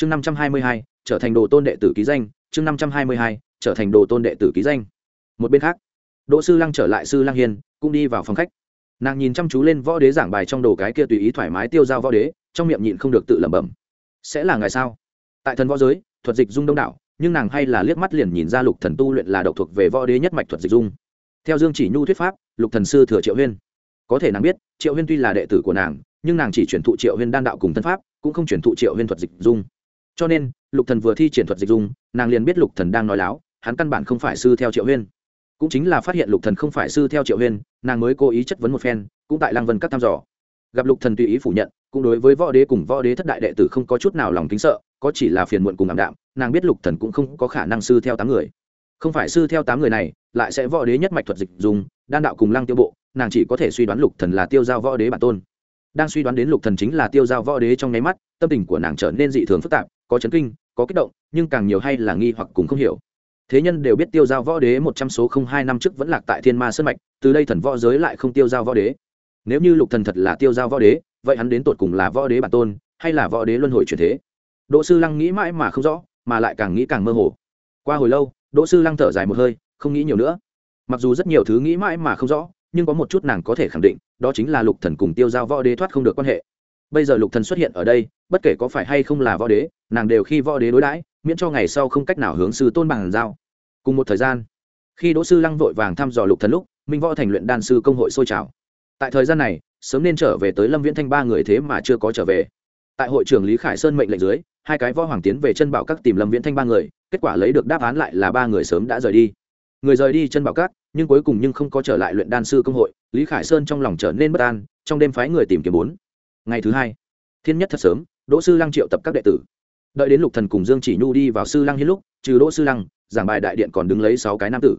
chương năm trăm hai mươi hai, trở thành đồ tôn đệ tử ký danh, chương năm trăm hai mươi hai, trở thành đồ tôn đệ tử ký danh. Một bên khác, đỗ sư lăng trở lại sư lăng hiền cũng đi vào phòng khách. Nàng nhìn chăm chú lên võ đế giảng bài trong đồ cái kia tùy ý thoải mái tiêu dao võ đế, trong miệng nhịn không được tự lẩm bẩm. Sẽ là ngày sao? Tại thần võ giới, thuật dịch dung đông đảo, nhưng nàng hay là liếc mắt liền nhìn ra lục thần tu luyện là độc thuộc về võ đế nhất mạch thuật dịch dung. Theo dương chỉ nhu thuyết pháp, lục thần sư thừa triệu huyên. Có thể nàng biết, triệu huyên tuy là đệ tử của nàng, nhưng nàng chỉ chuyển thụ triệu huyên đan đạo cùng thân pháp, cũng không chuyển thụ triệu huyên thuật dịch dung cho nên, lục thần vừa thi triển thuật dịch dung, nàng liền biết lục thần đang nói láo, hắn căn bản không phải sư theo triệu huyên. Cũng chính là phát hiện lục thần không phải sư theo triệu huyên, nàng mới cố ý chất vấn một phen, cũng tại lang vân các thăm dò. Gặp lục thần tùy ý phủ nhận, cũng đối với võ đế cùng võ đế thất đại đệ tử không có chút nào lòng kính sợ, có chỉ là phiền muộn cùng ảm đạm, nàng biết lục thần cũng không có khả năng sư theo tám người. Không phải sư theo tám người này, lại sẽ võ đế nhất mạch thuật dịch dùng đan đạo cùng lăng tiêu bộ, nàng chỉ có thể suy đoán lục thần là tiêu giao võ đế bản tôn. Đang suy đoán đến lục thần chính là tiêu giao võ đế trong nháy mắt, tâm tình của nàng trở nên dị thường phức tạp có chấn kinh, có kích động, nhưng càng nhiều hay là nghi hoặc cùng không hiểu. Thế nhân đều biết tiêu giao võ đế một trăm số không hai năm trước vẫn lạc tại thiên ma sơn mạch, từ đây thần võ giới lại không tiêu giao võ đế. Nếu như lục thần thật là tiêu giao võ đế, vậy hắn đến tột cùng là võ đế bản tôn, hay là võ đế luân hồi chuyển thế? Đỗ sư lăng nghĩ mãi mà không rõ, mà lại càng nghĩ càng mơ hồ. Qua hồi lâu, đỗ sư lăng thở dài một hơi, không nghĩ nhiều nữa. Mặc dù rất nhiều thứ nghĩ mãi mà không rõ, nhưng có một chút nàng có thể khẳng định, đó chính là lục thần cùng tiêu giao võ đế thoát không được quan hệ bây giờ lục thần xuất hiện ở đây, bất kể có phải hay không là võ đế, nàng đều khi võ đế đối đãi, miễn cho ngày sau không cách nào hướng sư tôn bằng giao. Cùng một thời gian, khi đỗ sư lăng vội vàng thăm dò lục thần lúc, minh võ thành luyện đan sư công hội sôi trào. Tại thời gian này, sớm nên trở về tới lâm viễn thanh ba người thế mà chưa có trở về. Tại hội trưởng lý khải sơn mệnh lệnh dưới, hai cái võ hoàng tiến về chân bảo các tìm lâm viễn thanh ba người, kết quả lấy được đáp án lại là ba người sớm đã rời đi. Người rời đi chân bảo các, nhưng cuối cùng nhưng không có trở lại luyện đan sư công hội, lý khải sơn trong lòng trở nên bất an, trong đêm phái người tìm kiếm bốn ngày thứ hai, thiên nhất thật sớm, đỗ sư lăng triệu tập các đệ tử. Đợi đến lục thần cùng dương chỉ nhu đi vào sư lăng hiên lúc, trừ đỗ sư lăng, giảng bài đại điện còn đứng lấy sáu cái nam tử.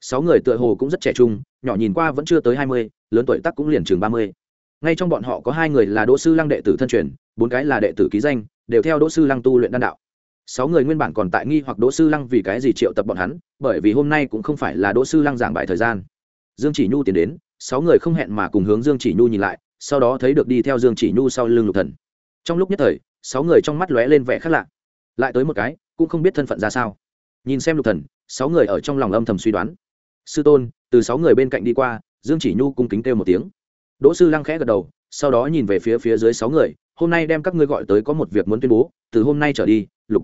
Sáu người tựa hồ cũng rất trẻ trung, nhỏ nhìn qua vẫn chưa tới hai mươi, lớn tuổi tác cũng liền chừng ba mươi. Ngay trong bọn họ có hai người là đỗ sư lăng đệ tử thân truyền, bốn cái là đệ tử ký danh, đều theo đỗ sư lăng tu luyện đan đạo. Sáu người nguyên bản còn tại nghi hoặc đỗ sư lăng vì cái gì triệu tập bọn hắn, bởi vì hôm nay cũng không phải là đỗ sư lăng giảng bài thời gian. Dương chỉ nhu tiến đến, sáu người không hẹn mà cùng hướng dương chỉ nhu nhìn lại sau đó thấy được đi theo dương chỉ nhu sau lưng lục thần. Trong lúc nhất thời, sáu người trong mắt lóe lên vẻ khác lạ. Lại tới một cái, cũng không biết thân phận ra sao. Nhìn xem lục thần, sáu người ở trong lòng âm thầm suy đoán. Sư tôn, từ sáu người bên cạnh đi qua, dương chỉ nhu cung kính kêu một tiếng. Đỗ sư lăng khẽ gật đầu, sau đó nhìn về phía phía dưới sáu người, hôm nay đem các ngươi gọi tới có một việc muốn tuyên bố, từ hôm nay trở đi, lục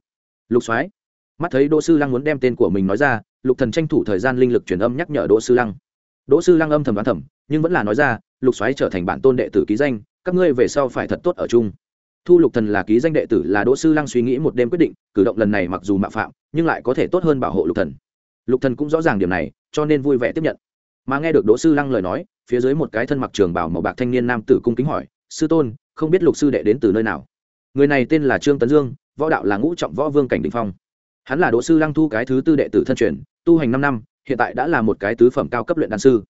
lục soái. Mắt thấy đỗ sư lăng muốn đem tên của mình nói ra, lục thần tranh thủ thời gian linh lực truyền âm nhắc nhở đỗ sư lăng đỗ sư lăng âm thầm đoán thầm, nhưng vẫn là nói ra, lục soái trở thành bản tôn đệ tử ký danh, các ngươi về sau phải thật tốt ở chung. Thu lục thần là ký danh đệ tử là đỗ sư lăng suy nghĩ một đêm quyết định, cử động lần này mặc dù mạo phạm, nhưng lại có thể tốt hơn bảo hộ lục thần. Lục thần cũng rõ ràng điểm này, cho nên vui vẻ tiếp nhận. Mà nghe được đỗ sư lăng lời nói, phía dưới một cái thân mặc trường bảo màu bạc thanh niên nam tử cung kính hỏi, sư tôn, không biết lục sư đệ đến từ nơi nào? Người này tên là trương tấn dương, võ đạo là ngũ trọng võ vương cảnh đình phong. Hắn là đỗ sư lăng thu cái thứ tư đệ tử thân truyền, tu hành năm năm hiện tại đã là một cái tứ phẩm cao cấp luyện đan sư.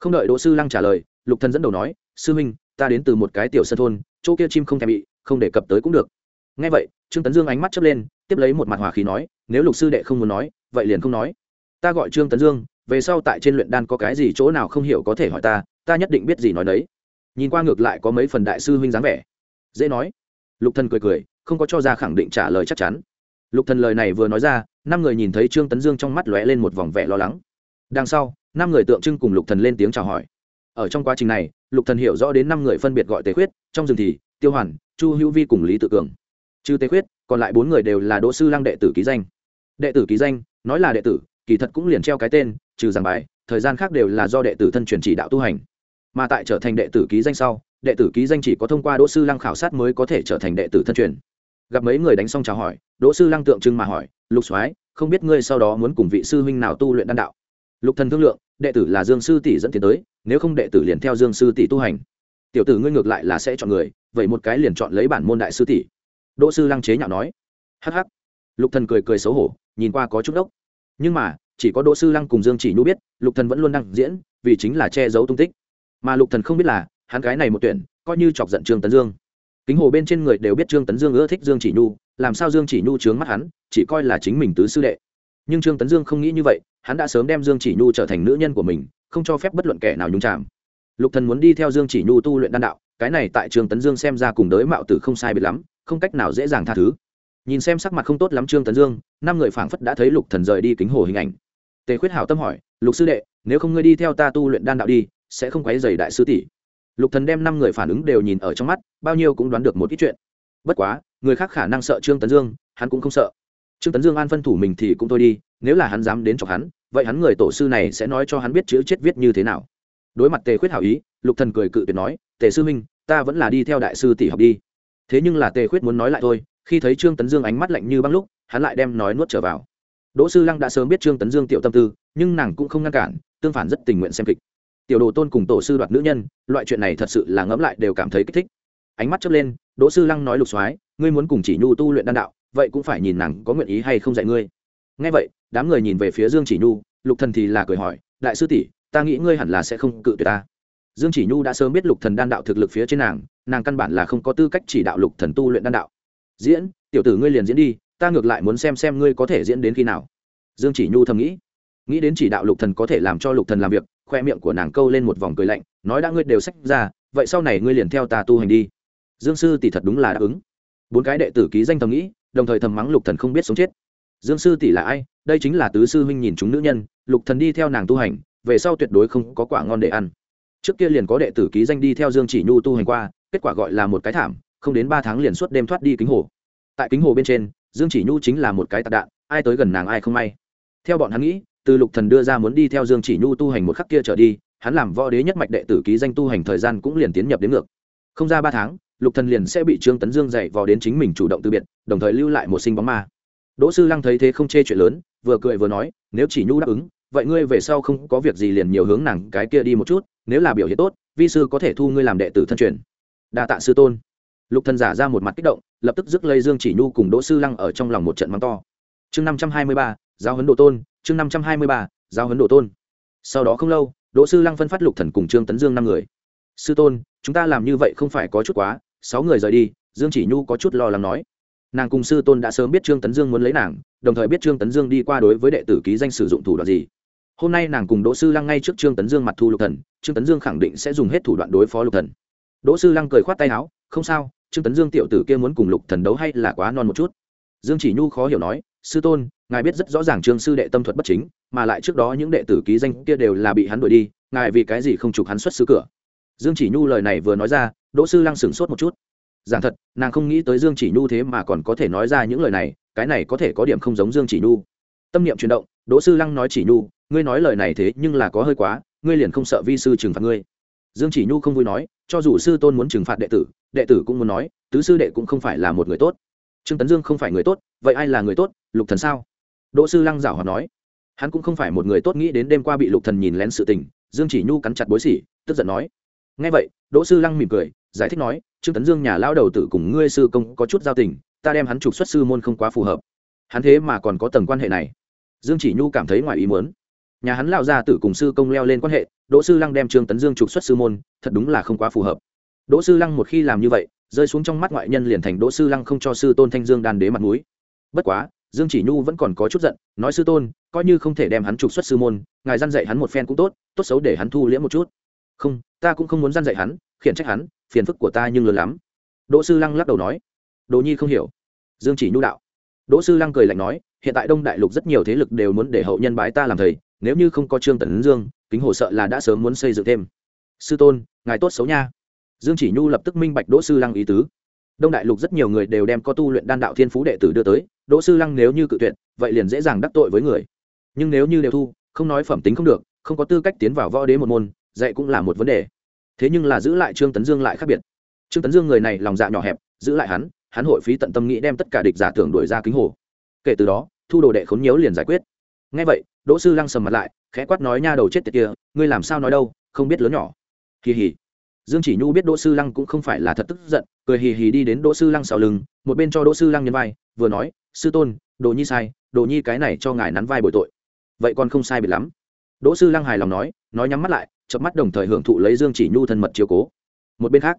Không đợi đỗ sư lăng trả lời, lục thần dẫn đầu nói, sư minh ta đến từ một cái tiểu sân thôn, chỗ kia chim không thèm bị, không đề cập tới cũng được. Nghe vậy, trương tấn dương ánh mắt chớp lên, tiếp lấy một mặt hòa khí nói, nếu lục sư đệ không muốn nói, vậy liền không nói. Ta gọi trương tấn dương, về sau tại trên luyện đan có cái gì chỗ nào không hiểu có thể hỏi ta ta nhất định biết gì nói đấy. Nhìn qua ngược lại có mấy phần đại sư huynh dáng vẻ, dễ nói. Lục thần cười cười, không có cho ra khẳng định trả lời chắc chắn lục thần lời này vừa nói ra, năm người nhìn thấy trương tấn dương trong mắt lóe lên một vòng vẻ lo lắng. Đằng sau, năm người tượng trưng cùng lục thần lên tiếng chào hỏi. Ở trong quá trình này, lục thần hiểu rõ đến năm người phân biệt gọi tề khuyết, trong rừng thì, tiêu hoàn, chu hữu vi cùng lý tự cường. Trừ tề khuyết, còn lại bốn người đều là đỗ sư lăng đệ tử ký danh. Đệ tử ký danh, nói là đệ tử, kỳ thật cũng liền treo cái tên, trừ giảng bài, thời gian khác đều là do đệ tử thân truyền chỉ đạo tu hành. Mà tại trở thành đệ tử ký danh sau, đệ tử ký danh chỉ có thông qua đỗ sư lăng khảo sát mới có thể trở thành đệ tử thân truyền gặp mấy người đánh xong chào hỏi, đỗ sư lăng tượng trưng mà hỏi, lục soái, không biết ngươi sau đó muốn cùng vị sư huynh nào tu luyện đan đạo? Lục thần thương lượng, đệ tử là dương sư tỷ dẫn tiến tới, nếu không đệ tử liền theo dương sư tỷ tu hành. Tiểu tử ngươi ngược lại là sẽ chọn người, vậy một cái liền chọn lấy bản môn đại sư tỷ. Đỗ sư lăng chế nhạo nói. Hắc hắc. Lục thần cười cười xấu hổ, nhìn qua có chút đốc. Nhưng mà, chỉ có đỗ sư lăng cùng dương chỉ nhu biết, lục thần vẫn luôn đang diễn, vì chính là che giấu tung tích. Mà lục thần không biết là, hắn cái này một tuyển, coi như chọc giận trương tấn dương kính hồ bên trên người đều biết trương tấn dương ưa thích dương chỉ nhu, làm sao dương chỉ nhu trướng mắt hắn, chỉ coi là chính mình tứ sư đệ. Nhưng trương tấn dương không nghĩ như vậy, hắn đã sớm đem dương chỉ nhu trở thành nữ nhân của mình, không cho phép bất luận kẻ nào nhúng chạm lục thần muốn đi theo dương chỉ nhu tu luyện đan đạo, cái này tại trương tấn dương xem ra cùng đới mạo tử không sai biệt lắm, không cách nào dễ dàng tha thứ. Nhìn xem sắc mặt không tốt lắm trương tấn dương, năm người phảng phất đã thấy lục thần rời đi kính hồ hình ảnh. Tề khuyết hảo tâm hỏi, lục sư đệ, nếu không ngươi đi theo ta tu luyện đan đạo đi, sẽ không quấy dày đại sư tỷ? Lục thần đem năm người phản ứng đều nhìn ở trong mắt, bao nhiêu cũng đoán được một ít chuyện. Bất quá, người khác khả năng sợ trương tấn dương, hắn cũng không sợ. Trương tấn dương an phân thủ mình thì cũng thôi đi, nếu là hắn dám đến chọc hắn, vậy hắn người tổ sư này sẽ nói cho hắn biết chữ chết viết như thế nào. Đối mặt tề khuyết hảo ý, lục thần cười cự tuyệt nói, tề sư minh ta vẫn là đi theo đại sư tỷ học đi. Thế nhưng là tề khuyết muốn nói lại thôi, khi thấy trương tấn dương ánh mắt lạnh như băng lúc, hắn lại đem nói nuốt trở vào. Đỗ sư lăng đã sớm biết trương tấn dương tiểu tâm tư, nhưng nàng cũng không ngăn cản, tương phản rất tình nguyện xem kịch tiểu đồ tôn cùng tổ sư đoạt nữ nhân, loại chuyện này thật sự là ngẫm lại đều cảm thấy kích thích. Ánh mắt chớp lên, đỗ sư lăng nói lục soái, ngươi muốn cùng chỉ nhu tu luyện đan đạo, vậy cũng phải nhìn nàng có nguyện ý hay không dạy ngươi. Nghe vậy, đám người nhìn về phía dương chỉ nhu, lục thần thì là cười hỏi, đại sư tỷ, ta nghĩ ngươi hẳn là sẽ không cự tuyệt ta. Dương chỉ nhu đã sớm biết lục thần đan đạo thực lực phía trên nàng nàng căn bản là không có tư cách chỉ đạo lục thần tu luyện đan đạo. Diễn, tiểu tử ngươi liền diễn đi, ta ngược lại muốn xem xem ngươi có thể diễn đến khi nào. Dương chỉ nhu thầm nghĩ. Nghĩ đến chỉ đạo lục thần có thể làm cho lục thần làm việc khoe miệng của nàng câu lên một vòng cười lạnh, nói đã ngươi đều sách ra, vậy sau này ngươi liền theo ta tu hành đi. Dương sư tỷ thật đúng là đáp ứng. Bốn cái đệ tử ký danh thầm nghĩ, đồng thời thầm mắng lục thần không biết sống chết. Dương sư tỷ là ai? Đây chính là tứ sư huynh nhìn chúng nữ nhân, lục thần đi theo nàng tu hành, về sau tuyệt đối không có quả ngon để ăn. Trước kia liền có đệ tử ký danh đi theo dương chỉ nhu tu hành qua, kết quả gọi là một cái thảm, không đến ba tháng liền suốt đêm thoát đi kính hồ. Tại kính hồ bên trên, dương chỉ nhu chính là một cái tạc đạn, ai tới gần nàng ai không may. Theo bọn hắn nghĩ từ lục thần đưa ra muốn đi theo dương chỉ nhu tu hành một khắc kia trở đi, hắn làm võ đế nhất mạch đệ tử ký danh tu hành thời gian cũng liền tiến nhập đến ngược. Không ra ba tháng, lục thần liền sẽ bị trương tấn dương dạy vò đến chính mình chủ động từ biệt, đồng thời lưu lại một sinh bóng ma. Đỗ sư lăng thấy thế không chê chuyện lớn, vừa cười vừa nói, nếu chỉ nhu đáp ứng, vậy ngươi về sau không có việc gì liền nhiều hướng nàng cái kia đi một chút, nếu là biểu hiện tốt, vi sư có thể thu ngươi làm đệ tử thân truyền. Đa tạ sư tôn. Lục thần giả ra một mặt kích động, lập tức dứt lây dương chỉ nhu cùng đỗ sư lăng ở trong lòng một trận mắng to. Chương năm trăm hai mươi ba, giáo huấn độ tôn chương năm trăm hai mươi ba, giáo huấn đỗ tôn. Sau đó không lâu, đỗ sư lăng phân phát lục thần cùng trương tấn dương năm người. Sư tôn, chúng ta làm như vậy không phải có chút quá, sáu người rời đi. Dương chỉ nhu có chút lo lắng nói. Nàng cùng sư tôn đã sớm biết trương tấn dương muốn lấy nàng, đồng thời biết trương tấn dương đi qua đối với đệ tử ký danh sử dụng thủ đoạn gì. Hôm nay nàng cùng đỗ sư lăng ngay trước trương tấn dương mặt thu lục thần, trương tấn dương khẳng định sẽ dùng hết thủ đoạn đối phó lục thần. Đỗ sư lăng cười khoát tay áo, không sao, trương tấn dương tiểu tử kia muốn cùng lục thần đấu hay là quá non một chút? Dương chỉ nhu khó hiểu nói sư tôn, ngài biết rất rõ ràng trương sư đệ tâm thuật bất chính, mà lại trước đó những đệ tử ký danh kia đều là bị hắn đuổi đi, ngài vì cái gì không chụp hắn xuất xứ cửa? Dương chỉ nhu lời này vừa nói ra, đỗ sư lăng sửng sốt một chút. Giảng thật, nàng không nghĩ tới dương chỉ nhu thế mà còn có thể nói ra những lời này, cái này có thể có điểm không giống dương chỉ nhu. Tâm niệm chuyển động, đỗ sư lăng nói chỉ nhu, ngươi nói lời này thế nhưng là có hơi quá, ngươi liền không sợ vi sư trừng phạt ngươi. Dương chỉ nhu không vui nói, cho dù sư tôn muốn trừng phạt đệ tử đệ tử cũng muốn nói, tứ sư đệ cũng không phải là một người tốt trương tấn dương không phải người tốt, vậy ai là người tốt, lục thần sao? Đỗ sư lăng giảo hòa nói. Hắn cũng không phải một người tốt nghĩ đến đêm qua bị lục thần nhìn lén sự tình, dương chỉ nhu cắn chặt bối xỉ tức giận nói. Nghe vậy, đỗ sư lăng mỉm cười, giải thích nói, trương tấn dương nhà lao đầu tử cùng ngươi sư công có chút giao tình, ta đem hắn trục xuất sư môn không quá phù hợp. Hắn thế mà còn có tầng quan hệ này. Dương chỉ nhu cảm thấy ngoài ý muốn. Nhà hắn lao ra tử cùng sư công leo lên quan hệ, đỗ sư lăng đem trương tấn dương trục xuất sư môn, thật đúng là không quá phù hợp. Đỗ sư lăng một khi làm như vậy rơi xuống trong mắt ngoại nhân liền thành đỗ sư lăng không cho sư tôn thanh dương đan đế mặt mũi. Bất quá, dương chỉ nhu vẫn còn có chút giận, nói sư tôn, coi như không thể đem hắn trục xuất sư môn, ngài gian dạy hắn một phen cũng tốt tốt xấu để hắn thu liễm một chút. Không, ta cũng không muốn gian dạy hắn, khiển trách hắn, phiền phức của ta nhưng lớn lắm. Đỗ sư lăng lắc đầu nói. Đỗ nhi không hiểu. Dương chỉ nhu đạo. Đỗ sư lăng cười lạnh nói, hiện tại đông đại lục rất nhiều thế lực đều muốn để hậu nhân bái ta làm thầy, nếu như không có trương tần dương, kính hồ sợ là đã sớm muốn xây dựng thêm. Sư tôn, ngài tốt xấu nha dương chỉ nhu lập tức minh bạch đỗ sư lăng ý tứ. Đông đại lục rất nhiều người đều đem có tu luyện đan đạo thiên phú đệ tử đưa tới, đỗ sư lăng nếu như cự tuyệt, vậy liền dễ dàng đắc tội với người. Nhưng nếu như đều thu, không nói phẩm tính không được, không có tư cách tiến vào võ đế một môn, dạy cũng là một vấn đề. Thế nhưng là giữ lại trương tấn dương lại khác biệt. Trương tấn dương người này lòng dạ nhỏ hẹp, giữ lại hắn hắn hội phí tận tâm nghĩ đem tất cả địch giả tưởng đuổi ra kính hồ. Kể từ đó, thu đồ đệ khốn nhiễu liền giải quyết. Ngay vậy, đỗ sư lăng sầm mặt lại, khẽ quát nói, nha đầu chết tiệt kia, ngươi làm sao nói đâu, không biết lớn nhỏ. Kỳ hỉ dương chỉ nhu biết đỗ sư lăng cũng không phải là thật tức giận, cười hì hì đi đến đỗ sư lăng sau lưng, một bên cho đỗ sư lăng nhân vai, vừa nói, sư tôn, đồ nhi sai, đồ nhi cái này cho ngài nắn vai bồi tội. Vậy còn không sai biệt lắm. Đỗ sư lăng hài lòng nói nói nhắm mắt lại chập mắt đồng thời hưởng thụ lấy dương chỉ nhu thân mật chiếu cố. Một bên khác,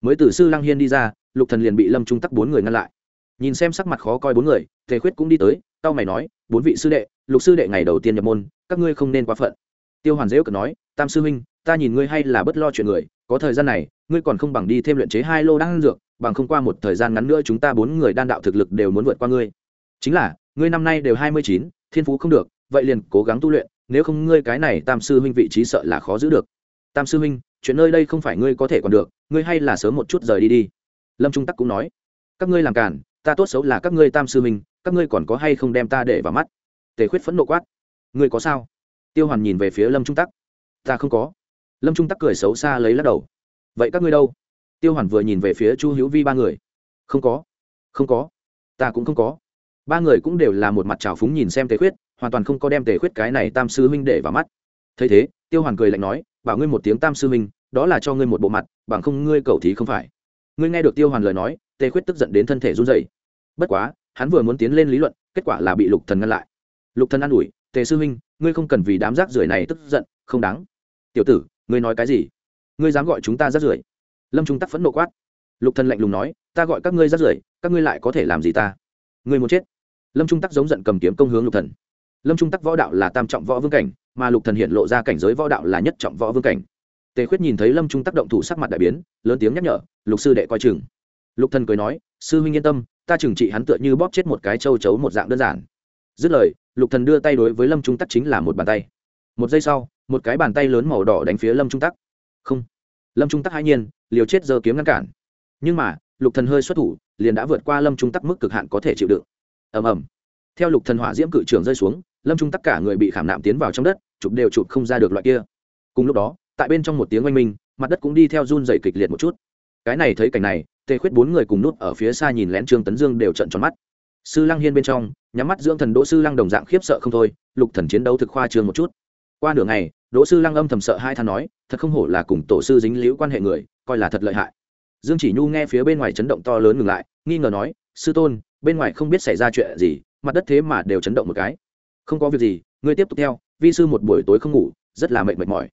mới từ sư lăng hiên đi ra, lục thần liền bị lâm trung tắc bốn người ngăn lại. Nhìn xem sắc mặt khó coi bốn người, tề khuyết cũng đi tới tao mày nói, bốn vị sư đệ, lục sư đệ ngày đầu tiên nhập môn, các ngươi không nên quá phận. Tiêu hoàn dễu cợt nói, tam sư huynh ta nhìn ngươi hay là bất lo chuyện người, có thời gian này, ngươi còn không bằng đi thêm luyện chế hai lô đan dược, bằng không qua một thời gian ngắn nữa chúng ta bốn người đan đạo thực lực đều muốn vượt qua ngươi. Chính là, ngươi năm nay đều hai mươi chín, thiên phú không được, vậy liền cố gắng tu luyện, nếu không ngươi cái này tam sư huynh vị trí sợ là khó giữ được. Tam sư huynh, chuyện nơi đây không phải ngươi có thể còn được, ngươi hay là sớm một chút rời đi đi. Lâm trung tắc cũng nói. Các ngươi làm cản, ta tốt xấu là các ngươi tam sư huynh, các ngươi còn có hay không đem ta để vào mắt? Tề khuyết phẫn nộ quát. Ngươi có sao? Tiêu hoàn nhìn về phía lâm trung tắc. Ta không có lâm trung tắc cười xấu xa lấy lắc đầu. Vậy các ngươi đâu? Tiêu hoàn vừa nhìn về phía chu hữu vi ba người. Không có. Không có. Ta cũng không có. Ba người cũng đều là một mặt trào phúng nhìn xem tề khuyết, hoàn toàn không có đem tề khuyết cái này tam sư huynh để vào mắt. Thấy thế, tiêu hoàn cười lạnh nói, bảo ngươi một tiếng tam sư huynh, đó là cho ngươi một bộ mặt, bằng không ngươi cầu thí không phải. Ngươi nghe được tiêu hoàn lời nói, tề khuyết tức giận đến thân thể run dày bất quá, hắn vừa muốn tiến lên lý luận, kết quả là bị lục thần ngăn lại. Lục thần an ủi, tề sư huynh, ngươi không cần vì đám rác rưởi này tức giận, không đáng. Tiểu tử ngươi nói cái gì? Ngươi dám gọi chúng ta rát rưởi? Lâm trung tắc phẫn nộ quát. Lục thần lạnh lùng nói, ta gọi các ngươi rát rưởi, các ngươi lại có thể làm gì ta? Ngươi muốn chết? Lâm trung tắc giống giận cầm kiếm công hướng lục thần. Lâm trung tắc võ đạo là tam trọng võ vương cảnh, mà lục thần hiện lộ ra cảnh giới võ đạo là nhất trọng võ vương cảnh. Tề khuyết nhìn thấy lâm trung Tắc động thủ sắc mặt đại biến, lớn tiếng nhắc nhở, lục sư đệ coi chừng. Lục thần cười nói, sư huynh yên tâm, ta trừng trị hắn tựa như bóp chết một cái châu chấu một dạng đơn giản. Dứt lời, lục thần đưa tay đối với lâm trung tắc chính là một bàn tay. Một giây sau một cái bàn tay lớn màu đỏ đánh phía lâm trung tắc. Không. Lâm trung tắc hai nhiên, liều chết giơ kiếm ngăn cản. Nhưng mà, lục thần hơi xuất thủ, liền đã vượt qua lâm trung tắc mức cực hạn có thể chịu đựng. Ầm ầm. Theo lục thần hỏa diễm cự trường rơi xuống, lâm trung tắc cả người bị khảm nạm tiến vào trong đất, chụp đều chụp không ra được loại kia. Cùng lúc đó, tại bên trong một tiếng oanh minh, mặt đất cũng đi theo run dày kịch liệt một chút. Cái này thấy cảnh này, tề khuyết bốn người cùng nút ở phía xa nhìn lén trương tấn dương đều trận tròn mắt. Sư lăng hiên bên trong, nhắm mắt dưỡng thần đỗ sư lăng đồng dạng khiếp sợ không thôi, lục thần chiến đấu thực khoa trương một chút. Qua nửa ngày đỗ sư lăng âm thầm sợ hai than nói, thật không hổ là cùng tổ sư dính liễu quan hệ người, coi là thật lợi hại. Dương chỉ nhu nghe phía bên ngoài chấn động to lớn ngừng lại, nghi ngờ nói, sư tôn, bên ngoài không biết xảy ra chuyện gì, mặt đất thế mà đều chấn động một cái. Không có việc gì, ngươi tiếp tục theo, vi sư một buổi tối không ngủ, rất là mệt mệt mỏi.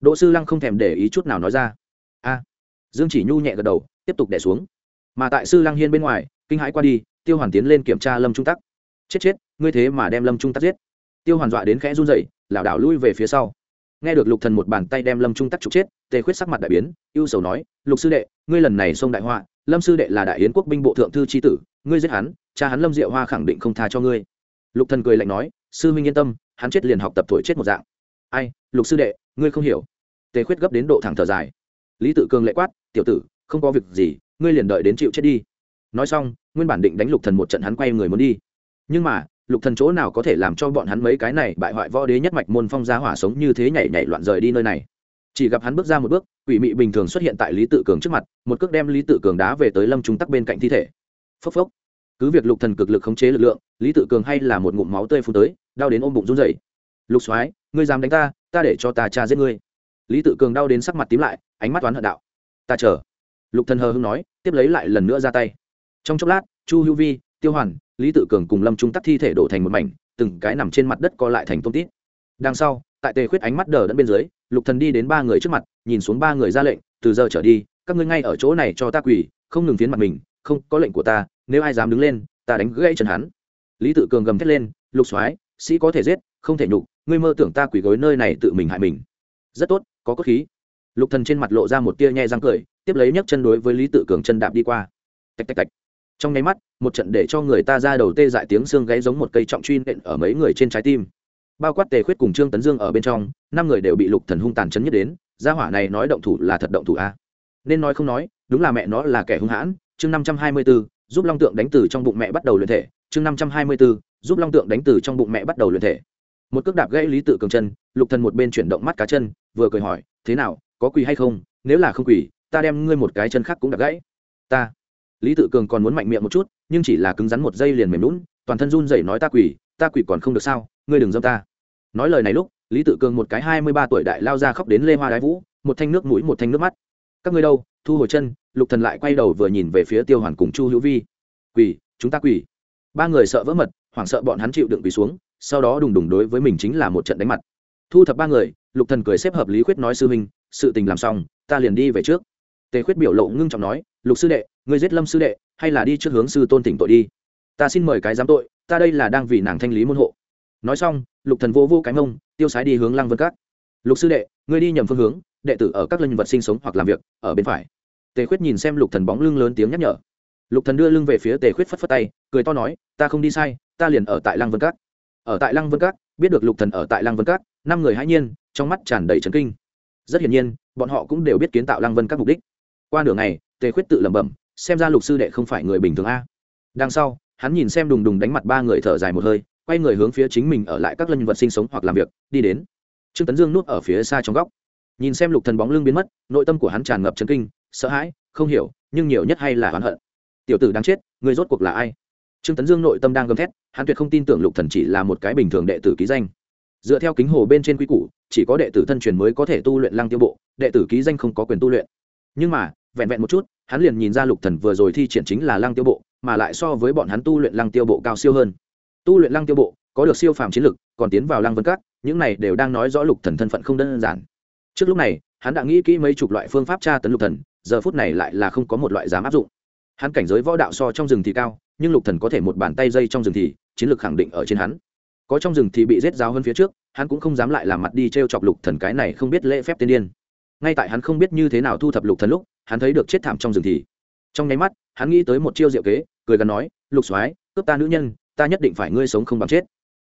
Đỗ sư lăng không thèm để ý chút nào nói ra. A. Dương chỉ nhu nhẹ gật đầu, tiếp tục đẻ xuống. Mà tại sư lăng hiên bên ngoài, kinh hãi qua đi, tiêu hoàn tiến lên kiểm tra lâm trung tắc. Chết chết, ngươi thế mà đem lâm trung tắc giết. Tiêu hoàn dọa đến khẽ run dậy lảo đảo lui về phía sau nghe được lục thần một bàn tay đem lâm trung tắc trục chết, tề khuyết sắc mặt đại biến, ưu sầu nói, lục sư đệ, ngươi lần này xông đại họa, lâm sư đệ là đại yến quốc binh bộ thượng thư tri tử, ngươi giết hắn, cha hắn lâm diệu hoa khẳng định không tha cho ngươi. Lục thần cười lạnh nói, sư minh yên tâm, hắn chết liền học tập thổi chết một dạng. Ai, lục sư đệ, ngươi không hiểu. Tề khuyết gấp đến độ thẳng thở dài. Lý tự cường lệ quát, tiểu tử, không có việc gì, ngươi liền đợi đến chịu chết đi. Nói xong, nguyên bản định đánh lục thần một trận hắn quay người muốn đi. Nhưng mà lục thần chỗ nào có thể làm cho bọn hắn mấy cái này bại hoại võ đế nhất mạch môn phong gia hỏa sống như thế nhảy nhảy loạn rời đi nơi này? Chỉ gặp hắn bước ra một bước, quỷ mị bình thường xuất hiện tại lý tự cường trước mặt, một cước đem lý tự cường đá về tới lâm trung tắc bên cạnh thi thể. Phốc phốc. Cứ việc lục thần cực lực khống chế lực lượng, lý tự cường hay là một ngụm máu tươi phun tới, đau đến ôm bụng run rẩy. Lục soái, ngươi dám đánh ta ta để cho ta cha giết ngươi. Lý tự cường đau đến sắc mặt tím lại, ánh mắt toán hận đạo. Ta chờ. Lục thần hờ hưng nói, tiếp lấy lại lần nữa ra tay. Trong chốc lát, chu hữu vi, tiêu hoàn lý tự cường cùng lâm trung tắc thi thể đổ thành một mảnh, từng cái nằm trên mặt đất co lại thành tôm tít. Đằng sau, tại tề khuyết ánh mắt đờ đẫn bên dưới, lục thần đi đến ba người trước mặt, nhìn xuống ba người ra lệnh, từ giờ trở đi, các ngươi ngay ở chỗ này cho ta quỳ, không ngừng phiến mặt mình, không có lệnh của ta, nếu ai dám đứng lên, ta đánh gãy chân hắn. Lý tự cường gầm thét lên, lục soái, sĩ có thể giết, không thể nhục, ngươi mơ tưởng ta quỳ gối nơi này tự mình hại mình. Rất tốt, có cốt khí. Lục thần trên mặt lộ ra một tia nhe răng cười, tiếp lấy nhấc chân đối với lý tự cường chân đạp đi qua. Tạch tạch tạch trong nháy mắt một trận để cho người ta ra đầu tê dại tiếng xương gáy giống một cây trọng truy nện ở mấy người trên trái tim. Bao quát tề khuyết cùng trương tấn dương ở bên trong năm người đều bị lục thần hung tàn chấn nhất đến gia hỏa này nói động thủ là thật động thủ a. Nên nói không nói đúng là mẹ nó là kẻ hung hãn. Chương năm trăm hai mươi 524, giúp long tượng đánh từ trong bụng mẹ bắt đầu luyện thể. Chương năm trăm hai mươi 524, giúp long tượng đánh từ trong bụng mẹ bắt đầu luyện thể. Một cước đạp gãy lý tự cường chân lục thần một bên chuyển động mắt cá chân vừa cười hỏi thế nào có quỳ hay không? Nếu là không quỳ ta đem ngươi một cái chân khác cũng đạp gãy. Ta lý tự cường còn muốn mạnh miệng một chút, nhưng chỉ là cứng rắn một giây liền mềm lún toàn thân run rẩy nói ta quỳ ta quỳ còn không được sao, ngươi đừng dâm ta. Nói lời này lúc, lý tự cường một cái hai mươi ba tuổi đại lao ra khóc đến lê hoa đái vũ, một thanh nước mũi một thanh nước mắt. Các ngươi đâu, thu hồi chân, lục thần lại quay đầu vừa nhìn về phía tiêu hoàn cùng chu hữu vi. Quỳ chúng ta quỳ ba người sợ vỡ mật, hoảng sợ bọn hắn chịu đựng quỳ xuống, sau đó đùng đùng đối với mình chính là một trận đánh mặt. Thu thập ba người, lục thần cười xếp hợp lý khuyết nói sư huynh, sự tình làm xong, ta liền đi về trước. Tề khuyết biểu lộ ngưng trọng nói lục sư đệ người giết lâm sư đệ, hay là đi trước hướng sư tôn tỉnh tội đi. Ta xin mời cái giám tội, ta đây là đang vì nàng thanh lý môn hộ. Nói xong, lục thần vô vô cái mông, tiêu sái đi hướng lăng vân cát lục sư đệ, ngươi đi nhầm phương hướng, đệ tử ở các lân vật sinh sống hoặc làm việc, ở bên phải. Tề khuyết nhìn xem lục thần bóng lưng lớn tiếng nhắc nhở. Lục thần đưa lưng về phía tề khuyết phất phất tay, cười to nói, ta không đi sai, ta liền ở tại lăng vân các. Ở tại lăng vân các, biết được lục thần ở tại lăng vân các, năm người hãi nhiên, trong mắt tràn đầy trấn kinh. Rất hiển nhiên, bọn họ cũng đều biết kiến tạo lăng vân các mục đích. Qua nửa ngày tề khuyết tự lẩm bẩm, xem ra lục sư đệ không phải người bình thường a. Đằng sau, hắn nhìn xem đùng đùng đánh mặt ba người thở dài một hơi, quay người hướng phía chính mình ở lại các lân vật sinh sống hoặc làm việc, đi đến. Trương tấn dương nuốt ở phía xa trong góc. Nhìn xem lục thần bóng lưng biến mất, nội tâm của hắn tràn ngập chấn kinh, sợ hãi, không hiểu, nhưng nhiều nhất hay là oán hận. Tiểu tử đáng chết, người rốt cuộc là ai? Trương tấn dương nội tâm đang gầm thét, hắn tuyệt không tin tưởng lục thần chỉ là một cái bình thường đệ tử ký danh. Dựa theo kính hồ bên trên quy củ, chỉ có đệ tử thân truyền mới có thể tu luyện lăng tiêu bộ, đệ tử ký danh không có quyền tu luyện. Nhưng mà vẹn vẹn một chút, hắn liền nhìn ra lục thần vừa rồi thi triển chính là lăng tiêu bộ, mà lại so với bọn hắn tu luyện lăng tiêu bộ cao siêu hơn. Tu luyện lăng tiêu bộ, có được siêu phàm chiến lực, còn tiến vào lăng vân các, những này đều đang nói rõ lục thần thân phận không đơn giản. Trước lúc này, hắn đã nghĩ kỹ mấy chục loại phương pháp tra tấn lục thần, giờ phút này lại là không có một loại dám áp dụng. Hắn cảnh giới võ đạo so trong rừng thì cao, nhưng lục thần có thể một bàn tay dây trong rừng thì, chiến lược khẳng định ở trên hắn. Có trong rừng thì bị giết giáo hơn phía trước, hắn cũng không dám lại làm mặt đi t chọc lục thần cái này không biết lễ phép tiên điên. Ngay tại hắn không biết như thế nào thu thập lục thần lúc hắn thấy được chết thảm trong rừng thì. Trong nháy mắt, hắn nghĩ tới một chiêu diệu kế, cười gắn nói, lục soái, cướp ta nữ nhân, ta nhất định phải ngươi sống không bằng chết.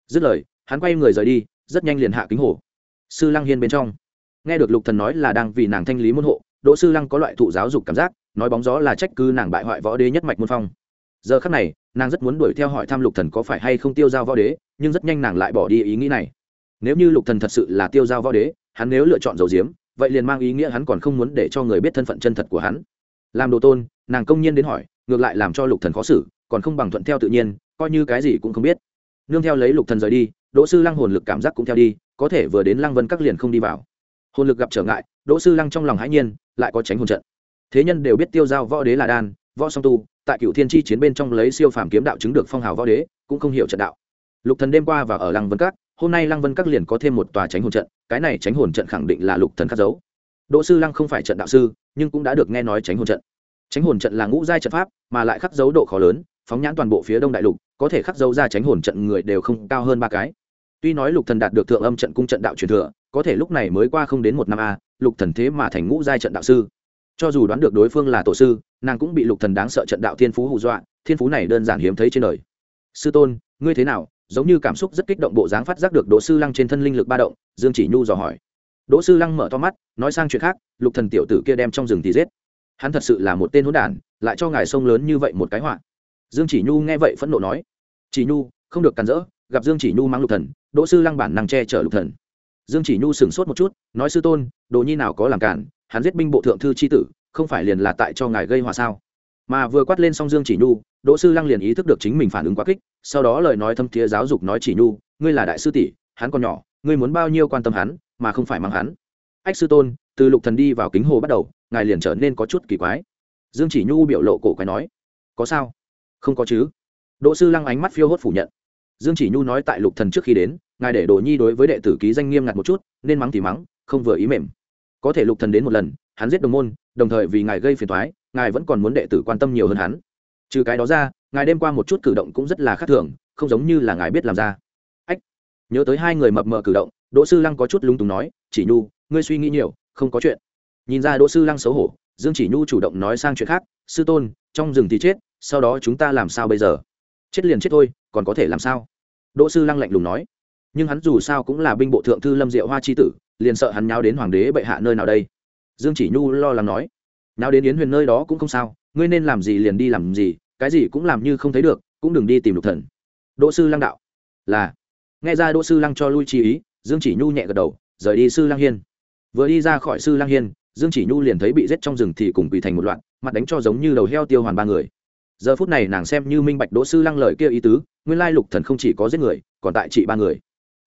Dứt lời, hắn quay người rời đi, rất nhanh liền hạ kính hồ. Sư lăng hiên bên trong. Nghe được lục thần nói là đang vì nàng thanh lý môn hộ, đỗ sư lăng có loại thụ giáo dục cảm giác, nói bóng gió là trách cứ nàng bại hoại võ đế nhất mạch môn phong. Giờ khắc này, nàng rất muốn đuổi theo hỏi thăm lục thần có phải hay không tiêu giao võ đế, nhưng rất nhanh nàng lại bỏ đi ý nghĩ này. Nếu như lục thần thật sự là tiêu giao võ đế, hắn nếu lựa chọn dầu diếm vậy liền mang ý nghĩa hắn còn không muốn để cho người biết thân phận chân thật của hắn. Làm đồ tôn, nàng công nhiên đến hỏi, ngược lại làm cho lục thần khó xử, còn không bằng thuận theo tự nhiên, coi như cái gì cũng không biết. Nương theo lấy lục thần rời đi, đỗ sư lăng hồn lực cảm giác cũng theo đi, có thể vừa đến lăng vân các liền không đi vào. Hồn lực gặp trở ngại, đỗ sư lăng trong lòng hãi nhiên, lại có tránh hồn trận. Thế nhân đều biết tiêu giao võ đế là đan, võ song tu, tại cựu thiên chi chiến bên trong lấy siêu phàm kiếm đạo chứng được phong hào võ đế, cũng không hiểu trận đạo. Lục thần đêm qua và ở lăng vân các hôm nay lăng vân các liền có thêm một tòa tránh hồn trận, cái này tránh hồn trận khẳng định là lục thần khắc dấu. Đỗ sư lăng không phải trận đạo sư, nhưng cũng đã được nghe nói tránh hồn trận. Tránh hồn trận là ngũ giai trận pháp, mà lại khắc dấu độ khó lớn, phóng nhãn toàn bộ phía đông đại lục, có thể khắc dấu ra tránh hồn trận người đều không cao hơn ba cái. Tuy nói lục thần đạt được thượng âm trận cung trận đạo truyền thừa, có thể lúc này mới qua không đến một năm a, lục thần thế mà thành ngũ giai trận đạo sư. Cho dù đoán được đối phương là tổ sư, nàng cũng bị lục thần đáng sợ trận đạo thiên phú hù dọa, thiên phú này đơn giản hiếm thấy trên đời. Sư tôn, ngươi thế nào? Giống như cảm xúc rất kích động bộ dáng phát giác được đỗ sư lăng trên thân linh lực ba động, dương chỉ nhu dò hỏi. Đỗ sư lăng mở to mắt, nói sang chuyện khác, lục thần tiểu tử kia đem trong rừng thì giết. Hắn thật sự là một tên hỗn đản, lại cho ngài sông lớn như vậy một cái họa. Dương chỉ nhu nghe vậy phẫn nộ nói. Chỉ nhu, không được cản rỡ, gặp dương chỉ nhu mang lục thần, đỗ sư lăng bản năng che chở lục thần. Dương chỉ nhu sửng sốt một chút, nói sư tôn, đồ nhi nào có làm cản, hắn giết binh bộ thượng thư chi tử, không phải liền là tại cho ngài gây họa sao? Mà vừa quát lên Song dương chỉ nhu, đỗ sư lăng liền ý thức được chính mình phản ứng quá kích, sau đó lời nói thâm thiế giáo dục nói chỉ nhu, ngươi là đại sư tỷ, hắn còn nhỏ, ngươi muốn bao nhiêu quan tâm hắn, mà không phải mang hắn. Ách sư tôn, từ lục thần đi vào kính hồ bắt đầu, ngài liền trở nên có chút kỳ quái. Dương chỉ nhu biểu lộ cổ quái nói, có sao? Không có chứ. Đỗ sư lăng ánh mắt phiêu hốt phủ nhận. Dương chỉ nhu nói tại lục thần trước khi đến, ngài để đồ nhi đối với đệ tử ký danh nghiêm ngặt một chút, nên mắng thì mắng, không vừa ý mềm. Có thể lục thần đến một lần, hắn giết đồng môn, đồng thời vì ngài gây phiền toái ngài vẫn còn muốn đệ tử quan tâm nhiều hơn hắn. Trừ cái đó ra, ngài đêm qua một chút cử động cũng rất là khác thường, không giống như là ngài biết làm ra. Ách, nhớ tới hai người mập mờ cử động, đỗ sư lăng có chút lung túng nói, chỉ nhu, ngươi suy nghĩ nhiều, không có chuyện. Nhìn ra đỗ sư lăng xấu hổ, dương chỉ nhu chủ động nói sang chuyện khác, sư tôn, trong rừng thì chết, sau đó chúng ta làm sao bây giờ? Chết liền chết thôi, còn có thể làm sao? Đỗ sư lăng lạnh lùng nói. Nhưng hắn dù sao cũng là binh bộ thượng thư lâm diệu hoa c h i tử, liền sợ hắn nháo đến hoàng đế bệ hạ nơi nào đây? Dương chỉ nhu lo lắng nói nào đến yến huyền nơi đó cũng không sao, ngươi nên làm gì liền đi làm gì, cái gì cũng làm như không thấy được, cũng đừng đi tìm lục thần. Đỗ sư lăng đạo. Là. Nghe ra đỗ sư lăng cho lui chi ý, dương chỉ nhu nhẹ gật đầu, rời đi sư lăng hiên. Vừa đi ra khỏi sư lăng hiên, dương chỉ nhu liền thấy bị giết trong rừng thì cùng bị thành một loạt mặt đánh cho giống như đầu heo tiêu hoàn ba người. Giờ phút này nàng xem như minh bạch đỗ sư lăng lời kia ý tứ, nguyên lai lục thần không chỉ có giết người, còn tại trị ba người.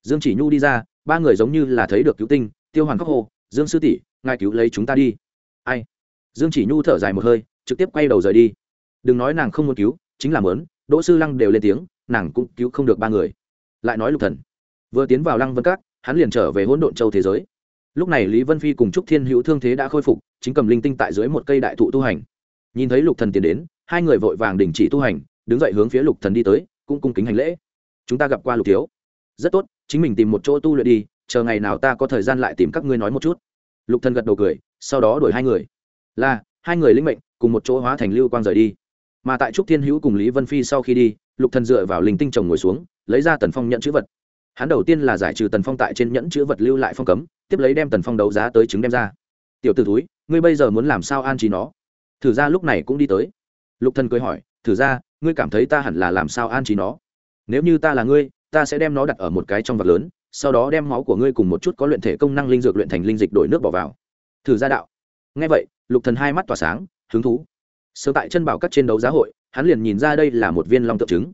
Dương chỉ nhu đi ra, ba người giống như là thấy được cứu tinh, tiêu hoàn khóc hồ dương sư tỷ, ngài cứu lấy chúng ta đi. Ai? Dương chỉ nhu thở dài một hơi, trực tiếp quay đầu rời đi. Đừng nói nàng không muốn cứu, chính là mớn đỗ sư lăng đều lên tiếng, nàng cũng cứu không được ba người. Lại nói lục thần. Vừa tiến vào lăng vân các, hắn liền trở về hỗn độn châu thế giới. Lúc này lý vân phi cùng trúc thiên hữu thương thế đã khôi phục, chính cầm linh tinh tại dưới một cây đại thụ tu hành. Nhìn thấy lục thần tiến đến, hai người vội vàng đình chỉ tu hành, đứng dậy hướng phía lục thần đi tới, cũng cung kính hành lễ. Chúng ta gặp qua lục thiếu. Rất tốt, chính mình tìm một chỗ tu luyện đi, chờ ngày nào ta có thời gian lại tìm các ngươi nói một chút. Lục thần gật đầu cười, sau đó đuổi hai người là, hai người lĩnh mệnh, cùng một chỗ hóa thành lưu quang rời đi. Mà tại trúc thiên hữu cùng lý vân phi sau khi đi, lục thần dựa vào linh tinh chồng ngồi xuống, lấy ra tần phong nhận chữ vật. Hắn đầu tiên là giải trừ tần phong tại trên nhẫn chữ vật lưu lại phong cấm, tiếp lấy đem tần phong đấu giá tới chứng đem ra. Tiểu t ử túi ngươi bây giờ muốn làm sao an trí nó? Thử ra lúc này cũng đi tới. Lục thần cười hỏi, thử ra ngươi cảm thấy ta hẳn là làm sao an trí nó? Nếu như ta là ngươi, ta sẽ đem nó đặt ở một cái trong vật lớn, sau đó đem máu của ngươi cùng một chút có luyện thể công năng linh dược luyện thành linh dịch đổi nước bỏ vào. Thử ra đạo ngay vậy lục thần hai mắt tỏa sáng, hứng thú. Sớm tại chân bảo các trên đấu giá hội, hắn liền nhìn ra đây là một viên long tượng trứng.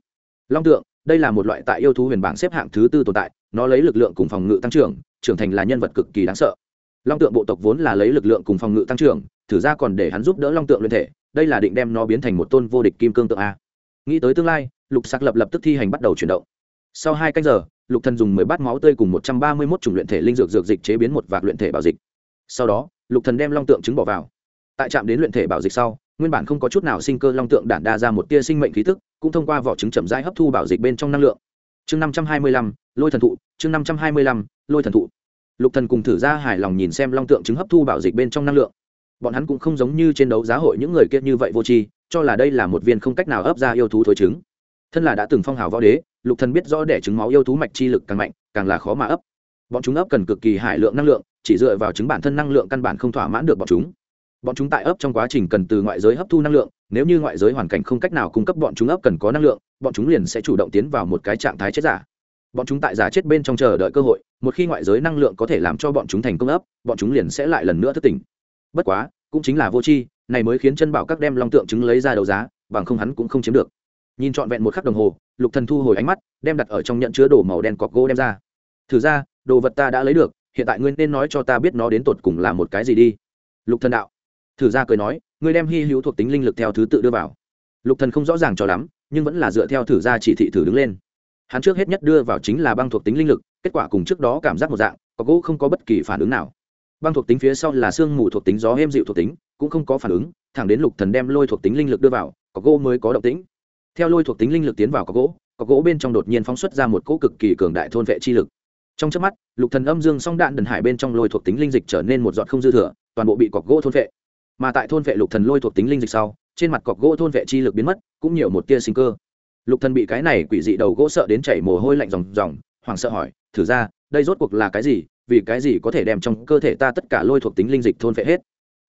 Long tượng, đây là một loại tại yêu thú huyền bảng xếp hạng thứ tư tồn tại, nó lấy lực lượng cùng phòng ngự tăng trưởng trưởng thành là nhân vật cực kỳ đáng sợ. Long tượng bộ tộc vốn là lấy lực lượng cùng phòng ngự tăng trưởng, thử ra còn để hắn giúp đỡ long tượng luyện thể, đây là định đem nó biến thành một tôn vô địch kim cương tượng a. Nghĩ tới tương lai, lục sạc lập lập tức thi hành bắt đầu chuyển động. Sau hai canh giờ, lục thần dùng mười bát máu tươi cùng một trăm ba mươi mốt chủng luyện thể linh dược dược dịch chế biến một vạc luyện thể bảo dịch. Sau đó, lục thần đem long tượng trứng bỏ vào tại trạm đến luyện thể bảo dịch sau, nguyên bản không có chút nào sinh cơ long tượng đản đa ra một tia sinh mệnh khí tức, cũng thông qua vỏ trứng chậm rãi hấp thu bảo dịch bên trong năng lượng. Chương năm trăm hai mươi lăm, lôi thần thụ, chương năm trăm hai mươi lăm, lôi thần thụ. Lục thần cùng thử ra hài lòng nhìn xem long tượng trứng hấp thu bảo dịch bên trong năng lượng. Bọn hắn cũng không giống như trên đấu giá hội những người kia như vậy vô tri, cho là đây là một viên không cách nào ấp ra yêu thú thối trứng. Thân là đã từng phong hào võ đế, lục thần biết rõ để trứng máu yêu thú mạch chi lực càng mạnh, càng là khó mà ấp. Bọn chúng ấp cần cực kỳ hải lượng năng lượng, chỉ dựa vào trứng bản thân năng lượng căn bản không thỏa mãn được bọn chúng bọn chúng tại ấp trong quá trình cần từ ngoại giới hấp thu năng lượng, nếu như ngoại giới hoàn cảnh không cách nào cung cấp bọn chúng ấp cần có năng lượng, bọn chúng liền sẽ chủ động tiến vào một cái trạng thái chết giả. Bọn chúng tại giả chết bên trong chờ đợi cơ hội, một khi ngoại giới năng lượng có thể làm cho bọn chúng thành công ấp, bọn chúng liền sẽ lại lần nữa thất tỉnh. Bất quá, cũng chính là vô tri, này mới khiến chân bảo các đem long tượng trứng lấy ra đấu giá, bằng không hắn cũng không chiếm được. Nhìn trọn vẹn một khắc đồng hồ, lục thần thu hồi ánh mắt, đem đặt ở trong nhận chứa đồ màu đen cọc gỗ đem ra. Thử ra, đồ vật ta đã lấy được, hiện tại ngươi nên nói cho ta biết nó đến tột cùng là một cái gì đi. Lục thần đạo thử ra cười nói, ngươi đem hy hữu thuộc tính linh lực theo thứ tự đưa vào. Lục thần không rõ ràng cho lắm, nhưng vẫn là dựa theo thử ra chỉ thị thử đứng lên. Hắn trước hết nhất đưa vào chính là băng thuộc tính linh lực, kết quả cùng trước đó cảm giác một dạng, có gỗ không có bất kỳ phản ứng nào. Băng thuộc tính phía sau là sương mù thuộc tính, gió êm dịu thuộc tính, cũng không có phản ứng, thẳng đến lục thần đem lôi thuộc tính linh lực đưa vào, có gỗ mới có động tĩnh. Theo lôi thuộc tính linh lực tiến vào có gỗ có gỗ bên trong đột nhiên phóng xuất ra một cỗ cực kỳ cường đại thôn vệ chi lực. Trong chớp mắt, lục thần âm dương song đạn đần hải bên trong lôi thuộc tính linh dịch trở nên một giọt không dư thừa, toàn bộ bị cọc gỗ thôn vệ mà tại thôn vệ lục thần lôi thuộc tính linh dịch sau, trên mặt cọc gỗ thôn vệ chi lực biến mất, cũng nhiều một tia sinh cơ. Lục thần bị cái này quỷ dị đầu gỗ sợ đến chảy mồ hôi lạnh ròng ròng, hoảng sợ hỏi, thử ra, đây rốt cuộc là cái gì? Vì cái gì có thể đem trong cơ thể ta tất cả lôi thuộc tính linh dịch thôn vệ hết?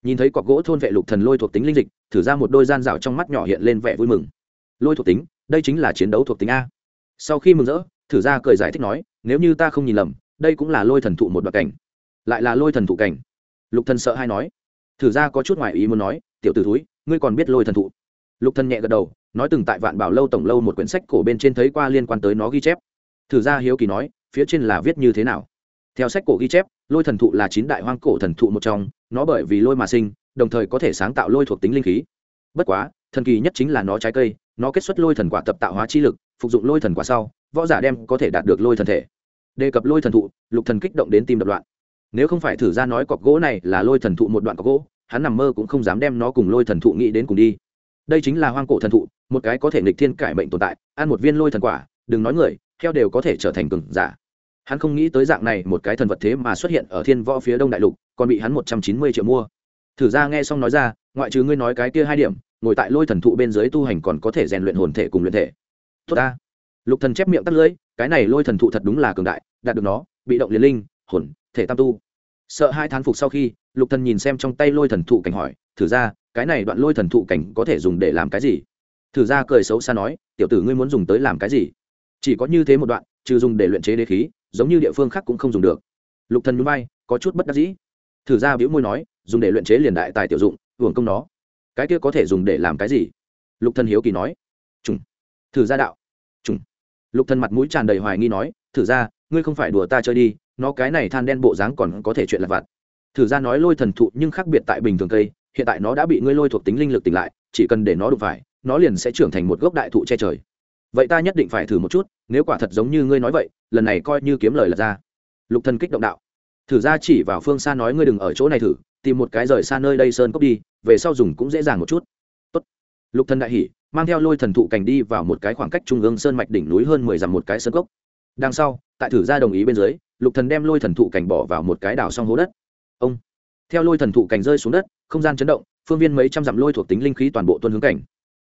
Nhìn thấy cọc gỗ thôn vệ lục thần lôi thuộc tính linh dịch, thử ra một đôi gian rào trong mắt nhỏ hiện lên vẻ vui mừng. Lôi thuộc tính, đây chính là chiến đấu thuộc tính a. Sau khi mừng rỡ, thử ra cười giải thích nói, nếu như ta không nhìn lầm, đây cũng là lôi thần thụ một đoạn cảnh. Lại là lôi thần thụ cảnh. Lục thần sợ hay nói thử ra có chút ngoài ý muốn nói, tiểu t ử thúi, ngươi còn biết lôi thần thụ? Lục thần nhẹ gật đầu, nói từng tại vạn bảo lâu tổng lâu một quyển sách cổ bên trên thấy qua liên quan tới nó ghi chép. Thử ra hiếu kỳ nói, phía trên là viết như thế nào? Theo sách cổ ghi chép, lôi thần thụ là chín đại hoang cổ thần thụ một trong, nó bởi vì lôi mà sinh, đồng thời có thể sáng tạo lôi thuộc tính linh khí. Bất quá, thần kỳ nhất chính là nó trái cây, nó kết xuất lôi thần quả tập tạo hóa chi lực, phục dụng lôi thần quả sau, võ giả đem có thể đạt được lôi thần thể. Đề cập lôi thần thụ, lục thần kích động đến tim đập loạn nếu không phải thử ra nói cọc gỗ này là lôi thần thụ một đoạn cọc gỗ, hắn nằm mơ cũng không dám đem nó cùng lôi thần thụ nghĩ đến cùng đi. Đây chính là hoang cổ thần thụ, một cái có thể nghịch thiên cải mệnh tồn tại, ăn một viên lôi thần quả, đừng nói người theo đều có thể trở thành cường giả. Hắn không nghĩ tới dạng này một cái thần vật thế mà xuất hiện ở thiên võ phía đông đại lục, còn bị hắn một trăm chín mươi triệu mua. Thử ra nghe xong nói ra, ngoại trừ ngươi nói cái kia hai điểm, ngồi tại lôi thần thụ bên dưới tu hành còn có thể rèn luyện hồn thể cùng luyện thể. Tốt ta. Lục thần chép miệng tắt lưỡi, cái này lôi thần thụ thật đúng là cường đại, đạt được nó, bị động liền linh, hồn thể tam tu. Sợ hai thán phục sau khi lục thần nhìn xem trong tay lôi thần thụ cảnh hỏi thử ra cái này đoạn lôi thần thụ cảnh có thể dùng để làm cái gì? Thử ra cười xấu xa nói tiểu tử ngươi muốn dùng tới làm cái gì? Chỉ có như thế một đoạn trừ dùng để luyện chế đế khí giống như địa phương khác cũng không dùng được. Lục thần nhún vai, có chút bất đắc dĩ. Thử ra bĩu môi nói dùng để luyện chế liền đại tài tiểu dụng hưởng công nó. Cái kia có thể dùng để làm cái gì? Lục thần hiếu kỳ nói. Trùng thử ra đạo. Trùng lục thần mặt mũi tràn đầy hoài nghi nói thử ra ngươi không phải đùa ta chơi đi nó cái này than đen bộ dáng còn có thể chuyện lặt vặt. Thử ra nói lôi thần thụ nhưng khác biệt tại bình thường cây, hiện tại nó đã bị ngươi lôi thuộc tính linh lực tỉnh lại, chỉ cần để nó đụng phải, nó liền sẽ trưởng thành một gốc đại thụ che trời. Vậy ta nhất định phải thử một chút, nếu quả thật giống như ngươi nói vậy, lần này coi như kiếm lời lật ra. Lục thần kích động đạo. Thử ra chỉ vào phương xa nói ngươi đừng ở chỗ này thử, tìm một cái rời xa nơi đây sơn cốc đi, về sau dùng cũng dễ dàng một chút. Tốt. lục thần đại hỉ, mang theo lôi thần thụ cảnh đi vào một cái khoảng cách trung ương sơn mạch đỉnh núi hơn mười dặm một cái sơn cốc. Đằng sau, tại thử ra đồng ý bên dưới lục thần đem lôi thần thụ cảnh bỏ vào một cái đảo song hố đất. Ông, theo lôi thần thụ cảnh rơi xuống đất, không gian chấn động, phương viên mấy trăm dặm lôi thuộc tính linh khí toàn bộ tuân hướng cảnh.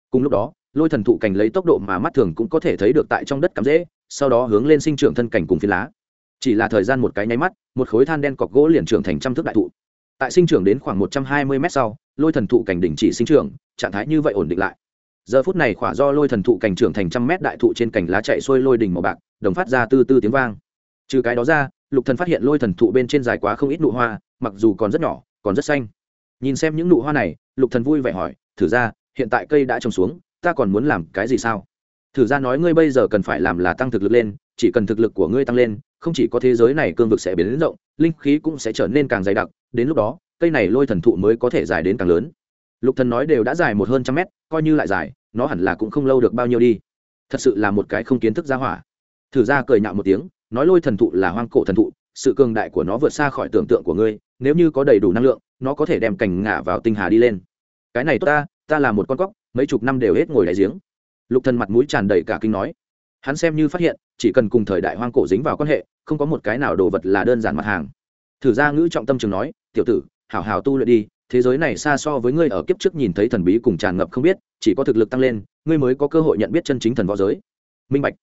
Cùng lúc đó, lôi thần thụ cảnh lấy tốc độ mà mắt thường cũng có thể thấy được tại trong đất cắm rễ, sau đó hướng lên sinh trưởng thân cảnh cùng phi lá. Chỉ là thời gian một cái nháy mắt, một khối than đen cọc gỗ liền trưởng thành trăm thước đại thụ. Tại sinh trưởng đến khoảng một trăm hai mươi m sau, lôi thần thụ cảnh đỉnh chỉ sinh trưởng, trạng thái như vậy ổn định lại. Giờ phút này khỏa do lôi thần thụ cảnh trưởng thành trăm mét đại thụ trên cành lá chạy xuôi lôi đỉnh màu bạc, đồng phát ra tư tư tiếng vang trừ cái đó ra, lục thần phát hiện lôi thần thụ bên trên dài quá không ít nụ hoa, mặc dù còn rất nhỏ, còn rất xanh. Nhìn xem những nụ hoa này, lục thần vui vẻ hỏi, thử ra, hiện tại cây đã trồng xuống, ta còn muốn làm cái gì sao? Thử ra nói ngươi bây giờ cần phải làm là tăng thực lực lên, chỉ cần thực lực của ngươi tăng lên, không chỉ có thế giới này cương vực sẽ biến rộng, linh khí cũng sẽ trở nên càng dày đặc, đến lúc đó, cây này lôi thần thụ mới có thể dài đến càng lớn. Lục thần nói đều đã dài một hơn trăm mét, coi như lại dài, nó hẳn là cũng không lâu được bao nhiêu đi. Thật sự là một cái không kiến thức ra hỏa. Thử ra cười nhạo một tiếng nói lôi thần thụ là hoang cổ thần thụ, sự cường đại của nó vượt xa khỏi tưởng tượng của ngươi, nếu như có đầy đủ năng lượng, nó có thể đem cành ngả vào tinh hà đi lên. Cái này tốt ta ta là một con cóc, mấy chục năm đều hết ngồi đại giếng. Lục thần mặt mũi tràn đầy cả kinh nói. Hắn xem như phát hiện, chỉ cần cùng thời đại hoang cổ dính vào quan hệ, không có một cái nào đồ vật là đơn giản mặt hàng. Thử ra ngữ trọng tâm trường nói, tiểu tử, hảo hảo tu luyện đi, thế giới này xa so với ngươi ở kiếp trước nhìn thấy thần bí cùng tràn ngập không biết, chỉ có thực lực tăng lên, ngươi mới có cơ hội nhận biết chân chính thần võ giới. Minh bạch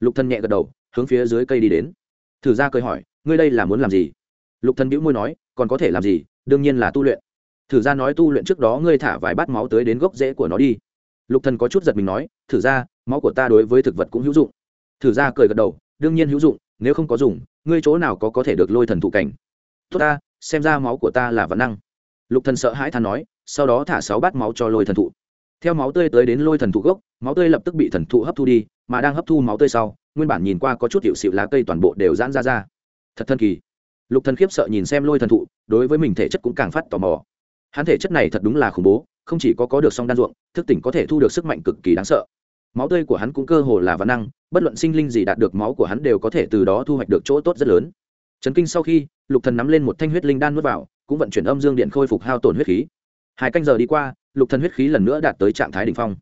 lục thần nhẹ gật đầu, hướng phía dưới cây đi đến. Thử ra cười hỏi, ngươi đây là muốn làm gì? Lục thần bĩu môi nói, còn có thể làm gì? Đương nhiên là tu luyện. Thử ra nói tu luyện trước đó ngươi thả vài bát máu tới đến gốc rễ của nó đi. Lục thần có chút giật mình nói, thử ra, máu của ta đối với thực vật cũng hữu dụng. Thử ra cười gật đầu, đương nhiên hữu dụng, nếu không có dùng, ngươi chỗ nào có có thể được lôi thần thụ cảnh? Tốt ta, xem ra máu của ta là văn năng. Lục thần sợ hãi than nói, sau đó thả sáu bát máu cho lôi thần thụ. Theo máu tươi tới đến lôi thần thụ gốc, máu tươi lập tức bị thần thụ hấp thu đi mà đang hấp thu máu tươi sau, nguyên bản nhìn qua có chút hiệu xịu lá cây toàn bộ đều giãn ra ra. Thật thần kỳ. Lục thần khiếp sợ nhìn xem lôi thần thụ, đối với mình thể chất cũng càng phát tò mò. Hắn thể chất này thật đúng là khủng bố, không chỉ có có được song đan ruộng, thức tỉnh có thể thu được sức mạnh cực kỳ đáng sợ. Máu tươi của hắn cũng cơ hồ là văn năng, bất luận sinh linh gì đạt được máu của hắn đều có thể từ đó thu hoạch được chỗ tốt rất lớn. Chấn kinh sau khi, lục thần nắm lên một thanh huyết linh đan nuốt vào, cũng vận chuyển âm dương điện khôi phục hao tổn huyết khí. Hai canh giờ đi qua, lục thần huyết khí lần nữa đạt tới trạng thái đỉnh phong.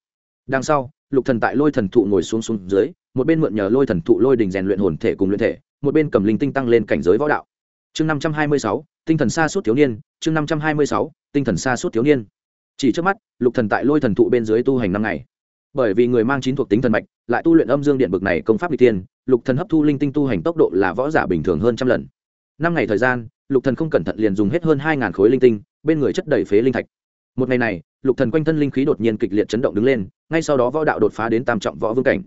Đằng sau lục thần tại lôi thần thụ ngồi xuống xuống dưới, một bên mượn nhờ lôi thần thụ lôi đình rèn luyện hồn thể cùng luyện thể, một bên cầm linh tinh tăng lên cảnh giới võ đạo. Chương năm trăm hai mươi sáu, tinh thần xa suốt thiếu niên, chương năm trăm hai mươi sáu, tinh thần xa suốt thiếu niên. Chỉ trước mắt, lục thần tại lôi thần thụ bên dưới tu hành năm ngày. Bởi vì người mang chín thuộc tính thần mạch, lại tu luyện âm dương điện bực này công pháp n tiên lục thần hấp thu linh tinh tu hành tốc độ là võ giả bình thường hơn trăm lần. Năm ngày thời gian, lục thần không cẩn thận liền dùng hết hơn hai ngàn khối linh tinh, bên người chất đầy phế linh thạch. Một ngày này lục thần quanh thân linh khí đột nhiên kịch liệt chấn động đứng lên, ngay sau đó võ đạo đột phá đến tam trọng võ vương cảnh.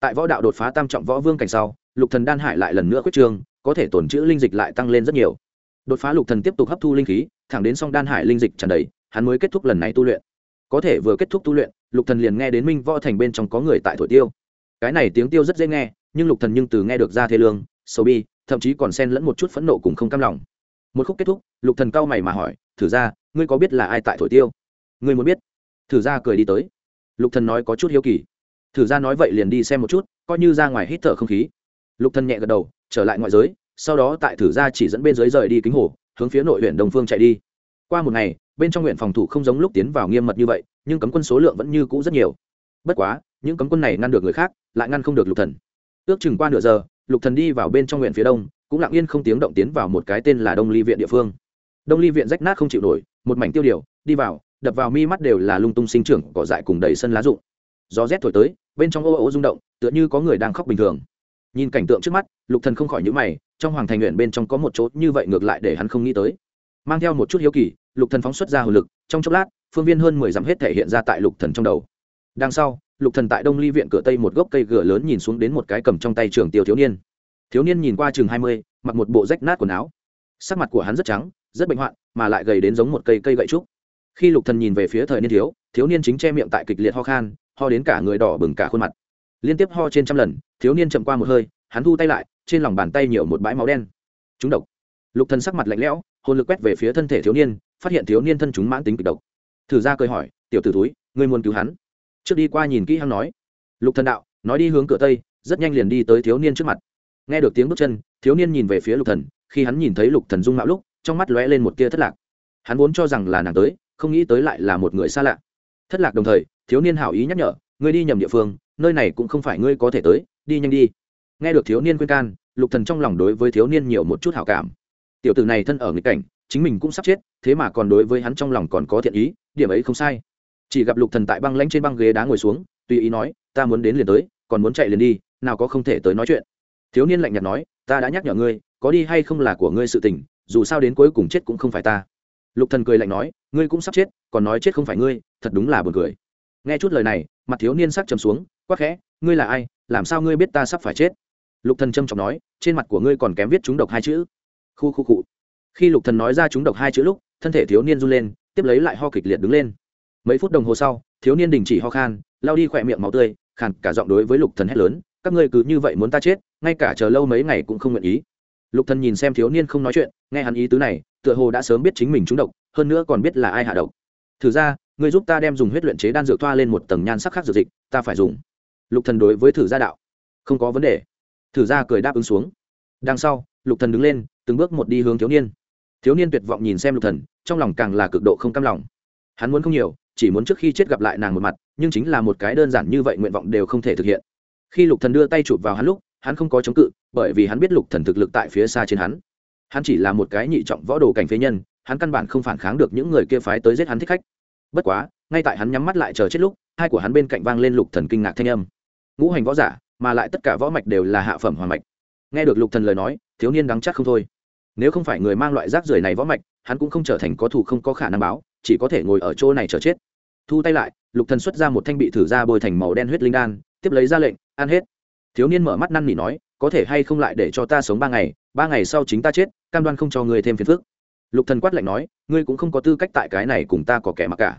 Tại võ đạo đột phá tam trọng võ vương cảnh sau, lục thần đan hải lại lần nữa quyết trương có thể tổn chữ linh dịch lại tăng lên rất nhiều. Đột phá lục thần tiếp tục hấp thu linh khí, thẳng đến song đan hải linh dịch tràn đầy, hắn mới kết thúc lần này tu luyện. Có thể vừa kết thúc tu luyện, lục thần liền nghe đến minh võ thành bên trong có người tại thổi tiêu. Cái này tiếng tiêu rất dễ nghe, nhưng lục thần nhưng từ nghe được ra thế lương, sầu bi, thậm chí còn xen lẫn một chút phẫn nộ cùng không cam lòng. Một khúc kết thúc, lục thần cau mày mà hỏi, thử ra, ngươi có biết là ai tại thổi tiêu? Ngươi muốn biết. Thử ra cười đi tới. Lục thần nói có chút hiếu kỳ. Thử ra nói vậy liền đi xem một chút, coi như ra ngoài hít thở không khí. Lục thần nhẹ gật đầu, trở lại ngoại giới, sau đó tại thử ra chỉ dẫn bên dưới rời đi kính hồ, hướng phía nội huyện đông phương chạy đi. Qua một ngày, bên trong huyện phòng thủ không giống lúc tiến vào nghiêm mật như vậy, nhưng cấm quân số lượng vẫn như cũ rất nhiều. Bất quá, những cấm quân này ngăn được người khác, lại ngăn không được lục thần. Ước chừng qua nửa giờ, lục thần đi vào bên trong huyện phía đông, cũng lặng yên không tiếng động tiến vào một cái tên là đông ly viện địa phương. Đông ly viện rách nát không chịu nổi, một mảnh tiêu điều, đi vào đập vào mi mắt đều là lung tung sinh trưởng, cỏ dại cùng đầy sân lá rụng. Gió rét thổi tới, bên trong ô ô rung động, tựa như có người đang khóc bình thường. Nhìn cảnh tượng trước mắt, lục thần không khỏi nhíu mày, trong hoàng thành nguyện bên trong có một chỗ như vậy ngược lại để hắn không nghĩ tới. Mang theo một chút hiếu kỳ, lục thần phóng xuất ra hồn lực, trong chốc lát, phương viên hơn mười dặm hết thể hiện ra tại lục thần trong đầu. Đằng sau, lục thần tại đông ly viện cửa tây một gốc cây gửa lớn nhìn xuống đến một cái cầm trong tay trường tiêu thiếu niên. Thiếu niên nhìn qua chừng hai mươi, mặc một bộ rách nát quần áo. Sắc mặt của hắn rất trắng, rất bệnh hoạn, mà lại gầy đến giống một cây cây gậy trúc khi lục thần nhìn về phía thời niên thiếu thiếu niên chính che miệng tại kịch liệt ho khan, ho đến cả người đỏ bừng cả khuôn mặt. Liên tiếp ho trên trăm lần, thiếu niên chậm qua một hơi, hắn thu tay lại, trên lòng bàn tay nhiều một bãi máu đen. Chúng độc. Lục thần sắc mặt lạnh lẽo, hồn lực quét về phía thân thể thiếu niên, phát hiện thiếu niên thân chúng mãn tính kịch độc. Thử ra cười hỏi, tiểu tử túi ngươi muốn cứu hắn? Trước đi qua nhìn kỹ hắn nói. Lục thần đạo, nói đi hướng cửa tây, rất nhanh liền đi tới thiếu niên trước mặt. Nghe được tiếng bước chân, thiếu niên nhìn về phía lục thần, khi hắn nhìn thấy lục thần dung mạo lúc, trong mắt lóe lên một tia thất lạc. Hắn vốn cho rằng là nàng tới không nghĩ tới lại là một người xa lạ. Thất lạc đồng thời, thiếu niên hảo ý nhắc nhở, ngươi đi nhầm địa phương, nơi này cũng không phải ngươi có thể tới, đi nhanh đi. Nghe được thiếu niên khuyên can, lục thần trong lòng đối với thiếu niên nhiều một chút hảo cảm. Tiểu tử này thân ở nghịch cảnh, chính mình cũng sắp chết, thế mà còn đối với hắn trong lòng còn có thiện ý, điểm ấy không sai. Chỉ gặp lục thần tại băng lãnh trên băng ghế đá ngồi xuống, tùy ý nói, ta muốn đến liền tới, còn muốn chạy liền đi, nào có không thể tới nói chuyện. Thiếu niên lạnh nhạt nói, ta đã nhắc nhở ngươi, có đi hay không là của ngươi sự tình, dù sao đến cuối cùng chết cũng không phải ta lục thần cười lạnh nói, ngươi cũng sắp chết, còn nói chết không phải ngươi, thật đúng là buồn cười. Nghe chút lời này, mặt thiếu niên sắc trầm xuống, quắc khẽ, ngươi là ai, làm sao ngươi biết ta sắp phải chết? Lục thần trầm trọng nói, trên mặt của ngươi còn kém viết chúng độc hai chữ. Khu khu cụ khi lục thần nói ra chúng độc hai chữ lúc, thân thể thiếu niên run lên, tiếp lấy lại ho kịch liệt đứng lên. Mấy phút đồng hồ sau, thiếu niên đình chỉ ho khan lao đi khỏe miệng máu tươi, khàn cả giọng đối với lục thần hét lớn, các ngươi cứ như vậy muốn ta chết, ngay cả chờ lâu mấy ngày cũng không nguyện ý. Lục thần nhìn xem thiếu niên không nói chuyện, nghe hắn ý tứ này tựa hồ đã sớm biết chính mình trúng độc, hơn nữa còn biết là ai hạ độc. Thử ra, ngươi giúp ta đem dùng huyết luyện chế đan dược thoa lên một tầng nhan sắc khác dược dịch, ta phải dùng. Lục thần đối với thử gia đạo. Không có vấn đề. Thử gia cười đáp ứng xuống. Đằng sau, lục thần đứng lên, từng bước một đi hướng thiếu niên. Thiếu niên tuyệt vọng nhìn xem lục thần, trong lòng càng là cực độ không cam lòng. Hắn muốn không nhiều, chỉ muốn trước khi chết gặp lại nàng một mặt, nhưng chính là một cái đơn giản như vậy nguyện vọng đều không thể thực hiện. Khi lục thần đưa tay chụp vào hắn lúc, hắn không có chống cự, bởi vì hắn biết lục thần thực lực tại phía xa trên hắn hắn chỉ là một cái nhị trọng võ đồ cảnh phế nhân, hắn căn bản không phản kháng được những người kia phái tới giết hắn thích khách. Bất quá, ngay tại hắn nhắm mắt lại chờ chết lúc, hai của hắn bên cạnh vang lên lục thần kinh ngạc thanh âm. Ngũ hành võ giả, mà lại tất cả võ mạch đều là hạ phẩm hoàng mạch. Nghe được lục thần lời nói, thiếu niên đáng chắc không thôi. Nếu không phải người mang loại rác rưởi này võ mạch, hắn cũng không trở thành có thủ không có khả năng báo, chỉ có thể ngồi ở chỗ này chờ chết. Thu tay lại, lục thần xuất ra một thanh bị thử ra bôi thành màu đen huyết linh đan, tiếp lấy ra lệnh, ăn hết. Thiếu niên mở mắt năn nỉ nói, có thể hay không lại để cho ta sống ba ngày ba ngày sau chính ta chết, cam đoan không cho ngươi thêm phiền phức. Lục thần quát lạnh nói, ngươi cũng không có tư cách tại cái này cùng ta có kẻ mặc cả.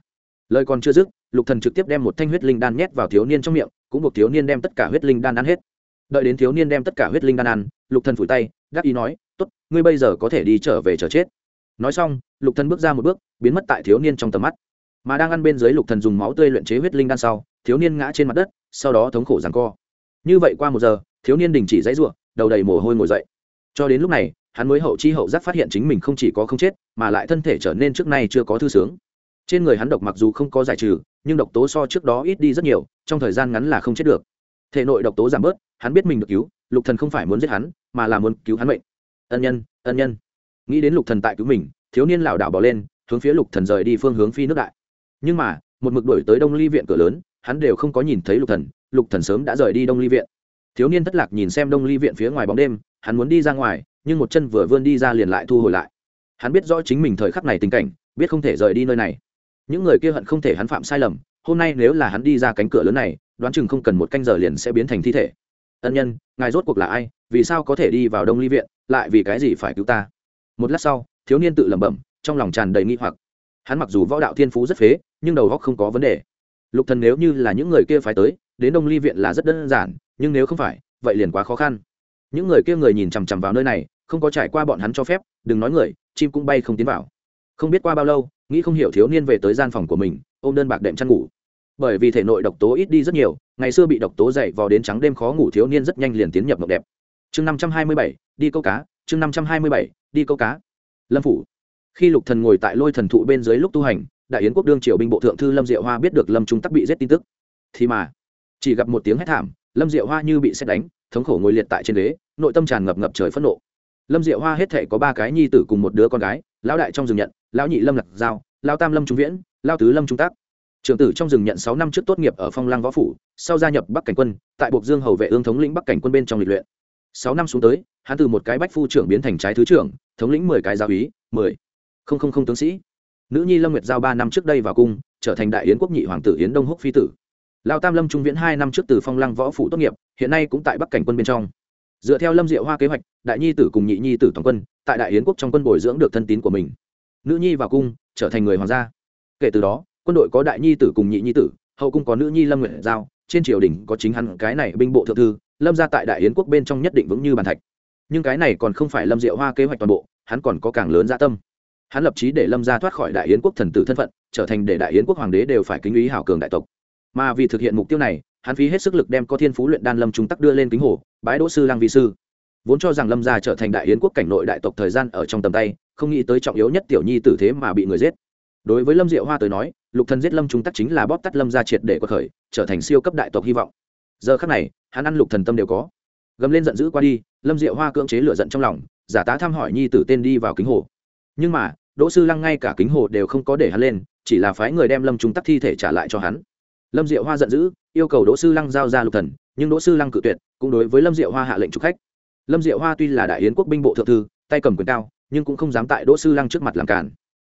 Lời còn chưa dứt, lục thần trực tiếp đem một thanh huyết linh đan nhét vào thiếu niên trong miệng, cũng buộc thiếu niên đem tất cả huyết linh đan ăn hết. Đợi đến thiếu niên đem tất cả huyết linh đan ăn, lục thần phủi tay gác ý nói, tốt, ngươi bây giờ có thể đi trở về chờ chết. Nói xong, lục thần bước ra một bước, biến mất tại thiếu niên trong tầm mắt. Mà đang ăn bên dưới lục thần dùng máu tươi luyện chế huyết linh đan sau, thiếu niên ngã trên mặt đất, sau đó thống khổ giằng co. Như vậy qua một giờ, thiếu niên đình chỉ dãy ruộng, đầu đầy mồ hôi ngồi dậy cho đến lúc này, hắn mới hậu chi hậu giác phát hiện chính mình không chỉ có không chết, mà lại thân thể trở nên trước nay chưa có thư sướng. Trên người hắn độc mặc dù không có giải trừ, nhưng độc tố so trước đó ít đi rất nhiều, trong thời gian ngắn là không chết được. Thể nội độc tố giảm bớt, hắn biết mình được cứu, lục thần không phải muốn giết hắn, mà là muốn cứu hắn mệnh. Ân nhân ân nhân. Nghĩ đến lục thần tại cứu mình, thiếu niên lảo đảo bỏ lên, hướng phía lục thần rời đi phương hướng phi nước đại. Nhưng mà, một mực đuổi tới đông ly viện cửa lớn, hắn đều không có nhìn thấy lục thần lục thần sớm đã rời đi đông ly viện. Thiếu niên thất lạc nhìn xem đông ly viện phía ngoài bóng đêm hắn muốn đi ra ngoài, nhưng một chân vừa vươn đi ra liền lại thu hồi lại. Hắn biết rõ chính mình thời khắc này tình cảnh, biết không thể rời đi nơi này. Những người kia hận không thể hắn phạm sai lầm, hôm nay nếu là hắn đi ra cánh cửa lớn này, đoán chừng không cần một canh giờ liền sẽ biến thành thi thể. Ân nhân, ngài rốt cuộc là ai, vì sao có thể đi vào đông ly viện, lại vì cái gì phải cứu ta? Một lát sau, thiếu niên tự lẩm bẩm, trong lòng tràn đầy nghi hoặc. Hắn mặc dù võ đạo thiên phú rất phế, nhưng đầu óc không có vấn đề. Lục thần nếu như là những người kia phải tới, đến đông ly viện là rất đơn giản, nhưng nếu không phải, vậy liền quá khó khăn những người kia người nhìn chằm chằm vào nơi này, không có trải qua bọn hắn cho phép, đừng nói người, chim cũng bay không tiến vào. Không biết qua bao lâu, nghĩ không hiểu thiếu niên về tới gian phòng của mình, ôm đơn bạc đệm chăn ngủ. Bởi vì thể nội độc tố ít đi rất nhiều, ngày xưa bị độc tố dậy vào đến trắng đêm khó ngủ thiếu niên rất nhanh liền tiến nhập mộng đẹp. Chương năm trăm hai mươi bảy, đi câu cá, chương năm trăm hai mươi bảy, đi câu cá. Lâm phủ. Khi lục thần ngồi tại lôi thần thụ bên dưới lúc tu hành, đại yến quốc đương triều binh bộ thượng thư lâm diệu hoa biết được lâm trung tắc bị giết tin tức. Thì mà, chỉ gặp một tiếng hét thảm, lâm diệu hoa như bị xét đánh thống khổ ngồi liệt tại trên ghế, nội tâm tràn ngập ngập trời phẫn nộ. Lâm diệu hoa hết thể có ba cái nhi tử cùng một đứa con gái, lão đại trong rừng nhận, lão nhị lâm lạc giao lao tam lâm trung viễn lao tứ lâm trung tác. Trưởng tử trong rừng nhận sáu năm trước tốt nghiệp ở phong lăng võ phủ, sau gia nhập bắc cảnh quân, tại buộc dương hầu vệ ương thống lĩnh bắc cảnh quân bên trong lịch luyện. Sáu năm xuống tới, hắn từ một cái bách phu trưởng biến thành trái thứ trưởng, thống lĩnh mười cái gia úy, mười không không không tướng sĩ. Nữ nhi lâm nguyệt giao ba năm trước đây vào cung, trở thành đại yến quốc nhị hoàng tử yến đông húc phi tử lao tam lâm trung viễn hai năm trước từ phong lăng võ phủ tốt nghiệp, hiện nay cũng tại bắc cảnh quân bên trong. Dựa theo lâm diệu hoa kế hoạch, đại nhi tử cùng nhị nhi tử toàn quân, tại đại yến quốc trong quân bồi dưỡng được thân tín của mình. Nữ nhi vào cung, trở thành người hoàng gia. Kể từ đó, quân đội có đại nhi tử cùng nhị nhi tử, hậu cung có nữ nhi lâm nguyện giao, trên triều đình có chính hắn cái này binh bộ thượng thư, lâm ra tại đại yến quốc bên trong nhất định vững như bàn thạch. Nhưng cái này còn không phải lâm diệu hoa kế hoạch toàn bộ, hắn còn có càng lớn gia dạ tâm. Hắn lập chí để lâm ra thoát khỏi đại yến quốc thần tử thân phận, trở thành để đại yến quốc hoàng đế đều phải kính ý hảo cường đại tộc mà vì thực hiện mục tiêu này, hắn phí hết sức lực đem có thiên phú luyện đan lâm trung tắc đưa lên kính hồ, bái đỗ sư lang vi sư. Vốn cho rằng lâm gia trở thành đại yến quốc cảnh nội đại tộc thời gian ở trong tầm tay, không nghĩ tới trọng yếu nhất tiểu nhi tử thế mà bị người giết. Đối với lâm diệu hoa tới nói, lục thần giết lâm trung tắc chính là bóp tắt lâm gia triệt để quật khởi, trở thành siêu cấp đại tộc hy vọng. Giờ khắc này, hắn ăn lục thần tâm đều có. Gầm lên giận dữ qua đi, lâm diệu hoa cưỡng chế lửa giận trong lòng, giả tá thăm hỏi nhi tử tên đi vào kính hồ. Nhưng mà, đỗ sư lăng ngay cả kính hồ đều không có để hắn lên, chỉ là phái người đem lâm trung tắc thi thể trả lại cho hắn lâm diệu hoa giận dữ, yêu cầu đỗ sư lăng giao ra lục thần, nhưng đỗ sư lăng cự tuyệt, cũng đối với lâm diệu hoa hạ lệnh trục khách. Lâm diệu hoa tuy là đại yến quốc binh bộ thượng thư, tay cầm quyền cao, nhưng cũng không dám tại đỗ sư lăng trước mặt làm cản.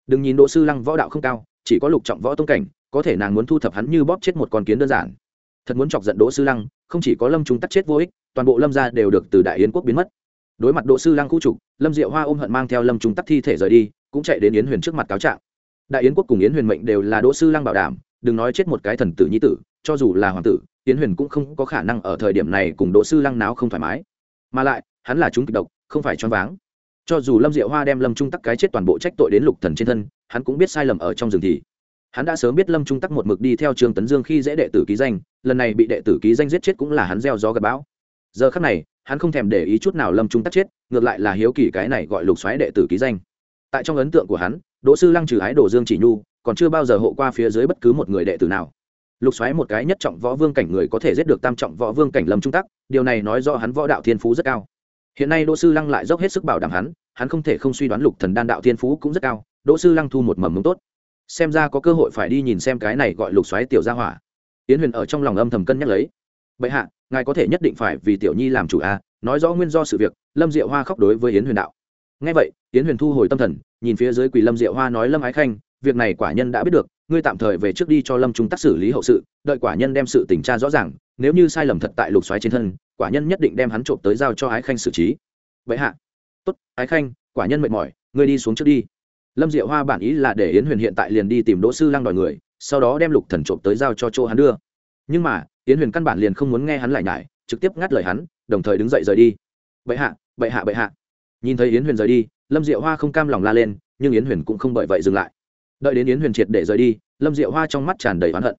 Đừng nhìn đỗ sư lăng võ đạo không cao, chỉ có lục trọng võ tông cảnh, có thể nàng muốn thu thập hắn như bóp chết một con kiến đơn giản. Thật muốn chọc giận đỗ sư lăng, không chỉ có lâm chúng tắt chết vô ích, toàn bộ lâm gia đều được từ đại yến quốc biến mất. Đối mặt đỗ sư lăng khu trục, lâm diệu hoa ôm hận mang theo lâm chúng tắt thi thể rời đi, cũng chạy đến yến huyền trước mặt cáo trạng. Đại yến quốc cùng yến huyền mệnh đều là đỗ sư lăng bảo đảm đừng nói chết một cái thần tử nhi tử, cho dù là hoàng tử tiến huyền cũng không có khả năng ở thời điểm này cùng đỗ sư lăng náo không thoải mái. Mà lại, hắn là chúng kịch độc, không phải choáng váng. Cho dù lâm diệu hoa đem lâm trung tắc cái chết toàn bộ trách tội đến lục thần trên thân, hắn cũng biết sai lầm ở trong rừng thì. Hắn đã sớm biết lâm trung tắc một mực đi theo trương tấn dương khi dễ đệ tử ký danh, lần này bị đệ tử ký danh giết chết cũng là hắn gieo gió gặp bão. Giờ khắc này, hắn không thèm để ý chút nào lâm trung tắc chết, ngược lại là hiếu kỳ cái này gọi lục xoáy đệ tử ký danh. Tại trong ấn tượng của hắn, đỗ sư lăng trừ ái đổ dương chỉ nhu còn chưa bao giờ hộ qua phía dưới bất cứ một người đệ tử nào. Lục xoáy một cái nhất trọng võ vương cảnh người có thể giết được tam trọng võ vương cảnh lâm trung tắc điều này nói do hắn võ đạo thiên phú rất cao. Hiện nay đỗ sư lăng lại dốc hết sức bảo đảm hắn hắn không thể không suy đoán lục thần đan đạo thiên phú cũng rất cao đỗ sư lăng thu một mầm mống tốt. Xem ra có cơ hội phải đi nhìn xem cái này gọi lục xoáy tiểu gia hỏa. Yến huyền ở trong lòng âm thầm cân nhắc lấy. Bệ hạ ngài có thể nhất định phải vì tiểu nhi làm chủ a à, nói rõ nguyên do sự việc lâm diệu hoa khóc đối với yến huyền đạo. Nghe vậy yến huyền thu hồi tâm thần nhìn phía dưới quỳ lâm diệu hoa nói lâm ái khanh việc này quả nhân đã biết được, ngươi tạm thời về trước đi cho lâm trung tác xử lý hậu sự, đợi quả nhân đem sự tình tra rõ ràng, nếu như sai lầm thật tại lục xoáy trên thân, quả nhân nhất định đem hắn trộm tới giao cho ái khanh xử trí. Vậy hạ. Tốt, ái khanh, quả nhân mệt mỏi, ngươi đi xuống trước đi. Lâm diệu hoa bản ý là để yến huyền hiện tại liền đi tìm đỗ sư lăng đòi người, sau đó đem lục thần trộm tới giao cho chỗ hắn đưa. Nhưng mà, yến huyền căn bản liền không muốn nghe hắn lại nhải, trực tiếp ngắt lời hắn, đồng thời đứng dậy rời đi. Bệ hạ bệ hạ bệ hạ. Nhìn thấy yến huyền rời đi, lâm diệu hoa không cam lòng la lên, nhưng yến huyền cũng không bởi vậy dừng lại đợi đến yến huyền triệt để rời đi, lâm diệu hoa trong mắt tràn đầy oán hận.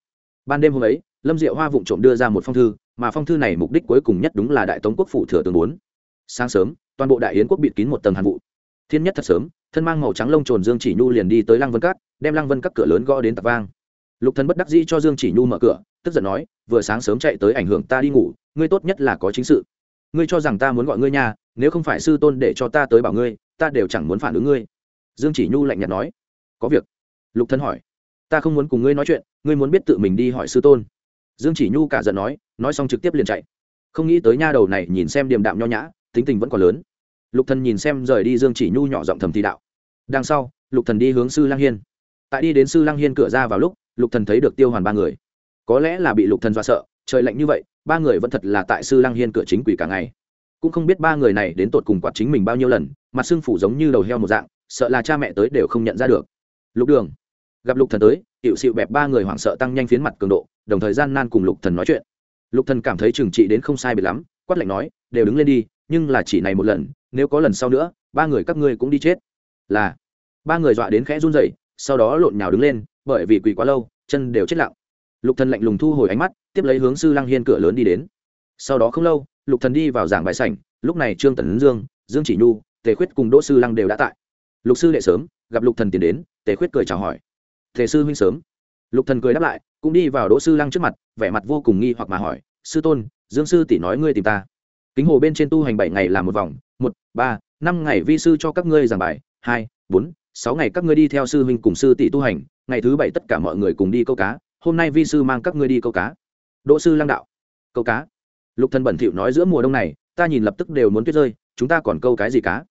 Ban đêm hôm ấy, lâm diệu hoa vụng trộm đưa ra một phong thư, mà phong thư này mục đích cuối cùng nhất đúng là đại tống quốc phủ thừa tướng bốn. Sáng sớm, toàn bộ đại yến quốc bịt kín một tầng hàn vụ. Thiên nhất thật sớm, thân mang màu trắng lông trồn dương chỉ nhu liền đi tới lăng vân cát đem lăng vân các cửa lớn gõ đến tạc vang. Lục thần bất đắc dĩ cho dương chỉ nhu mở cửa, tức giận nói, vừa sáng sớm chạy tới ảnh hưởng ta đi ngủ, ngươi tốt nhất là có chính sự. Ngươi cho rằng ta muốn gọi ngươi nhà nếu không phải sư tôn để cho ta tới bảo ngươi, ta đều chẳng muốn phản ứng ngươi. Dương chỉ nhu lạnh nhạt nói, có việc lục thần hỏi, ta không muốn cùng ngươi nói chuyện, ngươi muốn biết tự mình đi hỏi sư tôn. Dương chỉ nhu cả giận nói nói xong trực tiếp liền chạy. Không nghĩ tới nha đầu này nhìn xem điềm đạm nho nhã, tính tình vẫn còn lớn. Lục thần nhìn xem rời đi dương chỉ nhu nhỏ giọng thầm thì đạo, đằng sau, lục thần đi hướng sư lang hiên. Tại đi đến sư lang hiên cửa ra vào lúc, lục thần thấy được tiêu hoàn ba người. Có lẽ là bị lục thần dọa sợ, trời lạnh như vậy, ba người vẫn thật là tại sư lang hiên cửa chính quỷ cả ngày. Cũng không biết ba người này đến tột cùng quạt chính mình bao nhiêu lần, mặt xương phủ giống như đầu heo một dạng, sợ là cha mẹ tới đều không nhận ra được. Lục đường gặp lục thần tới hiệu xịu bẹp ba người hoảng sợ tăng nhanh phiến mặt cường độ, đồng thời gian nan cùng lục thần nói chuyện. Lục thần cảm thấy trừng trị đến không sai biệt lắm, quát lạnh nói, đều đứng lên đi, nhưng là chỉ này một lần, nếu có lần sau nữa, ba người các ngươi cũng đi chết. Là, ba người dọa đến khẽ run rẩy, sau đó lộn nhào đứng lên, bởi vì quỳ quá lâu, chân đều chết lặng. Lục thần lạnh lùng thu hồi ánh mắt, tiếp lấy hướng sư lăng hiên cửa lớn đi đến. Sau đó không lâu, lục thần đi vào giảng bài sảnh, lúc này trương tần dương dương chỉ nhu, tề khuyết cùng đỗ sư lăng đều đã tại. Lục sư đệ sớm, gặp lục thần tiến đến, tề khuyết cười chào hỏi. Thề sư huynh sớm. Lục thần cười đáp lại, cũng đi vào đỗ sư lăng trước mặt, vẻ mặt vô cùng nghi hoặc mà hỏi, sư tôn, dương sư tỷ nói ngươi tìm ta. Kính hồ bên trên tu hành bảy ngày làm một vòng, một, ba, năm ngày vi sư cho các ngươi giảng bài, hai, bốn, sáu ngày các ngươi đi theo sư huynh cùng sư tỷ tu hành, ngày thứ bảy tất cả mọi người cùng đi câu cá, hôm nay vi sư mang các ngươi đi câu cá. Đỗ sư lăng đạo, câu cá? Lục thần bẩn thỉu nói giữa mùa đông này, ta nhìn lập tức đều muốn tuyết rơi, chúng ta còn câu cái gì cá?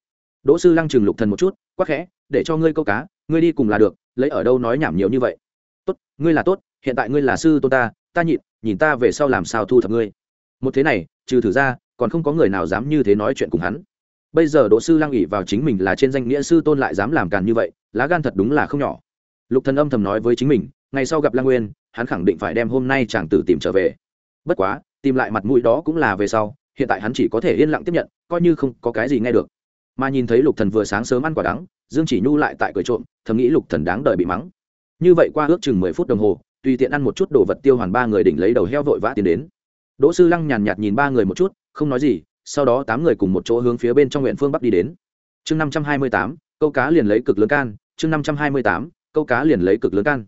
Đỗ sư lăng chừng lục thần một chút, quắc khẽ, để cho ngươi câu cá, ngươi đi cùng là được lấy ở đâu nói nhảm nhiều như vậy? Tốt, ngươi là tốt, hiện tại ngươi là sư tôn ta ta nhịn, nhìn ta về sau làm sao thu thập ngươi. Một thế này, trừ thử ra, còn không có người nào dám như thế nói chuyện cùng hắn. Bây giờ đỗ sư lăng ỉ vào chính mình là trên danh nghĩa sư tôn lại dám làm càn như vậy, lá gan thật đúng là không nhỏ. Lục thần âm thầm nói với chính mình, ngày sau gặp lăng nguyên, hắn khẳng định phải đem hôm nay chàng tử tìm trở về. Bất quá, tìm lại mặt mũi đó cũng là về sau, hiện tại hắn chỉ có thể yên lặng tiếp nhận, coi như không có cái gì nghe được. Mà nhìn thấy lục thần vừa sáng sớm ăn quả đắng dương chỉ nhu lại tại cười trộm, thầm nghĩ lục thần đáng đời bị mắng. Như vậy qua ước chừng mười phút đồng hồ, tùy tiện ăn một chút đồ vật tiêu hoàn ba người đỉnh lấy đầu heo vội vã tiến đến. Đỗ sư lăng nhàn nhạt nhìn ba người một chút, không nói gì, sau đó tám người cùng một chỗ hướng phía bên trong huyện phương bắc đi đến. Chương năm trăm hai mươi tám, câu cá liền lấy cực lớn can. Chương năm trăm hai mươi tám, câu cá liền lấy cực lớn can.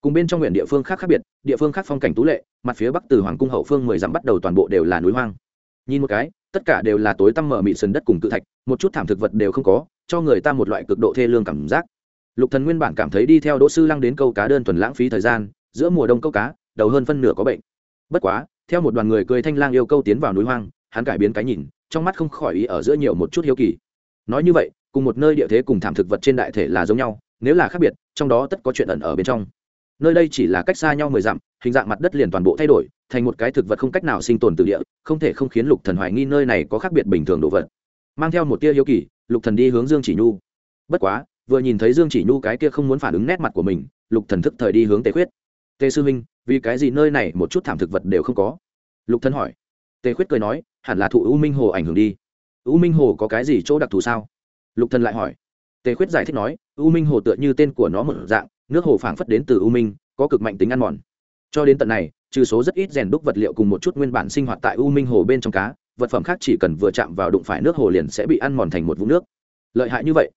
Cùng bên trong huyện địa phương khác khác biệt, địa phương khác phong cảnh tú lệ, mặt phía bắc từ hoàng cung hậu phương mười dặm bắt đầu toàn bộ đều là núi hoang. Nhìn một cái, tất cả đều là tối tăm mở mịt sườn đất cùng cự thạch, một chút thảm thực vật đều không có cho người ta một loại cực độ thê lương cảm giác. Lục thần nguyên bản cảm thấy đi theo đỗ sư lăng đến câu cá đơn thuần lãng phí thời gian, giữa mùa đông câu cá, đầu hơn phân nửa có bệnh. Bất quá, theo một đoàn người cười thanh lang yêu câu tiến vào núi hoang, hắn cải biến cái nhìn, trong mắt không khỏi ý ở giữa nhiều một chút hiếu kỳ. Nói như vậy, cùng một nơi địa thế cùng thảm thực vật trên đại thể là giống nhau, nếu là khác biệt, trong đó tất có chuyện ẩn ở bên trong. Nơi đây chỉ là cách xa nhau mười dặm, hình dạng mặt đất liền toàn bộ thay đổi, thành một cái thực vật không cách nào sinh tồn từ địa, không thể không khiến lục thần hoài nghi nơi này có khác biệt bình thường đồ vật. Mang theo một tia hiếu kỳ lục thần đi hướng dương chỉ nhu. Bất quá, vừa nhìn thấy dương chỉ nhu cái kia không muốn phản ứng nét mặt của mình, lục thần thức thời đi hướng tề khuyết. Tề sư minh vì cái gì nơi này một chút thảm thực vật đều không có? Lục thần hỏi. Tề khuyết cười nói, hẳn là thụ u minh hồ ảnh hưởng đi. U minh hồ có cái gì chỗ đặc thù sao? Lục thần lại hỏi. Tề khuyết giải thích nói, u minh hồ tựa như tên của nó một dạng, nước hồ phảng phất đến từ u minh, có cực mạnh tính ăn mòn. Cho đến tận này, trừ số rất ít rèn đúc vật liệu cùng một chút nguyên bản sinh hoạt tại u minh hồ bên trong cá vật phẩm khác chỉ cần vừa chạm vào đụng phải nước hồ liền sẽ bị ăn mòn thành một vũng nước. Lợi hại như vậy?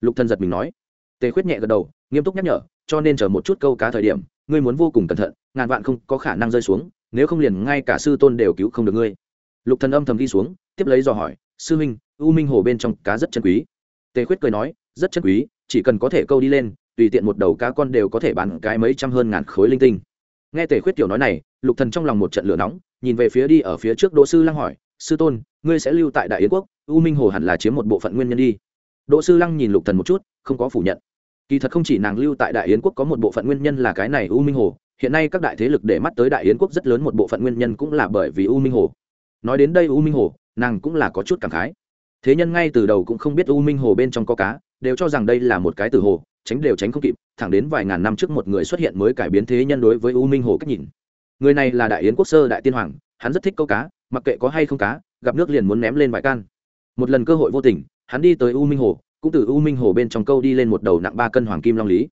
Lục thần giật mình nói. Tề khuyết nhẹ gật đầu, nghiêm túc nhắc nhở, cho nên chờ một chút câu cá thời điểm, ngươi muốn vô cùng cẩn thận, ngàn vạn không có khả năng rơi xuống, nếu không liền ngay cả sư tôn đều cứu không được ngươi. Lục thần âm thầm đi xuống, tiếp lấy dò hỏi, sư minh u minh hồ bên trong cá rất chân quý. Tề khuyết cười nói, rất chân quý, chỉ cần có thể câu đi lên, tùy tiện một đầu cá con đều có thể bán cái mấy trăm hơn ngàn khối linh tinh. Nghe tề khuyết tiểu nói này, lục thần trong lòng một trận lửa nóng, nhìn về phía đi ở phía trước đỗ sư lăng hỏi sư tôn, ngươi sẽ lưu tại đại yến quốc, u minh hồ hẳn là chiếm một bộ phận nguyên nhân đi. Đỗ sư lăng nhìn lục thần một chút, không có phủ nhận. Kỳ thật không chỉ nàng lưu tại đại yến quốc có một bộ phận nguyên nhân là cái này u minh hồ, hiện nay các đại thế lực để mắt tới đại yến quốc rất lớn một bộ phận nguyên nhân cũng là bởi vì u minh hồ. Nói đến đây u minh hồ, nàng cũng là có chút cảm khái. Thế nhân ngay từ đầu cũng không biết u minh hồ bên trong có cá, đều cho rằng đây là một cái tử hồ, tránh đều tránh không kịp, thẳng đến vài ngàn năm trước một người xuất hiện mới cải biến thế nhân đối với u minh hồ cách nhìn. Người này là đại yến quốc sơ đại tiên hoàng, hắn rất thích câu cá mặc kệ có hay không cá, gặp nước liền muốn ném lên vài can. Một lần cơ hội vô tình, hắn đi tới u minh hồ, cũng từ u minh hồ bên trong câu đi lên một đầu nặng ba cân hoàng kim long lý.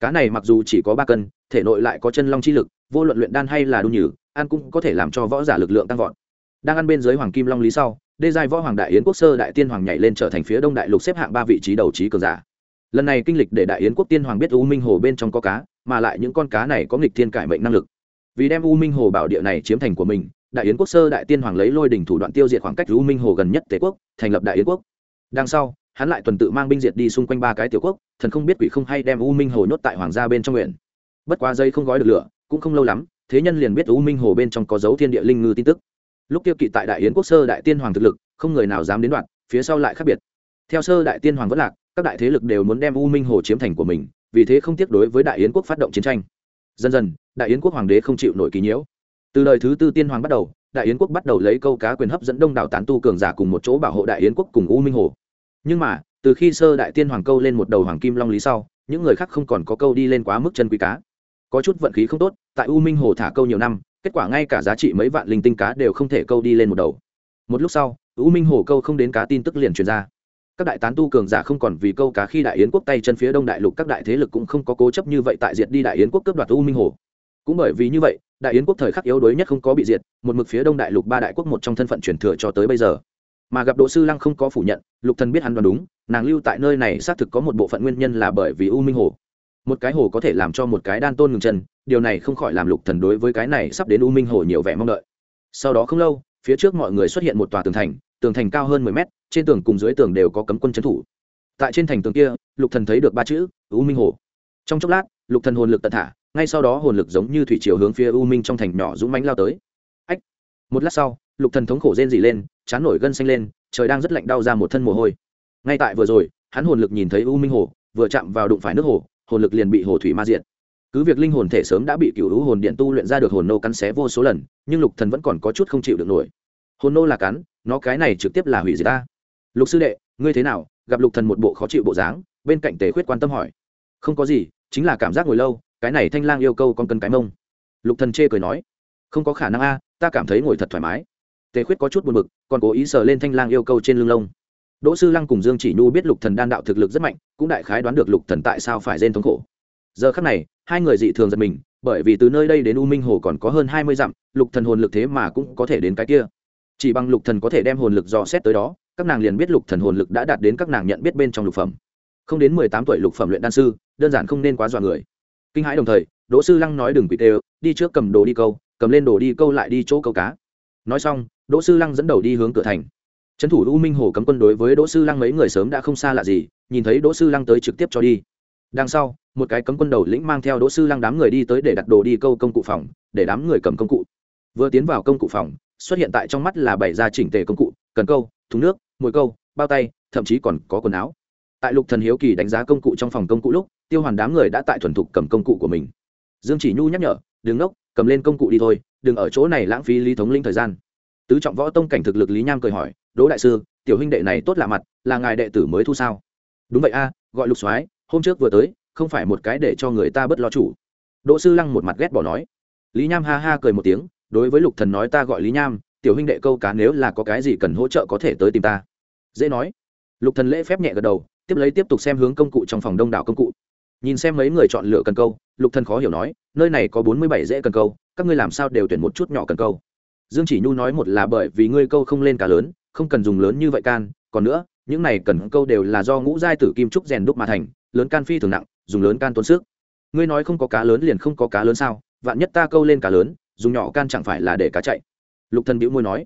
Cá này mặc dù chỉ có ba cân, thể nội lại có chân long chi lực, vô luận luyện đan hay là đun nhử, ăn cũng có thể làm cho võ giả lực lượng tăng vọt. Đang ăn bên dưới hoàng kim long lý sau, đê giai võ hoàng đại yến quốc sơ đại tiên hoàng nhảy lên trở thành phía đông đại lục xếp hạng ba vị trí đầu trí cường giả. Lần này kinh lịch để đại yến quốc tiên hoàng biết u minh hồ bên trong có cá, mà lại những con cá này có nghịch thiên cải mệnh năng lực. Vì đem u minh hồ bảo địa này chiếm thành của mình đại yến quốc sơ đại tiên hoàng lấy lôi đỉnh thủ đoạn tiêu diệt khoảng cách u minh hồ gần nhất tề quốc, thành lập đại yến quốc. Đằng sau, hắn lại tuần tự mang binh diệt đi xung quanh ba cái tiểu quốc, thần không biết quỷ không hay đem u minh hồ nhốt tại hoàng gia bên trong nguyện. Bất quá dây không gói được lửa, cũng không lâu lắm, thế nhân liền biết u minh hồ bên trong có dấu thiên địa linh ngư tin tức. Lúc tiêu kỵ tại đại yến quốc sơ đại tiên hoàng thực lực, không người nào dám đến đoạn, phía sau lại khác biệt. Theo sơ đại tiên hoàng vẫn lạc, các đại thế lực đều muốn đem u minh hồ chiếm thành của mình, vì thế không tiếc đối với đại yến quốc phát động chiến tranh. Dần dần, đại yến quốc hoàng đế không chịu nổi kỳ nhiễu từ đời thứ tư tiên hoàng bắt đầu, đại yến quốc bắt đầu lấy câu cá quyền hấp dẫn đông đảo tán tu cường giả cùng một chỗ bảo hộ đại yến quốc cùng u minh hồ. Nhưng mà, từ khi sơ đại tiên hoàng câu lên một đầu hoàng kim long lý sau, những người khác không còn có câu đi lên quá mức chân quý cá. Có chút vận khí không tốt, tại u minh hồ thả câu nhiều năm, kết quả ngay cả giá trị mấy vạn linh tinh cá đều không thể câu đi lên một đầu. Một lúc sau, u minh hồ câu không đến cá tin tức liền truyền ra. Các đại tán tu cường giả không còn vì câu cá khi đại yến quốc tay chân phía đông đại lục các đại thế lực cũng không có cố chấp như vậy tại diệt đi đại yến quốc cướp đoạt u minh hồ cũng bởi vì như vậy, đại yến quốc thời khắc yếu đuối nhất không có bị diệt, một mực phía đông đại lục ba đại quốc một trong thân phận truyền thừa cho tới bây giờ. Mà gặp đỗ sư lăng không có phủ nhận, lục thần biết hắn đoán đúng, nàng lưu tại nơi này xác thực có một bộ phận nguyên nhân là bởi vì u minh hồ. Một cái hồ có thể làm cho một cái đan tôn ngừng chân, điều này không khỏi làm lục thần đối với cái này sắp đến u minh hồ nhiều vẻ mong đợi. Sau đó không lâu, phía trước mọi người xuất hiện một tòa tường thành tường thành cao hơn mười mét, trên tường cùng dưới tường đều có cấm quân trấn thủ. Tại trên thành tường kia, lục thần thấy được ba chữ, u minh hồ. Trong chốc lát, lục thần hồn lực tận thả ngay sau đó hồn lực giống như thủy chiều hướng phía u minh trong thành nhỏ dũng mánh lao tới. Ách! Một lát sau, lục thần thống khổ rên rỉ lên, chán nổi gân xanh lên, trời đang rất lạnh đau ra một thân mồ hôi. Ngay tại vừa rồi, hắn hồn lực nhìn thấy u minh hồ, vừa chạm vào đụng phải nước hồ, hồn lực liền bị hồ thủy ma diệt. Cứ việc linh hồn thể sớm đã bị cựu hữu hồn điện tu luyện ra được hồn nô cắn xé vô số lần, nhưng lục thần vẫn còn có chút không chịu được nổi. Hồn nô là cắn, nó cái này trực tiếp là hủy diệt ta. Lục sư đệ, ngươi thế nào? Gặp lục thần một bộ khó chịu bộ dáng, bên cạnh tề khuyết quan tâm hỏi. Không có gì, chính là cảm giác ngồi lâu cái này thanh lang yêu câu con cân cái mông. Lục thần chê cười nói, không có khả năng a, ta cảm thấy ngồi thật thoải mái. Tề khuyết có chút buồn bực, còn cố ý sờ lên thanh lang yêu câu trên lưng lông. Đỗ sư lăng cùng dương chỉ nhu biết lục thần đan đạo thực lực rất mạnh, cũng đại khái đoán được lục thần tại sao phải rên thống khổ. Giờ khắc này, hai người dị thường giật mình, bởi vì từ nơi đây đến u minh hồ còn có hơn hai mươi dặm, lục thần hồn lực thế mà cũng có thể đến cái kia. Chỉ bằng lục thần có thể đem hồn lực dò xét tới đó, các nàng liền biết lục thần hồn lực đã đạt đến các nàng nhận biết bên trong lục phẩm. Không đến mười tám tuổi lục phẩm luyện đan sư, đơn giản không nên quá dọa người kinh hãi đồng thời, đỗ sư lăng nói đừng bị tê đi trước cầm đồ đi câu, cầm lên đồ đi câu lại đi chỗ câu cá. Nói xong, đỗ sư lăng dẫn đầu đi hướng cửa thành. Trấn thủ u minh hồ cấm quân đối với đỗ sư lăng mấy người sớm đã không xa lạ gì, nhìn thấy đỗ sư lăng tới trực tiếp cho đi. Đằng sau, một cái cấm quân đầu lĩnh mang theo đỗ sư lăng đám người đi tới để đặt đồ đi câu công cụ phòng, để đám người cầm công cụ. Vừa tiến vào công cụ phòng, xuất hiện tại trong mắt là bảy gia chỉnh tề công cụ, cần câu thúng nước, mồi câu, bao tay, thậm chí còn có quần áo. Tại lục thần hiếu kỳ đánh giá công cụ trong phòng công cụ lúc tiêu hoàn đám người đã tại thuần thục cầm công cụ của mình. Dương chỉ nhu nhắc nhở, đừng ngốc, cầm lên công cụ đi thôi, đừng ở chỗ này lãng phí lý thống linh thời gian. Tứ trọng võ tông cảnh thực lực lý nham cười hỏi, đỗ đại sư, tiểu huynh đệ này tốt lạ mặt, là ngài đệ tử mới thu sao? Đúng vậy a, gọi lục soái, hôm trước vừa tới, không phải một cái để cho người ta bớt lo chủ. Đỗ sư lăng một mặt ghét bỏ nói. Lý nham ha ha cười một tiếng, đối với lục thần nói ta gọi lý nham, tiểu huynh đệ câu cá nếu là có cái gì cần hỗ trợ có thể tới tìm ta. Dễ nói. Lục thần lễ phép nhẹ gật đầu, tiếp lấy tiếp tục xem hướng công cụ trong phòng đông đảo công cụ nhìn xem mấy người chọn lựa cần câu, lục thần khó hiểu nói, nơi này có bốn mươi bảy dễ cần câu, các ngươi làm sao đều tuyển một chút nhỏ cần câu? Dương chỉ nhu nói một là bởi vì ngươi câu không lên cá lớn, không cần dùng lớn như vậy can, còn nữa, những này cần câu đều là do ngũ giai tử kim trúc rèn đúc mà thành, lớn can phi thường nặng, dùng lớn can tốn sức. Ngươi nói không có cá lớn liền không có cá lớn sao, vạn nhất ta câu lên cá lớn, dùng nhỏ can chẳng phải là để cá chạy? Lục thần bĩu môi nói,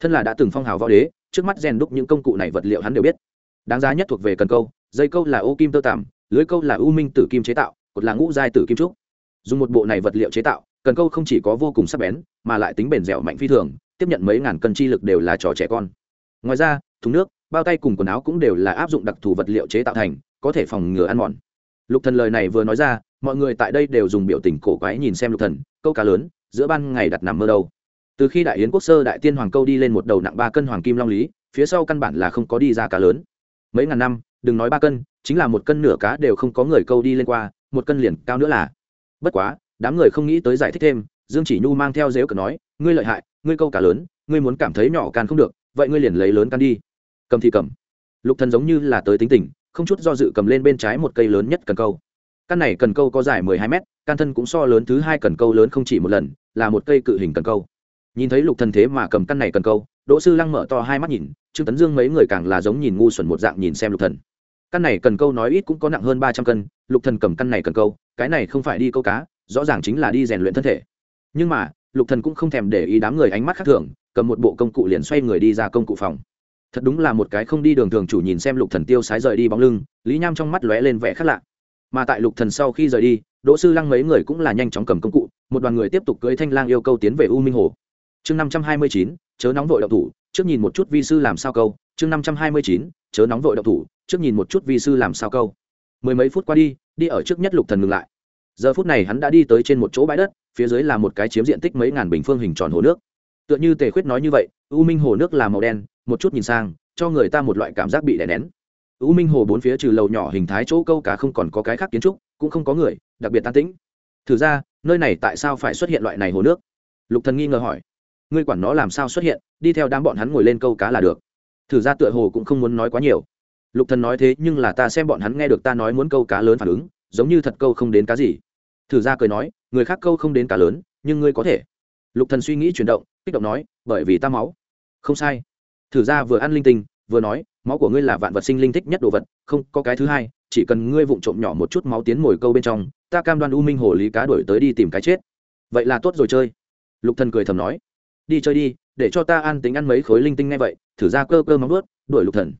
thân là đã từng phong hào võ đế, trước mắt rèn đúc những công cụ này vật liệu hắn đều biết. Đáng giá nhất thuộc về cần câu, dây câu là ô kim tơ tằm lưới câu là u minh tử kim chế tạo, cột là ngũ giai tử kim trúc. Dùng một bộ này vật liệu chế tạo, cần câu không chỉ có vô cùng sắc bén, mà lại tính bền dẻo mạnh phi thường, tiếp nhận mấy ngàn cân chi lực đều là trò trẻ con. Ngoài ra, thùng nước, bao tay cùng quần áo cũng đều là áp dụng đặc thù vật liệu chế tạo thành, có thể phòng ngừa ăn mòn. Lục thần lời này vừa nói ra, mọi người tại đây đều dùng biểu tình cổ quái nhìn xem lục thần, câu cá lớn, giữa ban ngày đặt nằm mơ đâu. Từ khi đại yến quốc sơ đại tiên hoàng câu đi lên một đầu nặng ba cân hoàng kim long lý, phía sau căn bản là không có đi ra cá lớn. Mấy ngàn năm đừng nói ba cân, chính là một cân nửa cá đều không có người câu đi lên qua, một cân liền cao nữa là. Bất quá, đám người không nghĩ tới giải thích thêm, dương chỉ nhu mang theo dếu cờ nói, ngươi lợi hại, ngươi câu cá lớn, ngươi muốn cảm thấy nhỏ can không được, vậy ngươi liền lấy lớn can đi. Cầm thì cầm. Lục thần giống như là tới tính tình, không chút do dự cầm lên bên trái một cây lớn nhất cần câu. Căn này cần câu có dài mười hai mét, can thân cũng so lớn thứ hai cần câu lớn không chỉ một lần, là một cây cự hình cần câu. Nhìn thấy lục thần thế mà cầm căn này cần câu, đỗ sư lăng mở to hai mắt nhìn, trương tấn dương mấy người càng là giống nhìn ngu xuẩn một dạng nhìn xem lục thần căn này cần câu nói ít cũng có nặng hơn ba trăm cân, lục thần cầm căn này cần câu, cái này không phải đi câu cá, rõ ràng chính là đi rèn luyện thân thể. Nhưng mà, lục thần cũng không thèm để ý đám người ánh mắt khác thường, cầm một bộ công cụ liền xoay người đi ra công cụ phòng. Thật đúng là một cái không đi đường thường chủ nhìn xem lục thần tiêu sái rời đi bóng lưng, lý nham trong mắt lóe lên vẻ khác lạ. Mà tại lục thần sau khi rời đi, đỗ sư lăng mấy người cũng là nhanh chóng cầm công cụ, một đoàn người tiếp tục cưới thanh lang yêu câu tiến về u minh hồ. Chương năm trăm hai mươi chín, chớ nóng vội động thủ, trước nhìn một chút vi sư làm sao câu. Chương năm trăm hai mươi chín, chớ nóng vội động thủ trước nhìn một chút vi sư làm sao câu. Mười mấy phút qua đi đi ở trước nhất lục thần ngừng lại. Giờ phút này hắn đã đi tới trên một chỗ bãi đất, phía dưới là một cái chiếm diện tích mấy ngàn bình phương hình tròn hồ nước. Tựa như tề khuyết nói như vậy, u minh hồ nước là màu đen, một chút nhìn sang, cho người ta một loại cảm giác bị đè nén. U minh hồ bốn phía trừ lầu nhỏ hình thái chỗ câu cá không còn có cái khác kiến trúc, cũng không có người, đặc biệt tan tĩnh. Thử ra, nơi này tại sao phải xuất hiện loại này hồ nước? Lục thần nghi ngờ hỏi. Ngươi quản nó làm sao xuất hiện, đi theo đám bọn hắn ngồi lên câu cá là được. Thử ra tựa hồ cũng không muốn nói quá nhiều lục thần nói thế nhưng là ta xem bọn hắn nghe được ta nói muốn câu cá lớn phản ứng, giống như thật câu không đến cá gì. Thử ra cười nói, người khác câu không đến cá lớn, nhưng ngươi có thể. Lục thần suy nghĩ chuyển động, kích động nói, bởi vì ta máu. Không sai. Thử ra vừa ăn linh tinh, vừa nói, máu của ngươi là vạn vật sinh linh thích nhất đồ vật, không, có cái thứ hai, chỉ cần ngươi vụng trộm nhỏ một chút máu tiến mồi câu bên trong, ta cam đoan u minh hồ lý cá đuổi tới đi tìm cái chết. Vậy là tốt rồi chơi. Lục thần cười thầm nói, đi chơi đi, để cho ta an tính ăn mấy khối linh tinh ngay vậy, thử ra cơ cơ móng ướt đuổi lục thần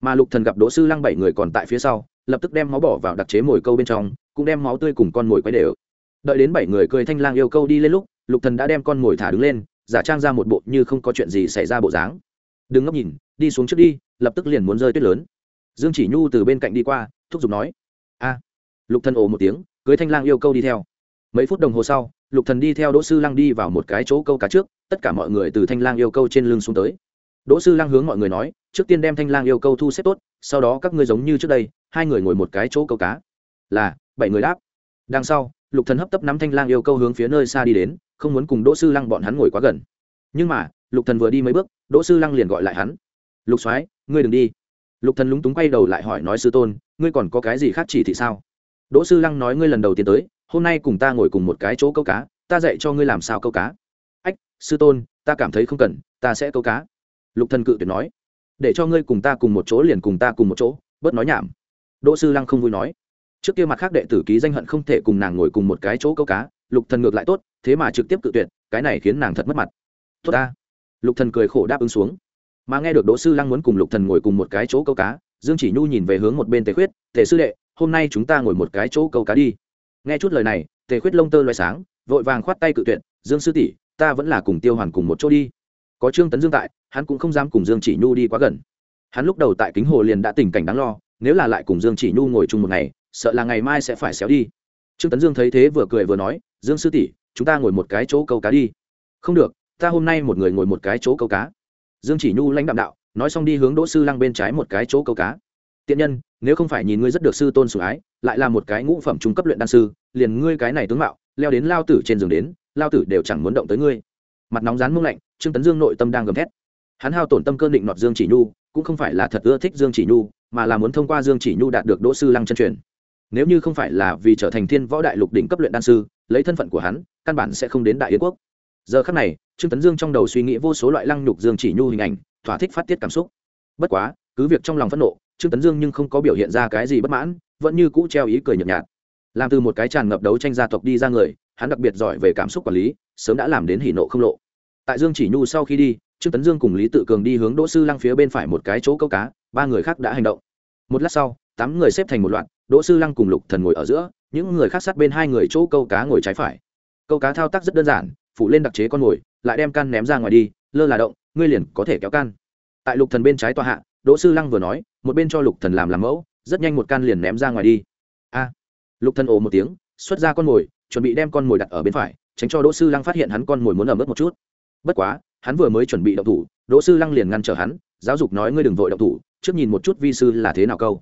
mà lục thần gặp đỗ sư lăng bảy người còn tại phía sau, lập tức đem máu bỏ vào đặc chế mồi câu bên trong, cũng đem máu tươi cùng con mồi quấy đều. Đợi đến bảy người cười thanh lang yêu câu đi lên lúc, lục thần đã đem con mồi thả đứng lên, giả trang ra một bộ như không có chuyện gì xảy ra bộ dáng. Đừng ngốc nhìn, đi xuống trước đi, lập tức liền muốn rơi tuyết lớn. Dương chỉ nhu từ bên cạnh đi qua, thúc giục nói, a. Lục thần ồ một tiếng, cưới thanh lang yêu câu đi theo. Mấy phút đồng hồ sau, lục thần đi theo đỗ sư lăng đi vào một cái chỗ câu cá trước, tất cả mọi người từ thanh lang yêu câu trên lưng xuống tới đỗ sư lăng hướng mọi người nói, trước tiên đem thanh lang yêu câu thu xếp tốt, sau đó các ngươi giống như trước đây, hai người ngồi một cái chỗ câu cá. Là, bảy người đáp. Đằng sau, lục thần hấp tấp nắm thanh lang yêu câu hướng phía nơi xa đi đến, không muốn cùng đỗ sư lăng bọn hắn ngồi quá gần. Nhưng mà, lục thần vừa đi mấy bước, đỗ sư lăng liền gọi lại hắn. Lục soái, ngươi đừng đi. Lục thần lúng túng quay đầu lại hỏi nói sư tôn, ngươi còn có cái gì khác chỉ thị sao? Đỗ sư lăng nói, ngươi lần đầu tiên tới, hôm nay cùng ta ngồi cùng một cái chỗ câu cá, ta dạy cho ngươi làm sao câu cá. Ách, sư tôn, ta cảm thấy không cần, ta sẽ câu cá lục thần cự tuyệt nói, để cho ngươi cùng ta cùng một chỗ liền cùng ta cùng một chỗ, bớt nói nhảm. Đỗ sư lăng không vui nói, trước kia mặt khác đệ tử ký danh hận không thể cùng nàng ngồi cùng một cái chỗ câu cá, lục thần ngược lại tốt, thế mà trực tiếp cự tuyệt, cái này khiến nàng thật mất mặt. Tốt ta. Lục thần cười khổ đáp ứng xuống. Mà nghe được đỗ sư lăng muốn cùng lục thần ngồi cùng một cái chỗ câu cá, dương chỉ nhu nhìn về hướng một bên tề khuyết, tề sư đệ, hôm nay chúng ta ngồi một cái chỗ câu cá đi. Nghe chút lời này, tề khuyết lông tơ loay sáng, vội vàng khoát tay cự tuyệt, dương sư tỷ, ta vẫn là cùng tiêu hoàn cùng một chỗ đi có trương tấn dương tại, hắn cũng không dám cùng dương chỉ nhu đi quá gần. Hắn lúc đầu tại kính hồ liền đã tình cảnh đáng lo, nếu là lại cùng dương chỉ nhu ngồi chung một ngày, sợ là ngày mai sẽ phải xéo đi. Trương tấn dương thấy thế vừa cười vừa nói, dương sư tỷ, chúng ta ngồi một cái chỗ câu cá đi. Không được, ta hôm nay một người ngồi một cái chỗ câu cá. Dương chỉ nhu lãnh đạm đạo, nói xong đi hướng đỗ sư lăng bên trái một cái chỗ câu cá. Tiện nhân, nếu không phải nhìn ngươi rất được sư tôn sủng ái, lại là một cái ngũ phẩm trung cấp luyện đan sư, liền ngươi cái này tướng mạo, leo đến lao tử trên giường đến, lao tử đều chẳng muốn động tới ngươi mặt nóng rán mông lạnh, trương tấn dương nội tâm đang gầm thét. Hắn hao tổn tâm cơn định nọt dương chỉ nhu, cũng không phải là thật ưa thích dương chỉ nhu, mà là muốn thông qua dương chỉ nhu đạt được đỗ sư lăng chân truyền. Nếu như không phải là vì trở thành thiên võ đại lục đỉnh cấp luyện đan sư, lấy thân phận của hắn, căn bản sẽ không đến đại yến quốc. Giờ khắc này, trương tấn dương trong đầu suy nghĩ vô số loại lăng nhục dương chỉ nhu hình ảnh, thỏa thích phát tiết cảm xúc. Bất quá, cứ việc trong lòng phẫn nộ, trương tấn dương nhưng không có biểu hiện ra cái gì bất mãn, vẫn như cũ treo ý cười nhợt nhạt. Làm từ một cái tràn ngập đấu tranh gia tộc đi ra người hắn đặc biệt giỏi về cảm xúc quản lý, sớm đã làm đến hỉ nộ không lộ. Tại dương chỉ nhu sau khi đi, trương tấn dương cùng lý tự cường đi hướng đỗ sư lăng phía bên phải một cái chỗ câu cá, ba người khác đã hành động. Một lát sau, tám người xếp thành một loạt, đỗ sư lăng cùng lục thần ngồi ở giữa, những người khác sát bên hai người chỗ câu cá ngồi trái phải. Câu cá thao tác rất đơn giản phụ lên đặc chế con mồi lại đem can ném ra ngoài đi, lơ là động, ngươi liền có thể kéo can. Tại lục thần bên trái tòa hạ, đỗ sư lăng vừa nói, một bên cho lục thần làm làm mẫu, rất nhanh một can liền ném ra ngoài đi. A! Lục thần ồ một tiếng, xuất ra con mồi chuẩn bị đem con mồi đặt ở bên phải, tránh cho đỗ sư lăng phát hiện hắn con mồi muốn ẩm ướt một chút. Bất quá, hắn vừa mới chuẩn bị động thủ, đỗ sư lăng liền ngăn trở hắn, giáo dục nói ngươi đừng vội động thủ, trước nhìn một chút vi sư là thế nào câu.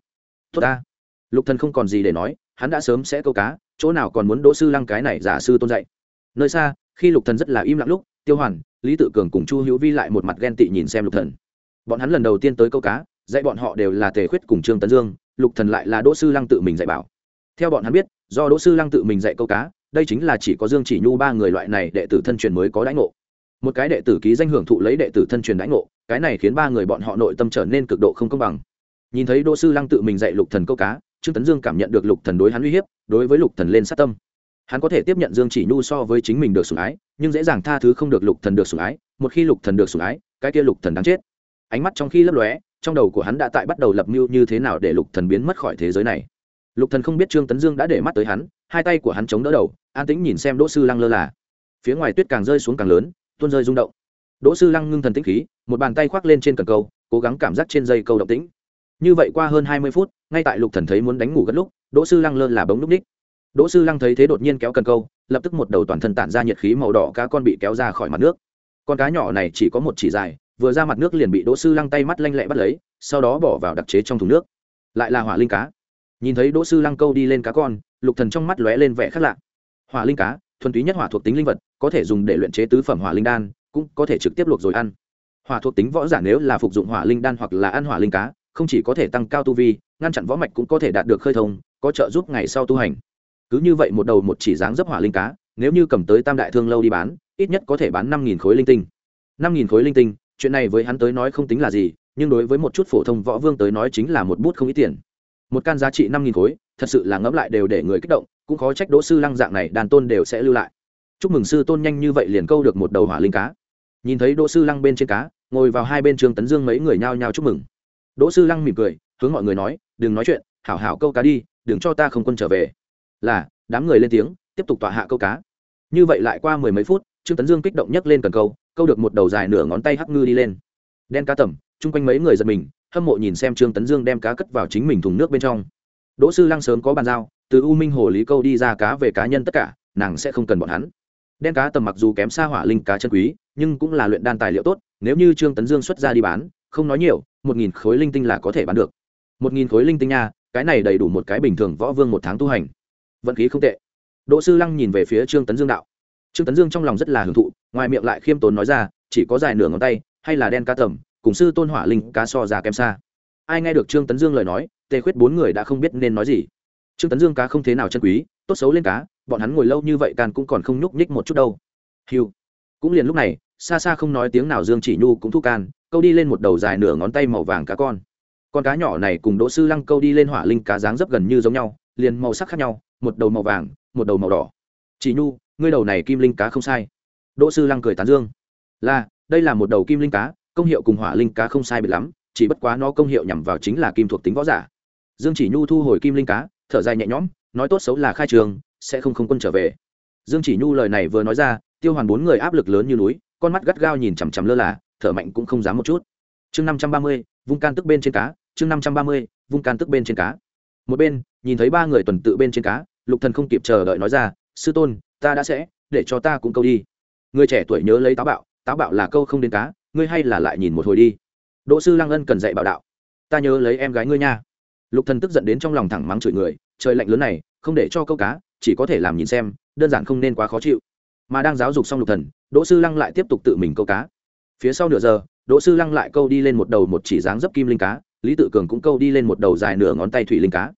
Tốt ta. Lục thần không còn gì để nói, hắn đã sớm sẽ câu cá, chỗ nào còn muốn đỗ sư lăng cái này giả sư tôn dạy. Nơi xa, khi lục thần rất là im lặng lúc, tiêu hoàn, lý tự cường cùng chu hữu vi lại một mặt ghen tị nhìn xem lục thần. Bọn hắn lần đầu tiên tới câu cá, dạy bọn họ đều là tề khuyết cùng trương tấn dương, lục thần lại là đỗ sư lăng tự mình dạy bảo. Theo bọn hắn biết do đỗ sư lăng tự mình dạy câu cá, đây chính là chỉ có dương chỉ nhu ba người loại này đệ tử thân truyền mới có đãi ngộ. Một cái đệ tử ký danh hưởng thụ lấy đệ tử thân truyền đãi ngộ, cái này khiến ba người bọn họ nội tâm trở nên cực độ không công bằng. Nhìn thấy đỗ sư lăng tự mình dạy lục thần câu cá, trương tấn dương cảm nhận được lục thần đối hắn uy hiếp, đối với lục thần lên sát tâm. Hắn có thể tiếp nhận dương chỉ nhu so với chính mình được sủng ái, nhưng dễ dàng tha thứ không được lục thần được sủng ái, một khi lục thần được sủng ái, cái kia lục thần đáng chết. Ánh mắt trong khi lấp lóe, trong đầu của hắn đã tại bắt đầu lập mưu như thế nào để lục thần biến mất khỏi thế giới này lục thần không biết trương tấn dương đã để mắt tới hắn hai tay của hắn chống đỡ đầu an tĩnh nhìn xem đỗ sư lăng lơ là phía ngoài tuyết càng rơi xuống càng lớn tuôn rơi rung động đỗ sư lăng ngưng thần tĩnh khí một bàn tay khoác lên trên cần câu cố gắng cảm giác trên dây câu động tĩnh như vậy qua hơn hai mươi phút ngay tại lục thần thấy muốn đánh ngủ gật lúc đỗ sư lăng lơ là bóng núp ních đỗ sư lăng thấy thế đột nhiên kéo cần câu lập tức một đầu toàn thân tản ra nhiệt khí màu đỏ cá con bị kéo ra khỏi mặt nước con cá nhỏ này chỉ có một chỉ dài vừa ra mặt nước liền bị đỗ sư lăng tay mắt lanh lẹ bắt lấy sau đó bỏ vào đặc chế trong thùng nước lại là hỏa linh cá nhìn thấy đỗ sư lăng câu đi lên cá con, lục thần trong mắt lóe lên vẻ khác lạ. Hỏa linh cá, thuần túy nhất hỏa thuộc tính linh vật, có thể dùng để luyện chế tứ phẩm hỏa linh đan, cũng có thể trực tiếp luộc rồi ăn. Hỏa thuộc tính võ giả nếu là phục dụng hỏa linh đan hoặc là ăn hỏa linh cá, không chỉ có thể tăng cao tu vi, ngăn chặn võ mạch cũng có thể đạt được khơi thông, có trợ giúp ngày sau tu hành. Cứ như vậy một đầu một chỉ dáng dấp hỏa linh cá, nếu như cầm tới tam đại thương lâu đi bán, ít nhất có thể bán năm nghìn khối linh tinh. năm nghìn khối linh tinh, chuyện này với hắn tới nói không tính là gì, nhưng đối với một chút phổ thông võ vương tới nói chính là một bút không ít tiền một can giá trị năm nghìn khối, thật sự là ngẫm lại đều để người kích động, cũng khó trách đỗ sư lăng dạng này đàn tôn đều sẽ lưu lại. Chúc mừng sư tôn nhanh như vậy liền câu được một đầu hỏa linh cá. Nhìn thấy đỗ sư lăng bên trên cá, ngồi vào hai bên trường tấn dương mấy người nhao nhao chúc mừng. Đỗ sư lăng mỉm cười, hướng mọi người nói, đừng nói chuyện, hảo hảo câu cá đi, đừng cho ta không quân trở về. Là, đám người lên tiếng, tiếp tục tọa hạ câu cá. Như vậy lại qua mười mấy phút, trương tấn dương kích động nhấc lên cần câu câu được một đầu dài nửa ngón tay hắc ngư đi lên. Đen cá tầm, chung quanh mấy người giật mình hâm mộ nhìn xem trương tấn dương đem cá cất vào chính mình thùng nước bên trong. Đỗ sư lăng sớm có bàn giao, từ u minh hồ lý câu đi ra cá về cá nhân tất cả, nàng sẽ không cần bọn hắn. Đen cá tầm mặc dù kém xa hỏa linh cá chân quý, nhưng cũng là luyện đan tài liệu tốt, nếu như trương tấn dương xuất ra đi bán, không nói nhiều, một nghìn khối linh tinh là có thể bán được. Một nghìn khối linh tinh nha, cái này đầy đủ một cái bình thường võ vương một tháng tu hành. Vận khí không tệ. Đỗ sư lăng nhìn về phía trương tấn dương đạo. Trương tấn dương trong lòng rất là hưởng thụ, ngoài miệng lại khiêm tốn nói ra, chỉ có dài nửa ngón tay, hay là đen cá tầm cùng sư tôn hỏa linh cá so già kém xa. Ai nghe được trương tấn dương lời nói, tề khuyết bốn người đã không biết nên nói gì. Trương tấn dương cá không thế nào chân quý, tốt xấu lên cá, bọn hắn ngồi lâu như vậy can cũng còn không nhúc nhích một chút đâu. Hiu. Cũng liền lúc này, xa xa không nói tiếng nào dương chỉ nhu cũng thu can, câu đi lên một đầu dài nửa ngón tay màu vàng cá con. Con cá nhỏ này cùng đỗ sư lăng câu đi lên hỏa linh cá dáng dấp gần như giống nhau, liền màu sắc khác nhau, một đầu màu vàng, một đầu màu đỏ. Chỉ nhu, ngươi đầu này kim linh cá không sai. Đỗ sư lăng cười tán dương. Là, đây là một đầu kim linh cá công hiệu cùng hỏa linh cá không sai biệt lắm, chỉ bất quá nó công hiệu nhằm vào chính là kim thuộc tính võ giả. Dương chỉ nhu thu hồi kim linh cá, thở dài nhẹ nhõm, nói tốt xấu là khai trường, sẽ không không quân trở về. Dương chỉ nhu lời này vừa nói ra, tiêu hoàn bốn người áp lực lớn như núi, con mắt gắt gao nhìn chằm chằm lơ là, thở mạnh cũng không dám một chút. Chương năm trăm ba mươi, vung can tức bên trên cá, chương năm trăm ba mươi, vung can tức bên trên cá. Một bên, nhìn thấy ba người tuần tự bên trên cá, lục thần không kịp chờ đợi nói ra, sư tôn, ta đã sẽ, để cho ta cũng câu đi. Người trẻ tuổi nhớ lấy táo bạo táo bạo là câu không đến cá ngươi hay là lại nhìn một hồi đi. Đỗ sư lăng ân cần dạy bảo đạo. Ta nhớ lấy em gái ngươi nha. Lục thần tức giận đến trong lòng thẳng mắng chửi người, trời lạnh lớn này, không để cho câu cá, chỉ có thể làm nhìn xem, đơn giản không nên quá khó chịu. Mà đang giáo dục xong lục thần, đỗ sư lăng lại tiếp tục tự mình câu cá. Phía sau nửa giờ, đỗ sư lăng lại câu đi lên một đầu một chỉ dáng dấp kim linh cá, lý tự cường cũng câu đi lên một đầu dài nửa ngón tay thủy linh cá.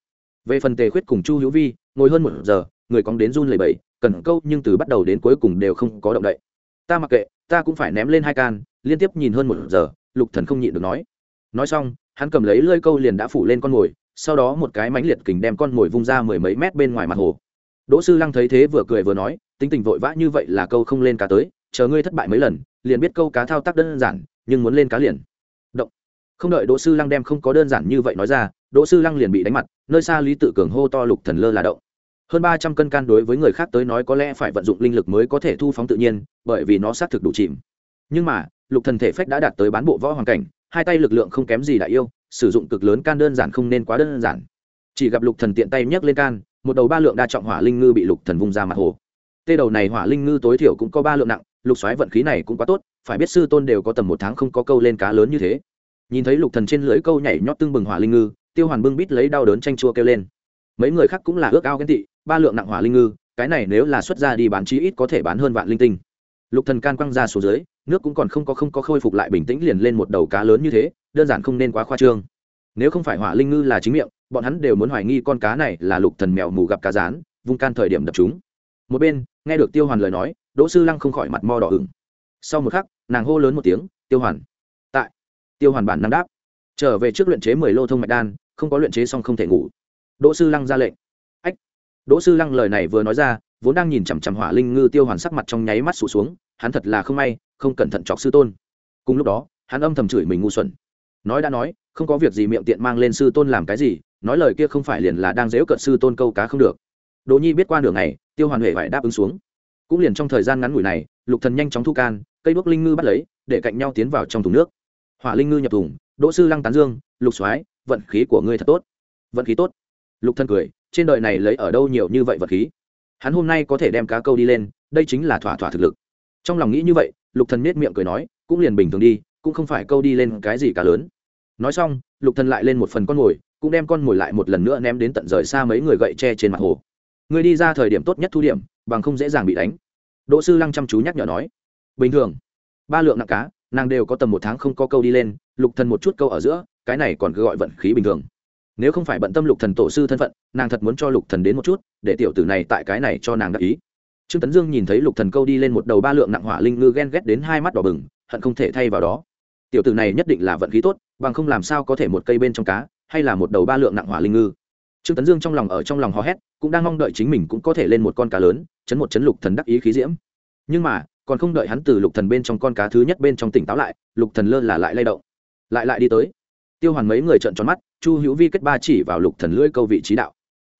Về phần tề khuyết cùng chu hữu vi, ngồi hơn một giờ, người cóng đến run lẩy bẩy, cần câu nhưng từ bắt đầu đến cuối cùng đều không có động đậy. Ta mặc kệ, ta cũng phải ném lên hai can liên tiếp nhìn hơn một giờ, lục thần không nhịn được nói. Nói xong, hắn cầm lấy lơi câu liền đã phủ lên con mồi, sau đó một cái mánh liệt kình đem con mồi vung ra mười mấy mét bên ngoài mặt hồ. Đỗ sư lăng thấy thế vừa cười vừa nói, tính tình vội vã như vậy là câu không lên cá tới, chờ ngươi thất bại mấy lần, liền biết câu cá thao tác đơn giản, nhưng muốn lên cá liền. Động. Không đợi đỗ sư lăng đem không có đơn giản như vậy nói ra, đỗ sư lăng liền bị đánh mặt, nơi xa lý tự cường hô to lục thần lơ là động. Hơn ba trăm cân can đối với người khác tới nói có lẽ phải vận dụng linh lực mới có thể thu phóng tự nhiên, bởi vì nó xác thực đủ chìm. Nhưng mà lục thần thể phách đã đạt tới bán bộ võ hoàn cảnh, hai tay lực lượng không kém gì đại yêu, sử dụng cực lớn can đơn giản không nên quá đơn giản. Chỉ gặp lục thần tiện tay nhấc lên can, một đầu ba lượng đa trọng hỏa linh ngư bị lục thần vung ra mặt hồ. Tê đầu này hỏa linh ngư tối thiểu cũng có ba lượng nặng, lục xoáy vận khí này cũng quá tốt, phải biết sư tôn đều có tầm một tháng không có câu lên cá lớn như thế. Nhìn thấy lục thần trên lưới câu nhảy nhót tương bừng hỏa linh ngư, tiêu hoàn bưng bít lấy đau đớn tranh chua kêu lên. Mấy người khác cũng là ước ao ghen tị, ba lượng nặng hỏa linh ngư, cái này nếu là xuất ra đi bán chí ít có thể bán hơn vạn linh tinh. Lục thần can quăng ra xuống dưới nước cũng còn không có không có khôi phục lại bình tĩnh liền lên một đầu cá lớn như thế, đơn giản không nên quá khoa trương. Nếu không phải hỏa linh ngư là chính miệng, bọn hắn đều muốn hoài nghi con cá này là lục thần mèo mù gặp cá rán vung can thời điểm đập chúng. Một bên, nghe được tiêu hoàn lời nói, đỗ sư lăng không khỏi mặt mo đỏ ửng. Sau một khắc, nàng hô lớn một tiếng, tiêu hoàn! Tại, tiêu hoàn bản năng đáp. Trở về trước luyện chế mười lô thông mạch đan, không có luyện chế xong không thể ngủ. Đỗ sư lăng ra lệnh. Ách. Đỗ sư lăng lời này vừa nói ra, vốn đang nhìn chằm chằm hỏa linh ngư tiêu hoàn sắc mặt trong nháy mắt sụt xuống hắn thật là không may, không cẩn thận chọc sư tôn. Cùng lúc đó, hắn âm thầm chửi mình ngu xuẩn. Nói đã nói, không có việc gì miệng tiện mang lên sư tôn làm cái gì, nói lời kia không phải liền là đang dễu cận sư tôn câu cá không được. Đỗ nhi biết qua đường này tiêu hoàn huệ phải đáp ứng xuống. Cũng liền trong thời gian ngắn ngủi này, lục thần nhanh chóng thu can, cây đuốc linh ngư bắt lấy, để cạnh nhau tiến vào trong thùng nước. Hỏa linh ngư nhập thùng, đỗ sư lăng tán dương, lục soái, vận khí của ngươi thật tốt. Vận khí tốt? Lục thần cười, trên đời này lấy ở đâu nhiều như vậy vận khí? Hắn hôm nay có thể đem cá câu đi lên, đây chính là thỏa thỏa thực lực trong lòng nghĩ như vậy, lục thần nết miệng cười nói, cũng liền bình thường đi, cũng không phải câu đi lên cái gì cả lớn. Nói xong, lục thần lại lên một phần con mồi cũng đem con mồi lại một lần nữa ném đến tận rời xa mấy người gậy tre trên mặt hồ. Người đi ra thời điểm tốt nhất thu điểm, bằng không dễ dàng bị đánh. Đỗ sư lăng chăm chú nhắc nhở nói. Bình thường, ba lượng nặng cá, nàng đều có tầm một tháng không có câu đi lên, lục thần một chút câu ở giữa, cái này còn cứ gọi vận khí bình thường. Nếu không phải bận tâm lục thần tổ sư thân phận, nàng thật muốn cho lục thần đến một chút, để tiểu tử này tại cái này cho nàng đắc ý trương tấn dương nhìn thấy lục thần câu đi lên một đầu ba lượng nặng hỏa linh ngư ghen ghét đến hai mắt đỏ bừng, hận không thể thay vào đó. Tiểu tử này nhất định là vận khí tốt, bằng không làm sao có thể một cây bên trong cá, hay là một đầu ba lượng nặng hỏa linh ngư. Trương tấn dương trong lòng ở trong lòng hò hét, cũng đang mong đợi chính mình cũng có thể lên một con cá lớn, chấn một chấn lục thần đắc ý khí diễm. Nhưng mà, còn không đợi hắn từ lục thần bên trong con cá thứ nhất bên trong tỉnh táo lại, lục thần lơ là lại lay động. Lại lại đi tới. Tiêu hoàn mấy người trợn tròn mắt, chu hữu vi kết ba chỉ vào lục thần lưỡi câu vị trí đạo.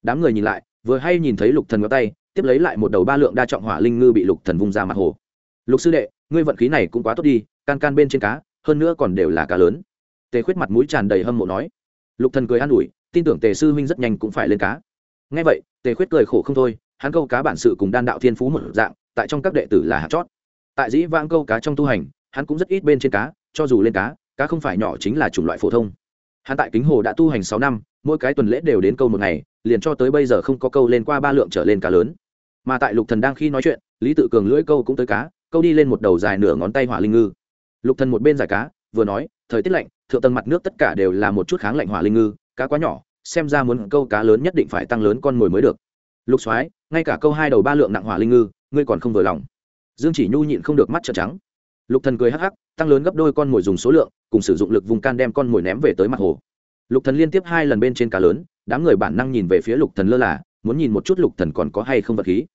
Đám người nhìn lại vừa hay nhìn thấy lục thần ngón tay, tiếp lấy lại một đầu ba lượng đa trọng hỏa linh ngư bị lục thần vung ra mặt hồ. Lục sư đệ, ngươi vận khí này cũng quá tốt đi, can can bên trên cá, hơn nữa còn đều là cá lớn. Tề khuyết mặt mũi tràn đầy hâm mộ nói. Lục thần cười an ủi, tin tưởng tề sư huynh rất nhanh cũng phải lên cá. Nghe vậy, tề khuyết cười khổ không thôi, hắn câu cá bản sự cùng đan đạo thiên phú một dạng, tại trong các đệ tử là hạt chót. Tại dĩ vãng câu cá trong tu hành, hắn cũng rất ít bên trên cá, cho dù lên cá cá không phải nhỏ chính là chủng loại phổ thông hắn tại kính hồ đã tu hành sáu năm, mỗi cái tuần lễ đều đến câu một ngày, liền cho tới bây giờ không có câu lên qua ba lượng trở lên cá lớn. Mà tại lục thần đang khi nói chuyện, lý tự cường lưỡi câu cũng tới cá, câu đi lên một đầu dài nửa ngón tay hỏa linh ngư. Lục thần một bên giải cá, vừa nói, thời tiết lạnh, thượng tầng mặt nước tất cả đều là một chút kháng lạnh hỏa linh ngư, cá quá nhỏ, xem ra muốn câu cá lớn nhất định phải tăng lớn con mồi mới được. Lục soái, ngay cả câu hai đầu ba lượng nặng hỏa linh ngư, ngươi còn không vừa lòng. Dương chỉ nhu nhịn không được mắt trợn trắng lục thần cười hắc hắc, tăng lớn gấp đôi con mồi dùng số lượng, cùng sử dụng lực vùng can đem con mồi ném về tới mặt hồ. Lục thần liên tiếp hai lần bên trên cá lớn, đám người bản năng nhìn về phía lục thần lơ là, muốn nhìn một chút lục thần còn có hay không vật khí.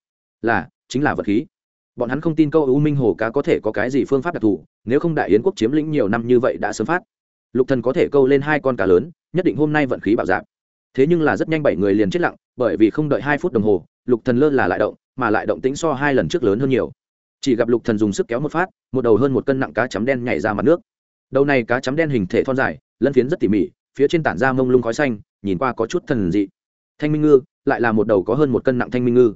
Là, chính là vật khí. Bọn hắn không tin câu u minh hồ cá có thể có cái gì phương pháp đặc thù, nếu không đại yến quốc chiếm lĩnh nhiều năm như vậy đã sớm phát. Lục thần có thể câu lên hai con cá lớn, nhất định hôm nay vận khí bảo giảm thế nhưng là rất nhanh bảy người liền chết lặng, bởi vì không đợi hai phút đồng hồ, lục thần lơ là lại động, mà lại động tĩnh so hai lần trước lớn hơn nhiều chỉ gặp lục thần dùng sức kéo một phát, một đầu hơn một cân nặng cá chấm đen nhảy ra mặt nước. Đầu này cá chấm đen hình thể thon dài, lân phiến rất tỉ mỉ, phía trên tản ra mông lung khói xanh, nhìn qua có chút thần dị. Thanh minh ngư, lại là một đầu có hơn một cân nặng thanh minh ngư.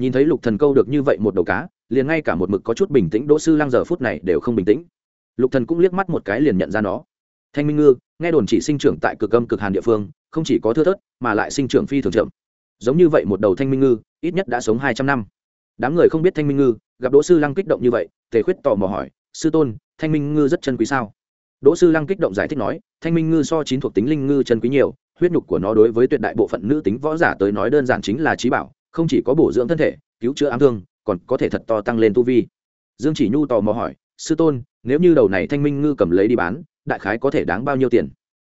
Nhìn thấy lục thần câu được như vậy một đầu cá, liền ngay cả một mực có chút bình tĩnh đỗ sư lăng giờ phút này đều không bình tĩnh. Lục thần cũng liếc mắt một cái liền nhận ra nó. Thanh minh ngư, nghe đồn chỉ sinh trưởng tại cực âm cực hàn địa phương, không chỉ có thưa thớt, mà lại sinh trưởng phi thường chậm. Giống như vậy một đầu thanh minh ngư, ít nhất đã sống hai trăm năm. Đám người không biết thanh minh ngư gặp đỗ sư lăng kích động như vậy, tề khuyết tò mò hỏi, sư tôn, thanh minh ngư rất chân quý sao? Đỗ sư lăng kích động giải thích nói, thanh minh ngư so chín thuộc tính linh ngư chân quý nhiều, huyết nhục của nó đối với tuyệt đại bộ phận nữ tính võ giả tới nói đơn giản chính là trí bảo, không chỉ có bổ dưỡng thân thể, cứu chữa ám thương, còn có thể thật to tăng lên tu vi. Dương chỉ nhu tò mò hỏi, sư tôn, nếu như đầu này thanh minh ngư cầm lấy đi bán, đại khái có thể đáng bao nhiêu tiền?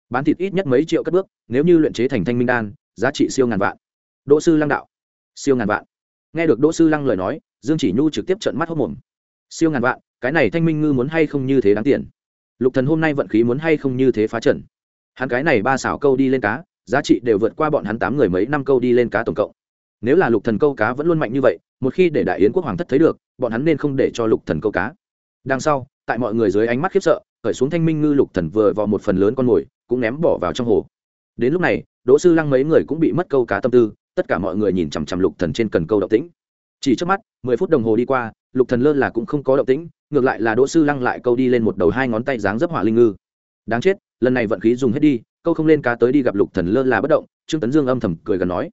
Bán thịt ít nhất mấy triệu cất bước, nếu như luyện chế thành thanh minh đan, giá trị siêu ngàn vạn. Đỗ sư lăng đạo, siêu ngàn vạn. Nghe được đỗ sư lăng lời nói dương chỉ nhu trực tiếp trận mắt hốc mồm. Siêu ngàn vạn, cái này thanh minh ngư muốn hay không như thế đáng tiền? Lục thần hôm nay vận khí muốn hay không như thế phá trận? Hắn cái này ba xảo câu đi lên cá, giá trị đều vượt qua bọn hắn tám người mấy năm câu đi lên cá tổng cộng. Nếu là lục thần câu cá vẫn luôn mạnh như vậy, một khi để đại yến quốc hoàng thất thấy được, bọn hắn nên không để cho lục thần câu cá. Đằng sau, tại mọi người dưới ánh mắt khiếp sợ, khởi xuống thanh minh ngư lục thần vừa vào một phần lớn con mồi, cũng ném bỏ vào trong hồ. Đến lúc này, đỗ sư lăng mấy người cũng bị mất câu cá tâm tư, tất cả mọi người nhìn chằm chằm lục thần trên cần câu động tĩnh chỉ trước mắt, mười phút đồng hồ đi qua, lục thần lơ là cũng không có động tĩnh, ngược lại là đỗ sư lăng lại câu đi lên một đầu hai ngón tay dáng dấp hỏa linh ngư. Đáng chết, lần này vận khí dùng hết đi, câu không lên cá tới đi gặp lục thần lơ là bất động, trương tấn dương âm thầm cười gần nói.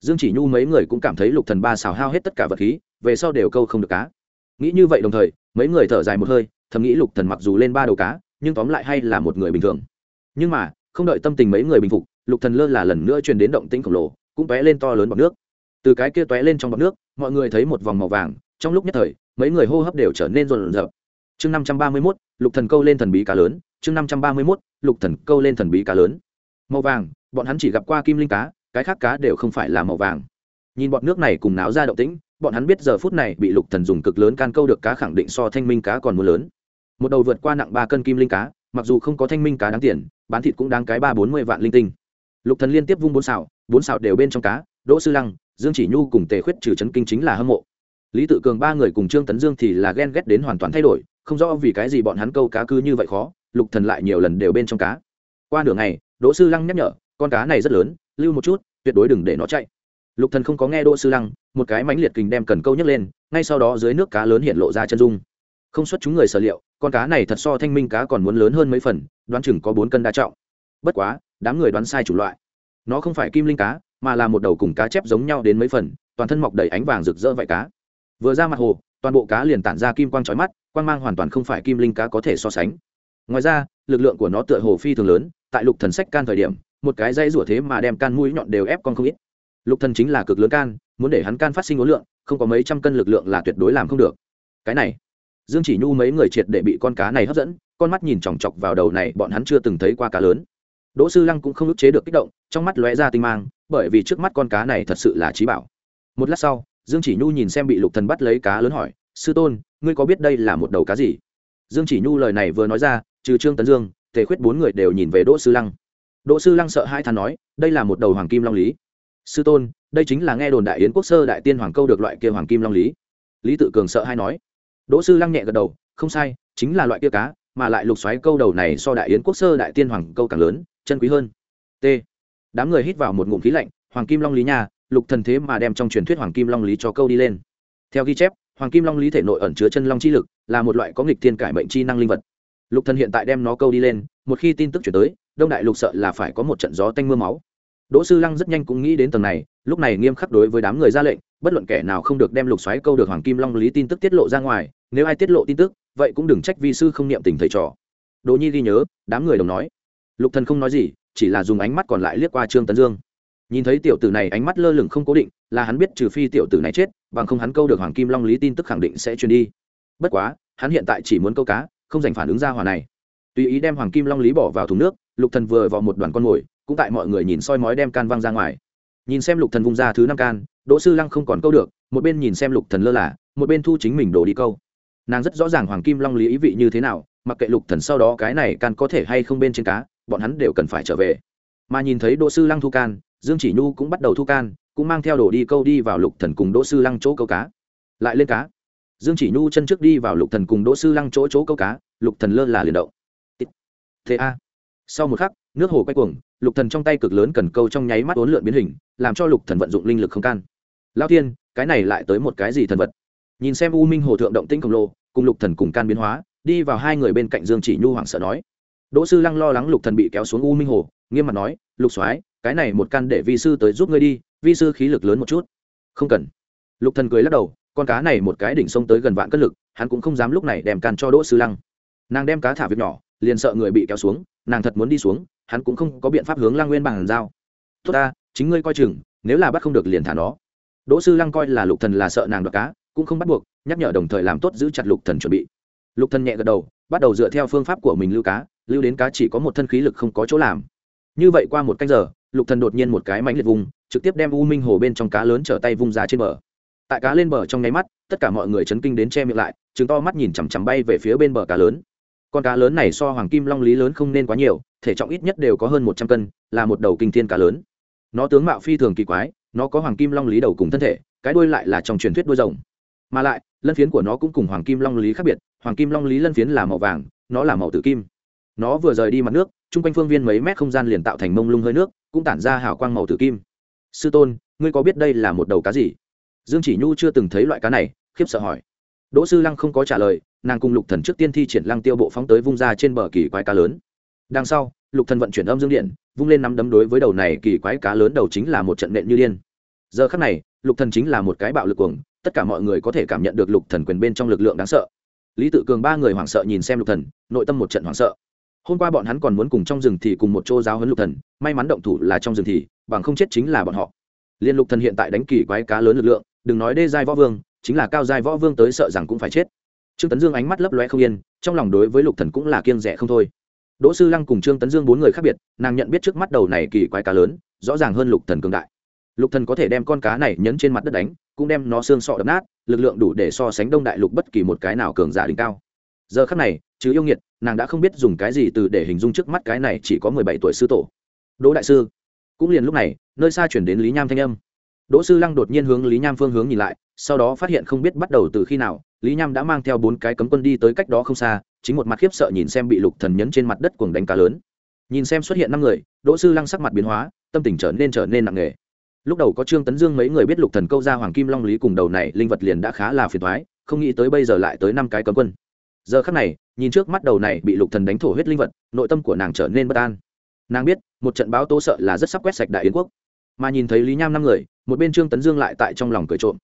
Dương chỉ nhu mấy người cũng cảm thấy lục thần ba xào hao hết tất cả vật khí, về sau đều câu không được cá. Nghĩ như vậy đồng thời, mấy người thở dài một hơi, thầm nghĩ lục thần mặc dù lên ba đầu cá, nhưng tóm lại hay là một người bình thường. Nhưng mà, không đợi tâm tình mấy người bình phục, lục thần lơ là lần nữa truyền đến động tĩnh khổng lồ, cũng vẽ lên to lớn bọt nước từ cái kia tóe lên trong bọt nước, mọi người thấy một vòng màu vàng, trong lúc nhất thời, mấy người hô hấp đều trở nên rộn rợp chương năm trăm ba mươi mốt, lục thần câu lên thần bí cá lớn. Chương năm trăm ba mươi mốt, lục thần câu lên thần bí cá lớn. Màu vàng, bọn hắn chỉ gặp qua kim linh cá, cái khác cá đều không phải là màu vàng. Nhìn bọn nước này cùng náo ra động tĩnh, bọn hắn biết giờ phút này bị lục thần dùng cực lớn can câu được cá khẳng định so thanh minh cá còn muốn lớn. Một đầu vượt qua nặng ba cân kim linh cá, mặc dù không có thanh minh cá đáng tiền, bán thịt cũng đáng cái ba bốn mươi vạn linh tinh. Lục thần liên tiếp vung bốn xào bốn xào đều bên trong cá đỗ sư lăng, dương chỉ nhu cùng tề khuyết trừ chấn kinh chính là hâm mộ. Lý tự cường ba người cùng trương tấn dương thì là ghen ghét đến hoàn toàn thay đổi, không rõ vì cái gì bọn hắn câu cá cư như vậy khó, lục thần lại nhiều lần đều bên trong cá. Qua nửa ngày, đỗ sư lăng nhắc nhở, con cá này rất lớn, lưu một chút, tuyệt đối đừng để nó chạy. Lục thần không có nghe đỗ sư lăng, một cái mánh liệt kình đem cần câu nhấc lên, ngay sau đó dưới nước cá lớn hiện lộ ra chân dung. Không xuất chúng người sở liệu, con cá này thật so thanh minh cá còn muốn lớn hơn mấy phần, đoán chừng có bốn cân đa trọng. Bất quá, đám người đoán sai chủ loại. Nó không phải kim linh cá mà là một đầu cùng cá chép giống nhau đến mấy phần, toàn thân mọc đầy ánh vàng rực rỡ vải cá. Vừa ra mặt hồ, toàn bộ cá liền tản ra kim quang trói mắt, quang mang hoàn toàn không phải kim linh cá có thể so sánh. Ngoài ra, lực lượng của nó tựa hồ phi thường lớn, tại lục thần sách can thời điểm, một cái dây rủa thế mà đem can mũi nhọn đều ép con không ít. Lục thần chính là cực lớn can, muốn để hắn can phát sinh ối lượng, không có mấy trăm cân lực lượng là tuyệt đối làm không được. Cái này, dương chỉ nhu mấy người triệt để bị con cá này hấp dẫn, con mắt nhìn chòng chọc vào đầu này, bọn hắn chưa từng thấy qua cá lớn. Đỗ sư lăng cũng không ức chế được kích động, trong mắt lóe ra tinh mang bởi vì trước mắt con cá này thật sự là trí bảo. Một lát sau, dương chỉ nhu nhìn xem bị lục thần bắt lấy cá lớn hỏi, sư tôn, ngươi có biết đây là một đầu cá gì? Dương chỉ nhu lời này vừa nói ra, trừ trương tấn dương, tề khuyết bốn người đều nhìn về đỗ sư lăng. Đỗ sư lăng sợ hai thằng nói, đây là một đầu hoàng kim long lý. Sư tôn, đây chính là nghe đồn đại yến quốc sơ đại tiên hoàng câu được loại kia hoàng kim long lý. Lý tự cường sợ hai nói. Đỗ sư lăng nhẹ gật đầu, không sai, chính là loại kia cá, mà lại lục xoáy câu đầu này so đại yến quốc sơ đại tiên hoàng câu càng lớn, chân quý hơn. T đám người hít vào một ngụm khí lạnh, hoàng kim long lý nhà lục thần thế mà đem trong truyền thuyết hoàng kim long lý cho câu đi lên. Theo ghi chép, hoàng kim long lý thể nội ẩn chứa chân long chi lực, là một loại có nghịch thiên cải mệnh chi năng linh vật. Lục thần hiện tại đem nó câu đi lên, một khi tin tức chuyển tới, đông đại lục sợ là phải có một trận gió tanh mưa máu. Đỗ sư lăng rất nhanh cũng nghĩ đến tầng này, lúc này nghiêm khắc đối với đám người ra lệnh, bất luận kẻ nào không được đem lục xoáy câu được hoàng kim long lý tin tức tiết lộ ra ngoài, nếu ai tiết lộ tin tức, vậy cũng đừng trách vi sư không niệm tình thầy trò. Đỗ nhi ghi nhớ, đám người đồng nói. Lục thần không nói gì chỉ là dùng ánh mắt còn lại liếc qua trương tấn dương. Nhìn thấy tiểu tử này ánh mắt lơ lửng không cố định, là hắn biết trừ phi tiểu tử này chết, bằng không hắn câu được hoàng kim long lý tin tức khẳng định sẽ truyền đi. Bất quá, hắn hiện tại chỉ muốn câu cá, không dành phản ứng ra hòa này. Tùy ý đem hoàng kim long lý bỏ vào thùng nước, lục thần vừa vào một đoàn con mồi, cũng tại mọi người nhìn soi mói đem can văng ra ngoài. Nhìn xem lục thần vung ra thứ năm can, đỗ sư lăng không còn câu được, một bên nhìn xem lục thần lơ là, một bên thu chính mình đổ đi câu. Nàng rất rõ ràng hoàng kim long lý ý vị như thế nào, mặc kệ lục thần sau đó cái này can có thể hay không bên trên cá bọn hắn đều cần phải trở về. Mà nhìn thấy đỗ sư lăng thu can, dương chỉ nhu cũng bắt đầu thu can, cũng mang theo đồ đi câu đi vào lục thần cùng đỗ sư lăng chỗ câu cá. Lại lên cá. Dương chỉ nhu chân trước đi vào lục thần cùng đỗ sư lăng chỗ chỗ câu cá, lục thần lơ là liền động. Thế a. Sau một khắc, nước hồ quay cuồng, lục thần trong tay cực lớn cần câu trong nháy mắt uốn lượn biến hình, làm cho lục thần vận dụng linh lực không can. Lao thiên, cái này lại tới một cái gì thần vật? Nhìn xem u minh hồ thượng động tĩnh khổng lồ, cùng lục thần cùng can biến hóa, đi vào hai người bên cạnh dương chỉ nhu hoảng sợ nói đỗ sư lăng lo lắng lục thần bị kéo xuống u minh hồ, nghiêm mặt nói, lục soái, cái này một can để vi sư tới giúp ngươi đi, vi sư khí lực lớn một chút. Không cần. Lục thần cười lắc đầu, con cá này một cái đỉnh sông tới gần vạn cân lực, hắn cũng không dám lúc này đem can cho đỗ sư lăng. Nàng đem cá thả việc nhỏ, liền sợ người bị kéo xuống, nàng thật muốn đi xuống, hắn cũng không có biện pháp hướng lang nguyên bằng dao tốt ta, chính ngươi coi chừng, nếu là bắt không được liền thả nó. Đỗ sư lăng coi là lục thần là sợ nàng đoạt cá, cũng không bắt buộc, nhắc nhở đồng thời làm tốt giữ chặt lục thần chuẩn bị. Lục thần nhẹ gật đầu, bắt đầu dựa theo phương pháp của mình lưu cá lưu đến cá chỉ có một thân khí lực không có chỗ làm. Như vậy qua một canh giờ, lục thần đột nhiên một cái mánh liệt vùng, trực tiếp đem u minh hồ bên trong cá lớn trở tay vung ra trên bờ. Tại cá lên bờ trong nháy mắt, tất cả mọi người chấn kinh đến che miệng lại chứng to mắt nhìn chằm chằm bay về phía bên bờ cá lớn. Con cá lớn này so hoàng kim long lý lớn không nên quá nhiều, thể trọng ít nhất đều có hơn một trăm cân, là một đầu kinh thiên cá lớn. Nó tướng mạo phi thường kỳ quái, nó có hoàng kim long lý đầu cùng thân thể, cái đuôi lại là trong truyền thuyết đuôi rồng. Mà lại, lân phiến của nó cũng cùng hoàng kim long lý khác biệt, hoàng kim long lý lân phiến là màu vàng, nó là màu tử kim nó vừa rời đi mặt nước, chung quanh phương viên mấy mét không gian liền tạo thành mông lung hơi nước, cũng tản ra hào quang màu tử kim. Sư tôn, ngươi có biết đây là một đầu cá gì? Dương chỉ nhu chưa từng thấy loại cá này, khiếp sợ hỏi. Đỗ sư lăng không có trả lời, nàng cùng lục thần trước tiên thi triển lăng tiêu bộ phóng tới vung ra trên bờ kỳ quái cá lớn. Đằng sau, lục thần vận chuyển âm dương điện, vung lên nắm đấm đối với đầu này kỳ quái cá lớn đầu chính là một trận nện như điên. Giờ khắc này, lục thần chính là một cái bạo lực cuồng, tất cả mọi người có thể cảm nhận được lục thần quyền bên trong lực lượng đáng sợ. Lý tự cường ba người hoảng sợ nhìn xem lục thần, nội tâm một trận hoảng sợ hôm qua bọn hắn còn muốn cùng trong rừng thì cùng một chỗ giáo huấn lục thần, may mắn động thủ là trong rừng thì, bằng không chết chính là bọn họ. Liên lục thần hiện tại đánh kỳ quái cá lớn lực lượng, đừng nói đê giai võ vương, chính là cao giai võ vương tới sợ rằng cũng phải chết. Trương tấn dương ánh mắt lấp loe không yên, trong lòng đối với lục thần cũng là kiêng rẻ không thôi. Đỗ sư lăng cùng trương tấn dương bốn người khác biệt, nàng nhận biết trước mắt đầu này kỳ quái cá lớn, rõ ràng hơn lục thần cường đại. Lục thần có thể đem con cá này nhấn trên mặt đất đánh, cũng đem nó xương sọ đập nát, lực lượng đủ để so sánh đông đại lục bất kỳ một cái nào cường giả đỉnh cao giờ khắc này chứ yêu nghiệt, nàng đã không biết dùng cái gì từ để hình dung trước mắt cái này chỉ có mười bảy tuổi sư tổ. Đỗ đại sư. Cũng liền lúc này, nơi xa chuyển đến lý nham thanh âm. Đỗ sư lăng đột nhiên hướng lý nham phương hướng nhìn lại, sau đó phát hiện không biết bắt đầu từ khi nào, lý nham đã mang theo bốn cái cấm quân đi tới cách đó không xa, chính một mặt khiếp sợ nhìn xem bị lục thần nhấn trên mặt đất cuồng đánh cá lớn. Nhìn xem xuất hiện năm người, đỗ sư lăng sắc mặt biến hóa, tâm tình trở nên trở nên nặng nề. Lúc đầu có trương tấn dương mấy người biết lục thần câu ra hoàng kim long lý cùng đầu này, linh vật liền đã khá là phiền toái, không nghĩ tới bây giờ lại tới năm cái cấm quân giờ khắc này, nhìn trước mắt đầu này bị lục thần đánh thổ huyết linh vật, nội tâm của nàng trở nên bất an. Nàng biết, một trận báo tố sợ là rất sắp quét sạch đại yến quốc. Mà nhìn thấy lý nham năm người, một bên trương tấn dương lại tại trong lòng cười trộm.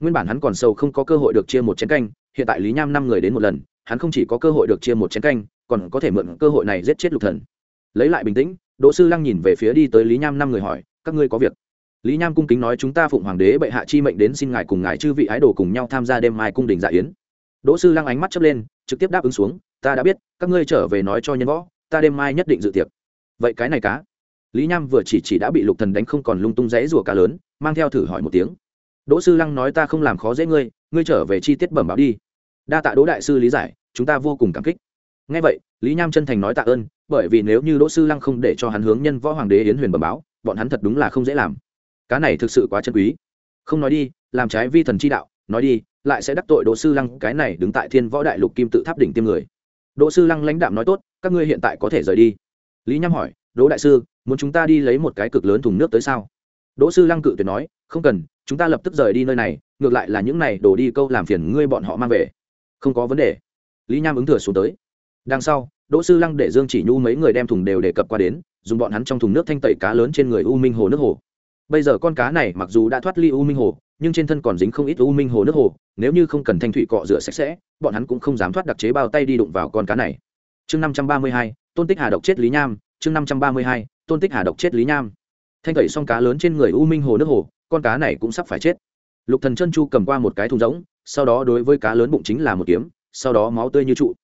Nguyên bản hắn còn sâu không có cơ hội được chia một chén canh, hiện tại lý nham năm người đến một lần, hắn không chỉ có cơ hội được chia một chén canh, còn có thể mượn cơ hội này giết chết lục thần. Lấy lại bình tĩnh, đỗ sư lăng nhìn về phía đi tới lý nham năm người hỏi, các ngươi có việc? Lý nham cung kính nói, chúng ta phụng hoàng đế bệ hạ chi mệnh đến xin ngài cùng ngài chư vị ái đồ cùng nhau tham gia đêm mai cung đình dạ yến. Đỗ sư lăng ánh mắt chớp lên trực tiếp đáp ứng xuống, ta đã biết, các ngươi trở về nói cho nhân võ, ta đêm mai nhất định dự tiệc. Vậy cái này cá? Lý nham vừa chỉ chỉ đã bị lục thần đánh không còn lung tung rẽ rùa cá lớn, mang theo thử hỏi một tiếng. Đỗ sư lăng nói ta không làm khó dễ ngươi ngươi trở về chi tiết bẩm báo đi. Đa tạ đỗ đại sư lý giải, chúng ta vô cùng cảm kích. Ngay vậy, lý nham chân thành nói tạ ơn, bởi vì nếu như đỗ sư lăng không để cho hắn hướng nhân võ hoàng đế yến huyền bẩm báo, bọn hắn thật đúng là không dễ làm. Cá này thực sự quá chân quý. Không nói đi, làm trái vi thần chi đạo, nói đi lại sẽ đắc tội đỗ sư lăng, cái này đứng tại thiên võ đại lục kim tự tháp đỉnh tiêm người. Đỗ sư lăng lãnh đạm nói tốt, các ngươi hiện tại có thể rời đi. Lý nham hỏi, đỗ đại sư, muốn chúng ta đi lấy một cái cực lớn thùng nước tới sao? Đỗ sư lăng cự tuyệt nói, không cần, chúng ta lập tức rời đi nơi này, ngược lại là những này đổ đi câu làm phiền ngươi bọn họ mang về. Không có vấn đề. Lý nham ứng thừa xuống tới. Đằng sau, đỗ sư lăng để dương chỉ nhu mấy người đem thùng đều đề cập qua đến, dùng bọn hắn trong thùng nước thanh tẩy cá lớn trên người u minh hồ nước hồ bây giờ con cá này mặc dù đã thoát ly u minh hồ, nhưng trên thân còn dính không ít u minh hồ nước hồ, nếu như không cần thanh thủy cọ rửa sạch sẽ, bọn hắn cũng không dám thoát đặc chế bao tay đi đụng vào con cá này. Chương năm trăm ba mươi hai, tôn tích hà độc chết lý nham, chương năm trăm ba mươi hai, tôn tích hà độc chết lý nham. Thanh tẩy xong cá lớn trên người u minh hồ nước hồ, con cá này cũng sắp phải chết. Lục thần chân chu cầm qua một cái thùng rỗng, sau đó đối với cá lớn bụng chính là một kiếm, sau đó máu tươi như trụ.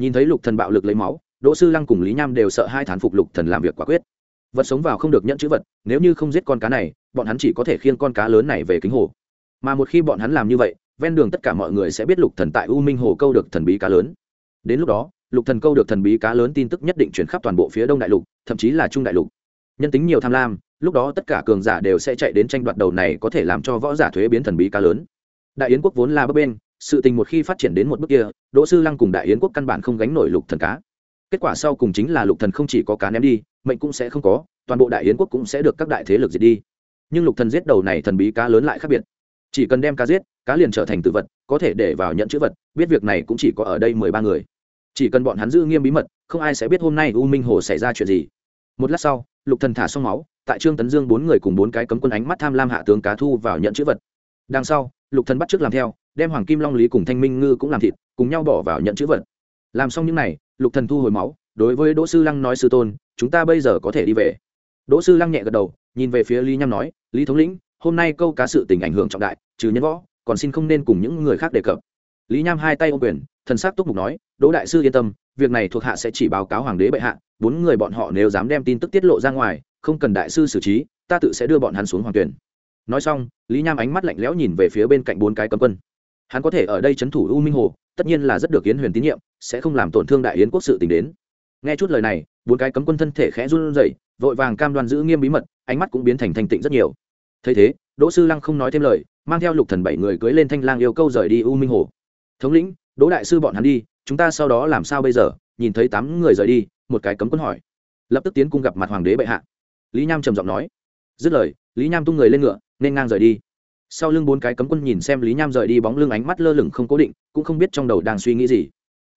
Nhìn thấy lục thần bạo lực lấy máu, đỗ sư lăng cùng lý nham đều sợ hai thán phục lục thần làm việc quả quyết vật sống vào không được nhận chữ vật, nếu như không giết con cá này, bọn hắn chỉ có thể khiêng con cá lớn này về kính hồ. Mà một khi bọn hắn làm như vậy, ven đường tất cả mọi người sẽ biết lục thần tại u minh hồ câu được thần bí cá lớn. Đến lúc đó, lục thần câu được thần bí cá lớn tin tức nhất định chuyển khắp toàn bộ phía đông đại lục, thậm chí là trung đại lục. Nhân tính nhiều tham lam, lúc đó tất cả cường giả đều sẽ chạy đến tranh đoạt đầu này có thể làm cho võ giả thuế biến thần bí cá lớn. Đại yến quốc vốn là bấp bên sự tình một khi phát triển đến một bước kia, đỗ sư lăng cùng đại yến quốc căn bản không gánh nổi lục thần cá kết quả sau cùng chính là lục thần không chỉ có cá ném đi, mệnh cũng sẽ không có, toàn bộ đại yến quốc cũng sẽ được các đại thế lực diệt đi. Nhưng lục thần giết đầu này thần bí cá lớn lại khác biệt. Chỉ cần đem cá giết, cá liền trở thành tự vật, có thể để vào nhận chữ vật, biết việc này cũng chỉ có ở đây mười ba người. Chỉ cần bọn hắn giữ nghiêm bí mật, không ai sẽ biết hôm nay u minh hồ xảy ra chuyện gì. Một lát sau, lục thần thả xong máu, tại trương tấn dương bốn người cùng bốn cái cấm quân ánh mắt tham lam hạ tướng cá thu vào nhận chữ vật. Đằng sau, lục thần bắt trước làm theo, đem hoàng kim long lý cùng thanh minh ngư cũng làm thịt, cùng nhau bỏ vào nhận chữ vật làm xong những này, lục thần thu hồi máu, đối với đỗ sư lăng nói sư tôn, chúng ta bây giờ có thể đi về. Đỗ sư lăng nhẹ gật đầu, nhìn về phía lý nham nói, lý thống lĩnh, hôm nay câu cá sự tình ảnh hưởng trọng đại, trừ nhân võ, còn xin không nên cùng những người khác đề cập. Lý nham hai tay ô quyền, thần sắc túc mục nói, đỗ đại sư yên tâm, việc này thuộc hạ sẽ chỉ báo cáo hoàng đế bệ hạ, bốn người bọn họ nếu dám đem tin tức tiết lộ ra ngoài, không cần đại sư xử trí, ta tự sẽ đưa bọn hắn xuống hoàng tuyển. Nói xong, lý nham ánh mắt lạnh lẽo nhìn về phía bên cạnh bốn cái cấm quân. Hắn có thể ở đây c h ấ n thủ u minh hồ tất nhiên là rất được yến huyền tín nhiệm, sẽ không làm tổn thương đại yến quốc sự tính đến. Nghe chút lời này, bốn cái cấm quân thân thể khẽ run rẩy, vội vàng cam đoan giữ nghiêm bí mật, ánh mắt cũng biến thành thanh tịnh rất nhiều. Thấy thế, đỗ sư lăng không nói thêm lời, mang theo lục thần bảy người cưới lên thanh lang yêu câu rời đi u minh hồ. Thống lĩnh, đỗ đại sư bọn hắn đi, chúng ta sau đó làm sao bây giờ? Nhìn thấy tám người rời đi, một cái cấm quân hỏi. Lập tức tiến cung gặp mặt hoàng đế bệ hạ. Lý nham trầm giọng nói. Dứt lời, lý nham tung người lên ngựa, nên ngang rời đi sau lưng bốn cái cấm quân nhìn xem lý nham rời đi bóng lưng ánh mắt lơ lửng không cố định, cũng không biết trong đầu đang suy nghĩ gì.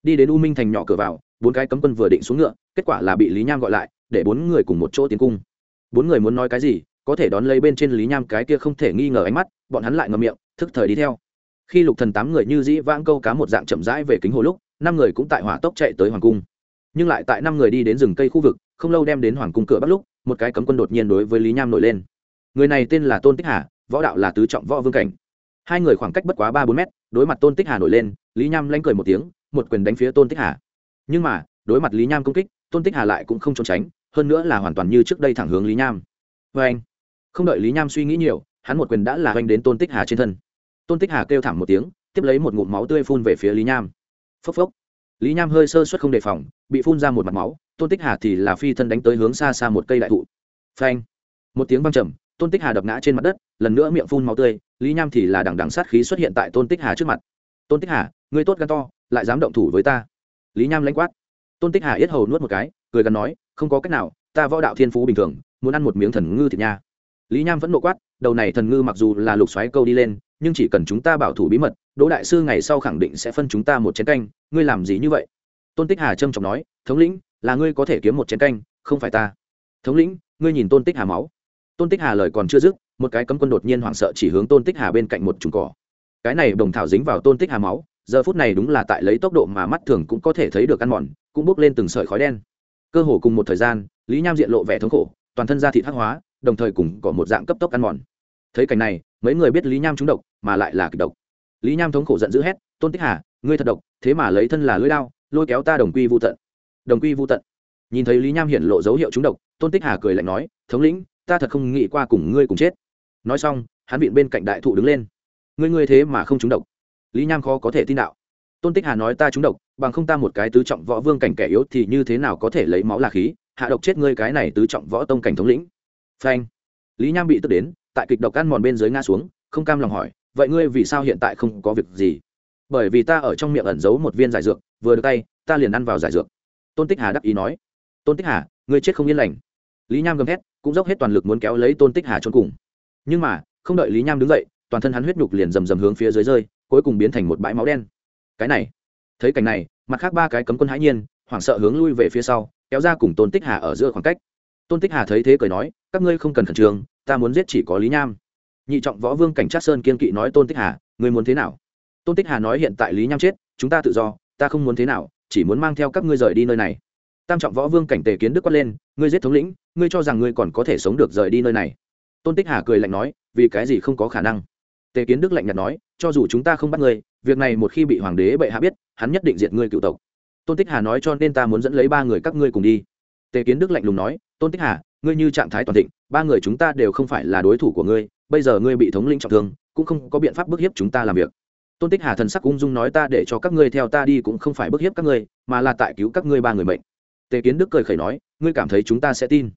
Đi đến u minh thành nhỏ cửa vào, bốn cái cấm quân vừa định xuống ngựa, kết quả là bị lý nham gọi lại, để bốn người cùng một chỗ tiến cung. Bốn người muốn nói cái gì, có thể đón lấy bên trên lý nham cái kia không thể nghi ngờ ánh mắt, bọn hắn lại ngậm miệng, thức thời đi theo. Khi lục thần tám người như dĩ vãng câu cá một dạng chậm rãi về kính hồ lúc, năm người cũng tại hỏa tốc chạy tới hoàng cung. Nhưng lại tại năm người đi đến rừng cây khu vực, không lâu đem đến hoàng cung cửa bắt lúc, một cái cấm quân đột nhiên đối với lý nham nổi lên. Người này tên là tôn tích hà võ đạo là tứ trọng võ vương cảnh. Hai người khoảng cách bất quá ba bốn mét, đối mặt tôn tích hà nổi lên, lý nham lanh cười một tiếng, một quyền đánh phía tôn tích hà. Nhưng mà, đối mặt lý nham công kích, tôn tích hà lại cũng không trốn tránh, hơn nữa là hoàn toàn như trước đây thẳng hướng lý nham. Vê anh, không đợi lý nham suy nghĩ nhiều, hắn một quyền đã là oanh đến tôn tích hà trên thân. Tôn tích hà kêu thảm một tiếng, tiếp lấy một ngụm máu tươi phun về phía lý nham. Phốc phốc. Lý nham hơi sơ suất không đề phòng, bị phun ra một mặt máu, tôn tích hà thì là phi thân đánh tới hướng xa xa một cây đại thụ. Phanh. Một tiếng văng trầm tôn tích hà đập ngã trên mặt đất, lần nữa miệng phun máu tươi, lý nham thì là đằng đằng sát khí xuất hiện tại tôn tích hà trước mặt. Tôn tích hà, ngươi tốt gan to, lại dám động thủ với ta. Lý nham lãnh quát. Tôn tích hà yết hầu nuốt một cái, cười gắn nói, không có cách nào, ta võ đạo thiên phú bình thường, muốn ăn một miếng thần ngư thịt nha. Lý nham vẫn nộ quát, đầu này thần ngư mặc dù là lục xoáy câu đi lên, nhưng chỉ cần chúng ta bảo thủ bí mật, đỗ đại sư ngày sau khẳng định sẽ phân chúng ta một chén canh, ngươi làm gì như vậy? Tôn tích hà trâm trọng nói, thống lĩnh, là ngươi có thể kiếm một chén canh, không phải ta. Thống lĩnh, ngươi nhìn tôn tích hà máu tôn tích hà lời còn chưa dứt, một cái cấm quân đột nhiên hoảng sợ chỉ hướng tôn tích hà bên cạnh một chùm cỏ. Cái này đồng thảo dính vào tôn tích hà máu, giờ phút này đúng là tại lấy tốc độ mà mắt thường cũng có thể thấy được ăn mòn, cũng bốc lên từng sợi khói đen. Cơ hồ cùng một thời gian, lý nham diện lộ vẻ thống khổ, toàn thân da thịt hắc hóa, đồng thời cùng có một dạng cấp tốc ăn mòn. Thấy cảnh này, mấy người biết lý nham trúng độc, mà lại là kịch độc. Lý nham thống khổ giận dữ hét, tôn tích hà, ngươi thật độc, thế mà lấy thân là lưỡi lao lôi kéo ta đồng quy vô tận. Đồng quy vô tận. Nhìn thấy lý nham hiện lộ dấu hiệu trúng độc, tôn tích hà cười lạnh nói, thống lĩnh ta thật không nghĩ qua cùng ngươi cùng chết. Nói xong, hắn vịn bên cạnh đại thụ đứng lên. Ngươi ngươi thế mà không trúng độc. Lý nham khó có thể tin đạo. Tôn tích hà nói ta trúng độc, bằng không ta một cái tứ trọng võ vương cảnh kẻ yếu thì như thế nào có thể lấy máu là khí, hạ độc chết ngươi cái này tứ trọng võ tông cảnh thống lĩnh. Phanh. Lý nham bị tức đến, tại kịch độc ăn mòn bên dưới ngã xuống, không cam lòng hỏi, vậy ngươi vì sao hiện tại không có việc gì? Bởi vì ta ở trong miệng ẩn giấu một viên giải dược, vừa được tay, ta liền ăn vào giải dược. Tôn tích hà đắc ý nói. Tôn tích hà, ngươi chết không yên lành. Lý nham gầm thét cũng dốc hết toàn lực muốn kéo lấy tôn tích hà trốn cùng. Nhưng mà, không đợi lý nham đứng dậy, toàn thân hắn huyết nhục liền rầm rầm hướng phía dưới rơi, cuối cùng biến thành một bãi máu đen. Cái này, thấy cảnh này, mặt khác ba cái cấm quân hãi nhiên, hoảng sợ hướng lui về phía sau, kéo ra cùng tôn tích hà ở giữa khoảng cách. Tôn tích hà thấy thế cười nói, các ngươi không cần khẩn trương, ta muốn giết chỉ có lý nham. Nhị trọng võ vương cảnh trác sơn kiên kỵ nói, tôn tích hà, ngươi muốn thế nào? Tôn tích hà nói, hiện tại lý nham chết, chúng ta tự do, ta không muốn thế nào, chỉ muốn mang theo các ngươi rời đi nơi này. Tam trọng võ vương cảnh tề kiến đức quát lên, ngươi giết thống lĩnh ngươi cho rằng ngươi còn có thể sống được rời đi nơi này? Tôn tích hà cười lạnh nói, vì cái gì không có khả năng? Tề kiến đức lạnh nhạt nói, cho dù chúng ta không bắt ngươi, việc này một khi bị hoàng đế bệ hạ biết, hắn nhất định diệt ngươi cựu tộc. Tôn tích hà nói cho nên ta muốn dẫn lấy ba người các ngươi cùng đi. Tề kiến đức lạnh lùng nói, tôn tích hà, ngươi như trạng thái toàn thịnh, ba người chúng ta đều không phải là đối thủ của ngươi, bây giờ ngươi bị thống lĩnh trọng thương, cũng không có biện pháp bức hiếp chúng ta làm việc. Tôn tích hà thần sắc ung dung nói ta để cho các ngươi theo ta đi cũng không phải bức hiếp các ngươi, mà là tại cứu các ngươi ba người mệnh. Tề kiến đức cười khẩy nói, ngươi cảm thấy chúng ta sẽ tin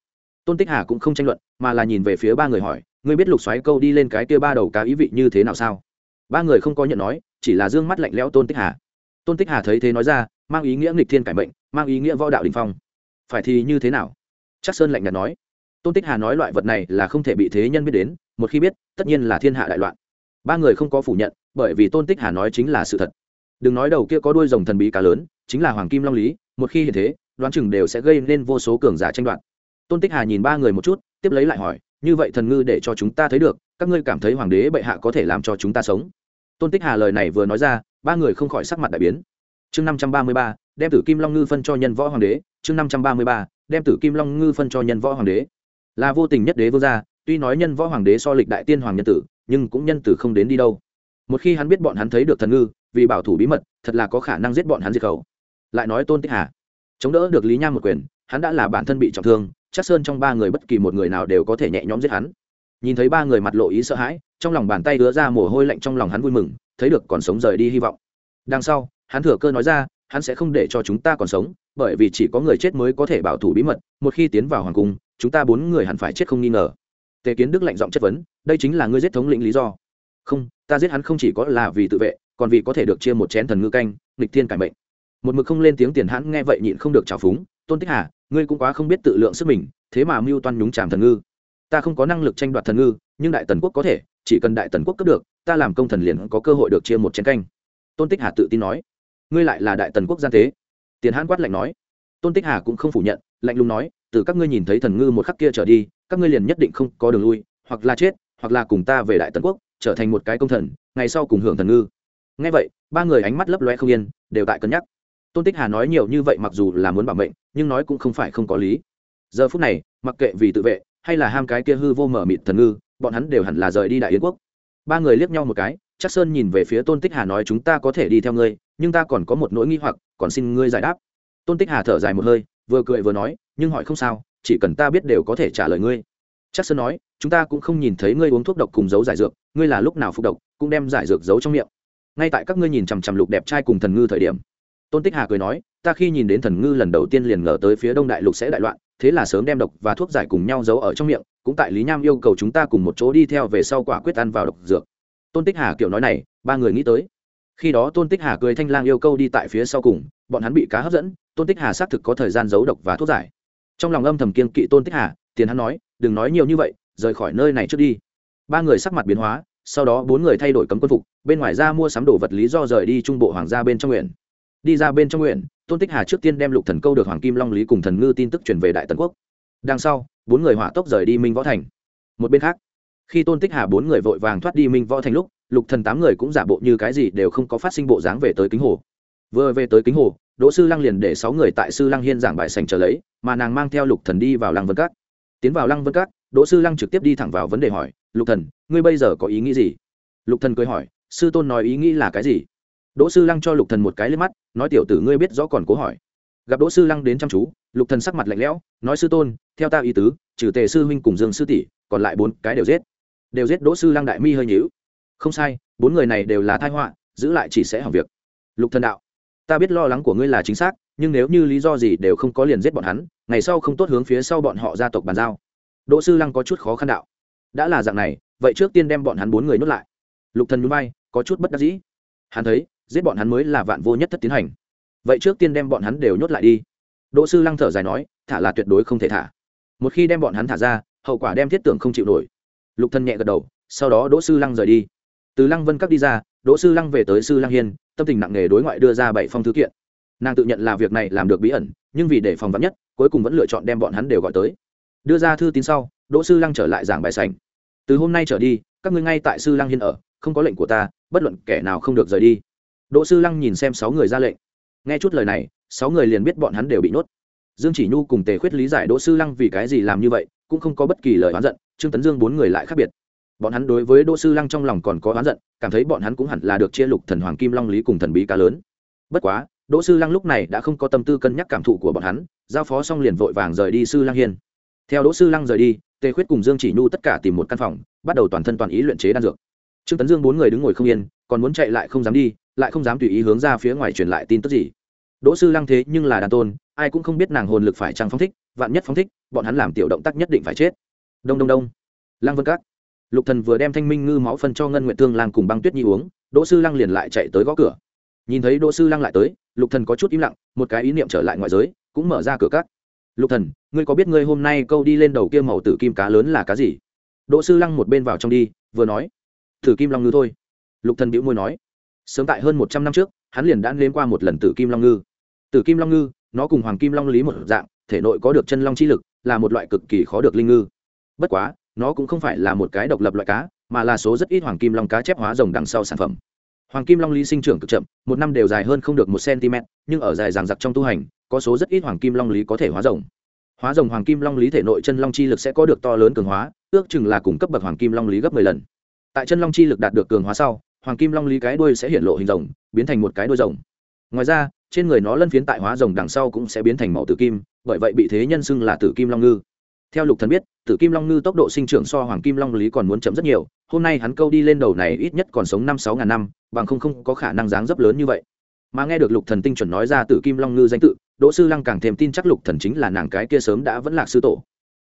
tôn tích hà cũng không tranh luận, mà là nhìn về phía ba người hỏi, ngươi biết lục xoáy câu đi lên cái kia ba đầu cá ý vị như thế nào sao? Ba người không có nhận nói, chỉ là d ư ơ n g mắt lạnh lẽo tôn tích hà. Tôn tích hà thấy thế nói ra, mang ý nghĩa nghịch thiên cải mệnh, mang ý nghĩa võ đạo đình phong. Phải thì như thế nào? Chắc sơn lạnh nhạt nói. Tôn tích hà nói loại vật này là không thể bị thế nhân biết đến, một khi biết, tất nhiên là thiên hạ đại loạn. Ba người không có phủ nhận, bởi vì tôn tích hà nói chính là sự thật. Đừng nói đầu kia có đuôi rồng thần bí cá lớn, chính là hoàng kim long lý, một khi hiện thế, đoán chừng đều sẽ gây nên vô số cường giả tranh đoạt tôn tích hà nhìn ba người một chút, tiếp lấy lại hỏi, như vậy thần ngư để cho chúng ta thấy được, các ngươi cảm thấy hoàng đế bệ hạ có thể làm cho chúng ta sống? Tôn tích hà lời này vừa nói ra, ba người không khỏi sắc mặt đại biến. Chương năm trăm ba mươi ba, đem tử kim long ngư phân cho nhân võ hoàng đế. Chương năm trăm ba mươi ba, đem tử kim long ngư phân cho nhân võ hoàng đế. Là vô tình nhất đế vương gia, tuy nói nhân võ hoàng đế so lịch đại tiên hoàng nhân tử, nhưng cũng nhân tử không đến đi đâu. Một khi hắn biết bọn hắn thấy được thần ngư, vì bảo thủ bí mật, thật là có khả năng giết bọn hắn diệt khẩu. Lại nói tôn tích hà, chống đỡ được lý nham một quyền, hắn đã là bản thân bị trọng thương chắc sơn trong ba người bất kỳ một người nào đều có thể nhẹ nhõm giết hắn. Nhìn thấy ba người mặt lộ ý sợ hãi, trong lòng bàn tay đứa ra mồ hôi lạnh trong lòng hắn vui mừng, thấy được còn sống rời đi hy vọng. Đằng sau, hắn thừa cơ nói ra, hắn sẽ không để cho chúng ta còn sống, bởi vì chỉ có người chết mới có thể bảo thủ bí mật, một khi tiến vào hoàng cung, chúng ta bốn người hẳn phải chết không nghi ngờ. Tề kiến đức lạnh giọng chất vấn, đây chính là ngươi giết thống lĩnh lý do. Không, ta giết hắn không chỉ có là vì tự vệ, còn vì có thể được chia một chén thần ngư canh, nghịch thiên cải mệnh. Một mực không lên tiếng tiền hắn nghe vậy nhịn không được trào phúng, tôn tích hà ngươi cũng quá không biết tự lượng sức mình, thế mà mưu toan nhúng chàm thần ngư. Ta không có năng lực tranh đoạt thần ngư, nhưng đại tần quốc có thể, chỉ cần đại tần quốc cướp được, ta làm công thần liền có cơ hội được chia một chén canh. Tôn tích hà tự tin nói. Ngươi lại là đại tần quốc gian thế? Tiền hãn quát lạnh nói. Tôn tích hà cũng không phủ nhận, lạnh lùng nói, từ các ngươi nhìn thấy thần ngư một khắc kia trở đi, các ngươi liền nhất định không có đường lui, hoặc là chết, hoặc là cùng ta về đại tần quốc, trở thành một cái công thần, ngày sau cùng hưởng thần ngư. Ngay vậy, ba người ánh mắt lấp loe không yên, đều tại cân nhắc. Tôn tích hà nói nhiều như vậy mặc dù là muốn bảo mệnh nhưng nói cũng không phải không có lý. Giờ phút này, mặc kệ vì tự vệ, hay là ham cái kia hư vô mở mịt thần ngư, bọn hắn đều hẳn là rời đi đại yến quốc. Ba người liếc nhau một cái, chắc sơn nhìn về phía tôn tích hà nói, chúng ta có thể đi theo ngươi, nhưng ta còn có một nỗi nghi hoặc, còn xin ngươi giải đáp. Tôn tích hà thở dài một hơi, vừa cười vừa nói, nhưng hỏi không sao, chỉ cần ta biết đều có thể trả lời ngươi. Chắc sơn nói, chúng ta cũng không nhìn thấy ngươi uống thuốc độc cùng giấu giải dược, ngươi là lúc nào phục độc, cũng đem giải dược giấu trong miệng. Ngay tại các ngươi nhìn chằm chằm lục đẹp trai cùng thần ngư thời điểm, tôn tích hà cười nói ta khi nhìn đến thần ngư lần đầu tiên liền ngờ tới phía đông đại lục sẽ đại loạn, thế là sớm đem độc và thuốc giải cùng nhau giấu ở trong miệng, cũng tại lý nham yêu cầu chúng ta cùng một chỗ đi theo về sau quả quyết ăn vào độc dược. Tôn tích hà kiểu nói này, ba người nghĩ tới. Khi đó tôn tích hà cười thanh lang yêu cầu đi tại phía sau cùng, bọn hắn bị cá hấp dẫn, tôn tích hà xác thực có thời gian giấu độc và thuốc giải. Trong lòng âm thầm kiên kỵ tôn tích hà, tiền hắn nói, đừng nói nhiều như vậy, rời khỏi nơi này trước đi. Ba người sắc mặt biến hóa, sau đó bốn người thay đổi cấm quân phục, bên ngoài ra mua sắm đồ vật lý do rời đi trung bộ hoàng gia bên trong nguyện đi ra bên trong nguyện, tôn tích hà trước tiên đem lục thần câu được hoàng kim long lý cùng thần ngư tin tức truyền về đại tần quốc. Đằng sau, bốn người hỏa tốc rời đi minh võ thành. Một bên khác, khi tôn tích hà bốn người vội vàng thoát đi minh võ thành lúc, lục thần tám người cũng giả bộ như cái gì đều không có phát sinh bộ dáng về tới kính hồ. Vừa về tới kính hồ, đỗ sư lăng liền để sáu người tại sư lăng hiên giảng bài sành trở lấy, mà nàng mang theo lục thần đi vào lăng vân cát tiến vào lăng vân cát đỗ sư lăng trực tiếp đi thẳng vào vấn đề hỏi, lục thần, ngươi bây giờ có ý nghĩ gì? Lục thần cười hỏi, sư tôn nói ý nghĩ là cái gì? Đỗ sư lăng cho lục thần một cái lên mắt, nói, tiểu tử ngươi biết rõ còn cố hỏi. Gặp đỗ sư lăng đến chăm chú, lục thần sắc mặt lạnh lẽo, nói, sư tôn, theo ta ý tứ, trừ tề sư huynh cùng dương sư tỷ, còn lại bốn cái đều giết. Đều giết đỗ sư lăng đại mi hơi nhíu. Không sai, bốn người này đều là tai họa, giữ lại chỉ sẽ hỏng việc. Lục thần đạo, ta biết lo lắng của ngươi là chính xác, nhưng nếu như lý do gì đều không có liền giết bọn hắn, ngày sau không tốt hướng phía sau bọn họ gia tộc bàn giao. Đỗ sư lăng có chút khó khăn đạo, đã là dạng này, vậy trước tiên đem bọn hắn bốn người nuốt lại. Lục thần nhún vai, có chút bất đắc dĩ. Hắn thấy giết bọn hắn mới là vạn vô nhất thất tiến hành. Vậy trước tiên đem bọn hắn đều nhốt lại đi. Đỗ sư lăng thở dài nói, thả là tuyệt đối không thể thả. Một khi đem bọn hắn thả ra, hậu quả đem thiết tưởng không chịu nổi. Lục thân nhẹ gật đầu, sau đó đỗ sư lăng rời đi. Từ lăng vân các đi ra, đỗ sư lăng về tới sư lăng hiên, tâm tình nặng nề đối ngoại đưa ra bảy phong thư kiện. Nàng tự nhận là việc này làm được bí ẩn, nhưng vì để phòng vắn nhất, cuối cùng vẫn lựa chọn đem bọn hắn đều gọi tới. Đưa ra thư tín sau, đỗ sư lăng trở lại giảng bài sành từ hôm nay trở đi, các ngươi ngay tại sư lăng hiên ở, không có lệnh của ta, bất luận kẻ nào không được rời đi đỗ sư lăng nhìn xem sáu người ra lệnh. Nghe chút lời này, sáu người liền biết bọn hắn đều bị nhốt. Dương chỉ nhu cùng tề khuyết lý giải đỗ sư lăng vì cái gì làm như vậy, cũng không có bất kỳ lời oán giận, trương tấn dương bốn người lại khác biệt. Bọn hắn đối với đỗ sư lăng trong lòng còn có oán giận, cảm thấy bọn hắn cũng hẳn là được chia lục thần hoàng kim long lý cùng thần bí cá lớn. Bất quá, đỗ sư lăng lúc này đã không có tâm tư cân nhắc cảm thụ của bọn hắn, giao phó xong liền vội vàng rời đi sư lăng hiên. Theo đỗ sư lăng rời đi, tề khuyết cùng dương chỉ nhu tất cả tìm một căn phòng, bắt đầu toàn thân toàn ý luyện chế đan dược. Trương tấn dương bốn người đứng ngồi không yên, còn muốn chạy lại không dám đi lại không dám tùy ý hướng ra phía ngoài truyền lại tin tức gì. Đỗ sư lăng thế nhưng là đàn tôn, ai cũng không biết nàng hồn lực phải trăng phong thích, vạn nhất phong thích, bọn hắn làm tiểu động tác nhất định phải chết. Đông đông đông. Lăng vân các. Lục thần vừa đem thanh minh ngư máu phân cho ngân nguyện thương lang cùng băng tuyết nhi uống, đỗ sư lăng liền lại chạy tới gõ cửa. Nhìn thấy đỗ sư lăng lại tới, lục thần có chút im lặng, một cái ý niệm trở lại ngoại giới, cũng mở ra cửa cắt lục thần, ngươi có biết ngươi hôm nay câu đi lên đầu kia màu tử kim cá lớn là cá gì? Đỗ sư lăng một bên vào trong đi, vừa nói thử kim long ngư thôi. Lục thần bĩu môi nói sớm tại hơn một trăm năm trước, hắn liền đã nếm qua một lần tử kim long ngư. Tử kim long ngư, nó cùng hoàng kim long lý một dạng, thể nội có được chân long chi lực, là một loại cực kỳ khó được linh ngư. Bất quá, nó cũng không phải là một cái độc lập loại cá, mà là số rất ít hoàng kim long cá chép hóa rồng đằng sau sản phẩm. Hoàng kim long lý sinh trưởng cực chậm, một năm đều dài hơn không được một cm, nhưng ở dài ràng giặc trong tu hành, có số rất ít hoàng kim long lý có thể hóa rồng. Hóa rồng hoàng kim long lý thể nội chân long chi lực sẽ có được to lớn cường hóa, ước chừng là cùng cấp bậc hoàng kim long lý gấp mười lần. Tại chân long chi lực đạt được cường hóa sau hoàng kim long lý cái đuôi sẽ hiện lộ hình rồng, biến thành một cái đuôi rồng. Ngoài ra, trên người nó lân phiến tại hóa rồng đằng sau cũng sẽ biến thành màu tử kim, bởi vậy bị thế nhân xưng là tử kim long ngư. Theo lục thần biết, tử kim long ngư tốc độ sinh trưởng so hoàng kim long lý còn muốn chậm rất nhiều, hôm nay hắn câu đi lên đầu này ít nhất còn sống năm sáu ngàn năm, bằng không không có khả năng dáng dấp lớn như vậy. Mà nghe được lục thần tinh chuẩn nói ra tử kim long ngư danh tự, đỗ sư lăng càng thêm tin chắc lục thần chính là nàng cái kia sớm đã vẫn lạc sư tổ.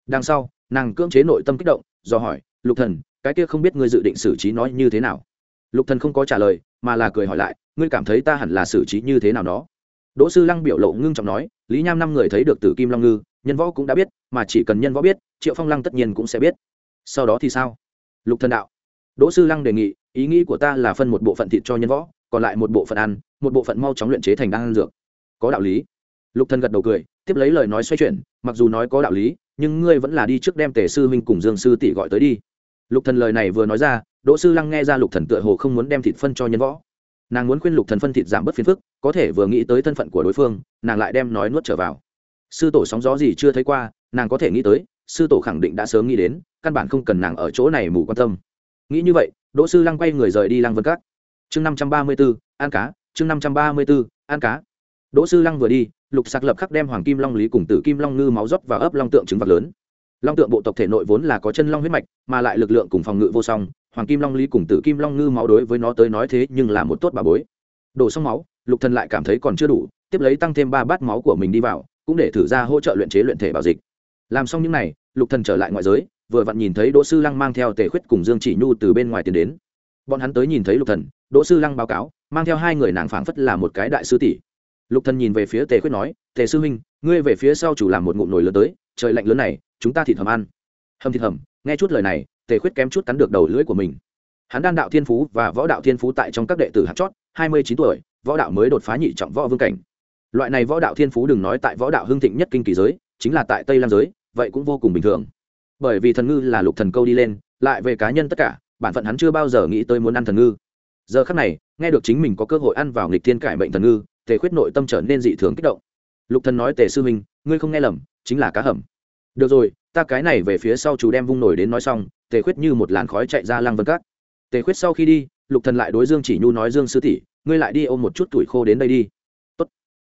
Đằng sau, nàng cưỡng chế nội tâm kích động, do hỏi, lục thần, cái kia không biết ngươi dự định xử trí nói như thế nào? Lục thần không có trả lời, mà là cười hỏi lại, ngươi cảm thấy ta hẳn là xử trí như thế nào đó đỗ sư lăng biểu lộ ngưng trọng nói, lý nham năm người thấy được tử kim long ngư, nhân võ cũng đã biết, mà chỉ cần nhân võ biết, triệu phong lăng tất nhiên cũng sẽ biết. Sau đó thì sao? Lục thần đạo. Đỗ sư lăng đề nghị, ý nghĩ của ta là phân một bộ phận thịt cho nhân võ, còn lại một bộ phận ăn, một bộ phận mau chóng luyện chế thành đan dược. Có đạo lý. Lục thần gật đầu cười, tiếp lấy lời nói xoay chuyển, mặc dù nói có đạo lý, nhưng ngươi vẫn là đi trước đem tề sư huynh cùng dương sư tỷ gọi tới đi. Lục thần lời này vừa nói ra đỗ sư lăng nghe ra lục thần tựa hồ không muốn đem thịt phân cho nhân võ. Nàng muốn khuyên lục thần phân thịt giảm bớt phiền phức, có thể vừa nghĩ tới thân phận của đối phương, nàng lại đem nói nuốt trở vào. Sư tổ sóng gió gì chưa thấy qua, nàng có thể nghĩ tới, sư tổ khẳng định đã sớm nghĩ đến, căn bản không cần nàng ở chỗ này mù quan tâm. Nghĩ như vậy, đỗ sư lăng quay người rời đi lăng vân các. Chương năm trăm ba mươi b ố ăn cá, chương năm trăm ba mươi b ố ăn cá. Đỗ sư lăng vừa đi, lục sạc lập khắc đem hoàng kim long lý cùng tử kim long ngư máu rót và ấp long tượng trứng vật lớn. Long tượng bộ tộc thể nội vốn là có chân long huyết mạch, mà lại lực lượng cùng phòng ngự vô song hoàng kim long lý cùng tử kim long ngư máu đối với nó tới nói thế nhưng là một tốt bà bối. Đổ xong máu, lục thần lại cảm thấy còn chưa đủ, tiếp lấy tăng thêm ba bát máu của mình đi vào, cũng để thử ra hỗ trợ luyện chế luyện thể bảo dịch. Làm xong những này, lục thần trở lại ngoại giới, vừa vặn nhìn thấy đỗ sư lăng mang theo tề khuyết cùng dương chỉ nhu từ bên ngoài tiến đến. Bọn hắn tới nhìn thấy lục thần, đỗ sư lăng báo cáo, mang theo hai người nàng phảng phất là một cái đại sư tỷ. Lục thần nhìn về phía tề khuyết nói, tề sư huynh, ngươi về phía sau chủ làm một ngụm nồi lớn tới, trời lạnh lớn này, chúng ta thịt hầm ăn. Hầm thịt hầm? Nghe chút lời này tề khuyết kém chút cắn được đầu lưỡi của mình. Hắn đan đạo thiên phú và võ đạo thiên phú tại trong các đệ tử hạt chót, hai mươi chín tuổi, võ đạo mới đột phá nhị trọng võ vương cảnh. Loại này võ đạo thiên phú đừng nói tại võ đạo hưng thịnh nhất kinh kỳ giới, chính là tại tây lam giới, vậy cũng vô cùng bình thường. Bởi vì thần ngư là lục thần câu đi lên, lại về cá nhân tất cả, bản phận hắn chưa bao giờ nghĩ tới muốn ăn thần ngư. Giờ khắc này, nghe được chính mình có cơ hội ăn vào nghịch thiên cải bệnh thần ngư, tề khuyết nội tâm trở nên dị thường kích động. Lục thần nói, tề sư minh ngươi không nghe lầm, chính là cá hầm. Được rồi, ta cái này về phía sau chú đem vung nổi đến nói xong tề khuyết như một làn khói chạy ra lăng vân cát. tề khuyết sau khi đi, lục thần lại đối dương chỉ nhu nói, dương sư tỷ, ngươi lại đi ôm một chút tuổi khô đến đây đi. Tốt.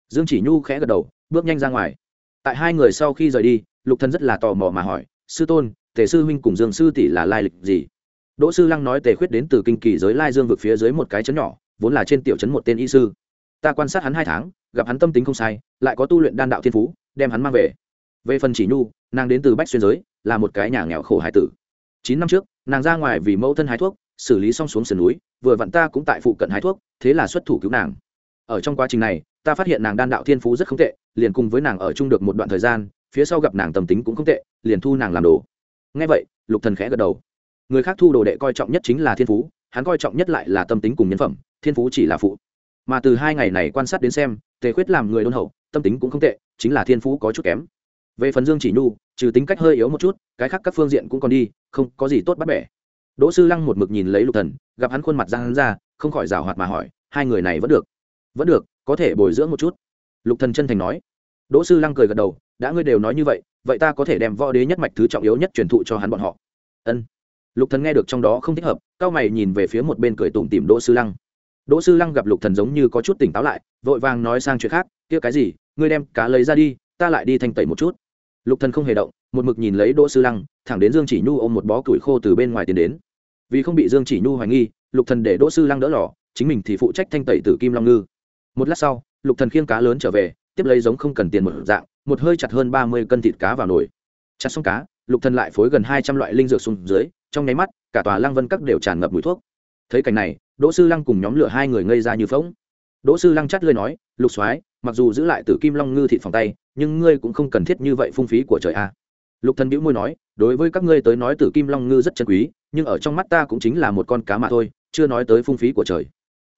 dương chỉ nhu khẽ gật đầu, bước nhanh ra ngoài. Tại hai người sau khi rời đi, lục thần rất là tò mò mà hỏi, sư tôn, tề sư huynh cùng dương sư tỷ là lai lịch gì? Đỗ sư lăng nói, tề khuyết đến từ kinh kỳ giới lai dương vực phía dưới một cái chấn nhỏ, vốn là trên tiểu chấn một tên y sư. Ta quan sát hắn hai tháng, gặp hắn tâm tính không sai, lại có tu luyện đan đạo thiên phú, đem hắn mang về. Về phần chỉ nhu, nàng đến từ bách xuyên giới, là một cái nhà nghèo khổ hải tử chín năm trước, nàng ra ngoài vì mẫu thân hái thuốc, xử lý xong xuống sườn núi, vừa vặn ta cũng tại phụ cận hái thuốc, thế là xuất thủ cứu nàng. Ở trong quá trình này, ta phát hiện nàng đan đạo thiên phú rất không tệ, liền cùng với nàng ở chung được một đoạn thời gian, phía sau gặp nàng tâm tính cũng không tệ, liền thu nàng làm đồ. Ngay vậy, lục thần khẽ gật đầu. Người khác thu đồ đệ coi trọng nhất chính là thiên phú, hắn coi trọng nhất lại là tâm tính cùng nhân phẩm, thiên phú chỉ là phụ. Mà từ hai ngày này quan sát đến xem, tề khuyết làm người đôn hậu, tâm tính cũng không tệ, chính là thiên phú có chút kém. Về phần dương chỉ nhu trừ tính cách hơi yếu một chút, cái khác các phương diện cũng còn đi, không có gì tốt bắt bẻ. Đỗ sư lăng một mực nhìn lấy lục thần, gặp hắn khuôn mặt ra hắn ra, không khỏi rào hoạt mà hỏi, hai người này vẫn được? Vẫn được, có thể bồi dưỡng một chút. Lục thần chân thành nói. Đỗ sư lăng cười gật đầu, đã ngươi đều nói như vậy vậy ta có thể đem võ đế nhất mạch thứ trọng yếu nhất truyền thụ cho hắn bọn họ. Ân. Lục thần nghe được trong đó không thích hợp, cao mày nhìn về phía một bên cười tủm tỉm đỗ sư lăng. Đỗ sư lăng gặp lục thần giống như có chút tỉnh táo lại, vội vàng nói sang chuyện khác, kia cái gì, ngươi đem cá lấy ra đi, ta lại đi thanh tẩy một chút lục thần không hề động, một mực nhìn lấy đỗ sư lăng, thẳng đến dương chỉ nhu ôm một bó củi khô từ bên ngoài tiến đến. Vì không bị dương chỉ nhu hoài nghi, lục thần để đỗ sư lăng đỡ lò, chính mình thì phụ trách thanh tẩy tử kim long ngư. Một lát sau, lục thần khiêng cá lớn trở về, tiếp lấy giống không cần tiền một dạng, một hơi chặt hơn ba mươi cân thịt cá vào nồi. Chặt xong cá, lục thần lại phối gần hai trăm loại linh dược xuống dưới, trong nháy mắt, cả tòa lăng vân các đều tràn ngập mùi thuốc. Thấy cảnh này, đỗ sư lăng cùng nhóm lửa hai người ngây ra như phóng đỗ sư lăng chắt lưỡi nói, lục soái mặc dù giữ lại tử kim long ngư thịt phòng tay, nhưng ngươi cũng không cần thiết như vậy phung phí của trời a. Lục thần bĩu môi nói, đối với các ngươi tới nói tử kim long ngư rất chân quý, nhưng ở trong mắt ta cũng chính là một con cá mà thôi, chưa nói tới phung phí của trời.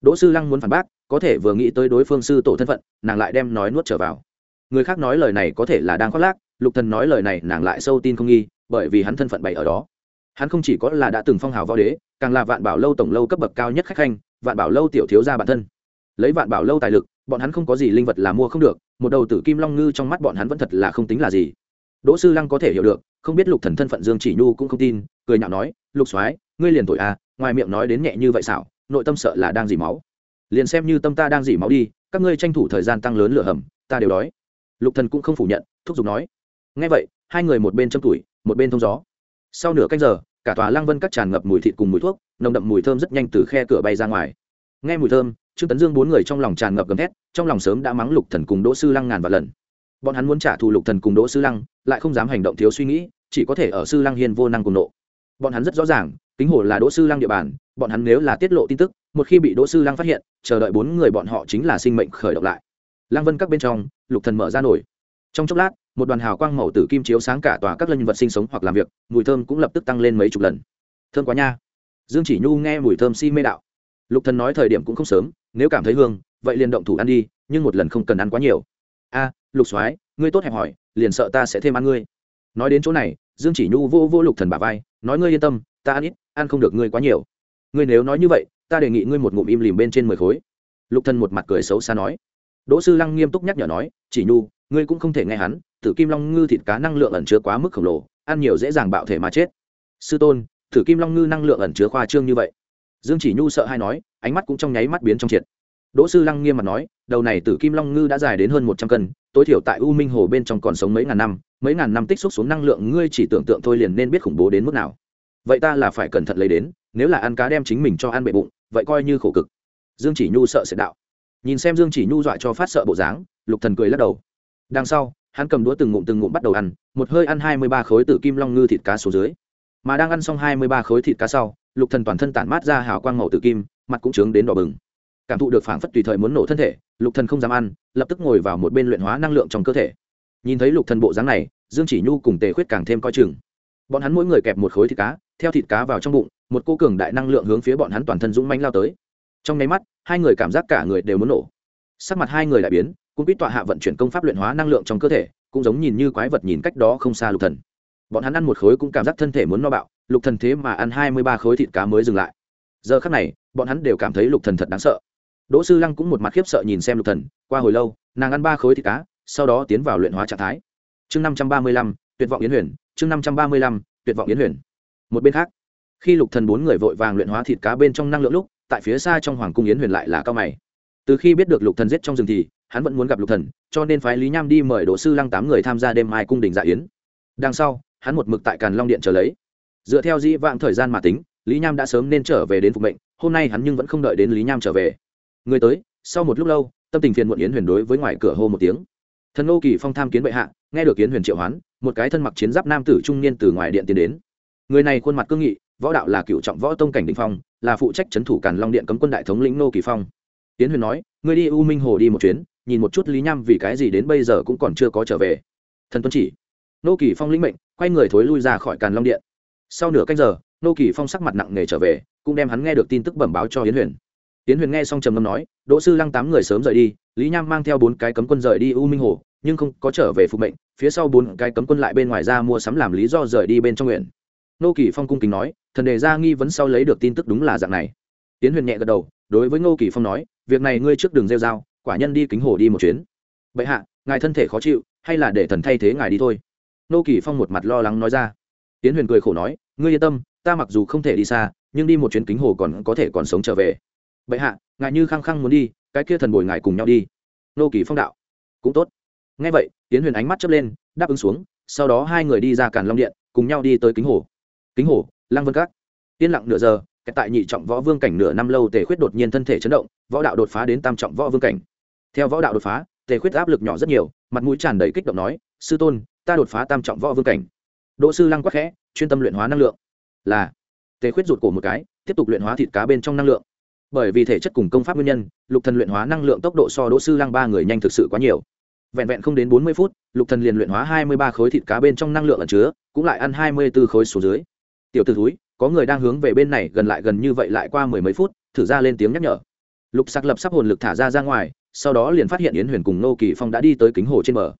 Đỗ sư lăng muốn phản bác, có thể vừa nghĩ tới đối phương sư tổ thân phận, nàng lại đem nói nuốt trở vào. Người khác nói lời này có thể là đang khoác lác, lục thần nói lời này nàng lại sâu tin không nghi, bởi vì hắn thân phận bày ở đó. Hắn không chỉ có là đã từng phong hào võ đế, càng là vạn bảo lâu tổng lâu cấp bậc cao nhất khách khanh, vạn bảo lâu tiểu thiếu gia bản thân. Lấy vạn bảo lâu tài lực bọn hắn không có gì linh vật là mua không được, một đầu tử kim long ngư trong mắt bọn hắn vẫn thật là không tính là gì. Đỗ sư lăng có thể hiểu được, không biết lục thần thân phận dương chỉ nhu cũng không tin, cười nhạo nói, lục soái, ngươi liền tội à ngoài miệng nói đến nhẹ như vậy xảo, nội tâm sợ là đang dỉ máu. Liền xem như tâm ta đang dỉ máu đi, các ngươi tranh thủ thời gian tăng lớn lửa hầm, ta đều đói. Lục thần cũng không phủ nhận, thúc giục nói, nghe vậy, hai người một bên châm tuổi, một bên thông gió. Sau nửa canh giờ, cả tòa lăng vân các tràn ngập mùi thịt cùng mùi thuốc, nồng đậm mùi thơm rất nhanh từ khe cửa bay ra ngoài. Nghe mùi thơm trương tấn dương bốn người trong lòng tràn ngập gầm thét, trong lòng sớm đã mắng lục thần cùng đỗ sư lăng ngàn vạn lần. Bọn hắn muốn trả thù lục thần cùng đỗ sư lăng, lại không dám hành động thiếu suy nghĩ, chỉ có thể ở sư lăng hiên vô năng cùng nộ. Bọn hắn rất rõ ràng, kính hồ là đỗ sư lăng địa bàn, bọn hắn nếu là tiết lộ tin tức, một khi bị đỗ sư lăng phát hiện, chờ đợi bốn người bọn họ chính là sinh mệnh khởi động lại. Lăng vân các bên trong, lục thần mở ra nổi. Trong chốc lát, một đoàn hào quang màu tử kim chiếu sáng cả tòa các lân vật sinh sống hoặc làm việc, mùi thơm cũng lập tức tăng lên mấy chục lần. Thơm quá nha. Dương chỉ nhu nghe mùi thơm si mê đạo. Lục thần nói thời điểm cũng không sớm nếu cảm thấy hương, vậy liền động thủ ăn đi, nhưng một lần không cần ăn quá nhiều. A, lục soái, ngươi tốt hẹp hỏi, liền sợ ta sẽ thêm ăn ngươi. Nói đến chỗ này, dương chỉ nhu vô vô lục thần bà vai, nói ngươi yên tâm, ta ăn ít, ăn không được ngươi quá nhiều. Ngươi nếu nói như vậy, ta đề nghị ngươi một ngụm im lìm bên trên mười khối. Lục thần một mặt cười xấu xa nói. Đỗ sư lăng nghiêm túc nhắc nhở nói, chỉ nhu, ngươi cũng không thể nghe hắn, tử kim long ngư thịt cá năng lượng ẩn chứa quá mức khổng lồ, ăn nhiều dễ dàng bạo thể mà chết. Sư tôn, tử kim long ngư năng lượng ẩn chứa khoa trương như vậy dương chỉ nhu sợ hay nói, ánh mắt cũng trong nháy mắt biến trong triệt. Đỗ sư lăng nghiêm mặt nói, đầu này tử kim long ngư đã dài đến hơn một trăm cân, tối thiểu tại u minh hồ bên trong còn sống mấy ngàn năm, mấy ngàn năm tích xúc xuống năng lượng ngươi chỉ tưởng tượng thôi liền nên biết khủng bố đến mức nào. Vậy ta là phải cẩn thận lấy đến, nếu là ăn cá đem chính mình cho ăn bệ bụng, vậy coi như khổ cực. Dương chỉ nhu sợ sẽ đạo. Nhìn xem dương chỉ nhu dọa cho phát sợ bộ dáng, lục thần cười lắc đầu. Đằng sau, hắn cầm đũa từng ngụm từng ngụm bắt đầu ăn, một hơi ăn hai mươi ba khối tử kim long ngư thịt cá số dưới mà đang ăn xong hai mươi ba khối thịt cá sau, lục thần toàn thân tản mát ra hào quang màu tử kim, mặt cũng trướng đến đỏ bừng. Cảm thụ được phảng phất tùy thời muốn nổ thân thể, lục thần không dám ăn, lập tức ngồi vào một bên luyện hóa năng lượng trong cơ thể. Nhìn thấy lục thần bộ dáng này, dương chỉ nhu cùng tề khuyết càng thêm coi chừng. Bọn hắn mỗi người kẹp một khối thịt cá, theo thịt cá vào trong bụng, một cô cường đại năng lượng hướng phía bọn hắn toàn thân dũng mãnh lao tới. Trong nháy mắt, hai người cảm giác cả người đều muốn nổ. Sắc mặt hai người lại biến cũng biết tọa hạ vận chuyển công pháp luyện hóa năng lượng trong cơ thể, cũng giống nhìn như quái vật nhìn cách đó không xa lục thần bọn hắn ăn một khối cũng cảm giác thân thể muốn no bạo, lục thần thế mà ăn hai mươi ba khối thịt cá mới dừng lại. Giờ khắc này, bọn hắn đều cảm thấy lục thần thật đáng sợ. Đỗ sư lăng cũng một mặt khiếp sợ nhìn xem lục thần, qua hồi lâu, nàng ăn ba khối thịt cá, sau đó tiến vào luyện hóa trạng thái. Chương năm trăm ba mươi lăm, tuyệt vọng yến huyền, chương năm trăm ba mươi lăm, tuyệt vọng yến huyền. Một bên khác, khi lục thần bốn người vội vàng luyện hóa thịt cá bên trong năng lượng lúc, tại phía xa trong hoàng cung yến huyền lại là cao mày. Từ khi biết được lục thần giết trong rừng thì, hắn vẫn muốn gặp lục thần, cho nên phái lý nham đi mời đỗ sư lăng tám người tham gia đêm mai cung đình dạ yến. Đằng sau hắn một mực tại càn long điện chờ lấy. Dựa theo dĩ vãng thời gian mà tính, lý nham đã sớm nên trở về đến phục mệnh, hôm nay hắn nhưng vẫn không đợi đến lý nham trở về. Người tới, sau một lúc lâu, tâm tình phiền muộn yến huyền đối với ngoài cửa hô một tiếng. Thần ngô kỳ phong tham kiến bệ hạ, nghe được yến huyền triệu hoán, một cái thân mặc chiến giáp nam tử trung niên từ ngoài điện tiến đến. Người này khuôn mặt cương nghị, võ đạo là cựu trọng võ tông cảnh định phong, là phụ trách trấn thủ càn long điện cấm quân đại thống lĩnh nô kỳ phong. Yến huyền nói người đi u minh hồ đi một chuyến, nhìn một chút lý nham vì cái gì đến bây giờ cũng còn chưa có trở về. Thần tuân chỉ nô kỳ phong lĩnh mệnh, quay người thối lui ra khỏi càn long điện. Sau nửa canh giờ, nô kỳ phong sắc mặt nặng nề trở về, cũng đem hắn nghe được tin tức bẩm báo cho yến huyền. Yến huyền nghe xong trầm ngâm nói, đỗ sư lăng tám người sớm rời đi, lý nham mang theo bốn cái cấm quân rời đi u minh hồ, nhưng không có trở về phục mệnh, phía sau bốn cái cấm quân lại bên ngoài ra mua sắm làm lý do rời đi bên trong nguyện nô kỳ phong cung kính nói, thần đề ra nghi vấn sau lấy được tin tức đúng là dạng này. Yến huyền nhẹ gật đầu, đối với ngô kỳ phong nói, việc này ngươi trước đường rêu dao quả nhân đi kính hồ đi một chuyến. Bệ hạ, ngài thân thể khó chịu, hay là để thần thay thế ngài đi thôi nô kỳ phong một mặt lo lắng nói ra. Tiến huyền cười khổ nói, ngươi yên tâm, ta mặc dù không thể đi xa, nhưng đi một chuyến kính hồ còn có thể còn sống trở về. Bệ hạ, ngài như khăng khăng muốn đi, cái kia thần bồi ngài cùng nhau đi. Nô kỳ phong đạo. Cũng tốt. Ngay vậy tiến huyền ánh mắt chớp lên, đáp ứng xuống, sau đó hai người đi ra càn long điện, cùng nhau đi tới kính hồ. Kính hồ, lăng vân các. Yên lặng nửa giờ tại nhị trọng võ vương cảnh nửa năm lâu tề khuyết đột nhiên thân thể chấn động, võ đạo đột phá đến tam trọng võ vương cảnh. Theo võ đạo đột phá tề khuyết áp lực nhỏ rất nhiều, mặt mũi tràn đầy kích động nói, sư tôn, ta đột phá tam trọng võ vương cảnh. Đỗ sư lăng quắc khẽ, chuyên tâm luyện hóa năng lượng. Là. Tề khuyết rụt cổ một cái, tiếp tục luyện hóa thịt cá bên trong năng lượng. Bởi vì thể chất cùng công pháp nguyên nhân, lục thần luyện hóa năng lượng tốc độ so đỗ sư lăng ba người nhanh thực sự quá nhiều. Vẹn vẹn không đến bốn mươi phút, lục thần liền luyện hóa hai mươi ba khối thịt cá bên trong năng lượng ẩn chứa, cũng lại ăn hai mươi 24 khối xuống dưới. Tiểu t ử túi có người đang hướng về bên này gần lại gần như vậy lại qua mười mấy phút, thử ra lên tiếng nhắc nhở. Lục sạc lập sắp hồn lực thả ra ra ngoài sau đó liền phát hiện yến huyền cùng nô kỳ phong đã đi tới kính hồ trên bờ.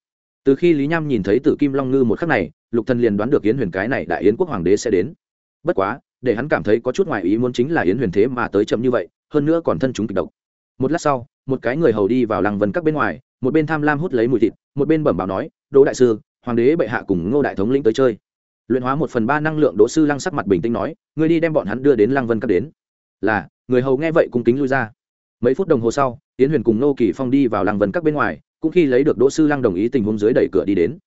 Từ khi lý nham nhìn thấy tử kim long ngư một khắc này, lục thần liền đoán được yến huyền cái này đại yến quốc hoàng đế sẽ đến. Bất quá, để hắn cảm thấy có chút ngoài ý muốn chính là yến huyền thế mà tới chậm như vậy, hơn nữa còn thân chúng kịch độc. Một lát sau, một cái người hầu đi vào làng vân các bên ngoài, một bên tham lam hút lấy mùi thịt, một bên bẩm báo nói, đỗ đại sư, hoàng đế bệ hạ cùng ngô đại thống lĩnh tới chơi. Luyện hóa một phần ba năng lượng đỗ sư lăng sắc mặt bình tĩnh nói, ngươi đi đem bọn hắn đưa đến lăng vân các đến. Là, người hầu nghe vậy cung kính lui ra mấy phút đồng hồ sau tiến huyền cùng nô kỳ phong đi vào lăng vân các bên ngoài, cũng khi lấy được đỗ sư lăng đồng ý tình huống dưới đẩy cửa đi đến.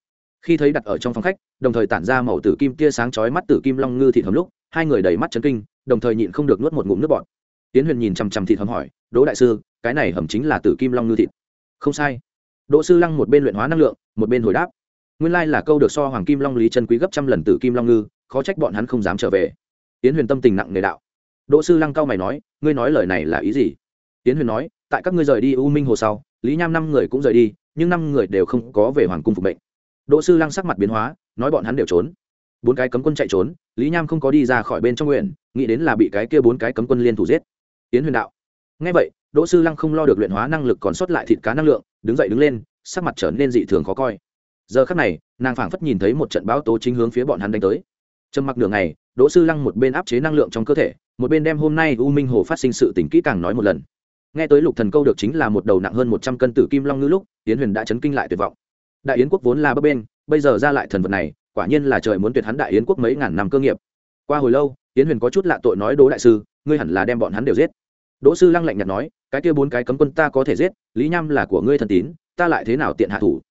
Khi thấy đặt ở trong phòng khách, đồng thời tản ra màu tử kim tia sáng chói mắt tử kim long ngư thịt hầm lúc, hai người đầy mắt chấn kinh, đồng thời nhịn không được nuốt một ngụm nước bọt. Tiến huyền nhìn chằm chằm thịt hầm hỏi, đỗ đại sư, cái này hầm chính là tử kim long ngư thịt. Không sai. Đỗ sư lăng một bên luyện hóa năng lượng, một bên hồi đáp, nguyên lai là câu được so hoàng kim long lý chân quý gấp trăm lần tử kim long ngư, khó trách bọn hắn không dám trở về. Tiến huyền tâm tình nặng nề đạo. Đỗ sư lăng cao mày nói, ngươi nói lời này là ý gì? Tiến huyền nói, tại các ngươi rời đi u minh hồ sau, lý nham năm người cũng rời đi, nhưng năm người đều không có về hoàng cung phục mệnh. Đỗ sư lăng sắc mặt biến hóa, nói bọn hắn đều trốn. Bốn cái cấm quân chạy trốn, lý nham không có đi ra khỏi bên trong nguyện nghĩ đến là bị cái kia bốn cái cấm quân liên thủ giết. Tiến huyền đạo ngay vậy, đỗ sư lăng không lo được luyện hóa năng lực còn sót lại thịt cá năng lượng, đứng dậy đứng lên, sắc mặt trở nên dị thường khó coi. Giờ khắc này, nàng phảng phất nhìn thấy một trận bão tố chính hướng phía bọn hắn đánh tới. Trầm mặc đường này đỗ sư lăng một bên áp chế năng lượng trong cơ thể, một bên đem hôm nay u minh hồ phát sinh sự tỉnh kỹ càng nói một lần nghe tới lục thần câu được chính là một đầu nặng hơn một trăm cân tử kim long ngư lúc, yến huyền đã chấn kinh lại tuyệt vọng. Đại yến quốc vốn là bấp bên bây giờ ra lại thần vật này, quả nhiên là trời muốn tuyệt hắn đại yến quốc mấy ngàn năm cơ nghiệp. Qua hồi lâu, yến huyền có chút lạ tội nói đố đại sư, ngươi hẳn là đem bọn hắn đều giết. Đỗ sư lăng lạnh nhạt nói, cái kia bốn cái cấm quân ta có thể giết, lý nham là của ngươi thần tín, ta lại thế nào tiện hạ thủ?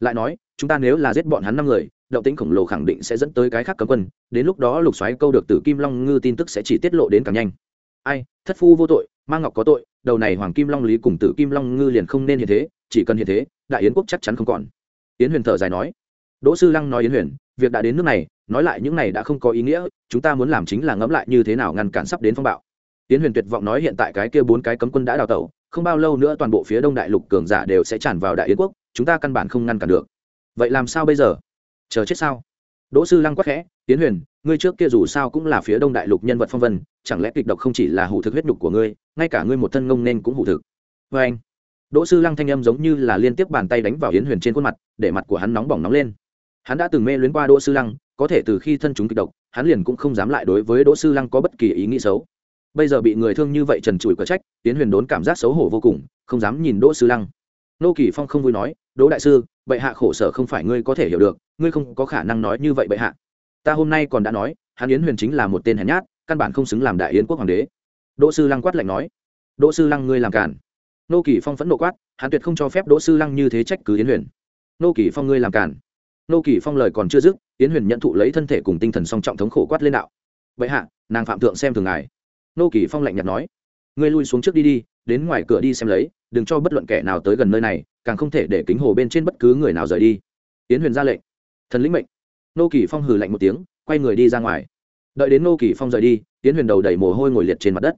Lại nói, chúng ta nếu là giết bọn hắn năm người, động tĩnh khổng lồ khẳng định sẽ dẫn tới cái khác cấm quân, đến lúc đó lục xoáy câu được từ kim long ngư tin tức sẽ chỉ tiết lộ đến càng nhanh. Ai, thất phu vô tội mang ngọc có tội, đầu này hoàng kim long lý cùng tử kim long ngư liền không nên hiện thế, chỉ cần hiện thế, đại yến quốc chắc chắn không còn. Yến huyền thở dài nói. Đỗ sư lăng nói yến huyền, việc đã đến nước này, nói lại những này đã không có ý nghĩa, chúng ta muốn làm chính là ngẫm lại như thế nào ngăn cản sắp đến phong bạo. Yến huyền tuyệt vọng nói hiện tại cái kia bốn cái cấm quân đã đào tẩu, không bao lâu nữa toàn bộ phía đông đại lục cường giả đều sẽ tràn vào đại yến quốc, chúng ta căn bản không ngăn cản được. Vậy làm sao bây giờ? Chờ chết sao? Đỗ sư lăng quắc khẽ, Yến huyền ngươi trước kia dù sao cũng là phía đông đại lục nhân vật phong vân, chẳng lẽ kịch độc không chỉ là hủ thực huyết nhục của ngươi, ngay cả ngươi một thân ngông nên cũng hủ thực. Vê anh, đỗ sư lăng thanh âm giống như là liên tiếp bàn tay đánh vào yến huyền trên khuôn mặt, để mặt của hắn nóng bỏng nóng lên. Hắn đã từng mê luyến qua đỗ sư lăng, có thể từ khi thân chúng kịch độc, hắn liền cũng không dám lại đối với đỗ sư lăng có bất kỳ ý nghĩ xấu. Bây giờ bị người thương như vậy trần trụi có trách tiến huyền đốn cảm giác xấu hổ vô cùng, không dám nhìn đỗ sư lăng. Nô kỳ phong không vui nói, đỗ đại sư, bệ hạ khổ sở không phải ngươi có thể hiểu được, ngươi không có khả năng nói như vậy bệ hạ ta hôm nay còn đã nói, hắn yến huyền chính là một tên hèn nhát, căn bản không xứng làm đại yến quốc hoàng đế. Đỗ sư lăng quát lạnh nói. Đỗ sư lăng ngươi làm cản nô kỳ phong phẫn nộ quát, hắn tuyệt không cho phép đỗ sư lăng như thế trách cứ yến huyền. Nô kỳ phong ngươi làm cản nô kỳ phong lời còn chưa dứt, yến huyền nhận thụ lấy thân thể cùng tinh thần song trọng thống khổ quát lên đạo. Vậy hạ, nàng phạm thượng xem thường ngài. Nô kỳ phong lạnh nhạt nói. Ngươi lui xuống trước đi đi, đến ngoài cửa đi xem lấy, đừng cho bất luận kẻ nào tới gần nơi này, càng không thể để kính hồ bên trên bất cứ người nào rời đi. Yến huyền ra lệnh. Thần lĩnh mệnh nô kỳ phong hừ lạnh một tiếng, quay người đi ra ngoài. Đợi đến nô kỳ phong rời đi, yến huyền đầu đẩy mồ hôi ngồi liệt trên mặt đất.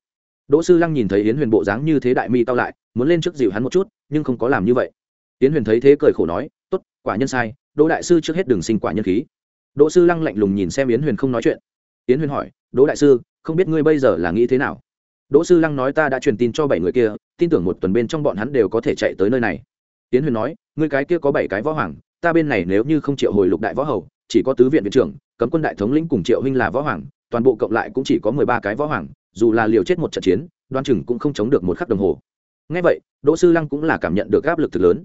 Đỗ sư lăng nhìn thấy yến huyền bộ dáng như thế đại mi tao lại, muốn lên trước dịu hắn một chút, nhưng không có làm như vậy. Yến huyền thấy thế cười khổ nói t ố t quả nhân sai, đỗ đại sư trước hết đừng sinh quả nhân khí. Đỗ sư lăng lạnh lùng nhìn xem yến huyền không nói chuyện. Yến huyền hỏi, đỗ đại sư, không biết ngươi bây giờ là nghĩ thế nào? Đỗ sư lăng nói, ta đã truyền tin cho bảy người kia, tin tưởng một tuần bên trong bọn hắn đều có thể chạy tới nơi này. Yến huyền nói, ngươi cái kia có bảy cái võ hoàng, ta bên này nếu như không triệu hồi lục đại võ hầu chỉ có tứ viện viện trưởng, cấm quân đại thống lĩnh cùng triệu huynh là võ hoàng, toàn bộ cộng lại cũng chỉ có mười ba cái võ hoàng, dù là liều chết một trận chiến, đoan chừng cũng không chống được một khắc đồng hồ. Ngay vậy, đỗ sư lăng cũng là cảm nhận được áp lực thực lớn.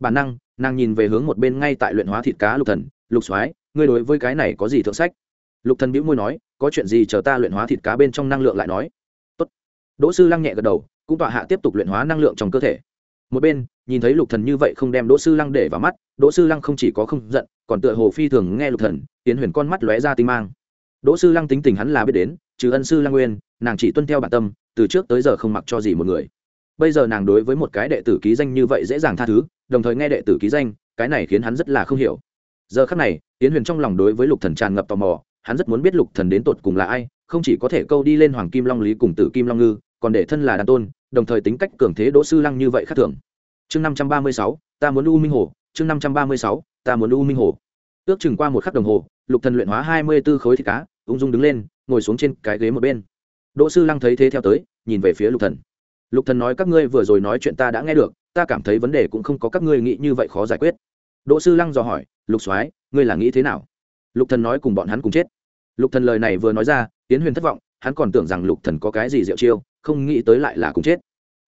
Bản năng, nàng nhìn về hướng một bên ngay tại luyện hóa thịt cá lục thần, lục soái, ngươi đối với cái này có gì thượng sách? Lục thần bĩu môi nói, có chuyện gì chờ ta luyện hóa thịt cá bên trong năng lượng lại nói. Tốt. đỗ sư lăng nhẹ gật đầu, cũng tọa hạ tiếp tục luyện hóa năng lượng trong cơ thể một bên, nhìn thấy lục thần như vậy không đem đỗ sư lăng để vào mắt, đỗ sư lăng không chỉ có không giận, còn tựa hồ phi thường nghe lục thần tiến huyền con mắt lóe ra tinh mang. Đỗ sư lăng tính tình hắn là biết đến, trừ ân sư lăng nguyên, nàng chỉ tuân theo bản tâm, từ trước tới giờ không mặc cho gì một người. Bây giờ nàng đối với một cái đệ tử ký danh như vậy dễ dàng tha thứ, đồng thời nghe đệ tử ký danh, cái này khiến hắn rất là không hiểu. Giờ khắc này tiến huyền trong lòng đối với lục thần tràn ngập tò mò, hắn rất muốn biết lục thần đến tột cùng là ai, không chỉ có thể câu đi lên hoàng kim long lý cùng tử kim long ngư, còn để thân là đàn tôn đồng thời tính cách cường thế đỗ sư lăng như vậy khác thường. Chương năm trăm ba mươi sáu, ta muốn u minh hồ. Chương năm trăm ba mươi sáu, ta muốn u minh hồ. Ước chừng qua một khắc đồng hồ, lục thần luyện hóa hai mươi b ố khối thịt cá, ung dung đứng lên, ngồi xuống trên cái ghế một bên. Đỗ sư lăng thấy thế theo tới, nhìn về phía lục thần. Lục thần nói, các ngươi vừa rồi nói chuyện ta đã nghe được, ta cảm thấy vấn đề cũng không có các ngươi nghĩ như vậy khó giải quyết. Đỗ sư lăng dò hỏi, lục soái, ngươi là nghĩ thế nào? Lục thần nói, cùng bọn hắn cùng chết. Lục thần lời này vừa nói ra tiến huyền thất vọng, hắn còn tưởng rằng lục thần có cái gì diệu chiêu không nghĩ tới lại là cùng chết.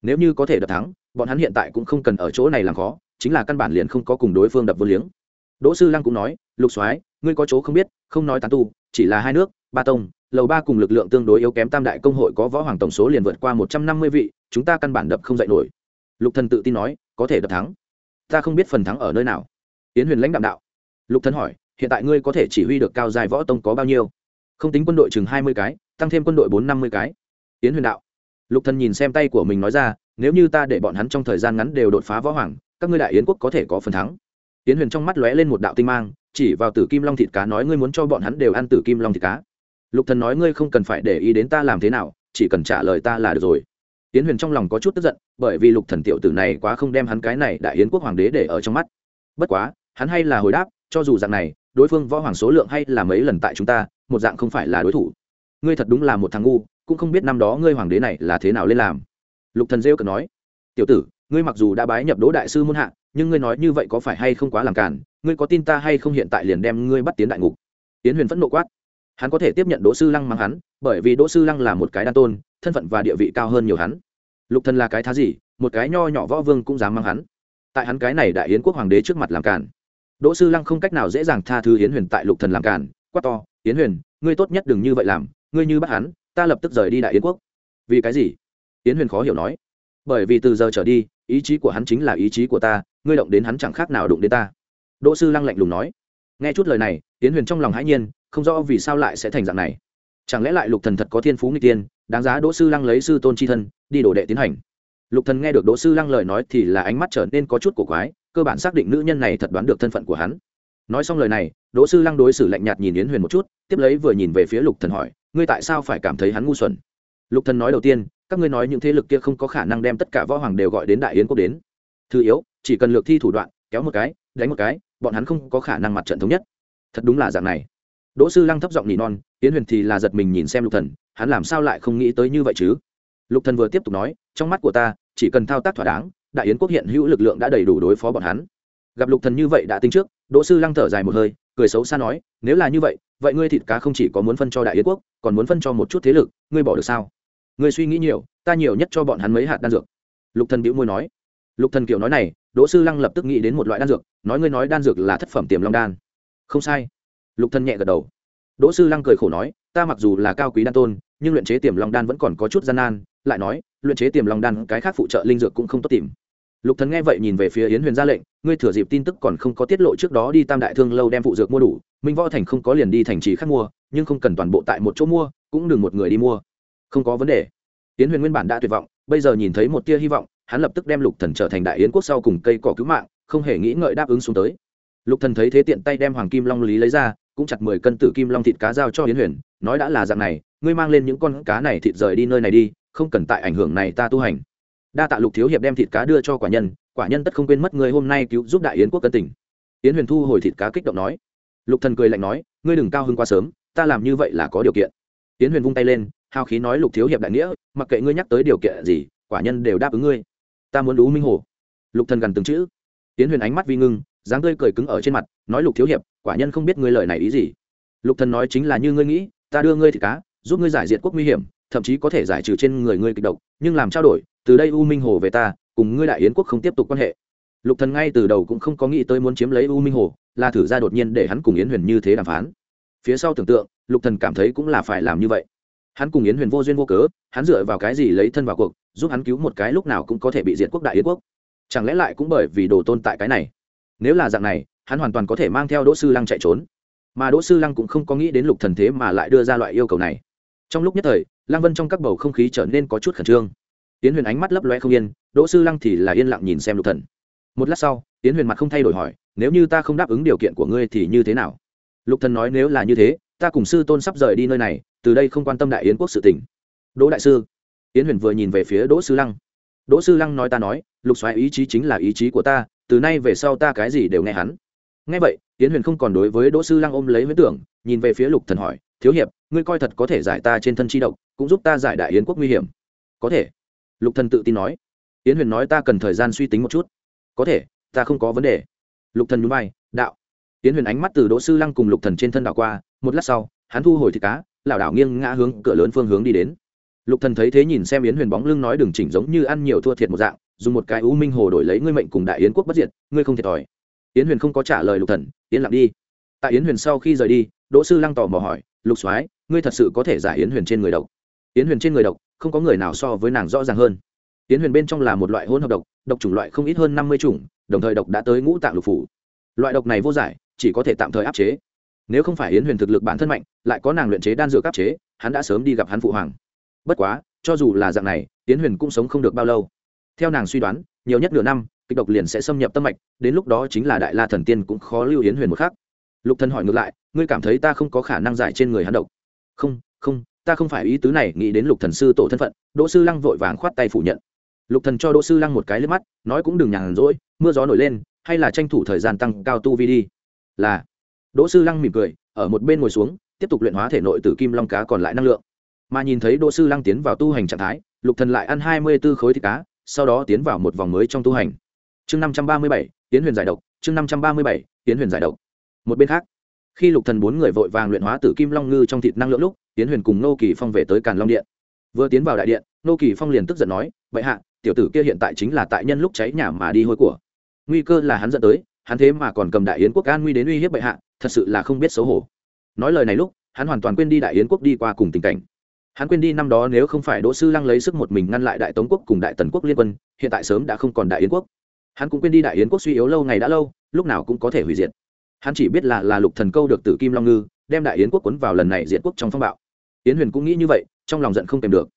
Nếu như có thể đập thắng, bọn hắn hiện tại cũng không cần ở chỗ này làm khó, chính là căn bản liền không có cùng đối phương đập vô liếng. Đỗ sư lăng cũng nói, lục soái, ngươi có chỗ không biết, không nói tán tu, chỉ là hai nước, ba tông, lầu ba cùng lực lượng tương đối yếu kém tam đại công hội có võ hoàng tổng số liền vượt qua một trăm năm mươi vị, chúng ta căn bản đập không dạy nổi. Lục thần tự tin nói, có thể đập thắng? Ta không biết phần thắng ở nơi nào. Tiễn huyền lãnh đạm đạo. Lục thần hỏi, hiện tại ngươi có thể chỉ huy được cao dài võ tông có bao nhiêu? Không tính quân đội chừng hai mươi cái, tăng thêm quân đội bốn năm mươi cái. Tiễn huyền đạo lục thần nhìn xem tay của mình nói ra, nếu như ta để bọn hắn trong thời gian ngắn đều đột phá võ hoàng, các ngươi đại yến quốc có thể có phần thắng. Yến huyền trong mắt lóe lên một đạo tinh mang, chỉ vào tử kim long thịt cá nói, ngươi muốn cho bọn hắn đều ăn tử kim long thịt cá? Lục thần nói, ngươi không cần phải để ý đến ta làm thế nào, chỉ cần trả lời ta là được rồi. Yến huyền trong lòng có chút tức giận, bởi vì lục thần tiểu tử này quá không đem hắn cái này đại yến quốc hoàng đế để ở trong mắt. Bất quá, hắn hay là hồi đáp, cho dù dạng này, đối phương võ hoàng số lượng hay là mấy lần tại chúng ta, một dạng không phải là đối thủ. Ngươi thật đúng là một thằng ngu cũng không biết năm đó ngươi hoàng đế này là thế nào lên làm. Lục thần rêu cợt nói, tiểu tử, ngươi mặc dù đã bái nhập đỗ đại sư muôn hạ, nhưng ngươi nói như vậy có phải hay không quá làm cản ngươi có tin ta hay không hiện tại liền đem ngươi bắt tiến đại ngục? Tiến huyền phẫn nộ quát, hắn có thể tiếp nhận đỗ sư lăng mang hắn, bởi vì đỗ sư lăng là một cái đan tôn, thân phận và địa vị cao hơn nhiều hắn. Lục thần là cái thá gì, một cái nho nhỏ võ vương cũng dám mang hắn. Tại hắn cái này đại yến quốc hoàng đế trước mặt làm cản đỗ sư lăng không cách nào dễ dàng tha thứ yến huyền tại lục thần làm cản quát to, yến huyền, ngươi tốt nhất đừng như vậy làm, ngươi như bắt hắn ta lập tức rời đi đại yến quốc. Vì cái gì? Yến huyền khó hiểu nói. Bởi vì từ giờ trở đi, ý chí của hắn chính là ý chí của ta, ngươi động đến hắn chẳng khác nào đụng đến ta. Đỗ sư lăng lạnh lùng nói. Nghe chút lời này, yến huyền trong lòng hãi nhiên, không rõ vì sao lại sẽ thành dạng này. Chẳng lẽ lại lục thần thật có thiên phú nghịch tiên, đáng giá đỗ sư lăng lấy sư tôn chi thân, đi đổ đệ tiến hành? Lục thần nghe được đỗ sư lăng lời nói thì là ánh mắt trở nên có chút cổ quái, cơ bản xác định nữ nhân này thật đoán được thân phận của hắn. Nói xong lời này, đỗ sư lăng đối xử lạnh nhạt nhìn yến huyền một chút tiếp lấy vừa nhìn về phía lục thần hỏi, ngươi tại sao phải cảm thấy hắn ngu xuẩn? Lục thần nói đầu tiên, các ngươi nói những thế lực kia không có khả năng đem tất cả võ hoàng đều gọi đến đại yến quốc đến. Thứ yếu, chỉ cần lược thi thủ đoạn, kéo một cái, đánh một cái, bọn hắn không có khả năng mặt trận thống nhất. Thật đúng là dạng này. Đỗ sư lăng thấp giọng nỉ non, yến huyền thì là giật mình nhìn xem lục thần, hắn làm sao lại không nghĩ tới như vậy chứ? Lục thần vừa tiếp tục nói, trong mắt của ta, chỉ cần thao tác thỏa đáng, đại yến quốc hiện hữu lực lượng đã đầy đủ đối phó bọn hắn. Gặp lục thần như vậy đã tính trước, đỗ sư lăng thở dài một hơi cười xấu xa nói, nếu là như vậy vậy ngươi thịt cá không chỉ có muốn phân cho đại yến quốc, còn muốn phân cho một chút thế lực, ngươi bỏ được sao? Ngươi suy nghĩ nhiều, ta nhiều nhất cho bọn hắn mấy hạt đan dược. Lục thần bĩu môi nói. Lục thần kiểu nói này, đỗ sư lăng lập tức nghĩ đến một loại đan dược, nói ngươi nói đan dược là thất phẩm tiềm long đan. Không sai. Lục thần nhẹ gật đầu. Đỗ sư lăng cười khổ nói, ta mặc dù là cao quý đan tôn, nhưng luyện chế tiềm long đan vẫn còn có chút gian nan. Lại nói, luyện chế tiềm long đan, cái khác phụ trợ linh dược cũng không tốt tìm lục thần nghe vậy nhìn về phía yến huyền ra lệnh, ngươi thừa dịp tin tức còn không có tiết lộ trước đó đi tam đại thương lâu đem phụ dược mua đủ, minh võ thành không có liền đi thành trì khác mua, nhưng không cần toàn bộ tại một chỗ mua, cũng đừng một người đi mua. Không có vấn đề. Yến huyền nguyên bản đã tuyệt vọng, bây giờ nhìn thấy một tia hy vọng, hắn lập tức đem lục thần trở thành đại yến quốc sau cùng cây cỏ cứu mạng, không hề nghĩ ngợi đáp ứng xuống tới. Lục thần thấy thế tiện tay đem hoàng kim long lý lấy ra, cũng chặt mười cân tử kim long thịt cá giao cho yến huyền, nói đã là dạng này, ngươi mang lên những con cá này thịt rời đi nơi này đi, không cần tại ảnh hưởng này ta tu hành đa tạ lục thiếu hiệp đem thịt cá đưa cho quả nhân quả nhân tất không quên mất người hôm nay cứu giúp đại yến quốc cân tỉnh yến huyền thu hồi thịt cá kích động nói. Lục thần cười lạnh nói, ngươi đừng cao hơn quá sớm, ta làm như vậy là có điều kiện. Yến huyền vung tay lên, hào khí nói lục thiếu hiệp đại nghĩa, mặc kệ ngươi nhắc tới điều kiện gì, quả nhân đều đáp ứng ngươi. Ta muốn đú minh hồ. Lục thần gần từng chữ. Yến huyền ánh mắt vi ngưng, dáng tươi cười cứng ở trên mặt, nói lục thiếu hiệp, quả nhân không biết ngươi lời này ý gì. Lục thần nói chính là như ngươi nghĩ, ta đưa ngươi thịt cá, giúp ngươi giải diệt quốc nguy hiểm, thậm chí có thể giải trừ trên người ngươi kịch độc, nhưng làm trao đổi từ đây u minh hồ về ta, cùng ngươi đại yến quốc không tiếp tục quan hệ. Lục thần ngay từ đầu cũng không có nghĩ tới muốn chiếm lấy u minh hồ, là thử ra đột nhiên để hắn cùng yến huyền như thế đàm phán. Phía sau tưởng tượng, lục thần cảm thấy cũng là phải làm như vậy. Hắn cùng yến huyền vô duyên vô cớ, hắn dựa vào cái gì lấy thân vào cuộc, giúp hắn cứu một cái lúc nào cũng có thể bị diệt quốc đại yến quốc? Chẳng lẽ lại cũng bởi vì đồ tôn tại cái này? Nếu là dạng này, hắn hoàn toàn có thể mang theo đỗ sư lăng chạy trốn. Mà đỗ sư lăng cũng không có nghĩ đến lục thần thế mà lại đưa ra loại yêu cầu này. Trong lúc nhất thời, lăng vân trong các bầu không khí trở nên có chút khẩn trương tiến huyền ánh mắt lấp loe không yên, đỗ sư lăng thì là yên lặng nhìn xem lục thần. Một lát sau tiến huyền mặt không thay đổi hỏi, nếu như ta không đáp ứng điều kiện của ngươi thì như thế nào? Lục thần nói, nếu là như thế, ta cùng sư tôn sắp rời đi nơi này, từ đây không quan tâm đại yến quốc sự tình. đỗ đại sư. Tiến huyền vừa nhìn về phía đỗ sư lăng. Đỗ sư lăng nói ta nói, lục xoáy ý chí chính là ý chí của ta, từ nay về sau ta cái gì đều nghe hắn. Nghe vậy tiến huyền không còn đối với đỗ sư lăng ôm lấy huyễn tưởng, nhìn về phía lục thần hỏi, thiếu hiệp, ngươi coi thật có thể giải ta trên thân chi độc, cũng giúp ta giải đại yến quốc nguy hiểm. Có thể lục thần tự tin nói. Yến huyền nói ta cần thời gian suy tính một chút. Có thể, ta không có vấn đề. Lục thần nhún vai, đạo. Yến huyền ánh mắt từ đỗ sư lăng cùng lục thần trên thân đảo qua, một lát sau, hắn thu hồi thịt cá, lảo đảo nghiêng ngã hướng cửa lớn phương hướng đi đến. Lục thần thấy thế nhìn xem yến huyền bóng lưng nói đừng chỉnh giống như ăn nhiều thua thiệt một dạng, dùng một cái u minh hồ đổi lấy ngươi mệnh cùng đại yến quốc bất diệt, ngươi không thiệt thòi. Yến huyền không có trả lời lục thần yến lặng đi. Tại yến huyền sau khi rời đi, đỗ sư lăng tỏ mò hỏi, lục soái, ngươi thật sự có thể giải yến huyền trên người độc? Yến huyền trên người độc, không có người nào so với nàng rõ ràng hơn. Yến huyền bên trong là một loại hỗn hợp độc độc chủng loại không ít hơn năm mươi chủng, đồng thời độc đã tới ngũ tạng lục phủ. Loại độc này vô giải, chỉ có thể tạm thời áp chế. Nếu không phải yến huyền thực lực bản thân mạnh, lại có nàng luyện chế đan dược áp chế, hắn đã sớm đi gặp hắn phụ hoàng. Bất quá, cho dù là dạng này, yến huyền cũng sống không được bao lâu. Theo nàng suy đoán, nhiều nhất nửa năm, kịch độc liền sẽ xâm nhập tâm mạch, đến lúc đó chính là đại la thần tiên cũng khó lưu yến huyền một khác lục thần hỏi ngược lại, ngươi cảm thấy ta không có khả năng giải trên người hắn độc? Không không ta không phải ý tứ này, nghĩ đến lục thần sư tổ thân phận, đỗ sư lăng vội vàng khoát tay phủ nhận. Lục thần cho đỗ sư lăng một cái liếc mắt, nói cũng đừng nhàn rỗi, mưa gió nổi lên, hay là tranh thủ thời gian tăng cao tu vi đi. Là. Đỗ sư lăng mỉm cười, ở một bên ngồi xuống, tiếp tục luyện hóa thể nội tử kim long cá còn lại năng lượng. Mà nhìn thấy đỗ sư lăng tiến vào tu hành trạng thái, lục thần lại ăn hai mươi 24 khối thịt cá, sau đó tiến vào một vòng mới trong tu hành. Chương năm trăm ba mươi bảy tiến huyền giải độc. Chương năm trăm ba mươi bảy tiến huyền giải độc. Một bên khác, khi lục thần bốn người vội vàng luyện hóa tử kim long ngư trong thịt năng lượng lúc tiến huyền cùng nô kỳ phong về tới càn long điện. Vừa tiến vào đại điện, nô kỳ phong liền tức giận nói vậy hạ, tiểu tử kia hiện tại chính là tại nhân lúc cháy nhà mà đi hôi của. Nguy cơ là hắn dẫn tới, hắn thế mà còn cầm đại yến quốc an nguy đến uy hiếp bệ hạ, thật sự là không biết xấu hổ. Nói lời này lúc, hắn hoàn toàn quên đi đại yến quốc đi qua cùng tình cảnh. Hắn quên đi năm đó nếu không phải đỗ sư lăng lấy sức một mình ngăn lại đại tống quốc cùng đại tần quốc liên quân, hiện tại sớm đã không còn đại yến quốc. Hắn cũng quên đi đại yến quốc suy yếu lâu ngày đã lâu, lúc nào cũng có thể hủy diệt. Hắn chỉ biết là là lục thần câu được tử kim long ngư đem đại yến quốc cuốn vào lần này diện quốc trong phong bạo. Yến huyền cũng nghĩ như vậy, trong lòng giận không kèm được.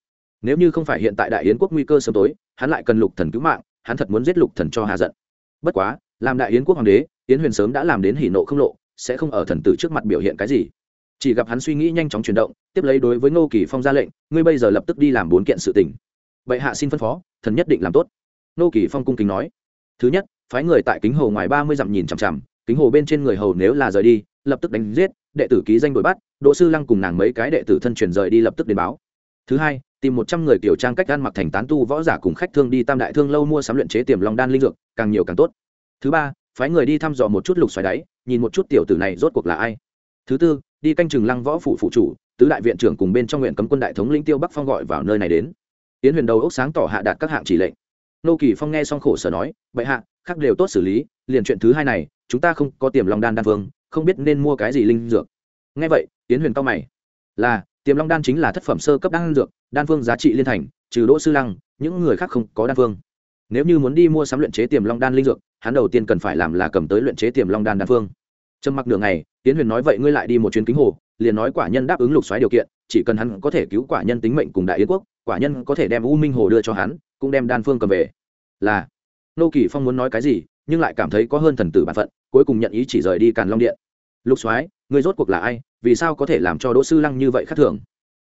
Nếu như không phải hiện tại đại yến quốc nguy cơ sớm tối, hắn lại cần lục thần cứu mạng, hắn thật muốn giết lục thần cho hà giận. Bất quá, làm đại yến quốc hoàng đế, yến huyền sớm đã làm đến hỉ nộ không lộ, sẽ không ở thần tử trước mặt biểu hiện cái gì. Chỉ gặp hắn suy nghĩ nhanh chóng chuyển động, tiếp lấy đối với ngô kỳ phong ra lệnh, ngươi bây giờ lập tức đi làm bốn kiện sự tình. Vậy hạ xin phân phó, thần nhất định làm tốt. Ngô kỳ phong cung kính nói. Thứ nhất, phái người tại kính hồ ngoài ba mươi dặm nhìn chằm chằm, kính hồ bên trên người hầu nếu là rời đi, lập tức đánh giết đệ tử ký danh đuổi bắt, đỗ sư lăng cùng nàng mấy cái đệ tử thân truyền rời đi lập tức đến báo. Thứ hai, tìm một trăm người kiểu trang cách ăn mặc thành tán tu võ giả cùng khách thương đi tam đại thương lâu mua sắm luyện chế tiềm long đan linh dược, càng nhiều càng tốt. Thứ ba, phái người đi thăm dò một chút lục xoáy đáy, nhìn một chút tiểu tử này rốt cuộc là ai. Thứ tư, đi canh chừng lăng võ phủ phụ chủ, tứ đại viện trưởng cùng bên trong nguyện cấm quân đại thống lĩnh tiêu bắc phong gọi vào nơi này đến. Tiến huyền đầu ốc sáng tỏ hạ đạt các hạng chỉ lệnh. Nô kỳ phong nghe xong khổ sở nói, bệ hạ, khác đều tốt xử lý, liền chuyện thứ hai này, chúng ta không có tiềm long đan đan vương không biết nên mua cái gì linh dược. Nghe vậy tiến huyền cao mày. Là, tiềm long đan chính là thất phẩm sơ cấp đan dược, đan phương giá trị liên thành, trừ đỗ sư lăng, những người khác không có đan phương. Nếu như muốn đi mua sắm luyện chế tiềm long đan linh dược, hắn đầu tiên cần phải làm là cầm tới luyện chế tiềm long đan đan phương. Trầm mặc nửa ngày tiến huyền nói, vậy ngươi lại đi một chuyến kính hồ, liền nói quả nhân đáp ứng lục xoáy điều kiện, chỉ cần hắn có thể cứu quả nhân tính mệnh cùng đại yến quốc, quả nhân có thể đem u minh hồ đưa cho hắn, cũng đem đan phương cầm về. Là. Nô kỳ phong muốn nói cái gì, nhưng lại cảm thấy có hơn thần tử bản phận, cuối cùng nhận ý chỉ rời đi càn long điện lục soái người rốt cuộc là ai? Vì sao có thể làm cho đỗ sư lăng như vậy khác thường?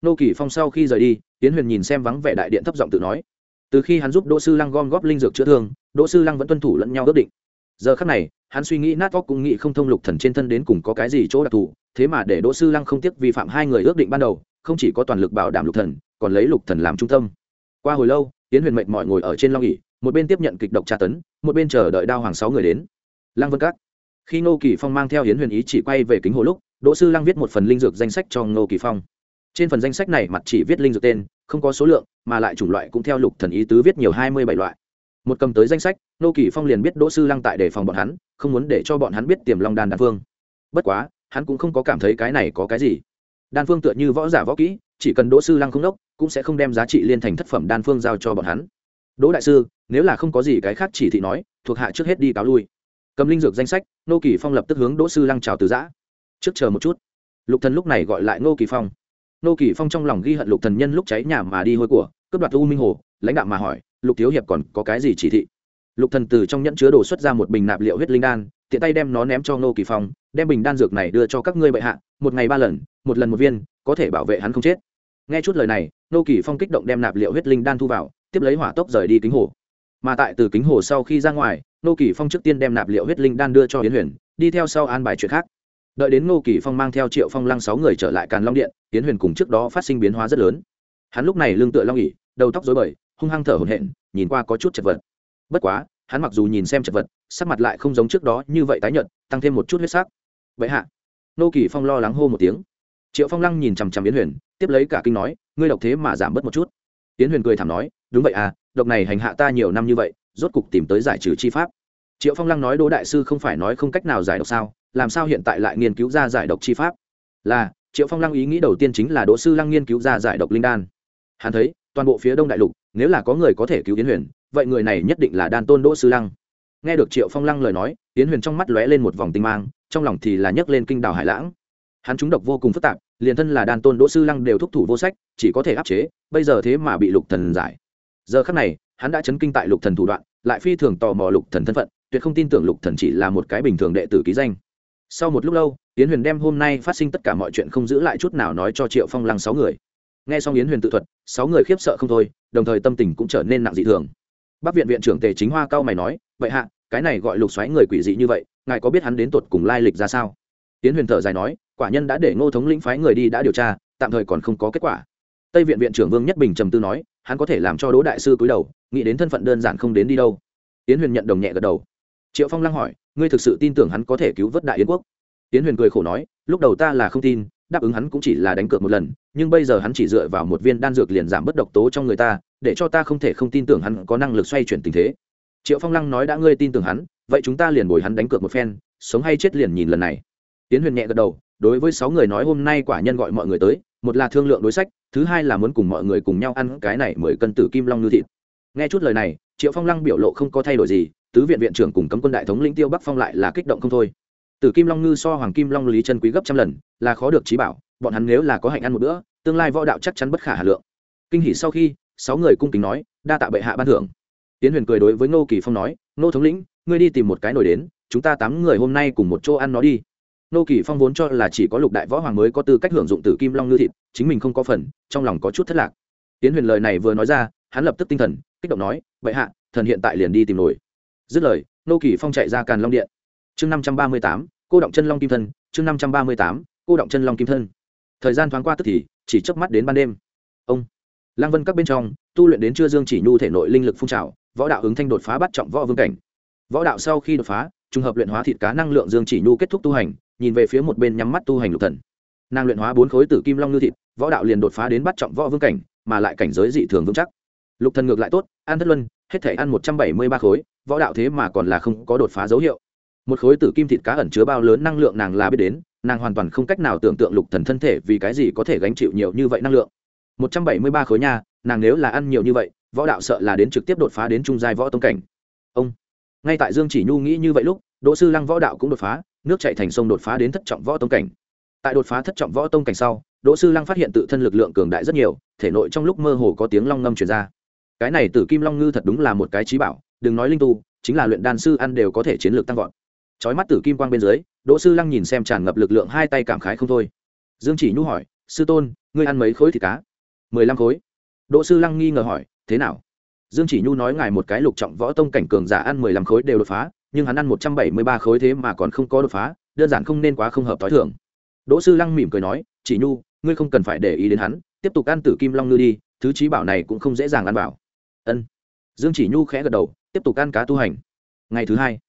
Nô kỳ phong sau khi rời đi tiến huyền nhìn xem vắng vẻ đại điện thấp giọng tự nói. Từ khi hắn giúp đỗ sư lăng gom góp linh dược chữa thương, đỗ sư lăng vẫn tuân thủ lẫn nhau ước định. Giờ khắc này, hắn suy nghĩ nát óc cũng nghĩ không thông lục thần trên thân đến cùng có cái gì chỗ đặc thù, thế mà để đỗ sư lăng không tiếc vi phạm hai người ước định ban đầu, không chỉ có toàn lực bảo đảm lục thần, còn lấy lục thần làm trung tâm. Qua hồi lâu tiến huyền mệnh mọi ngồi ở trên long nghỉ một bên tiếp nhận kịch độc tra tấn, một bên chờ đợi đao hoàng sáu người đến. Lăng vân các khi ngô kỳ phong mang theo hiến huyền ý chỉ quay về kính hồ lúc, đỗ sư lăng viết một phần linh dược danh sách cho ngô kỳ phong. Trên phần danh sách này mặt chỉ viết linh dược tên, không có số lượng, mà lại chủng loại cũng theo lục thần ý tứ viết nhiều hai mươi bảy loại. Một cầm tới danh sách, ngô kỳ phong liền biết đỗ sư lăng tại đề phòng bọn hắn, không muốn để cho bọn hắn biết tiềm long đan đan phương bất quá, hắn cũng không có cảm thấy cái này có cái gì. Đan phương tựa như võ giả võ kỹ, chỉ cần đỗ sư lăng không đốc, cũng sẽ không đem giá trị liên thành thất phẩm đan phương giao cho bọn hắn. Đỗ đại sư, nếu là không có gì cái khác chỉ thị nói, thuộc hạ trước hết đi cáo lui cầm linh dược danh sách nô kỳ phong lập tức hướng đỗ sư lăng chào từ giã. Trước chờ một chút. Lục thần lúc này gọi lại nô kỳ phong. Nô kỳ phong trong lòng ghi hận lục thần nhân lúc cháy nhà mà đi hôi của, cướp đoạt u minh hồ, lãnh đạo mà hỏi, lục thiếu hiệp còn có cái gì chỉ thị? Lục thần từ trong nhẫn chứa đồ xuất ra một bình nạp liệu huyết linh đan, tiện tay đem nó ném cho nô kỳ phong, đem bình đan dược này đưa cho các ngươi bệ hạ, một ngày ba lần, một lần một viên, có thể bảo vệ hắn không chết. Nghe chút lời này nô kỳ phong kích động đem nạp liệu huyết linh đan thu vào, tiếp lấy hỏa tốc rời đi kính hồ. Mà tại từ kính hồ sau khi ra ngoài nô kỳ phong trước tiên đem nạp liệu huyết linh đan đưa cho yến huyền, đi theo sau an bài chuyện khác. Đợi đến nô kỳ phong mang theo triệu phong lăng sáu người trở lại càn long điện, yến huyền cùng trước đó phát sinh biến hóa rất lớn. Hắn lúc này lưng tựa long ỉ đầu tóc dối bời, hung hăng thở hổn hển, nhìn qua có chút chật vật. Bất quá, hắn mặc dù nhìn xem chật vật, sắc mặt lại không giống trước đó như vậy tái nhợt, tăng thêm một chút huyết sắc. Vậy hạ. Nô kỳ phong lo lắng hô một tiếng. Triệu phong lăng nhìn chằm chằm yến huyền, tiếp lấy cả kinh nói, ngươi độc thế mà giảm bớt một chút. Yến huyền cười thảm nói, đúng vậy à độc này hành hạ ta nhiều năm như vậy rốt cục tìm tới giải trừ chi pháp. Triệu phong lăng nói đỗ đại sư không phải nói không cách nào giải độc sao, làm sao hiện tại lại nghiên cứu ra giải độc chi pháp? Là, triệu phong lăng ý nghĩ đầu tiên chính là đỗ sư lăng nghiên cứu ra giải độc linh đan. Hắn thấy, toàn bộ phía đông đại lục, nếu là có người có thể cứu yến huyền, vậy người này nhất định là đan tôn đỗ sư lăng. Nghe được triệu phong lăng lời nói, yến huyền trong mắt lóe lên một vòng tinh mang, trong lòng thì là nhấc lên kinh đảo hải lãng. Hắn trúng độc vô cùng phức tạp, liền thân là đan tôn đỗ sư lăng đều thúc thủ vô sách, chỉ có thể áp chế, bây giờ thế mà bị lục thần giải. Giờ khắc này hắn đã chấn kinh tại lục thần thủ đoạn, lại phi thường tò mò lục thần thân phận, tuyệt không tin tưởng lục thần chỉ là một cái bình thường đệ tử ký danh. Sau một lúc lâu, yến huyền đem hôm nay phát sinh tất cả mọi chuyện không giữ lại chút nào nói cho triệu phong lăng sáu người. Nghe xong yến huyền tự thuật, sáu người khiếp sợ không thôi, đồng thời tâm tình cũng trở nên nặng dị thường. Bác viện viện trưởng tề chính hoa cao mày nói, vậy hạ, cái này gọi lục xoáy người quỷ dị như vậy, ngài có biết hắn đến tột cùng lai lịch ra sao? Yến huyền thở dài nói, quả nhân đã để ngô thống lĩnh phái người đi đã điều tra, tạm thời còn không có kết quả tây viện viện trưởng vương nhất bình trầm tư nói, hắn có thể làm cho đỗ đại sư cúi đầu, nghĩ đến thân phận đơn giản không đến đi đâu. Tiến huyền nhận đồng nhẹ gật đầu. Triệu phong lăng hỏi, ngươi thực sự tin tưởng hắn có thể cứu vớt đại yến quốc? Tiến huyền cười khổ nói, lúc đầu ta là không tin, đáp ứng hắn cũng chỉ là đánh cược một lần, nhưng bây giờ hắn chỉ dựa vào một viên đan dược liền giảm bất độc tố trong người ta, để cho ta không thể không tin tưởng hắn có năng lực xoay chuyển tình thế. Triệu phong lăng nói, đã ngươi tin tưởng hắn, vậy chúng ta liền bồi hắn đánh cược một phen, sống hay chết liền nhìn lần này. Tiến huyền nhẹ gật đầu, đối với sáu người nói, hôm nay quả nhân gọi mọi người tới một là thương lượng đối sách, thứ hai là muốn cùng mọi người cùng nhau ăn cái này mười cân tử kim long ngư thịt. Nghe chút lời này, triệu phong lăng biểu lộ không có thay đổi gì, tứ viện viện trưởng cùng cấm quân đại thống lĩnh tiêu bắc phong lại là kích động không thôi. Tử kim long ngư so hoàng kim long lý chân quý gấp trăm lần, là khó được trí bảo, bọn hắn nếu là có hạnh ăn một bữa, tương lai võ đạo chắc chắn bất khả hà lượng. Kinh hỉ sau khi, sáu người cung kính nói, đa tạ bệ hạ ban thưởng. Tiến huyền cười đối với ngô kỳ phong nói, ngô thống lĩnh, ngươi đi tìm một cái nồi đến, chúng ta tám người hôm nay cùng một chỗ ăn nó đi. Nô kỳ phong vốn cho là chỉ có lục đại võ hoàng mới có tư cách hưởng dụng tử kim long ngư thịt, chính mình không có phần, trong lòng có chút thất lạc. Tiến huyền lời này vừa nói ra, hắn lập tức tinh thần, kích động nói, bệ hạ, thần hiện tại liền đi tìm nổi. dứt lời, Nô kỳ phong chạy ra càn long điện. Chương năm trăm ba mươi tám, cô động chân long kim thân, chương năm trăm ba mươi tám, cô động chân long kim thân. Thời gian thoáng qua tức thì, chỉ chớp mắt đến ban đêm. Ông Lang vân các bên trong, tu luyện đến chưa dương chỉ nhu thể nội linh lực phun trào, võ đạo ứng thanh đột phá bắt trọng võ vương cảnh. Võ đạo sau khi đột phá trùng hợp luyện hóa thịt cá năng lượng dương chỉ nhu kết thúc tu hành, nhìn về phía một bên nhắm mắt tu hành lục thần. Nàng luyện hóa bốn khối tử kim long ngư thịt, võ đạo liền đột phá đến bắt trọng võ vương cảnh, mà lại cảnh giới dị thường vững chắc. Lục thần ngược lại tốt an thất luân, hết thể ăn một trăm bảy mươi ba khối, võ đạo thế mà còn là không có đột phá dấu hiệu. Một khối tử kim thịt cá ẩn chứa bao lớn năng lượng nàng là biết đến, nàng hoàn toàn không cách nào tưởng tượng lục thần thân thể vì cái gì có thể gánh chịu nhiều như vậy năng lượng. Một trăm bảy mươi ba khối nha, nàng nếu là ăn nhiều như vậy, võ đạo sợ là đến trực tiếp đột phá đến trung giai võ tông cảnh. Ông! Ngay tại dương chỉ nhu nghĩ như vậy lúc, đỗ sư lăng võ đạo cũng đột phá, nước chạy thành sông đột phá đến thất trọng võ tông cảnh. Tại đột phá thất trọng võ tông cảnh sau, đỗ sư lăng phát hiện tự thân lực lượng cường đại rất nhiều, thể nội trong lúc mơ hồ có tiếng long ngâm truyền ra. Cái này tử kim long ngư thật đúng là một cái trí bảo, đừng nói linh tu, chính là luyện đan sư ăn đều có thể chiến lược tăng vọt. Chói mắt tử kim quang bên dưới, đỗ sư lăng nhìn xem tràn ngập lực lượng hai tay cảm khái không thôi. Dương chỉ nhu hỏi, sư tôn, ngươi ăn mấy khối thịt cá? Mười lăm khối. Đỗ sư lăng nghi ngờ hỏi, thế nào? Dương chỉ nhu nói ngài một cái lục trọng võ tông cảnh cường giả ăn mười lăm khối đều đột phá, nhưng hắn ăn một trăm bảy mươi ba khối thế mà còn không có đột phá, đơn giản không nên quá không hợp t h o i thưởng đỗ sư lăng mỉm cười nói, chỉ nhu, ngươi không cần phải để ý đến hắn, tiếp tục ăn tử kim long ngư đi, thứ trí bảo này cũng không dễ dàng ăn vào. ân dương chỉ nhu khẽ gật đầu, tiếp tục ăn cá tu hành ngày thứ hai,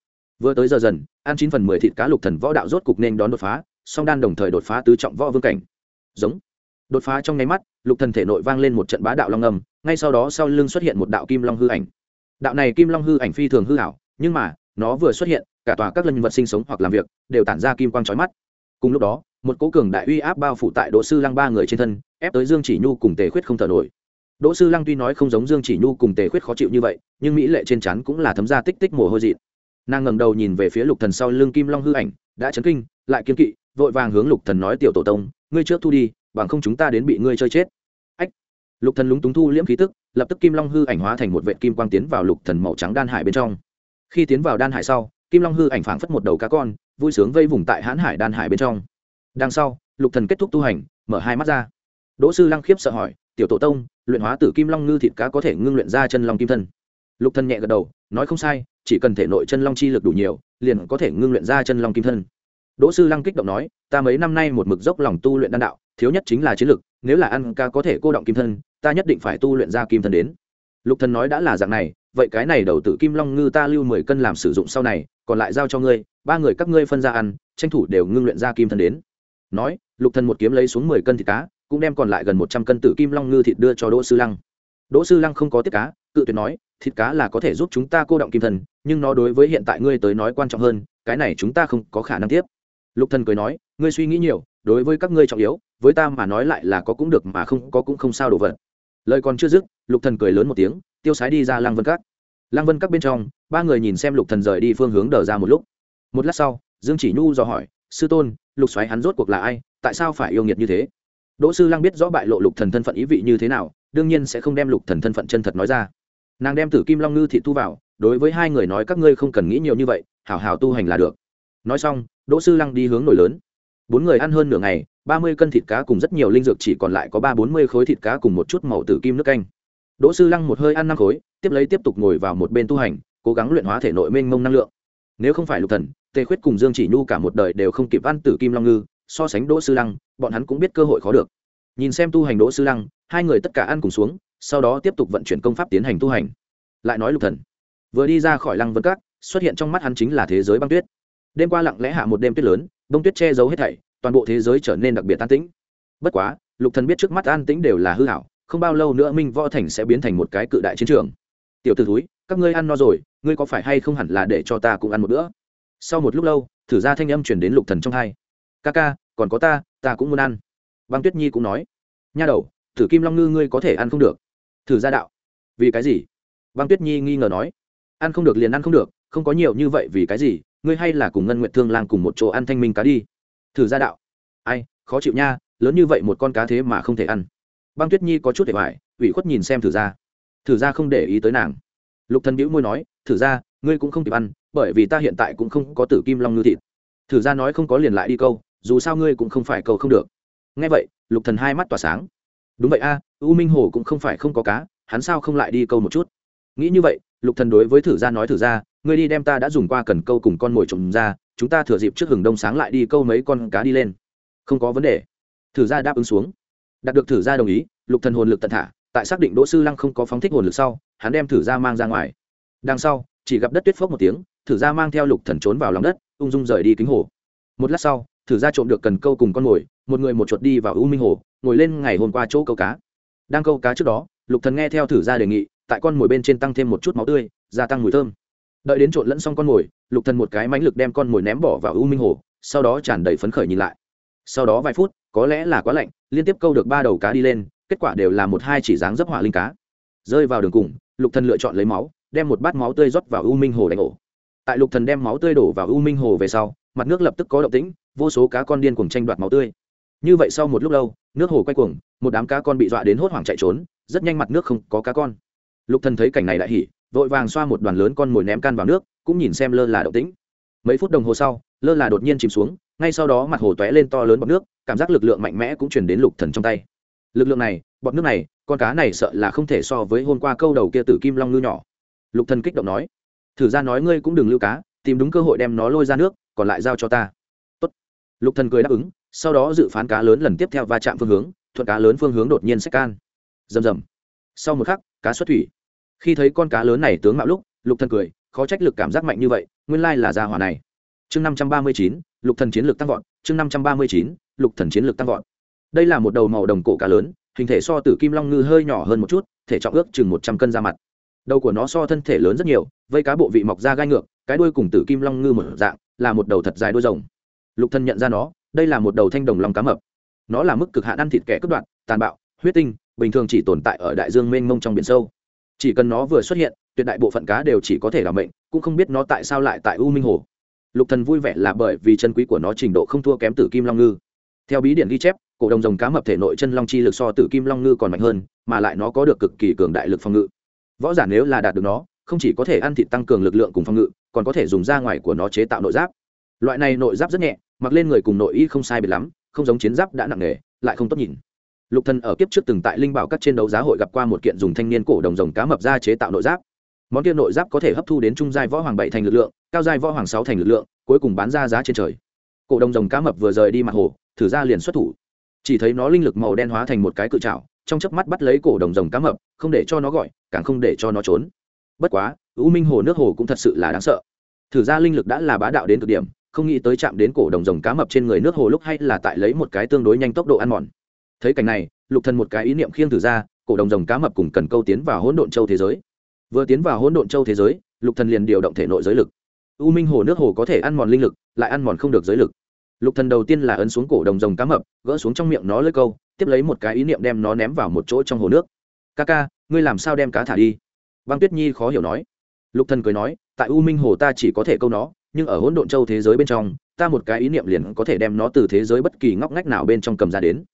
vừa tới giờ dần, ăn chín phần mười thịt cá lục thần võ đạo rốt cục nên đón đột phá, song đan đồng thời đột phá tứ trọng võ vương cảnh giống đột phá trong nháy mắt, lục thần thể nội vang lên một trận bá đạo long âm ngay sau đó sau lưng xuất hiện một đạo kim long hư ảnh. Đạo này kim long hư ảnh phi thường hư ảo, nhưng mà, nó vừa xuất hiện, cả tòa các linh vật sinh sống hoặc làm việc đều tản ra kim quang trói mắt. Cùng lúc đó, một cố cường đại uy áp bao phủ tại đỗ sư lăng ba người trên thân, ép tới dương chỉ nhu cùng tề khuyết không thở nổi. Đỗ sư lăng tuy nói không giống dương chỉ nhu cùng tề khuyết khó chịu như vậy, nhưng mỹ lệ trên chắn cũng là thấm ra tích tích mồ hôi dị nàng ngẩng đầu nhìn về phía lục thần sau lưng kim long hư ảnh, đã chấn kinh, lại kiên kỵ, vội vàng hướng lục thần nói, tiểu tổ tông, ngươi trước thu đi, bằng không chúng ta đến bị ngươi chơi chết lục thần lúng túng thu liễm khí tức, lập tức kim long hư ảnh hóa thành một vệ kim quang tiến vào lục thần màu trắng đan hải bên trong. Khi tiến vào đan hải sau, kim long hư ảnh phảng phất một đầu cá con, vui sướng vây vùng tại hãn hải đan hải bên trong. Đằng sau, lục thần kết thúc tu hành, mở hai mắt ra. Đỗ sư lăng khiếp sợ hỏi, tiểu tổ tông, luyện hóa tử kim long ngư thịt cá có thể ngưng luyện ra chân long kim thân? Lục thần nhẹ gật đầu, nói, không sai, chỉ cần thể nội chân long chi lực đủ nhiều, liền có thể ngưng luyện ra chân long kim thân. Đỗ sư lăng kích động nói, ta mấy năm nay một mực dốc lòng tu luyện đan đạo, thiếu nhất chính là chiến lực, nếu là ăn ca có thể cô động kim thân ta nhất định phải tu luyện ra kim thân đến. Lục thần nói đã là dạng này vậy cái này đầu tử kim long ngư ta lưu mười cân làm sử dụng sau này còn lại giao cho ngươi ba người các ngươi phân ra ăn tranh thủ đều ngưng luyện ra kim thân đến. Nói lục thần một kiếm lấy xuống mười cân thịt cá cũng đem còn lại gần một trăm cân tử kim long ngư thịt đưa cho đỗ sư lăng. Đỗ sư lăng không có tiết cá cự tuyệt nói thịt cá là có thể giúp chúng ta cô động kim thần, nhưng nó đối với hiện tại ngươi tới nói quan trọng hơn cái này chúng ta không có khả năng tiếp. Lục thần cười nói ngươi suy nghĩ nhiều đối với các ngươi trọng yếu với ta mà nói lại là có cũng được mà không có cũng không sao đồ vật lời còn chưa dứt, lục thần cười lớn một tiếng, tiêu sái đi ra lang vân các. Lang vân các bên trong, ba người nhìn xem lục thần rời đi phương hướng đờ ra một lúc. Một lát sau, dương chỉ nhu dò hỏi, sư tôn, lục xoáy hắn rốt cuộc là ai? Tại sao phải yêu nghiệt như thế? Đỗ sư lang biết rõ bại lộ lục thần thân phận ý vị như thế nào, đương nhiên sẽ không đem lục thần thân phận chân thật nói ra. Nàng đem tử kim long ngư thị thu vào, đối với hai người nói, các ngươi không cần nghĩ nhiều như vậy, hảo hảo tu hành là được. Nói xong, đỗ sư lăng đi hướng nổi lớn bốn người ăn hơn nửa ngày, ba mươi cân thịt cá cùng rất nhiều linh dược chỉ còn lại có ba bốn mươi khối thịt cá cùng một chút màu tử kim nước canh. Đỗ sư lăng một hơi ăn năm khối, tiếp lấy tiếp tục ngồi vào một bên tu hành, cố gắng luyện hóa thể nội mênh mông năng lượng. Nếu không phải lục thần, tề khuyết cùng dương chỉ nhu cả một đời đều không kịp ăn tử kim long ngư, so sánh đỗ sư lăng, bọn hắn cũng biết cơ hội khó được. Nhìn xem tu hành đỗ sư lăng, hai người tất cả ăn cùng xuống, sau đó tiếp tục vận chuyển công pháp tiến hành tu hành. Lại nói lục thần, vừa đi ra khỏi lăng vân các, xuất hiện trong mắt hắn chính là thế giới băng tuyết. Đêm qua lặng lẽ hạ một đêm tuyết lớn bông tuyết che giấu hết thảy, toàn bộ thế giới trở nên đặc biệt an tĩnh. Bất quá, lục thần biết trước mắt an tĩnh đều là hư hảo không bao lâu nữa minh võ thành sẽ biến thành một cái cự đại chiến trường. Tiểu tử thúi, các ngươi ăn no rồi, ngươi có phải hay không hẳn là để cho ta cũng ăn một bữa? Sau một lúc lâu, thử ra thanh âm chuyển đến lục thần trong hai. Ca ca, còn có ta ta cũng muốn ăn. Băng tuyết nhi cũng nói. Nha đầu thử kim long ngư ngươi có thể ăn không được. Thử ra đạo. Vì cái gì? Băng tuyết nhi nghi ngờ nói. Ăn không được liền ăn không được, không có nhiều như vậy vì cái gì ngươi hay là cùng ngân nguyện thương lang cùng một chỗ ăn thanh minh cá đi. Thử ra đạo. Ai, khó chịu nha, lớn như vậy một con cá thế mà không thể ăn. Băng tuyết nhi có chút để hoài, ủy khuất nhìn xem thử ra thử ra không để ý tới nàng. Lục thần bĩu môi nói, thử ra ngươi cũng không kịp ăn, bởi vì ta hiện tại cũng không có tử kim long ngư thịt. Thử ra nói không có liền lại đi câu, dù sao ngươi cũng không phải câu không được. Nghe vậy, lục thần hai mắt tỏa sáng. Đúng vậy a, u minh hồ cũng không phải không có cá, hắn sao không lại đi câu một chút? Nghĩ như vậy lục thần đối với thử Gia nói thử Gia, ngươi đi đem ta đã dùng qua cần câu cùng con mồi trộm ra chúng ta thừa dịp trước hừng đông sáng lại đi câu mấy con cá đi lên. Không có vấn đề. Thử Gia đáp ứng xuống. Đạt được thử Gia đồng ý lục thần hồn lực tận thả tại xác định đỗ sư lăng không có phóng thích hồn lực sau hắn đem thử Gia mang ra ngoài. Đằng sau chỉ gặp đất tuyết phốc một tiếng thử Gia mang theo lục thần trốn vào lòng đất ung dung rời đi kính hồ. Một lát sau thử Gia trộm được cần câu cùng con mồi một người một chuột đi vào u minh hồ ngồi lên ngày hôm qua chỗ câu cá. Đang câu cá trước đó lục thần nghe theo thử Gia đề nghị tại con mồi bên trên tăng thêm một chút máu tươi, gia tăng mùi thơm. Đợi đến trộn lẫn xong con mồi, lục thần một cái mãnh lực đem con mồi ném bỏ vào u minh hồ, sau đó tràn đầy phấn khởi nhìn lại. Sau đó vài phút, có lẽ là quá lạnh, liên tiếp câu được ba đầu cá đi lên, kết quả đều là một hai chỉ dáng dấp hỏa linh cá. Rơi vào đường cùng, lục thần lựa chọn lấy máu, đem một bát máu tươi rót vào u minh hồ đánh ổ. Tại lục thần đem máu tươi đổ vào u minh hồ về sau, mặt nước lập tức có động tĩnh, vô số cá con điên cuồng tranh đoạt máu tươi. Như vậy sau một lúc lâu, nước hồ quay cuồng, một đám cá con bị dọa đến hốt hoảng chạy trốn, rất nhanh mặt nước không có cá con lục thần thấy cảnh này đại hỉ, vội vàng xoa một đoàn lớn con mồi ném can vào nước, cũng nhìn xem lơ là động tĩnh. Mấy phút đồng hồ sau, lơ là đột nhiên chìm xuống, ngay sau đó mặt hồ tóe lên to lớn bọt nước, cảm giác lực lượng mạnh mẽ cũng truyền đến lục thần trong tay. Lực lượng này, bọt nước này, con cá này sợ là không thể so với hôm qua câu đầu kia tử kim long ngư nhỏ. Lục thần kích động nói, thử ra nói ngươi cũng đừng lưu cá, tìm đúng cơ hội đem nó lôi ra nước, còn lại giao cho ta. Tốt. Lục thần cười đáp ứng, sau đó dự phán cá lớn lần tiếp theo va chạm phương hướng, thuận cá lớn phương hướng đột nhiên xách can. Rầm rầm. Sau một khắc cá xuất thủy. Khi thấy con cá lớn này tướng mạo lúc, lục thần cười, khó trách lực cảm giác mạnh như vậy, nguyên lai là gia hỏa này. Chương năm trăm ba mươi chín, lục thần chiến lược tăng vọt, chương năm trăm ba mươi chín, lục thần chiến lược tăng vọt. Đây là một đầu màu đồng cổ cá lớn, hình thể so tử kim long ngư hơi nhỏ hơn một chút, thể trọng ước chừng một trăm cân ra mặt. Đầu của nó so thân thể lớn rất nhiều, vây cá bộ vị mọc ra gai ngược, cái đuôi cùng tử kim long ngư một dạng, là một đầu thật dài đuôi rồng. Lục thần nhận ra nó, đây là một đầu thanh đồng long cá mập. Nó là mức cực hạn ăn thịt kẻ cướp đoạn tàn bạo, huyết tinh bình thường chỉ tồn tại ở đại dương mênh mông trong biển sâu. Chỉ cần nó vừa xuất hiện, tuyệt đại bộ phận cá đều chỉ có thể làm mệnh, cũng không biết nó tại sao lại tại u minh hồ. Lục thần vui vẻ là bởi vì chân quý của nó trình độ không thua kém tử kim long ngư. Theo bí điển ghi chép, cổ đồng rồng cá mập thể nội chân long chi lực so tử kim long ngư còn mạnh hơn, mà lại nó có được cực kỳ cường đại lực phòng ngự. Võ giả nếu là đạt được nó, không chỉ có thể ăn thịt tăng cường lực lượng cùng phòng ngự, còn có thể dùng da ngoài của nó chế tạo nội giáp. Loại này nội giáp rất nhẹ, mặc lên người cùng nội y không sai biệt lắm, không giống chiến giáp đã nặng nề, lại không tốt nhìn lục thần ở kiếp trước từng tại linh bảo các trên đấu giá hội gặp qua một kiện dùng thanh niên cổ đồng rồng cá mập ra chế tạo nội giáp. Món kia nội giáp có thể hấp thu đến trung giai võ hoàng bảy thành lực lượng, cao giai võ hoàng sáu thành lực lượng, cuối cùng bán ra giá trên trời. Cổ đồng rồng cá mập vừa rời đi mặt hồ, thử ra liền xuất thủ. Chỉ thấy nó linh lực màu đen hóa thành một cái cự trảo, trong chớp mắt bắt lấy cổ đồng rồng cá mập, không để cho nó gọi, càng không để cho nó trốn. Bất quá, u minh hồ nước hồ cũng thật sự là đáng sợ. Thử ra linh lực đã là bá đạo đến cực điểm, không nghĩ tới chạm đến cổ đồng rồng cá mập trên người nước hồ lúc hay là tại lấy một cái tương đối nhanh tốc độ ăn mòn thấy cảnh này, lục thần một cái ý niệm khiêng thử ra, cổ đồng rồng cá mập cùng cần câu tiến vào hỗn độn châu thế giới. Vừa tiến vào hỗn độn châu thế giới, lục thần liền điều động thể nội giới lực. U minh hồ nước hồ có thể ăn mòn linh lực, lại ăn mòn không được giới lực. Lục thần đầu tiên là ấn xuống cổ đồng rồng cá mập, gỡ xuống trong miệng nó lưỡi câu, tiếp lấy một cái ý niệm đem nó ném vào một chỗ trong hồ nước. Ca ca, ngươi làm sao đem cá thả đi? Băng tuyết nhi khó hiểu nói. Lục thần cười nói, tại u minh hồ ta chỉ có thể câu nó, nhưng ở hỗn độn châu thế giới bên trong, ta một cái ý niệm liền có thể đem nó từ thế giới bất kỳ ngóc ngách nào bên trong cầm ra đến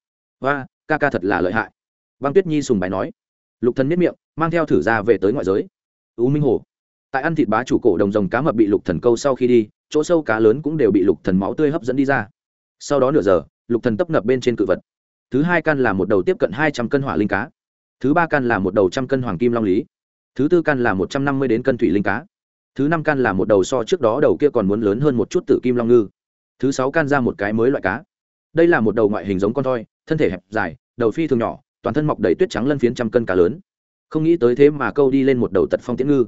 và ca ca thật là lợi hại. Băng tuyết nhi sùng bài nói. Lục thần miết miệng, mang theo thử ra về tới ngoại giới. U minh hồ. Tại ăn thịt bá chủ cổ đồng rồng cá mập bị lục thần câu sau khi đi, chỗ sâu cá lớn cũng đều bị lục thần máu tươi hấp dẫn đi ra. Sau đó nửa giờ, lục thần tấp nập bên trên cự vật. Thứ hai căn là một đầu tiếp cận hai trăm cân hỏa linh cá. Thứ ba căn là một đầu trăm cân hoàng kim long lý. Thứ tư căn là một trăm năm mươi đến cân thủy linh cá. Thứ năm căn là một đầu so trước đó đầu kia còn muốn lớn hơn một chút tử kim long ngư. Thứ sáu căn ra một cái mới loại cá. Đây là một đầu ngoại hình giống con thoi thân thể hẹp dài, đầu phi thường nhỏ, toàn thân mọc đầy tuyết trắng lân phiến trăm cân cá lớn. Không nghĩ tới thế mà câu đi lên một đầu tật phong tiễn ngư.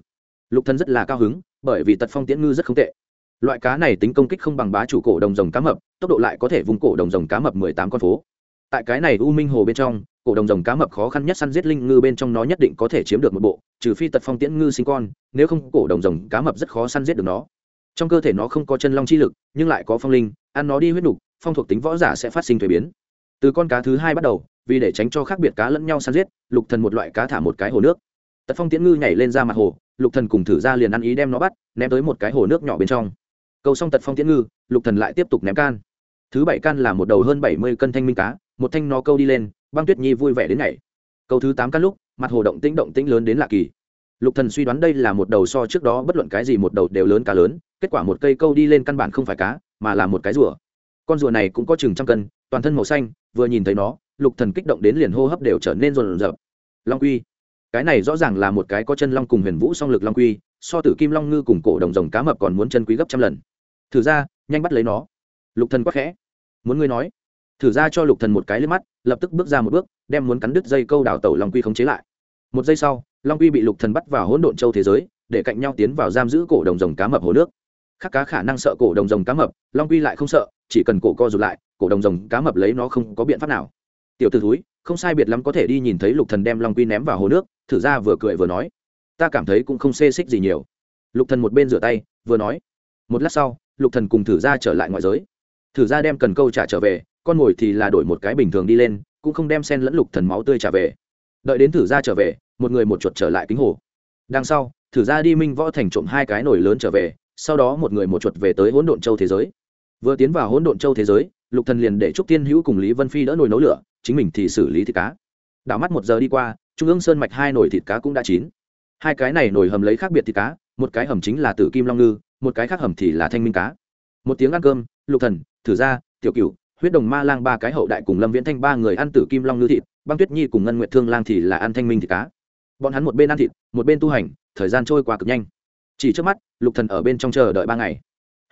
Lục thân rất là cao hứng, bởi vì tật phong tiễn ngư rất không tệ. Loại cá này tính công kích không bằng bá chủ cổ đồng rồng cá mập, tốc độ lại có thể vùng cổ đồng rồng cá mập mười tám con phố. Tại cái này u minh hồ bên trong, cổ đồng rồng cá mập khó khăn nhất săn giết linh ngư bên trong nó nhất định có thể chiếm được một bộ, trừ phi tật phong tiễn ngư sinh con, nếu không cổ đồng rồng cá mập rất khó săn giết được nó. Trong cơ thể nó không có chân long chi lực, nhưng lại có phong linh, ăn nó đi huyết đục phong thuộc tính võ giả sẽ phát sinh thuế biến từ con cá thứ hai bắt đầu, vì để tránh cho khác biệt cá lẫn nhau săn giết, lục thần một loại cá thả một cái hồ nước. Tật phong tiễn ngư nhảy lên ra mặt hồ, lục thần cùng thử ra liền ăn ý đem nó bắt, ném tới một cái hồ nước nhỏ bên trong. Câu xong tật phong tiễn ngư, lục thần lại tiếp tục ném can. Thứ bảy can là một đầu hơn bảy mươi cân thanh minh cá, một thanh nó câu đi lên, băng tuyết nhi vui vẻ đến ngày câu thứ tám can lúc, mặt hồ động tĩnh động tĩnh lớn đến lạ kỳ. Lục thần suy đoán đây là một đầu so trước đó bất luận cái gì một đầu đều lớn cá lớn, kết quả một cây câu đi lên căn bản không phải cá, mà là một cái rùa. Con rùa này cũng có chừng trăm cân toàn thân màu xanh, vừa nhìn thấy nó, lục thần kích động đến liền hô hấp đều trở nên rồn rợp long quy. Cái này rõ ràng là một cái có chân long cùng huyền vũ song lực long quy, so tử kim long ngư cùng cổ đồng rồng cá mập còn muốn chân quý gấp trăm lần. Thử ra, nhanh bắt lấy nó. Lục thần quắc khẽ. Muốn ngươi nói? Thử ra cho lục thần một cái lên mắt, lập tức bước ra một bước, đem muốn cắn đứt dây câu đảo tẩu long quy khống chế lại. Một giây sau, long quy bị lục thần bắt vào hỗn độn châu thế giới, để cạnh nhau tiến vào giam giữ cổ đồng rồng cá mập hồ nước. Khác cá khả năng sợ cổ đồng rồng cá mập, long quy lại không sợ chỉ cần cổ co rụt lại, cổ đồng rồng cá mập lấy nó không có biện pháp nào. Tiểu t ử thúi, không sai biệt lắm có thể đi nhìn thấy lục thần đem long quy ném vào hồ nước, thử ra vừa cười vừa nói. Ta cảm thấy cũng không xê xích gì nhiều. Lục thần một bên rửa tay, vừa nói. Một lát sau, lục thần cùng thử ra trở lại ngoại giới. Thử ra đem cần câu trả trở về, con mồi thì là đổi một cái bình thường đi lên, cũng không đem sen lẫn lục thần máu tươi trả về. Đợi đến thử ra trở về, một người một chuột trở lại kính hồ. Đằng sau, thử ra đi minh võ thành trộm hai cái nồi lớn trở về, sau đó một người một chuột về tới hỗn độn châu thế giới vừa tiến vào hỗn độn châu thế giới, lục thần liền để trúc tiên hữu cùng lý vân phi đỡ nồi nấu lửa, chính mình thì xử lý thịt cá. Đảo mắt một giờ đi qua, trung ương sơn mạch hai nồi thịt cá cũng đã chín. Hai cái này nồi hầm lấy khác biệt thịt cá, một cái hầm chính là tử kim long ngư, một cái khác hầm thì là thanh minh cá. Một tiếng ăn cơm, lục thần, thử ra, tiểu cửu, huyết đồng ma lang ba cái hậu đại cùng lâm viễn thanh ba người ăn tử kim long ngư thịt, băng tuyết nhi cùng ngân nguyệt thương lang thì là ăn thanh minh thịt cá. Bọn hắn một bên ăn thịt, một bên tu hành, thời gian trôi qua cực nhanh. Chỉ trước mắt, lục thần ở bên trong chờ đợi ba ngày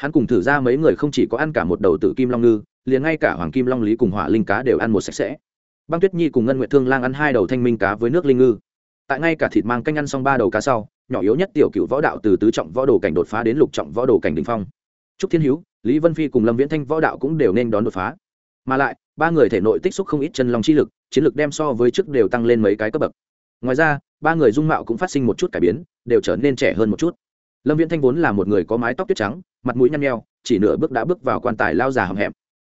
hắn cùng thử ra mấy người không chỉ có ăn cả một đầu tử kim long ngư, liền ngay cả hoàng kim long lý cùng hỏa linh cá đều ăn một sạch sẽ. Băng tuyết nhi cùng ngân nguyệt thương lang ăn hai đầu thanh minh cá với nước linh ngư. Tại ngay cả thịt mang canh ăn xong ba đầu cá sau, nhỏ yếu nhất tiểu cựu võ đạo từ tứ trọng võ đồ cảnh đột phá đến lục trọng võ đồ cảnh đình phong. Trúc thiên hữu lý vân phi cùng lâm viễn thanh võ đạo cũng đều nên đón đột phá. Mà lại, ba người thể nội tích xúc không ít chân long chi lực, chiến lực đem so với trước đều tăng lên mấy cái cấp bậc. Ngoài ra, ba người dung mạo cũng phát sinh một chút cải biến, đều trở nên trẻ hơn một chút lâm viễn thanh vốn là một người có mái tóc tuyết trắng, mặt mũi nhăn nheo, chỉ nửa bước đã bước vào quan tài lao già hầm hẹm.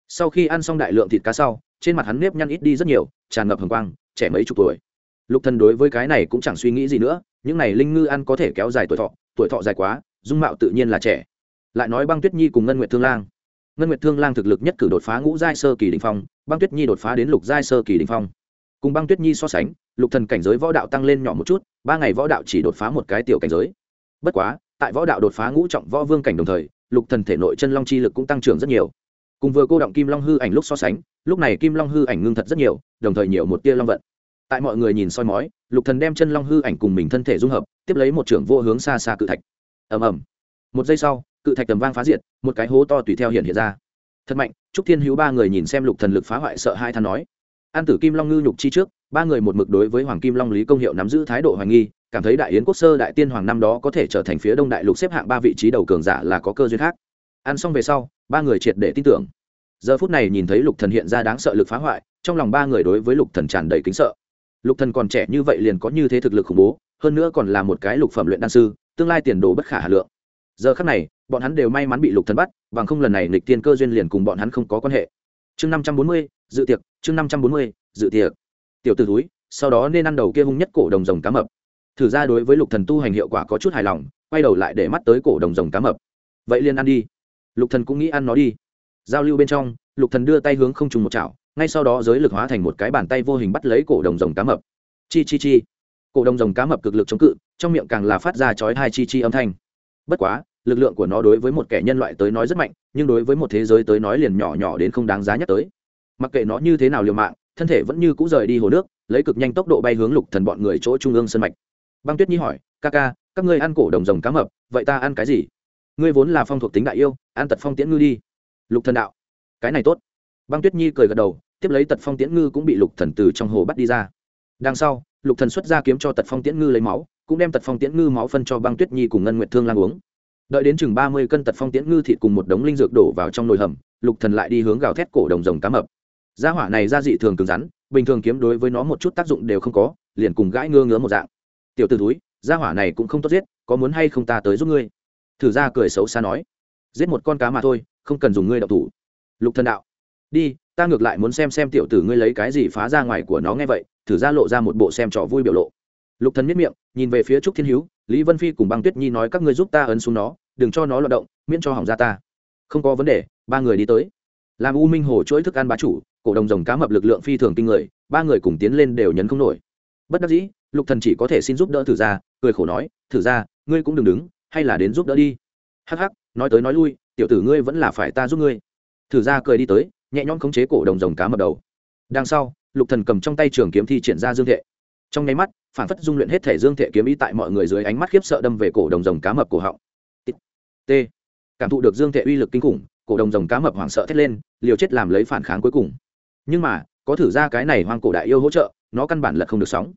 Sau khi ăn xong đại lượng thịt cá sau, trên mặt hắn nếp nhăn ít đi rất nhiều, tràn ngập hồng quang, trẻ mấy chục tuổi. Lục thần đối với cái này cũng chẳng suy nghĩ gì nữa, những này linh ngư ăn có thể kéo dài tuổi thọ tuổi thọ dài quá, dung mạo tự nhiên là trẻ. Lại nói băng tuyết nhi cùng ngân nguyệt thương lang. Ngân nguyệt thương lang thực lực nhất cử đột phá ngũ giai sơ kỳ đình phong, băng tuyết nhi đột phá đến lục giai sơ kỳ đình phong. Cùng băng tuyết nhi so sánh, lục thần cảnh giới võ đạo tăng lên nhỏ một chút, ba ngày võ đạo chỉ đột phá một cái tiểu cảnh giới. Bất quá tại võ đạo đột phá ngũ trọng võ vương cảnh đồng thời, lục thần thể nội chân long chi lực cũng tăng trưởng rất nhiều. Cùng vừa cô động kim long hư ảnh lúc so sánh, lúc này kim long hư ảnh ngưng thật rất nhiều, đồng thời nhiều một tia long vận. Tại mọi người nhìn soi mói, lục thần đem chân long hư ảnh cùng mình thân thể dung hợp, tiếp lấy một trưởng vô hướng xa xa cự thạch. Ầm ầm. Một giây sau, cự thạch tầm vang phá diệt, một cái hố to tùy theo hiện hiện ra. Thật mạnh, trúc thiên hữu ba người nhìn xem lục thần lực phá hoại sợ hai than nói. An tử kim long ngư nhục chi trước, ba người một mực đối với hoàng kim long lý công hiệu nắm giữ thái độ hoài nghi cảm thấy đại yến quốc sơ đại tiên hoàng năm đó có thể trở thành phía đông đại lục xếp hạng ba vị trí đầu cường giả là có cơ duyên khác. Ăn xong về sau, ba người triệt để tin tưởng. Giờ phút này nhìn thấy lục thần hiện ra đáng sợ lực phá hoại, trong lòng ba người đối với lục thần tràn đầy kính sợ. Lục thần còn trẻ như vậy liền có như thế thực lực khủng bố, hơn nữa còn là một cái lục phẩm luyện đan sư, tương lai tiền đồ bất khả hà lượng. Giờ khắc này, bọn hắn đều may mắn bị lục thần bắt, bằng không lần này lịch tiên cơ duyên liền cùng bọn hắn không có quan hệ. Chương năm trăm bốn mươi, dự tiệc, chương năm trăm bốn mươi, dự tiệc. Tiểu t ử túi sau đó nên ăn đầu kia hung nhất cổ đồng rồng cá mập thử ra đối với lục thần tu hành hiệu quả có chút hài lòng, quay đầu lại để mắt tới cổ đồng rồng cá mập. Vậy liền ăn đi. Lục thần cũng nghĩ ăn nó đi. Giao lưu bên trong, lục thần đưa tay hướng không trùng một chảo, ngay sau đó giới lực hóa thành một cái bàn tay vô hình bắt lấy cổ đồng rồng cá mập. Chi chi chi. Cổ đồng rồng cá mập cực lực chống cự, trong miệng càng là phát ra chói hai chi chi âm thanh. Bất quá, lực lượng của nó đối với một kẻ nhân loại tới nói rất mạnh, nhưng đối với một thế giới tới nói liền nhỏ nhỏ đến không đáng giá nhắc tới. Mặc kệ nó như thế nào liều mạng, thân thể vẫn như cũ rời đi hồ nước, lấy cực nhanh tốc độ bay hướng lục thần bọn người chỗ trung ương sân mạch băng tuyết nhi hỏi, ca ca, các ngươi ăn cổ đồng rồng cá mập, vậy ta ăn cái gì? Ngươi vốn là phong thuộc tính đại yêu, ăn tật phong tiễn ngư đi. Lục thần đạo. Cái này tốt. Băng tuyết nhi cười gật đầu, tiếp lấy tật phong tiễn ngư cũng bị lục thần từ trong hồ bắt đi ra. Đằng sau, lục thần xuất ra kiếm cho tật phong tiễn ngư lấy máu, cũng đem tật phong tiễn ngư máu phân cho băng tuyết nhi cùng ngân nguyệt thương lang uống. Đợi đến chừng ba mươi cân tật phong tiễn ngư thịt cùng một đống linh dược đổ vào trong nồi hầm, lục thần lại đi hướng gào thét cổ đồng rồng cá mập. Gia hỏa này ra dị thường cứng rắn, bình thường kiếm đối với nó một chút tác dụng đều không có, liền cùng gãi ngơ ngứa một dạng tiểu t ử túi gia hỏa này cũng không tốt giết, có muốn hay không ta tới giúp ngươi? Thử ra cười xấu xa nói. Giết một con cá mà thôi, không cần dùng ngươi đậu thủ. Lục thần đạo. Đi, ta ngược lại muốn xem xem tiểu tử ngươi lấy cái gì phá ra ngoài của nó nghe vậy, thử ra lộ ra một bộ xem trò vui biểu lộ. Lục thần miết miệng, nhìn về phía trúc thiên hữu lý vân phi cùng băng tuyết nhi nói các ngươi giúp ta ấn xuống nó, đừng cho nó loạt động, miễn cho hỏng ra ta. Không có vấn đề, ba người đi tới. Làm u minh hồ chuỗi thức ăn bá chủ, cổ đồng rồng cá mập lực lượng phi thường kinh người, ba người cùng tiến lên đều nhấn không nổi. Bất đắc dĩ lục thần chỉ có thể xin giúp đỡ thử ra, cười khổ nói, thử ra, ngươi cũng đừng đứng, hay là đến giúp đỡ đi. Hắc hắc, nói tới nói lui, tiểu tử ngươi vẫn là phải ta giúp ngươi. Thử ra cười đi tới, nhẹ nhõm khống chế cổ đồng rồng cá mập đầu. Đằng sau, lục thần cầm trong tay trường kiếm thi triển ra dương thệ. Trong nháy mắt, phản phất dung luyện hết thể dương thệ kiếm ý tại mọi người dưới ánh mắt khiếp sợ đâm về cổ đồng rồng cá mập cổ họng. T cảm thụ được dương thệ uy lực kinh khủng, cổ đồng rồng cá mập hoảng sợ thét lên, liều chết làm lấy phản kháng cuối cùng. Nhưng mà, có thử ra cái này hoang cổ đại yêu hỗ trợ, nó căn bản lật không được sóng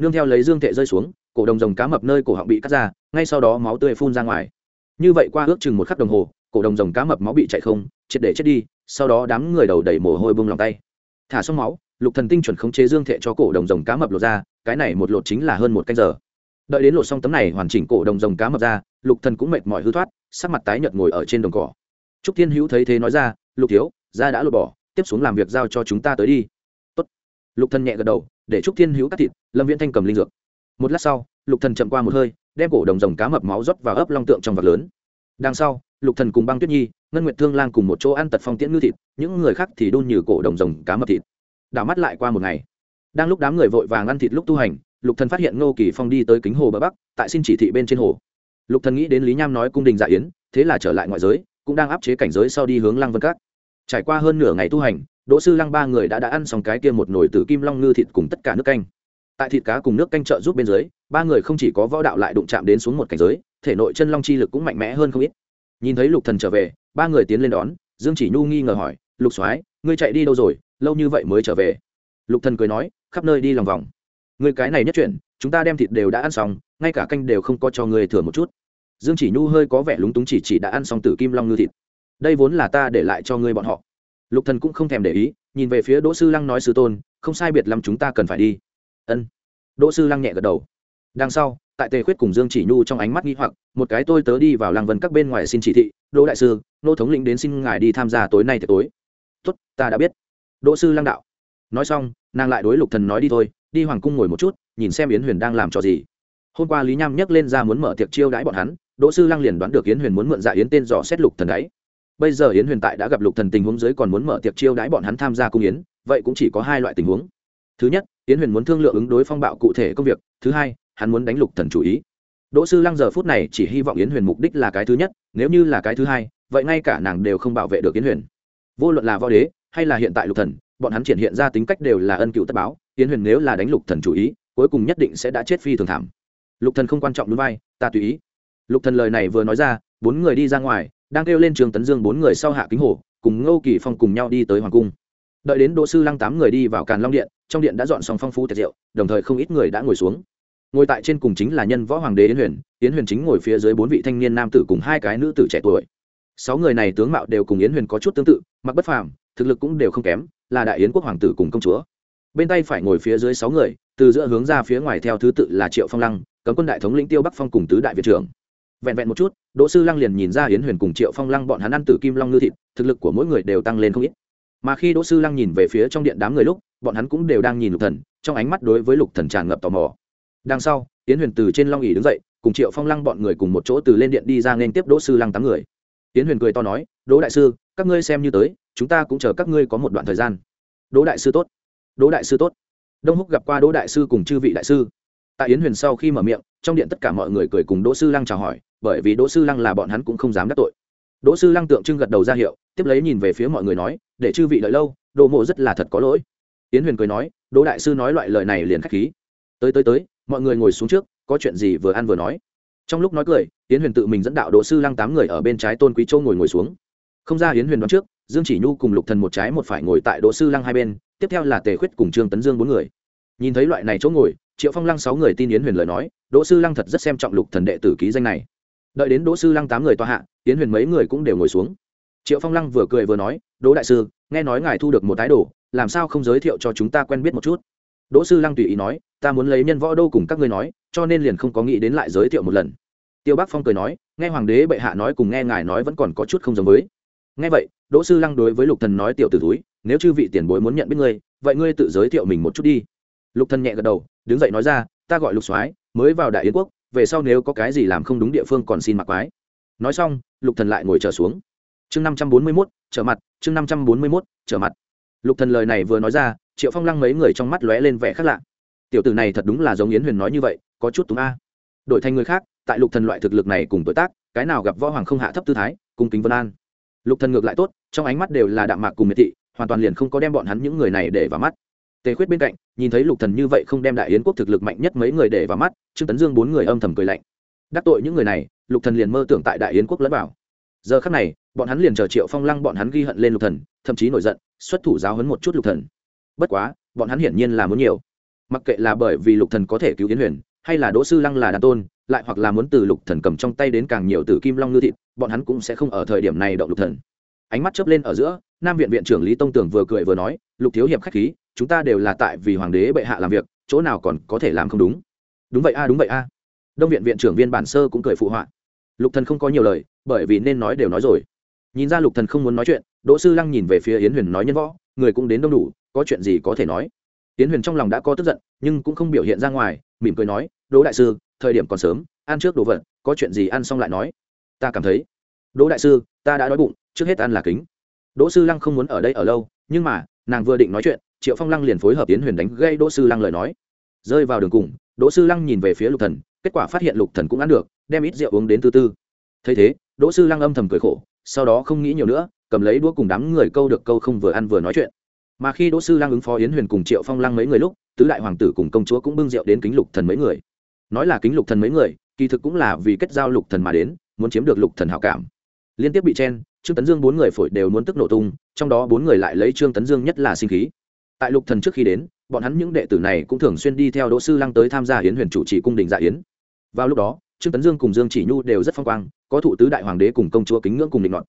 nương theo lấy dương thệ rơi xuống, cổ đồng rồng cá mập nơi cổ họng bị cắt ra, ngay sau đó máu tươi phun ra ngoài. Như vậy qua ước chừng một khắc đồng hồ, cổ đồng rồng cá mập máu bị chạy không, triệt để chết đi, sau đó đám người đầu đẩy mồ hôi bông lòng tay. Thả xong máu, lục thần tinh chuẩn khống chế dương thệ cho cổ đồng rồng cá mập lột ra, cái này một lột chính là hơn một canh giờ. Đợi đến lột xong tấm này hoàn chỉnh cổ đồng rồng cá mập ra, lục thần cũng mệt mỏi hư thoát, sắc mặt tái nhợt ngồi ở trên đồng cỏ. Trúc thiên hữu thấy thế nói ra, lục thiếu, ra đã lột bỏ, tiếp xuống làm việc giao cho chúng ta tới đi lục thần nhẹ gật đầu, để trúc thiên hữu cắt thịt, lâm viễn thanh cầm linh dược. Một lát sau, lục thần chậm qua một hơi, đem cổ đồng rồng cá mập máu rót vào ấp long tượng trong vật lớn. Đằng sau, lục thần cùng băng tuyết nhi, ngân nguyệt thương lang cùng một chỗ ăn tật phong tiễn ngư thịt, những người khác thì đun như cổ đồng rồng cá mập thịt. Đảo mắt lại qua một ngày. Đang lúc đám người vội vàng ăn thịt lúc tu hành, lục thần phát hiện ngô kỳ phong đi tới kính hồ bờ bắc, tại xin chỉ thị bên trên hồ. Lục thần nghĩ đến lý nham nói cung đình dạ yến, thế là trở lại ngoại giới, cũng đang áp chế cảnh giới sau đi hướng lăng vân các. Trải qua hơn nửa ngày tu hành đỗ sư lăng ba người đã đã ăn xong cái kia một nồi tử kim long ngư thịt cùng tất cả nước canh. Tại thịt cá cùng nước canh trợ giúp bên dưới, ba người không chỉ có võ đạo lại đụng chạm đến xuống một cảnh giới, thể nội chân long chi lực cũng mạnh mẽ hơn không ít. Nhìn thấy lục thần trở về, ba người tiến lên đón, dương chỉ nhu nghi ngờ hỏi, lục soái, ngươi chạy đi đâu rồi? Lâu như vậy mới trở về. Lục thần cười nói, khắp nơi đi lòng vòng. Người cái này nhất chuyện, chúng ta đem thịt đều đã ăn xong, ngay cả canh đều không có cho ngươi thừa một chút. Dương chỉ nhu hơi có vẻ lúng túng chỉ chỉ đã ăn xong tử kim long ngư thịt. Đây vốn là ta để lại cho ngươi bọn họ lục thần cũng không thèm để ý, nhìn về phía đỗ sư lăng nói sư tôn, không sai biệt lắm chúng ta cần phải đi. Ân. Đỗ sư lăng nhẹ gật đầu. Đằng sau, tại tề khuyết cùng dương chỉ nhu trong ánh mắt nghi hoặc, một cái tôi tớ đi vào lăng vân các bên ngoài xin chỉ thị, đỗ đại sư, nô thống lĩnh đến xin ngài đi tham gia tối nay tối. Tốt, ta đã biết. Đỗ sư lăng đạo. Nói xong, nàng lại đối lục thần nói đi thôi, đi hoàng cung ngồi một chút, nhìn xem yến huyền đang làm trò gì. Hôm qua lý nham nhắc lên ra muốn mở tiệc chiêu đãi bọn hắn, đỗ sư lăng liền đoán được yến huyền muốn mượn dạ yến tên dò xét lục thần đấy bây giờ yến huyền tại đã gặp lục thần tình huống dưới còn muốn mở tiệc chiêu đãi bọn hắn tham gia cung yến, vậy cũng chỉ có hai loại tình huống. Thứ nhất, yến huyền muốn thương lượng ứng đối phong bạo cụ thể công việc. Thứ hai, hắn muốn đánh lục thần chủ ý. Đỗ sư lăng giờ phút này chỉ hy vọng yến huyền mục đích là cái thứ nhất, nếu như là cái thứ hai, vậy ngay cả nàng đều không bảo vệ được yến huyền. Vô luận là võ đế hay là hiện tại lục thần, bọn hắn triển hiện ra tính cách đều là ân cựu tất báo, yến huyền nếu là đánh lục thần chủ ý, cuối cùng nhất định sẽ đã chết phi thường thảm. Lục thần không quan trọng núi vai, ta tùy ý. Lục thần lời này vừa nói ra, bốn người đi ra ngoài đang kêu lên trường tấn dương bốn người sau hạ kính hồ, cùng ngô kỳ phong cùng nhau đi tới hoàng cung. Đợi đến đỗ sư lăng tám người đi vào càn long điện, trong điện đã dọn xong phong phú tiệc rượu đồng thời không ít người đã ngồi xuống. Ngồi tại trên cùng chính là nhân võ hoàng đế yến huyền yến huyền chính ngồi phía dưới bốn vị thanh niên nam tử cùng hai cái nữ tử trẻ tuổi. Sáu người này tướng mạo đều cùng yến huyền có chút tương tự, mặc bất phàm, thực lực cũng đều không kém, là đại yến quốc hoàng tử cùng công chúa. Bên tay phải ngồi phía dưới sáu người, từ giữa hướng ra phía ngoài theo thứ tự là triệu phong lăng, cấm quân đại thống lĩnh tiêu bắc phong cùng tứ đại việt trưởng vẹn vẹn một chút, đỗ sư lăng liền nhìn ra yến huyền cùng triệu phong lăng bọn hắn ăn tử kim long ngư thịt, thực lực của mỗi người đều tăng lên không ít. Mà khi đỗ sư lăng nhìn về phía trong điện đám người lúc, bọn hắn cũng đều đang nhìn lục thần, trong ánh mắt đối với lục thần tràn ngập tò mò. Đằng sau, yến huyền từ trên long ỉ đứng dậy, cùng triệu phong lăng bọn người cùng một chỗ từ lên điện đi ra nên tiếp đỗ sư lăng tám người. Yến huyền cười to nói, đỗ đại sư, các ngươi xem như tới, chúng ta cũng chờ các ngươi có một đoạn thời gian. Đỗ đại sư tốt. Đỗ đại sư tốt. Đông húc gặp qua đỗ đại sư cùng chư vị đại sư tại yến huyền sau khi mở miệng, trong điện tất cả mọi người cười cùng đỗ sư lăng chào hỏi, bởi vì đỗ sư lăng là bọn hắn cũng không dám đắc tội. Đỗ sư lăng tượng trưng gật đầu ra hiệu, tiếp lấy nhìn về phía mọi người nói, để chư vị đợi lâu, đỗ mộ rất là thật có lỗi. Yến huyền cười nói, đỗ đại sư nói loại lời này liền k h á c h khí. Tới tới tới, mọi người ngồi xuống trước, có chuyện gì vừa ăn vừa nói. Trong lúc nói cười, yến huyền tự mình dẫn đạo đỗ sư lăng tám người ở bên trái tôn quý châu ngồi ngồi xuống. Không ra yến huyền đoán trước, dương chỉ nhu cùng lục thần một trái một phải ngồi tại đỗ sư lăng hai bên, tiếp theo là tề khuyết cùng trương tấn dương bốn người. Nhìn thấy loại này chỗ ngồi triệu phong lăng sáu người tin yến huyền lời nói đỗ sư lăng thật rất xem trọng lục thần đệ tử ký danh này đợi đến đỗ sư lăng tám người tòa hạ yến huyền mấy người cũng đều ngồi xuống triệu phong lăng vừa cười vừa nói đỗ đại sư nghe nói ngài thu được một tái đồ làm sao không giới thiệu cho chúng ta quen biết một chút đỗ sư lăng tùy ý nói ta muốn lấy nhân võ đô cùng các ngươi nói cho nên liền không có nghĩ đến lại giới thiệu một lần tiêu bắc phong cười nói nghe hoàng đế bệ hạ nói cùng nghe ngài nói vẫn còn có chút không giống với nghe vậy đỗ sư lăng đối với lục thần nói tiểu t ử túi nếu chư vị tiền bối muốn nhận biết ngươi vậy ngươi tự giới thiệu mình một chút đi lục thần nhẹ gật đầu, đứng dậy nói ra, ta gọi lục soái, mới vào đại yến quốc, về sau nếu có cái gì làm không đúng địa phương còn xin mặc quái. Nói xong, lục thần lại ngồi trở xuống. Chương năm trăm bốn mươi mốt, trở mặt, chương năm trăm bốn mươi mốt, trở mặt. Lục thần lời này vừa nói ra, triệu phong lăng mấy người trong mắt lóe lên vẻ khác lạ. Tiểu tử này thật đúng là giống yến huyền nói như vậy, có chút túng a. Đổi thành người khác, tại lục thần loại thực lực này cùng tuổi tác, cái nào gặp võ hoàng không hạ thấp tư thái, cung kính vân an. Lục thần ngược lại tốt, trong ánh mắt đều là đạm mạc cùng miệt thị, hoàn toàn liền không có đem bọn hắn những người này để vào mắt tề khuyết bên cạnh, nhìn thấy lục thần như vậy không đem đại yến quốc thực lực mạnh nhất mấy người để vào mắt, trương tấn dương bốn người âm thầm cười lạnh. Đắc tội những người này, lục thần liền mơ tưởng tại đại yến quốc lẫn vào. Giờ khắc này, bọn hắn liền chờ triệu phong lăng bọn hắn ghi hận lên lục thần, thậm chí nổi giận, xuất thủ giáo hấn một chút lục thần. Bất quá, bọn hắn hiển nhiên là muốn nhiều. Mặc kệ là bởi vì lục thần có thể cứu yến huyền, hay là đỗ sư lăng là đàn tôn, lại hoặc là muốn từ lục thần cầm trong tay đến càng nhiều từ kim long ngư thịt, bọn hắn cũng sẽ không ở thời điểm này động lục thần. Ánh mắt chớp lên ở giữa, nam viện viện trưởng lý tông tường vừa cười vừa nói, lục thiếu hiệp khách khí chúng ta đều là tại vì hoàng đế bệ hạ làm việc, chỗ nào còn có thể làm không đúng? Đúng vậy a, đúng vậy a. Đông viện viện trưởng viên bản sơ cũng cười phụ họa. Lục thần không có nhiều lời, bởi vì nên nói đều nói rồi. Nhìn ra lục thần không muốn nói chuyện, đỗ sư lăng nhìn về phía yến huyền nói nhân võ, người cũng đến đông đủ, có chuyện gì có thể nói. Yến huyền trong lòng đã có tức giận, nhưng cũng không biểu hiện ra ngoài, mỉm cười nói, đỗ đại sư, thời điểm còn sớm, ăn trước đồ vật, có chuyện gì ăn xong lại nói. Ta cảm thấy. Đỗ đại sư, ta đã đói bụng, trước hết ăn là kính. Đỗ sư lăng không muốn ở đây ở lâu, nhưng mà, nàng vừa định nói chuyện triệu phong lăng liền phối hợp tiến huyền đánh gây đỗ sư lăng lời nói rơi vào đường cùng đỗ sư lăng nhìn về phía lục thần kết quả phát hiện lục thần cũng ăn được đem ít rượu uống đến từ tư thấy thế đỗ sư lăng âm thầm cười khổ sau đó không nghĩ nhiều nữa cầm lấy đũa cùng đám người câu được câu không vừa ăn vừa nói chuyện mà khi đỗ sư lăng ứng phó yến huyền cùng triệu phong lăng mấy người lúc tứ đại hoàng tử cùng công chúa cũng bưng rượu đến kính lục thần mấy người nói là kính lục thần mấy người kỳ thực cũng là vì kết giao lục thần mà đến muốn chiếm được lục thần hảo cảm liên tiếp bị chen trương tấn dương bốn người phổi đều muốn tức nổ tung trong đó bốn người lại lấy trương tấn dương nhất là sinh khí tại lục thần trước khi đến, bọn hắn những đệ tử này cũng thường xuyên đi theo đỗ sư lăng tới tham gia hiến huyền chủ trì cung đình dạ yến. Vào lúc đó, trương tấn dương cùng dương chỉ nhu đều rất phong quang, có thụ tứ đại hoàng đế cùng công chúa kính ngưỡng cùng định luận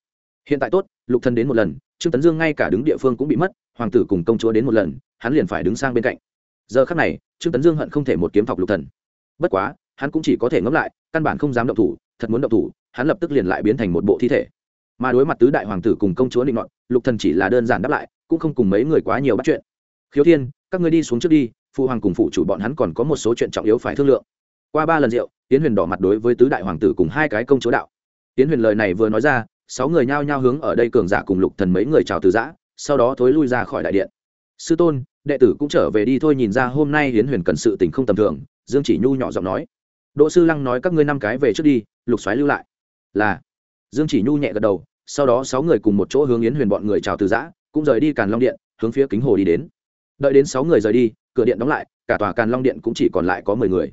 hiện tại tốt, lục thần đến một lần, trương tấn dương ngay cả đứng địa phương cũng bị mất, hoàng tử cùng công chúa đến một lần, hắn liền phải đứng sang bên cạnh. Giờ khắc này, trương tấn dương hận không thể một kiếm thọc lục thần. Bất quá, hắn cũng chỉ có thể ngẫm lại, căn bản không dám động thủ, thật muốn động thủ, hắn lập tức liền lại biến thành một bộ thi thể. Mà đối mặt tứ đại hoàng tử cùng công chúa định luận lục thần chỉ là đơn giản đáp lại, cũng không cùng mấy người quá nhiều bắt chuyện khiếu thiên, các ngươi đi xuống trước đi, phụ hoàng cùng phụ chủ bọn hắn còn có một số chuyện trọng yếu phải thương lượng. Qua ba lần rượu tiến huyền đỏ mặt đối với tứ đại hoàng tử cùng hai cái công chúa đạo. Tiến huyền lời này vừa nói ra, sáu người nhao nhao hướng ở đây cường giả cùng lục thần mấy người chào từ giã, sau đó thối lui ra khỏi đại điện. Sư tôn, đệ tử cũng trở về đi thôi nhìn ra hôm nay hiến huyền cần sự tình không tầm thường, dương chỉ nhu nhỏ giọng nói. Đỗ sư lăng nói các ngươi năm cái về trước đi, lục xoáy lưu lại. Là. Dương chỉ nhu nhẹ gật đầu, sau đó sáu người cùng một chỗ hướng yến huyền bọn người chào từ giã, cũng rời đi càn long điện, hướng phía kính hồ đi đến đợi đến sáu người rời đi, cửa điện đóng lại, cả tòa càn long điện cũng chỉ còn lại có mười người.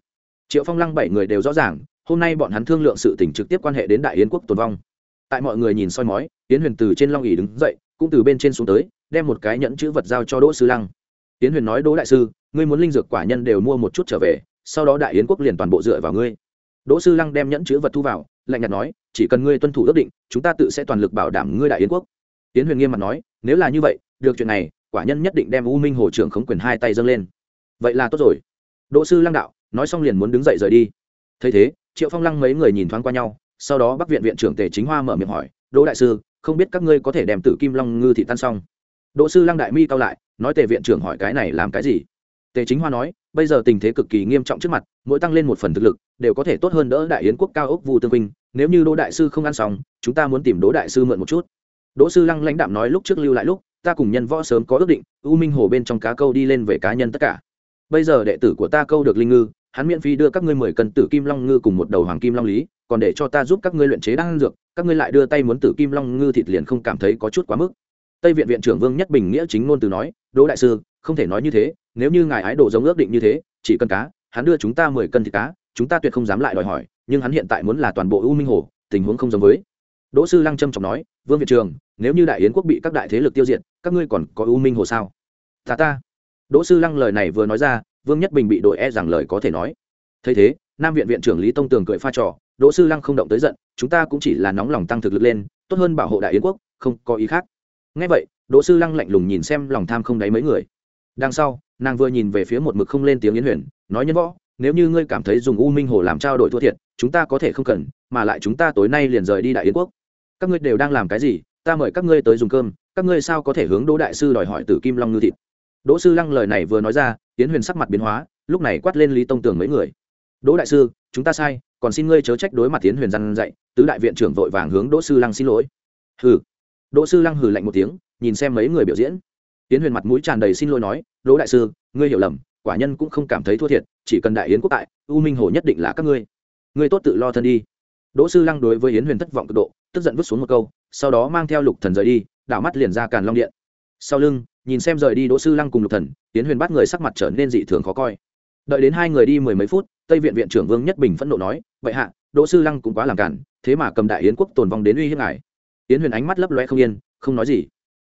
Triệu phong lăng bảy người đều rõ ràng, hôm nay bọn hắn thương lượng sự tình trực tiếp quan hệ đến đại yến quốc tồn vong. Tại mọi người nhìn soi mói, yến huyền từ trên long ỉ đứng dậy, cũng từ bên trên xuống tới, đem một cái nhẫn chữ vật giao cho đỗ sư lăng. Yến huyền nói, đỗ đại sư, ngươi muốn linh dược quả nhân đều mua một chút trở về, sau đó đại yến quốc liền toàn bộ dựa vào ngươi. Đỗ sư lăng đem nhẫn chữ vật thu vào, lạnh nhạt nói, chỉ cần ngươi tuân thủ ước định, chúng ta tự sẽ toàn lực bảo đảm ngươi đại yến quốc. Yến huyền nghiêm mặt nói, nếu là như vậy, được chuyện này quả nhân nhất định đem u minh hồ trưởng khống quyền hai tay dâng lên vậy là tốt rồi đỗ sư lăng đạo nói xong liền muốn đứng dậy rời đi thấy thế triệu phong lăng mấy người nhìn thoáng qua nhau sau đó bắc viện viện trưởng tề chính hoa mở miệng hỏi đỗ đại sư không biết các ngươi có thể đem tử kim long ngư thị tan xong đỗ sư lăng đại mi cao lại nói tề viện trưởng hỏi cái này làm cái gì tề chính hoa nói bây giờ tình thế cực kỳ nghiêm trọng trước mặt mỗi tăng lên một phần thực lực đều có thể tốt hơn đỡ đại yến quốc cao ốc vu tương vinh nếu như đỗ đại sư không ăn xong chúng ta muốn tìm đỗ đại sư mượn một chút đỗ sư lăng lãnh đạm nói lúc trước lưu lại lúc ta cùng nhân võ sớm có ước định, u minh hồ bên trong cá câu đi lên về cá nhân tất cả. Bây giờ đệ tử của ta câu được linh ngư, hắn miễn phí đưa các ngươi mười cân tử kim long ngư cùng một đầu hoàng kim long lý, còn để cho ta giúp các ngươi luyện chế đan dược, các ngươi lại đưa tay muốn tử kim long ngư thịt liền không cảm thấy có chút quá mức. Tây viện viện trưởng vương nhất bình nghĩa chính ngôn từ nói, đỗ đại sư, không thể nói như thế, nếu như ngài ái đồ giống ước định như thế, chỉ cần cá, hắn đưa chúng ta mười cân thịt cá, chúng ta tuyệt không dám lại đòi hỏi, nhưng hắn hiện tại muốn là toàn bộ u minh hồ, tình huống không giống với. Đỗ sư lăng trâm trọng nói, vương viện trường nếu như đại yến quốc bị các đại thế lực tiêu diệt các ngươi còn có ưu minh hồ sao? Ta ta. Đỗ sư lăng lời này vừa nói ra, vương nhất bình bị đội e rằng lời có thể nói. Thấy thế, nam viện viện trưởng lý tông tường cười pha trò, đỗ sư lăng không động tới giận, chúng ta cũng chỉ là nóng lòng tăng thực lực lên, tốt hơn bảo hộ đại yến quốc, không có ý khác. Ngay vậy, đỗ sư lăng lạnh lùng nhìn xem lòng tham không đáy mấy người. Đằng sau, nàng vừa nhìn về phía một mực không lên tiếng yến huyền, nói nhân võ, nếu như ngươi cảm thấy dùng u minh hồ làm trao đổi thua thiệt, chúng ta có thể không cần, mà lại chúng ta tối nay liền rời đi đại yến quốc. Các ngươi đều đang làm cái gì, ta mời các ngươi tới dùng cơm các ngươi sao có thể hướng đỗ đại sư đòi hỏi từ kim long ngư thịt? Đỗ sư lăng lời này vừa nói ra tiến huyền sắc mặt biến hóa, lúc này quát lên lý tông tường mấy người. Đỗ đại sư, chúng ta sai, còn xin ngươi chớ trách đối mặt tiến huyền răn dạy, tứ đại viện trưởng vội vàng hướng đỗ sư lăng xin lỗi. Hừ. Đỗ sư lăng hừ lạnh một tiếng, nhìn xem mấy người biểu diễn. Tiến huyền mặt mũi tràn đầy xin lỗi nói, đỗ đại sư, ngươi hiểu lầm, quả nhân cũng không cảm thấy thua thiệt, chỉ cần đại yến quốc tại, u minh hồ nhất định là các ngươi. Ngươi tốt tự lo thân đi. Đỗ sư lăng đối với yến huyền thất vọng cực độ, tức giận vứt xuống một câu sau đó mang theo lục thần rời đi, đảo mắt liền ra càn long điện. Sau lưng, nhìn xem rời đi đỗ sư lăng cùng lục thần, yến huyền bắt người sắc mặt trở nên dị thường khó coi. Đợi đến hai người đi mười mấy phút, tây viện viện trưởng vương nhất bình phẫn nộ nói, vậy hạ, đỗ sư lăng cũng quá làm cản, thế mà cầm đại yến quốc tồn vong đến uy hiếp ngài. Yến huyền ánh mắt lấp loe không yên, không nói gì.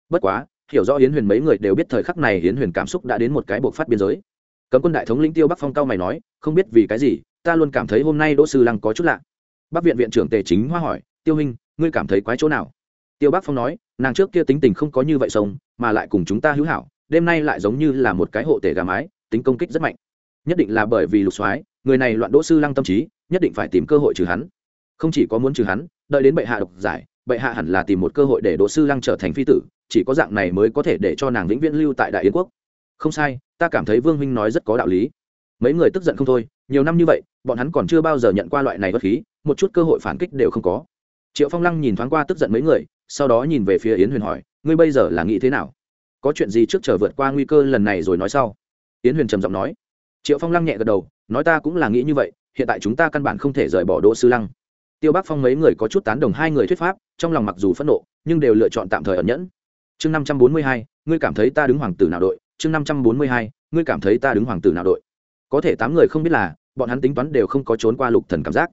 Bất quá, hiểu rõ yến huyền mấy người đều biết thời khắc này yến huyền cảm xúc đã đến một cái buộc phát biên giới. Cấm quân đại thống lĩnh tiêu bắc phong cao mày nói, không biết vì cái gì, ta luôn cảm thấy hôm nay đỗ sư lăng có chút lạ. Bắc viện viện trưởng tề chính hoa hỏi, tiêu huynh ngươi cảm thấy quái chỗ nào? Tiêu bắc phong nói, nàng trước kia tính tình không có như vậy sống mà lại cùng chúng ta hữu hảo, đêm nay lại giống như là một cái hộ tể gà mái, tính công kích rất mạnh. Nhất định là bởi vì lục soái, người này loạn đỗ sư lăng tâm trí, nhất định phải tìm cơ hội trừ hắn. Không chỉ có muốn trừ hắn, đợi đến bệ hạ độc giải, bệ hạ hẳn là tìm một cơ hội để đỗ sư lăng trở thành phi tử, chỉ có dạng này mới có thể để cho nàng vĩnh viễn lưu tại đại yến quốc. Không sai, ta cảm thấy vương huynh nói rất có đạo lý. Mấy người tức giận không thôi, nhiều năm như vậy, bọn hắn còn chưa bao giờ nhận qua loại này bất khí, một chút cơ hội phản kích đều không có triệu phong lăng nhìn thoáng qua tức giận mấy người sau đó nhìn về phía yến huyền hỏi ngươi bây giờ là nghĩ thế nào có chuyện gì trước chờ vượt qua nguy cơ lần này rồi nói sau yến huyền trầm giọng nói triệu phong lăng nhẹ gật đầu nói ta cũng là nghĩ như vậy hiện tại chúng ta căn bản không thể rời bỏ đỗ sư lăng tiêu bắc phong mấy người có chút tán đồng hai người thuyết pháp trong lòng mặc dù phẫn nộ nhưng đều lựa chọn tạm thời ẩn nhẫn chương năm trăm bốn mươi hai ngươi cảm thấy ta đứng hoàng tử nào đội chương năm trăm bốn mươi hai ngươi cảm thấy ta đứng hoàng tử nào đội có thể tám người không biết là bọn hắn tính toán đều không có trốn qua lục thần cảm giác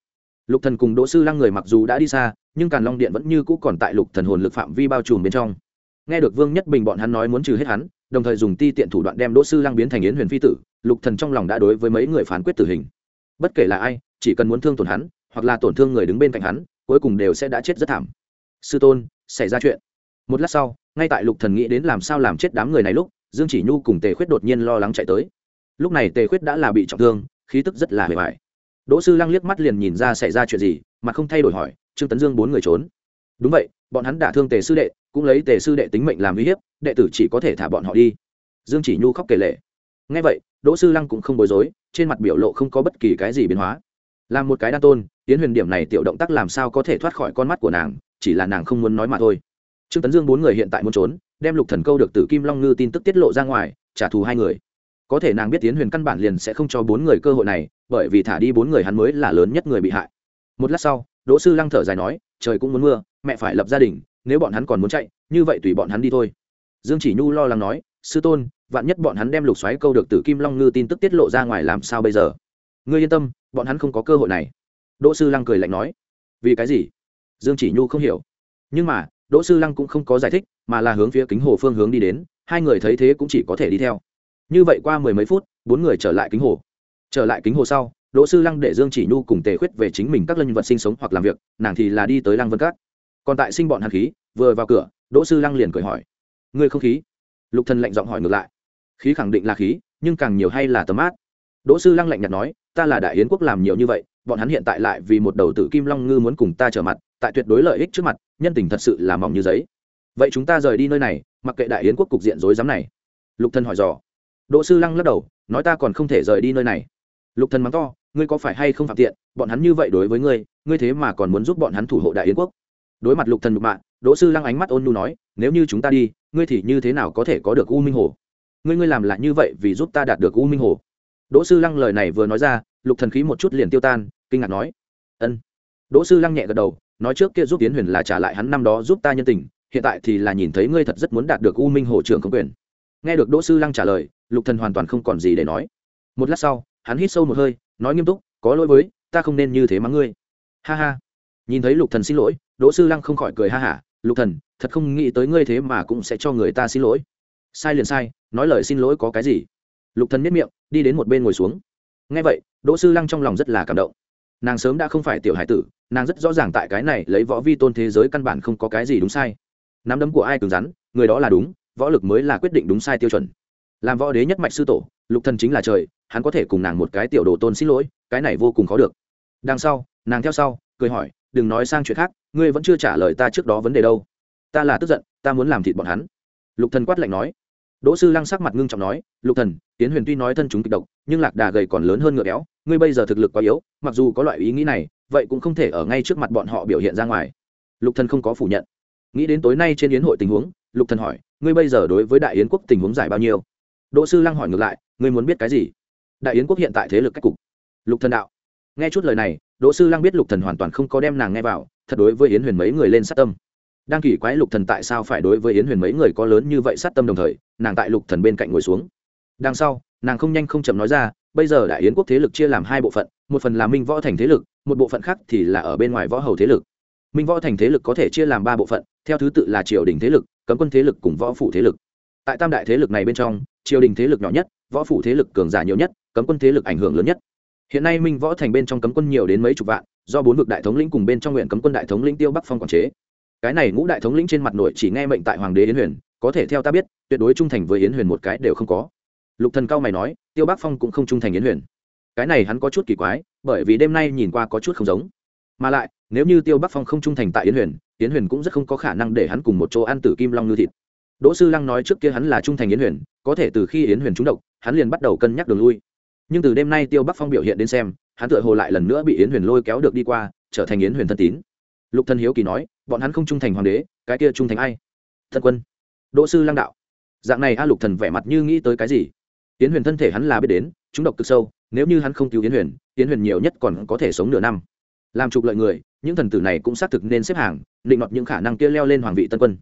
lục thần cùng đỗ sư lăng người mặc dù đã đi xa nhưng càn long điện vẫn như cũ còn tại lục thần hồn lực phạm vi bao trùm bên trong. Nghe được vương nhất bình bọn hắn nói muốn trừ hết hắn, đồng thời dùng ti tiện thủ đoạn đem đỗ sư lăng biến thành yến huyền phi tử, lục thần trong lòng đã đối với mấy người phán quyết tử hình. Bất kể là ai, chỉ cần muốn thương tổn hắn, hoặc là tổn thương người đứng bên cạnh hắn, cuối cùng đều sẽ đã chết rất thảm. Sư tôn, xảy ra chuyện. Một lát sau, ngay tại lục thần nghĩ đến làm sao làm chết đám người này lúc, dương chỉ nhu cùng tề khuyết đột nhiên lo lắng chạy tới. Lúc này tề khuyết đã là bị trọng thương, khí tức rất là hề bài đỗ sư lăng liếc mắt liền nhìn ra xảy ra chuyện gì, mà không thay đổi hỏi trương tấn dương bốn người trốn. Đúng vậy, bọn hắn đả thương tề sư đệ, cũng lấy tề sư đệ tính mệnh làm uy hiếp, đệ tử chỉ có thể thả bọn họ đi. Dương chỉ nhu khóc kể lệ ngay vậy, đỗ sư lăng cũng không bối rối, trên mặt biểu lộ không có bất kỳ cái gì biến hóa. Làm một cái đa tôn, tiến huyền điểm này tiểu động tác làm sao có thể thoát khỏi con mắt của nàng, chỉ là nàng không muốn nói mà thôi. Trương tấn dương bốn người hiện tại muốn trốn, đem lục thần câu được từ kim long ngư tin tức tiết lộ ra ngoài, trả thù hai người. Có thể nàng biết tiến huyền căn bản liền sẽ không cho bốn người cơ hội này, bởi vì thả đi bốn người hắn mới là lớn nhất người bị hại. Một lát sau đỗ sư lăng thở dài nói, trời cũng muốn mưa, mẹ phải lập gia đình, nếu bọn hắn còn muốn chạy, như vậy tùy bọn hắn đi thôi. Dương chỉ nhu lo lắng nói, sư tôn, vạn nhất bọn hắn đem lục xoáy câu được từ kim long ngư tin tức tiết lộ ra ngoài làm sao bây giờ? Ngươi yên tâm, bọn hắn không có cơ hội này. Đỗ sư lăng cười lạnh nói, vì cái gì? Dương chỉ nhu không hiểu. Nhưng mà, đỗ sư lăng cũng không có giải thích, mà là hướng phía kính hồ phương hướng đi đến, hai người thấy thế cũng chỉ có thể đi theo. Như vậy qua mười mấy phút, bốn người trở lại kính hồ. Trở lại kính hồ sau đỗ sư lăng để dương chỉ nhu cùng tề khuyết về chính mình các lân vật sinh sống hoặc làm việc, nàng thì là đi tới lăng vân cát còn tại sinh bọn hàn khí, vừa vào cửa, đỗ sư lăng liền cười hỏi, ngươi không khí? Lục thần lạnh giọng hỏi ngược lại, khí khẳng định là khí, nhưng càng nhiều hay là tấm át đỗ sư lăng lạnh nhạt nói, ta là đại yến quốc làm nhiều như vậy, bọn hắn hiện tại lại vì một đầu tử kim long ngư muốn cùng ta trở mặt, tại tuyệt đối lợi ích trước mặt, nhân tình thật sự là mỏng như giấy. Vậy chúng ta rời đi nơi này, mặc kệ đại yến quốc cục diện rối rắm này. Lục thần hỏi dò. Đỗ sư lăng lắc đầu, nói ta còn không thể rời đi nơi này lục thần mắng to, ngươi có phải hay không phạm tiện, bọn hắn như vậy đối với ngươi ngươi thế mà còn muốn giúp bọn hắn thủ hộ đại yến quốc. Đối mặt lục thần nhục mạ, đỗ sư lăng ánh mắt ôn nhu nói, nếu như chúng ta đi, ngươi thì như thế nào có thể có được u minh hồ? Ngươi ngươi làm lại như vậy vì giúp ta đạt được u minh hồ? Đỗ sư lăng lời này vừa nói ra, lục thần khí một chút liền tiêu tan, kinh ngạc nói, ân. Đỗ sư lăng nhẹ gật đầu, nói trước kia giúp tiến huyền là trả lại hắn năm đó giúp ta nhân tình, hiện tại thì là nhìn thấy ngươi thật rất muốn đạt được u minh hồ trưởng công quyền. Nghe được đỗ sư lăng trả lời, lục thần hoàn toàn không còn gì để nói. Một lát sau hắn hít sâu một hơi, nói nghiêm túc, có lỗi với, ta không nên như thế mắng ngươi. Ha ha. Nhìn thấy lục thần xin lỗi, đỗ sư lăng không khỏi cười ha hả, lục thần, thật không nghĩ tới ngươi thế mà cũng sẽ cho người ta xin lỗi. Sai liền sai, nói lời xin lỗi có cái gì? Lục thần miết miệng, đi đến một bên ngồi xuống. Nghe vậy, đỗ sư lăng trong lòng rất là cảm động. Nàng sớm đã không phải tiểu hải tử, nàng rất rõ ràng tại cái này lấy võ vi tôn thế giới căn bản không có cái gì đúng sai. Nắm đấm của ai cứng rắn, người đó là đúng, võ lực mới là quyết định đúng sai tiêu chuẩn làm võ đế nhất mạch sư tổ, lục thần chính là trời, hắn có thể cùng nàng một cái tiểu đồ tôn xin lỗi, cái này vô cùng khó được. Đằng sau, nàng theo sau, cười hỏi, đừng nói sang chuyện khác, ngươi vẫn chưa trả lời ta trước đó vấn đề đâu. Ta là tức giận, ta muốn làm thịt bọn hắn. Lục thần quát lạnh nói. Đỗ sư lăng sắc mặt ngưng trọng nói, lục thần tiến huyền tuy nói thân chúng kịch độc, nhưng lạc đà gầy còn lớn hơn ngựa béo, ngươi bây giờ thực lực quá yếu, mặc dù có loại ý nghĩ này, vậy cũng không thể ở ngay trước mặt bọn họ biểu hiện ra ngoài. Lục thần không có phủ nhận. Nghĩ đến tối nay trên yến hội tình huống, lục thần hỏi, ngươi bây giờ đối với đại yến quốc tình huống giải bao nhiêu? Đỗ sư lăng hỏi ngược lại, ngươi muốn biết cái gì? Đại yến quốc hiện tại thế lực cách cục. Lục thần đạo. Nghe chút lời này, đỗ sư lăng biết lục thần hoàn toàn không có đem nàng nghe vào, thật đối với yến huyền mấy người lên sát tâm. Đang kỳ quái lục thần tại sao phải đối với yến huyền mấy người có lớn như vậy sát tâm đồng thời, nàng tại lục thần bên cạnh ngồi xuống. Đằng sau, nàng không nhanh không chậm nói ra, bây giờ đại yến quốc thế lực chia làm hai bộ phận, một phần là minh võ thành thế lực, một bộ phận khác thì là ở bên ngoài võ hầu thế lực. Minh võ thành thế lực có thể chia làm ba bộ phận, theo thứ tự là triều đình thế lực, cấm quân thế lực cùng võ phủ thế lực. Tại tam đại thế lực này bên trong triều đình thế lực nhỏ nhất, võ phủ thế lực cường giả nhiều nhất, cấm quân thế lực ảnh hưởng lớn nhất. Hiện nay minh võ thành bên trong cấm quân nhiều đến mấy chục vạn, do bốn vực đại thống lĩnh cùng bên trong nguyện cấm quân đại thống lĩnh tiêu bắc phong quản chế. Cái này ngũ đại thống lĩnh trên mặt nội chỉ nghe mệnh tại hoàng đế yến huyền, có thể theo ta biết, tuyệt đối trung thành với yến huyền một cái đều không có. Lục thần cao mày nói, tiêu bắc phong cũng không trung thành yến huyền. Cái này hắn có chút kỳ quái, bởi vì đêm nay nhìn qua có chút không giống. Mà lại, nếu như tiêu bắc phong không trung thành tại yến huyền yến huyền cũng rất không có khả năng để hắn cùng một chỗ ăn tử kim long ngư thịt. Đỗ sư lăng nói trước kia hắn là trung thành yến huyền có thể từ khi yến huyền trúng độc, hắn liền bắt đầu cân nhắc đường lui. Nhưng từ đêm nay tiêu bắc phong biểu hiện đến xem, hắn tựa hồ lại lần nữa bị yến huyền lôi kéo được đi qua, trở thành yến huyền thân tín. Lục thân hiếu kỳ nói, bọn hắn không trung thành hoàng đế, cái kia trung thành ai? Thân quân. Đỗ sư lăng đạo. Dạng này a lục thần vẻ mặt như nghĩ tới cái gì? Yến huyền thân thể hắn là biết đến chúng độc cực sâu, nếu như hắn không cứu yến huyền yến huyền nhiều nhất còn có thể sống nửa năm. Làm trục lợi người, những thần tử này cũng xác thực nên xếp hàng, định đoạt những khả năng kia leo lên hoàng vị tân quân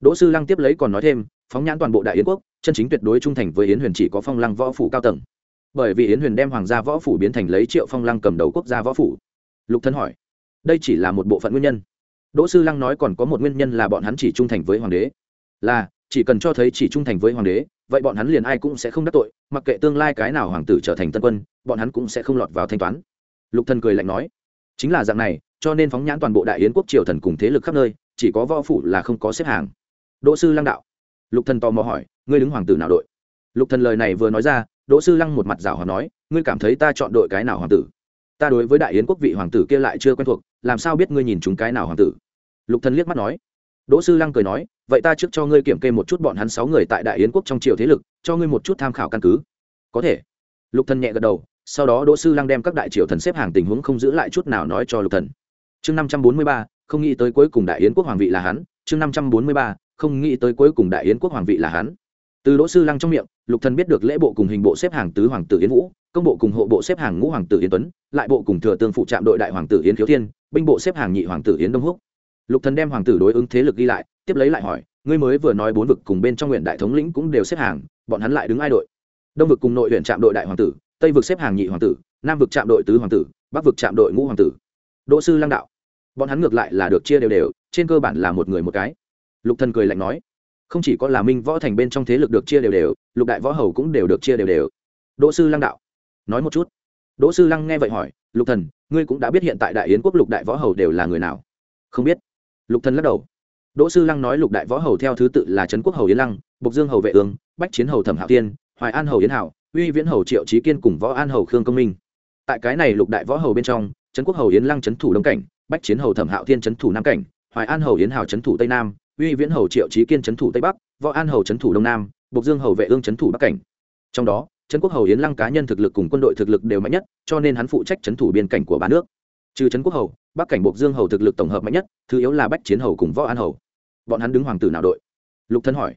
đỗ sư lăng tiếp lấy còn nói thêm, phóng nhãn toàn bộ đại yến quốc, chân chính tuyệt đối trung thành với yến huyền chỉ có phong lăng võ phủ cao tầng. Bởi vì yến huyền đem hoàng gia võ phủ biến thành lấy triệu phong lăng cầm đầu quốc gia võ phủ. Lục thân hỏi, đây chỉ là một bộ phận nguyên nhân. Đỗ sư lăng nói còn có một nguyên nhân là bọn hắn chỉ trung thành với hoàng đế. Là, chỉ cần cho thấy chỉ trung thành với hoàng đế, vậy bọn hắn liền ai cũng sẽ không đắc tội, mặc kệ tương lai cái nào hoàng tử trở thành tân quân, bọn hắn cũng sẽ không lọt vào thanh toán. Lục thần cười lạnh nói, chính là dạng này, cho nên phóng nhãn toàn bộ đại yến quốc triều thần cùng thế lực khắp nơi, chỉ có võ phủ là không có xếp hàng đỗ sư lăng đạo. Lục thần tò mò hỏi, ngươi đứng hoàng tử nào đội? Lục thần lời này vừa nói ra, đỗ sư lăng một mặt rảo hòa nói, ngươi cảm thấy ta chọn đội cái nào hoàng tử? Ta đối với đại yến quốc vị hoàng tử kia lại chưa quen thuộc, làm sao biết ngươi nhìn chúng cái nào hoàng tử? Lục thần liếc mắt nói. Đỗ sư lăng cười nói, vậy ta trước cho ngươi kiểm kê một chút bọn hắn sáu người tại đại yến quốc trong triều thế lực, cho ngươi một chút tham khảo căn cứ. Có thể. Lục thần nhẹ gật đầu, sau đó đỗ sư lăng đem các đại triều thần xếp hàng tình huống không giữ lại chút nào nói cho lục thần. Chương năm trăm bốn mươi ba, không nghĩ tới cuối cùng đại yến quốc hoàng vị là hắn, chương năm trăm bốn mươi ba không nghĩ tới cuối cùng đại yến quốc hoàng vị là hắn. Từ đỗ sư lăng trong miệng, lục thần biết được lễ bộ cùng hình bộ xếp hàng tứ hoàng tử yến vũ, công bộ cùng hộ bộ xếp hàng ngũ hoàng tử yến tuấn, lại bộ cùng thừa tương phụ trạm đội đại hoàng tử yến thiếu thiên, binh bộ xếp hàng nhị hoàng tử yến đông húc. Lục thần đem hoàng tử đối ứng thế lực ghi lại, tiếp lấy lại hỏi, ngươi mới vừa nói bốn vực cùng bên trong huyện đại thống lĩnh cũng đều xếp hàng, bọn hắn lại đứng ai đội? Đông vực cùng nội huyện trạm đội đại hoàng tử, tây vực xếp hàng nhị hoàng tử, nam vực trạm đội tứ hoàng tử, bắc vực trạm đội ngũ hoàng tử. Đỗ sư lăng đạo, bọn hắn ngược lại là được chia đều đều, trên cơ bản là một người một cái lục thần cười lạnh nói, không chỉ có là minh võ thành bên trong thế lực được chia đều đều, lục đại võ hầu cũng đều được chia đều đều. Đỗ sư lăng đạo, nói một chút. Đỗ sư lăng nghe vậy hỏi, lục thần, ngươi cũng đã biết hiện tại đại yến quốc lục đại võ hầu đều là người nào? Không biết. Lục thần lắc đầu. Đỗ sư lăng nói lục đại võ hầu theo thứ tự là trấn quốc hầu yến lăng, bộc dương hầu vệ ương, bách chiến hầu thẩm hạo tiên hoài an hầu yến hảo, uy viễn hầu triệu trí kiên cùng võ an hầu khương công minh. Tại cái này lục đại võ hầu bên trong, trấn quốc hầu yến lăng trấn thủ đông cảnh, bách chiến hầu thẩm hạo thiên trấn thủ nam cảnh, hoài an hầu yến hảo trấn thủ tây nam uy viễn hầu triệu trí kiên trấn thủ tây bắc, võ an hầu trấn thủ đông nam, bộc dương hầu vệ ương trấn thủ bắc cảnh. Trong đó, trấn quốc hầu yến lăng cá nhân thực lực cùng quân đội thực lực đều mạnh nhất, cho nên hắn phụ trách trấn thủ biên cảnh của ba nước. Trừ trấn quốc hầu, bắc cảnh bộc dương hầu thực lực tổng hợp mạnh nhất, thứ yếu là bách chiến hầu cùng võ an hầu. Bọn hắn đứng hoàng tử nào đội? Lục thân hỏi.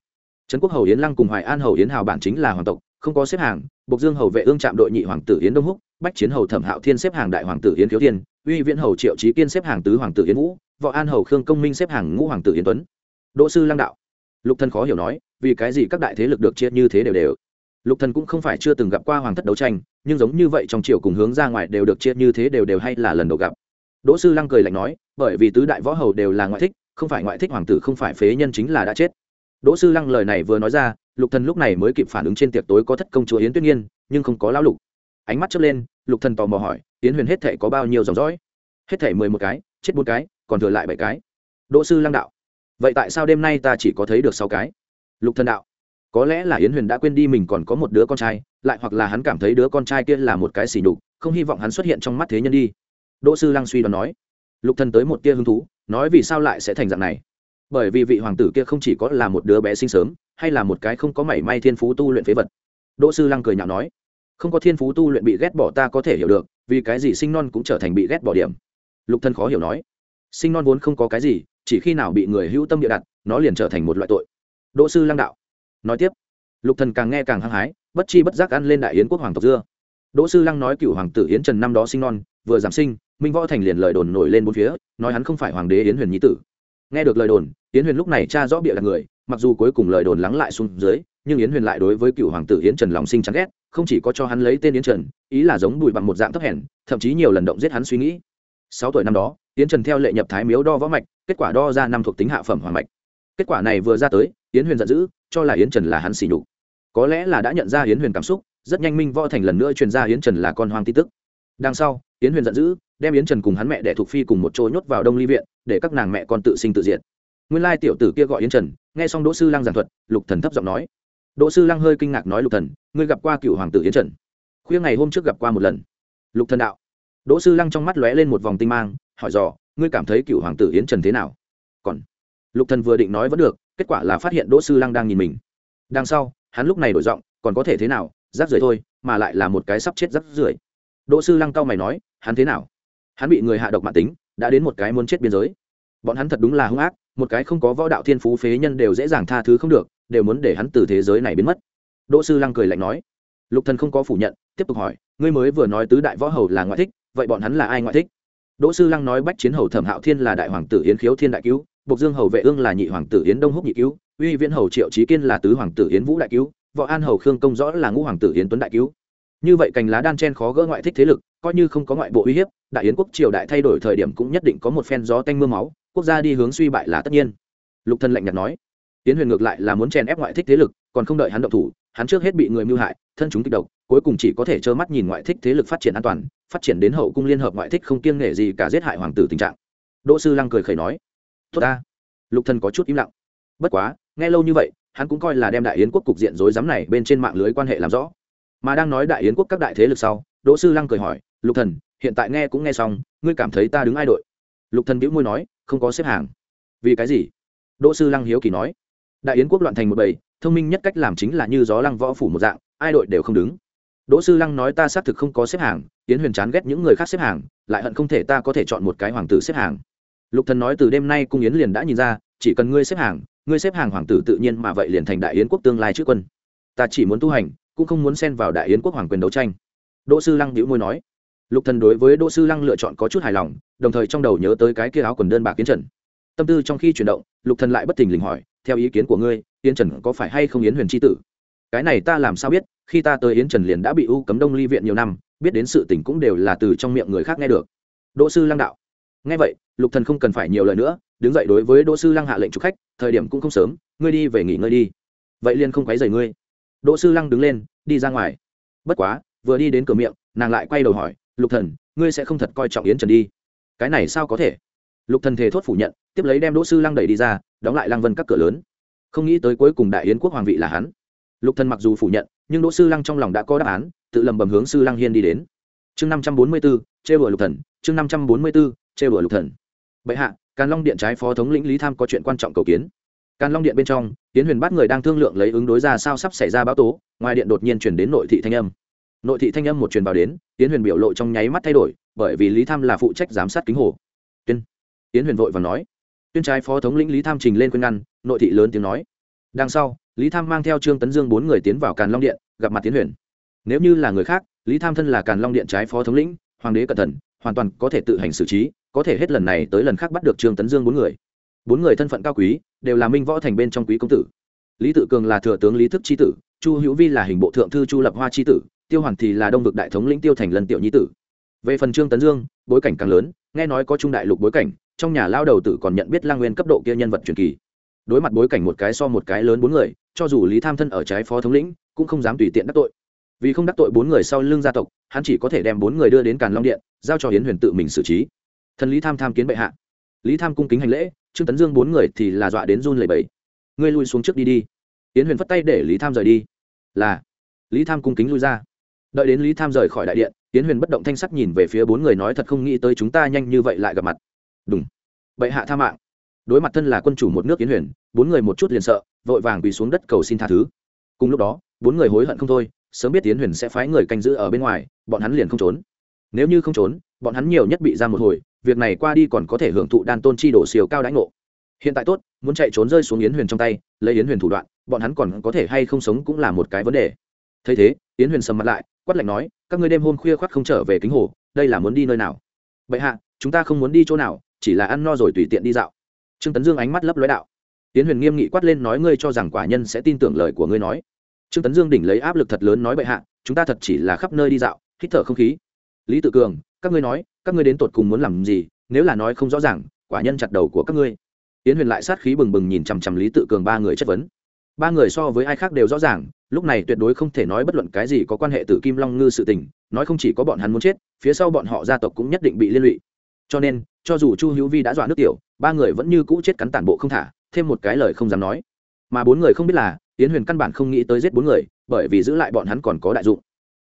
Trấn quốc hầu yến lăng cùng hoài an hầu yến hào bản chính là hoàng tộc, không có xếp hàng, bộc dương hầu vệ ương trạm đội nhị hoàng tử yến đông húc, bách chiến hầu thẩm hạo thiên xếp hàng đại hoàng tử yến thiếu thiên, uy viễn hầu triệu trí kiên xếp hàng tứ hoàng tử yến vũ, võ an hầu khương công minh xếp hàng ngũ hoàng tử yến tuấn đỗ sư lăng đạo. Lục Thần khó hiểu nói, vì cái gì các đại thế lực được chia như thế đều đều? Lục thần cũng không phải chưa từng gặp qua hoàng thất đấu tranh, nhưng giống như vậy trong triều cùng hướng ra ngoài đều được chia như thế đều đều hay là lần đầu gặp. Đỗ sư lăng cười lạnh nói, bởi vì tứ đại võ hầu đều là ngoại thích, không phải ngoại thích hoàng tử, không phải phế nhân chính là đã chết. Đỗ sư lăng lời này vừa nói ra, lục thần lúc này mới kịp phản ứng trên tiệc tối có thất công chúa yến tuyết nghiên, nhưng không có lão lục. Ánh mắt chớp lên, lục thần tò mò hỏi, yến huyền hết thể có bao nhiêu dòng dõi? Hết thể mười một cái, chết bốn cái, còn thừa lại bảy cái. Đỗ sư lăng đạo vậy tại sao đêm nay ta chỉ có thấy được sáu cái? Lục thần đạo, có lẽ là yến huyền đã quên đi mình còn có một đứa con trai, lại hoặc là hắn cảm thấy đứa con trai kia là một cái xỉ nhục, không hy vọng hắn xuất hiện trong mắt thế nhân đi. Đỗ sư lăng suy đoán nói. Lục thần tới một tia hứng thú, nói vì sao lại sẽ thành dạng này? Bởi vì vị hoàng tử kia không chỉ có là một đứa bé sinh sớm, hay là một cái không có mảy may thiên phú tu luyện phế vật. Đỗ sư lăng cười nhạo nói. Không có thiên phú tu luyện bị ghét bỏ ta có thể hiểu được, vì cái gì sinh non cũng trở thành bị ghét bỏ điểm? Lục thân khó hiểu nói. Sinh non vốn không có cái gì chỉ khi nào bị người hữu tâm địa đặt, nó liền trở thành một loại tội. Đỗ sư lăng đạo. Nói tiếp, lục thần càng nghe càng hăng hái, bất chi bất giác ăn lên đại yến quốc hoàng tộc dưa. Đỗ sư lăng nói cựu hoàng tử yến trần năm đó sinh non, vừa giảm sinh, minh võ thành liền lời đồn nổi lên bốn phía, nói hắn không phải hoàng đế yến huyền nhí tử. Nghe được lời đồn, yến huyền lúc này cha rõ bịa là người, mặc dù cuối cùng lời đồn lắng lại xuống dưới, nhưng yến huyền lại đối với cựu hoàng tử yến trần lòng sinh chán ghét, không chỉ có cho hắn lấy tên yến trần, ý là giống bụi bằng một dạng thấp hèn, thậm chí nhiều lần động giết hắn suy nghĩ. Sáu tuổi năm đó yến trần theo lệ nhập thái miếu đo võ mạch, kết quả đo ra năm thuộc tính hạ phẩm hoàng mạch. Kết quả này vừa ra tới, yến huyền giận dữ, cho là yến trần là hắn xỉ nhục. Có lẽ là đã nhận ra yến huyền cảm xúc, rất nhanh minh võ thành lần nữa truyền ra yến trần là con hoang tin tức. Đằng sau, yến huyền giận dữ, đem yến trần cùng hắn mẹ đẻ thuộc phi cùng một chỗ nhốt vào đông ly viện, để các nàng mẹ con tự sinh tự diệt. Nguyên lai tiểu tử kia gọi yến trần, nghe xong đỗ sư lăng giảng thuật, lục thần thấp giọng nói. Đỗ sư lăng hơi kinh ngạc nói lục thần, ngươi gặp qua cựu hoàng tử yến trần? Khuya ngày hôm trước gặp qua một lần. Lục thần đạo đỗ sư lăng trong mắt lóe lên một vòng tinh mang, hỏi dò, ngươi cảm thấy cựu hoàng tử yến trần thế nào? Còn, lục thần vừa định nói vẫn được, kết quả là phát hiện đỗ sư lăng đang nhìn mình. Đằng sau, hắn lúc này đổi giọng, còn có thể thế nào? Rác rưởi thôi, mà lại là một cái sắp chết rác rưởi. Đỗ sư lăng cao mày nói, hắn thế nào? Hắn bị người hạ độc mạng tính, đã đến một cái muốn chết biên giới. Bọn hắn thật đúng là hung ác, một cái không có võ đạo thiên phú phế nhân đều dễ dàng tha thứ không được, đều muốn để hắn từ thế giới này biến mất. Đỗ sư lăng cười lạnh nói. Lục thần không có phủ nhận, tiếp tục hỏi, ngươi mới vừa nói tứ đại võ hầu là ngoại thích vậy bọn hắn là ai ngoại thích? Đỗ sư lăng nói bách chiến hầu thẩm hạo thiên là đại hoàng tử yến khiếu thiên đại cứu, bộc dương hầu vệ ương là nhị hoàng tử yến đông húc nhị cứu, uy viễn hầu triệu trí kiên là tứ hoàng tử yến vũ đại cứu, võ an hầu khương công rõ là ngũ hoàng tử yến tuấn đại cứu. Như vậy cành lá đan chen khó gỡ ngoại thích thế lực, coi như không có ngoại bộ uy hiếp, đại yến quốc triều đại thay đổi thời điểm cũng nhất định có một phen gió tanh mưa máu, quốc gia đi hướng suy bại là tất nhiên. Lục thân lạnh nhạt nói tiến huyền ngược lại là muốn chèn ép ngoại thích thế lực, còn không đợi hắn động thủ, hắn trước hết bị người mưu hại, thân chúng kịch độc cuối cùng chỉ có thể trơ mắt nhìn ngoại thích thế lực phát triển an toàn, phát triển đến hậu cung liên hợp ngoại thích không kiêng nể gì cả giết hại hoàng tử tình trạng. Đỗ sư lăng cười khẩy nói, tốt ta. Lục thần có chút im lặng. Bất quá, nghe lâu như vậy, hắn cũng coi là đem đại yến quốc cục diện rối rắm này bên trên mạng lưới quan hệ làm rõ. Mà đang nói đại yến quốc các đại thế lực sau, đỗ sư lăng cười hỏi, lục thần, hiện tại nghe cũng nghe xong, ngươi cảm thấy ta đứng ai đội? Lục thần bĩu môi nói, không có xếp hàng. Vì cái gì? Đỗ sư lăng hiếu kỳ nói, đại yến quốc loạn thành một bầy, thông minh nhất cách làm chính là như gió lăng võ phủ một dạng, ai đội đều không đứng đỗ sư lăng nói ta xác thực không có xếp hàng, yến huyền chán ghét những người khác xếp hàng, lại hận không thể ta có thể chọn một cái hoàng tử xếp hàng. Lục thần nói từ đêm nay cung yến liền đã nhìn ra, chỉ cần ngươi xếp hàng, ngươi xếp hàng hoàng tử tự nhiên mà vậy liền thành đại yến quốc tương lai chứ quân. Ta chỉ muốn tu hành, cũng không muốn xen vào đại yến quốc hoàng quyền đấu tranh. Đỗ sư lăng nhíu môi nói. Lục thần đối với đỗ sư lăng lựa chọn có chút hài lòng, đồng thời trong đầu nhớ tới cái kia áo quần đơn bạc kiến trần. Tâm tư trong khi chuyển động, lục thần lại bất thình lình hỏi, theo ý kiến của ngươi, yến trần có phải hay không yến huyền chi tử? Cái này ta làm sao biết, khi ta tới yến trần liền đã bị u cấm đông ly viện nhiều năm, biết đến sự tình cũng đều là từ trong miệng người khác nghe được. Đỗ sư lăng đạo. Nghe vậy, lục thần không cần phải nhiều lời nữa, đứng dậy đối với đỗ sư lăng hạ lệnh chụp khách, thời điểm cũng không sớm, ngươi đi về nghỉ ngơi đi. Vậy liền không quấy rầy ngươi. Đỗ sư lăng đứng lên, đi ra ngoài. Bất quá, vừa đi đến cửa miệng, nàng lại quay đầu hỏi, lục thần, ngươi sẽ không thật coi trọng yến trần đi? Cái này sao có thể? Lục thần thề thốt phủ nhận, tiếp lấy đem đỗ sư lăng đẩy đi ra, đóng lại lăng vân các cửa lớn. Không nghĩ tới cuối cùng đại yến quốc hoàng vị là hắn lục thần mặc dù phủ nhận nhưng đỗ sư lăng trong lòng đã có đáp án tự lầm bầm hướng sư lăng hiên đi đến. Chương năm trăm bốn mươi 544, trêu đùa lục thần chương năm trăm bốn mươi 544, trêu đùa lục thần. Bệ hạ càn long điện trái phó thống lĩnh lý tham có chuyện quan trọng cầu kiến. Càn long điện bên trong tiến huyền bắt người đang thương lượng lấy ứng đối ra sao sắp xảy ra báo tố ngoài điện đột nhiên chuyển đến nội thị thanh âm. Nội thị thanh âm một truyền vào đến tiến huyền biểu lộ trong nháy mắt thay đổi bởi vì lý tham là phụ trách giám sát kính hồ. Tuyên. Tiến huyền vội và nói. Tuyên trái phó thống lĩnh lý tham trình lên khuyên ngăn nội thị lớn tiếng nói. Đằng sau lý tham mang theo trương tấn dương bốn người tiến vào càn long điện, gặp mặt tiến huyền. Nếu như là người khác, lý tham thân là càn long điện trái phó thống lĩnh, hoàng đế cẩn thận, hoàn toàn có thể tự hành xử trí, có thể hết lần này tới lần khác bắt được trương tấn dương bốn người. Bốn người thân phận cao quý, đều là minh võ thành bên trong quý công tử. Lý tự cường là thừa tướng lý thức c tử, chu hữu vi là hình bộ thượng thư chu lập hoa c tử, tiêu hoàn thì là đông vực đại thống lĩnh tiêu thành lân tiểu nhi tử. Về phần trương tấn dương, bối cảnh càng lớn, nghe nói có trung đại lục bối cảnh, trong nhà lao đầu tử còn nhận biết lang nguyên cấp độ kia nhân vật truyền kỳ. Đối mặt bối cảnh một cái so một cái lớn bốn người cho dù lý tham thân ở trái phó thống lĩnh, cũng không dám tùy tiện đắc tội. Vì không đắc tội bốn người sau lưng gia tộc, hắn chỉ có thể đem bốn người đưa đến càn long điện, giao cho hiến huyền tự mình xử trí. Thần lý tham tham kiến bệ hạ. Lý tham cung kính hành lễ, trương tấn dương bốn người thì là dọa đến run lẩy bẩy. Ngươi lui xuống trước đi đi. Hiến huyền phất tay để lý tham rời đi. Là. Lý tham cung kính lui ra. Đợi đến lý tham rời khỏi đại điện hiến huyền bất động thanh sắc nhìn về phía bốn người nói thật không nghĩ tới chúng ta nhanh như vậy lại gặp mặt. Đúng bệ hạ tha mạng. Đối mặt thân là quân chủ một nước hiến huyền, bốn người một chút liền sợ vội vàng quỳ xuống đất cầu xin tha thứ. Cùng lúc đó, bốn người hối hận không thôi, sớm biết tiến huyền sẽ phái người canh giữ ở bên ngoài, bọn hắn liền không trốn. Nếu như không trốn, bọn hắn nhiều nhất bị ra một hồi, việc này qua đi còn có thể hưởng thụ đan tôn chi đổ siêu cao đãi ngộ. Hiện tại tốt, muốn chạy trốn rơi xuống yến huyền trong tay, lấy yến huyền thủ đoạn, bọn hắn còn có thể hay không sống cũng là một cái vấn đề. Thấy thế, yến huyền sầm mặt lại, quát lạnh nói, các ngươi đêm hôm khuya khoắt không trở về kính hồ, đây là muốn đi nơi nào? Bệ hạ, chúng ta không muốn đi chỗ nào, chỉ là ăn no rồi tùy tiện đi dạo. Trương tấn dương ánh mắt lấp lóe đạo tiến huyền nghiêm nghị quát lên nói ngươi cho rằng quả nhân sẽ tin tưởng lời của ngươi nói. Trương tấn dương đỉnh lấy áp lực thật lớn nói bệ hạ, chúng ta thật chỉ là khắp nơi đi dạo, hít thở không khí. Lý tự cường, các ngươi nói, các ngươi đến tột cùng muốn làm gì, nếu là nói không rõ ràng, quả nhân chặt đầu của các ngươi. Tiến huyền lại sát khí bừng bừng nhìn chằm chằm lý tự cường ba người chất vấn. Ba người so với ai khác đều rõ ràng, lúc này tuyệt đối không thể nói bất luận cái gì có quan hệ từ kim long ngư sự tình, nói không chỉ có bọn hắn muốn chết, phía sau bọn họ gia tộc cũng nhất định bị liên lụy. Cho nên, cho dù chu hữu vi đã dọa nước tiểu, ba người vẫn như cũ chết cắn tản bộ không thả thêm một cái lời không dám nói. Mà bốn người không biết là, yến huyền căn bản không nghĩ tới giết bốn người, bởi vì giữ lại bọn hắn còn có đại dụng.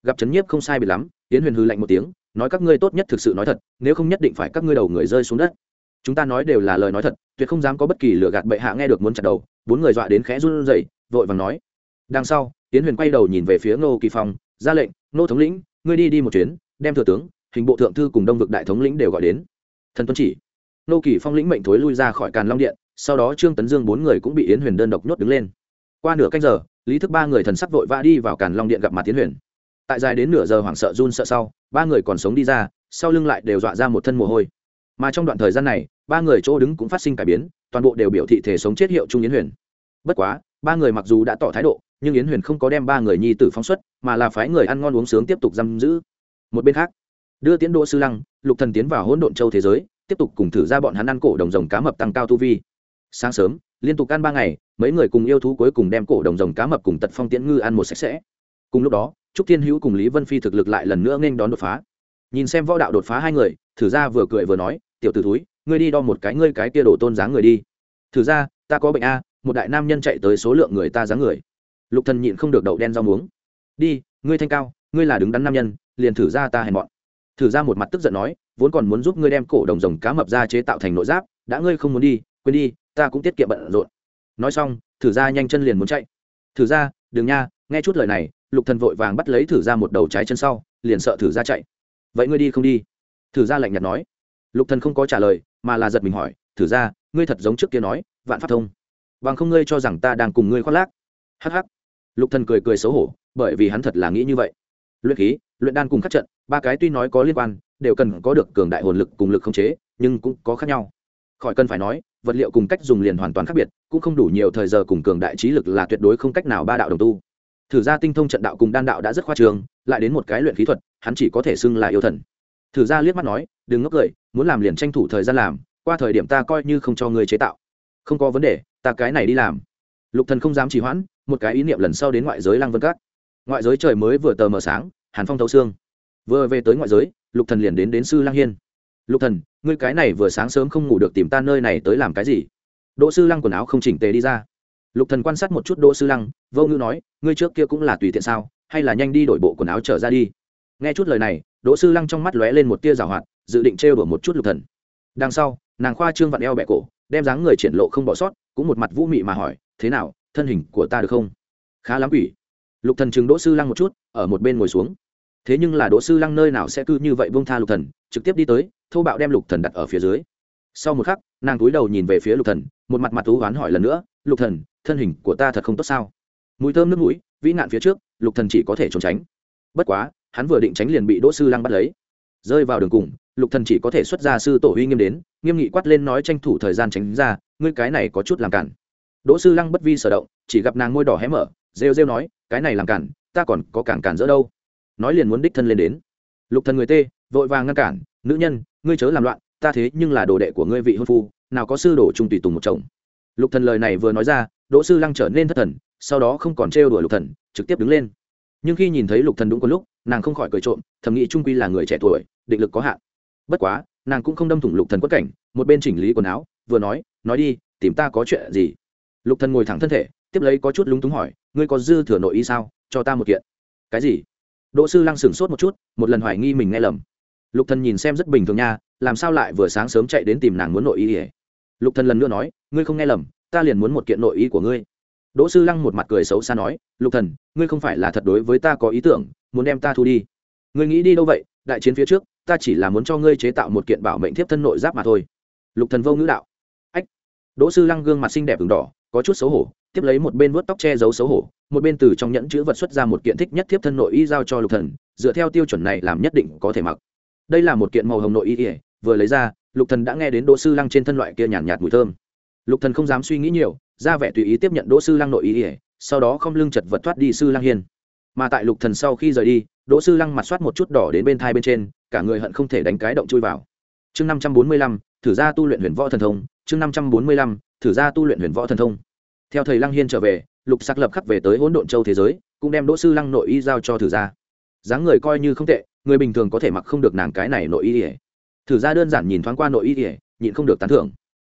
Gặp trấn nhiếp không sai bị lắm, yến huyền hư lạnh một tiếng, nói các ngươi tốt nhất thực sự nói thật, nếu không nhất định phải các ngươi đầu người rơi xuống đất. Chúng ta nói đều là lời nói thật, tuyệt không dám có bất kỳ lừa gạt bệ hạ nghe được muốn chặt đầu. Bốn người dọa đến khẽ run rẩy, vội vàng nói. Đằng sau, yến huyền quay đầu nhìn về phía ngô kỳ phong, ra lệnh, ngô thống lĩnh, ngươi đi đi một chuyến, đem thừa tướng, hình bộ thượng thư cùng đông vực đại thống lĩnh đều gọi đến. Thần tuân chỉ. Ngô kỳ phong lĩnh mệnh thối lui ra khỏi càn long điện sau đó trương tấn dương bốn người cũng bị yến huyền đơn độc nhốt đứng lên qua nửa canh giờ lý thức ba người thần sắc vội vã đi vào càn long điện gặp mặt tiến huyền tại dài đến nửa giờ hoảng sợ run sợ sau ba người còn sống đi ra sau lưng lại đều dọa ra một thân mồ hôi mà trong đoạn thời gian này ba người chỗ đứng cũng phát sinh cải biến toàn bộ đều biểu thị thể sống chết hiệu trung yến huyền bất quá ba người mặc dù đã tỏ thái độ nhưng yến huyền không có đem ba người nhi tử phóng xuất mà là phái người ăn ngon uống sướng tiếp tục giam giữ một bên khác đưa tiến đỗ sư lăng lục thần tiến vào hỗn độn châu thế giới tiếp tục cùng thử ra bọn hắn ăn cổ đồng rồng cá mập tăng cao tu vi sáng sớm, liên tục ăn ba ngày, mấy người cùng yêu thú cuối cùng đem cổ đồng rồng cá mập cùng tật phong tiễn ngư ăn một sạch sẽ. Cùng lúc đó, trúc thiên hữu cùng lý vân phi thực lực lại lần nữa nên đón đột phá. Nhìn xem võ đạo đột phá hai người, thử ra vừa cười vừa nói, tiểu t ử túi ngươi đi đo một cái ngươi cái kia đổ tôn dáng người đi. Thử ra, ta có bệnh a, một đại nam nhân chạy tới số lượng người ta dáng người. Lục thần nhịn không được đậu đen rau muống. Đi, ngươi thanh cao, ngươi là đứng đắn nam nhân, liền thử ra ta hèn mọn. Thử ra một mặt tức giận nói, vốn còn muốn giúp ngươi đem cổ đồng rồng cá mập ra chế tạo thành nội giáp, đã ngươi không muốn đi, quên đi ta cũng tiết kiệm bận rộn. Nói xong, thử ra nhanh chân liền muốn chạy. Thử ra, đừng nha, nghe chút lời này, lục thần vội vàng bắt lấy thử ra một đầu trái chân sau, liền sợ thử ra chạy. Vậy ngươi đi không đi? Thử ra lạnh nhạt nói. Lục thần không có trả lời, mà là giật mình hỏi, thử ra, ngươi thật giống trước kia nói, vạn pháp thông. Bằng không ngươi cho rằng ta đang cùng ngươi khoác lác. Hh lục thần cười cười xấu hổ, bởi vì hắn thật là nghĩ như vậy. Luyện khí, luyện đan cùng các trận, ba cái tuy nói có liên quan, đều cần có được cường đại hồn lực cùng lực không chế, nhưng cũng có khác nhau. Khỏi cần phải nói vật liệu cùng cách dùng liền hoàn toàn khác biệt, cũng không đủ nhiều thời giờ cùng cường đại trí lực là tuyệt đối không cách nào ba đạo đồng tu. Thử ra tinh thông trận đạo cùng đan đạo đã rất khoa trường lại đến một cái luyện khí thuật, hắn chỉ có thể xưng là yêu thần. Thử ra liếc mắt nói, đừng ngốc cười, muốn làm liền tranh thủ thời gian làm, qua thời điểm ta coi như không cho người chế tạo. Không có vấn đề, ta cái này đi làm. Lục thần không dám trì hoãn, một cái ý niệm lần sau đến ngoại giới lăng vân cát. ngoại giới trời mới vừa tờ mờ sáng, hàn phong thấu xương. Vừa về tới ngoại giới, lục thần liền đến đến sư lăng hiên. Lục thần ngươi cái này vừa sáng sớm không ngủ được tìm ta nơi này tới làm cái gì? Đỗ sư lăng quần áo không chỉnh tề đi ra. Lục thần quan sát một chút đỗ sư lăng, vô ngữ nói, ngươi trước kia cũng là tùy tiện sao, hay là nhanh đi đổi bộ quần áo trở ra đi. Nghe chút lời này, đỗ sư lăng trong mắt lóe lên một tia rào hoạt, dự định trêu đùa một chút lục thần. Đằng sau, nàng khoa trương vặn eo bẹ cổ, đem dáng người triển lộ không bỏ sót, cũng một mặt vũ mị mà hỏi, thế nào, thân hình của ta được không? Khá lắm ủy lục thần chừng đỗ sư lăng một chút, ở một bên ngồi xuống. Thế nhưng là đỗ sư lăng nơi nào sẽ cứ như vậy buông tha lục thần, trực tiếp đi tới thô bạo đem lục thần đặt ở phía dưới. Sau một khắc, nàng cúi đầu nhìn về phía lục thần, một mặt mặt thú oán hỏi lần nữa, lục thần, thân hình của ta thật không tốt sao? Mùi thơm nước mũi, vĩ nạn phía trước, lục thần chỉ có thể trốn tránh. Bất quá, hắn vừa định tránh liền bị đỗ sư lăng bắt lấy. Rơi vào đường cùng, lục thần chỉ có thể xuất ra sư tổ huy nghiêm đến, nghiêm nghị quát lên nói tranh thủ thời gian tránh ra, ngươi cái này có chút làm cản. Đỗ sư lăng bất vi sở động, chỉ gặp nàng môi đỏ hé mở, rêu rêu nói, cái này làm cản, ta còn có cản cản dỡ đâu? Nói liền muốn đích thân lên đến. Lục thần người tê, vội vàng ngăn cản, nữ nhân ngươi chớ làm loạn, ta thế nhưng là đồ đệ của ngươi vị hôn phu, nào có sư đồ trung tùy tùng một chồng. Lục thần lời này vừa nói ra, đỗ sư lăng trở nên thất thần, sau đó không còn trêu đùa lục thần, trực tiếp đứng lên. Nhưng khi nhìn thấy lục thần đúng có lúc, nàng không khỏi cười trộm, thầm nghĩ trung quy là người trẻ tuổi, định lực có hạn. Bất quá, nàng cũng không đâm thủng lục thần quất cảnh, một bên chỉnh lý quần áo, vừa nói nói đi, tìm ta có chuyện gì? Lục thần ngồi thẳng thân thể, tiếp lấy có chút lúng túng hỏi, ngươi có dư thừa nội y sao? Cho ta một kiện. Cái gì? Đỗ sư lăng sửng sốt một chút, một lần hoài nghi mình nghe lầm lục thần nhìn xem rất bình thường nha, làm sao lại vừa sáng sớm chạy đến tìm nàng muốn nội y ỉa lục thần lần nữa nói, ngươi không nghe lầm, ta liền muốn một kiện nội y của ngươi. Đỗ sư lăng một mặt cười xấu xa nói, lục thần, ngươi không phải là thật đối với ta có ý tưởng, muốn đem ta thu đi. Ngươi nghĩ đi đâu vậy? Đại chiến phía trước, ta chỉ là muốn cho ngươi chế tạo một kiện bảo mệnh thiếp thân nội giáp mà thôi. Lục thần vô ngữ đạo. Ách. Đỗ sư lăng gương mặt xinh đẹp ửng đỏ, có chút xấu hổ, tiếp lấy một bên vuốt tóc che giấu xấu hổ, một bên từ trong nhẫn chữ vật xuất ra một kiện thích nhất thiếp thân nội y giao cho lục thần, dựa theo tiêu chuẩn này làm nhất định có thể mặc đây là một kiện màu hồng nội y ỉa vừa lấy ra lục thần đã nghe đến đỗ sư lăng trên thân loại kia nhàn nhạt, nhạt mùi thơm. Lục thần không dám suy nghĩ nhiều ra vẻ tùy ý tiếp nhận đỗ sư lăng nội y ỉa sau đó không lưng chật vật thoát đi sư lăng hiên. Mà tại lục thần sau khi rời đi đỗ sư lăng mặt soát một chút đỏ đến bên thai bên trên cả người hận không thể đánh cái động chui vào. Chương năm trăm bốn mươi lăm thử ra tu luyện huyền võ thần thông chương năm trăm bốn mươi lăm thử ra tu luyện huyền võ thần thông. Theo thầy lăng hiên trở về lục sắc lập khắc về tới hỗn độn châu thế giới cũng đem đỗ sư lăng nội y giao cho thử ra dáng người coi như không tệ, người bình thường có thể mặc không được nàng cái này nội y ỉa. Thử ra đơn giản nhìn thoáng qua nội y ỉa, nhịn không được tán thưởng.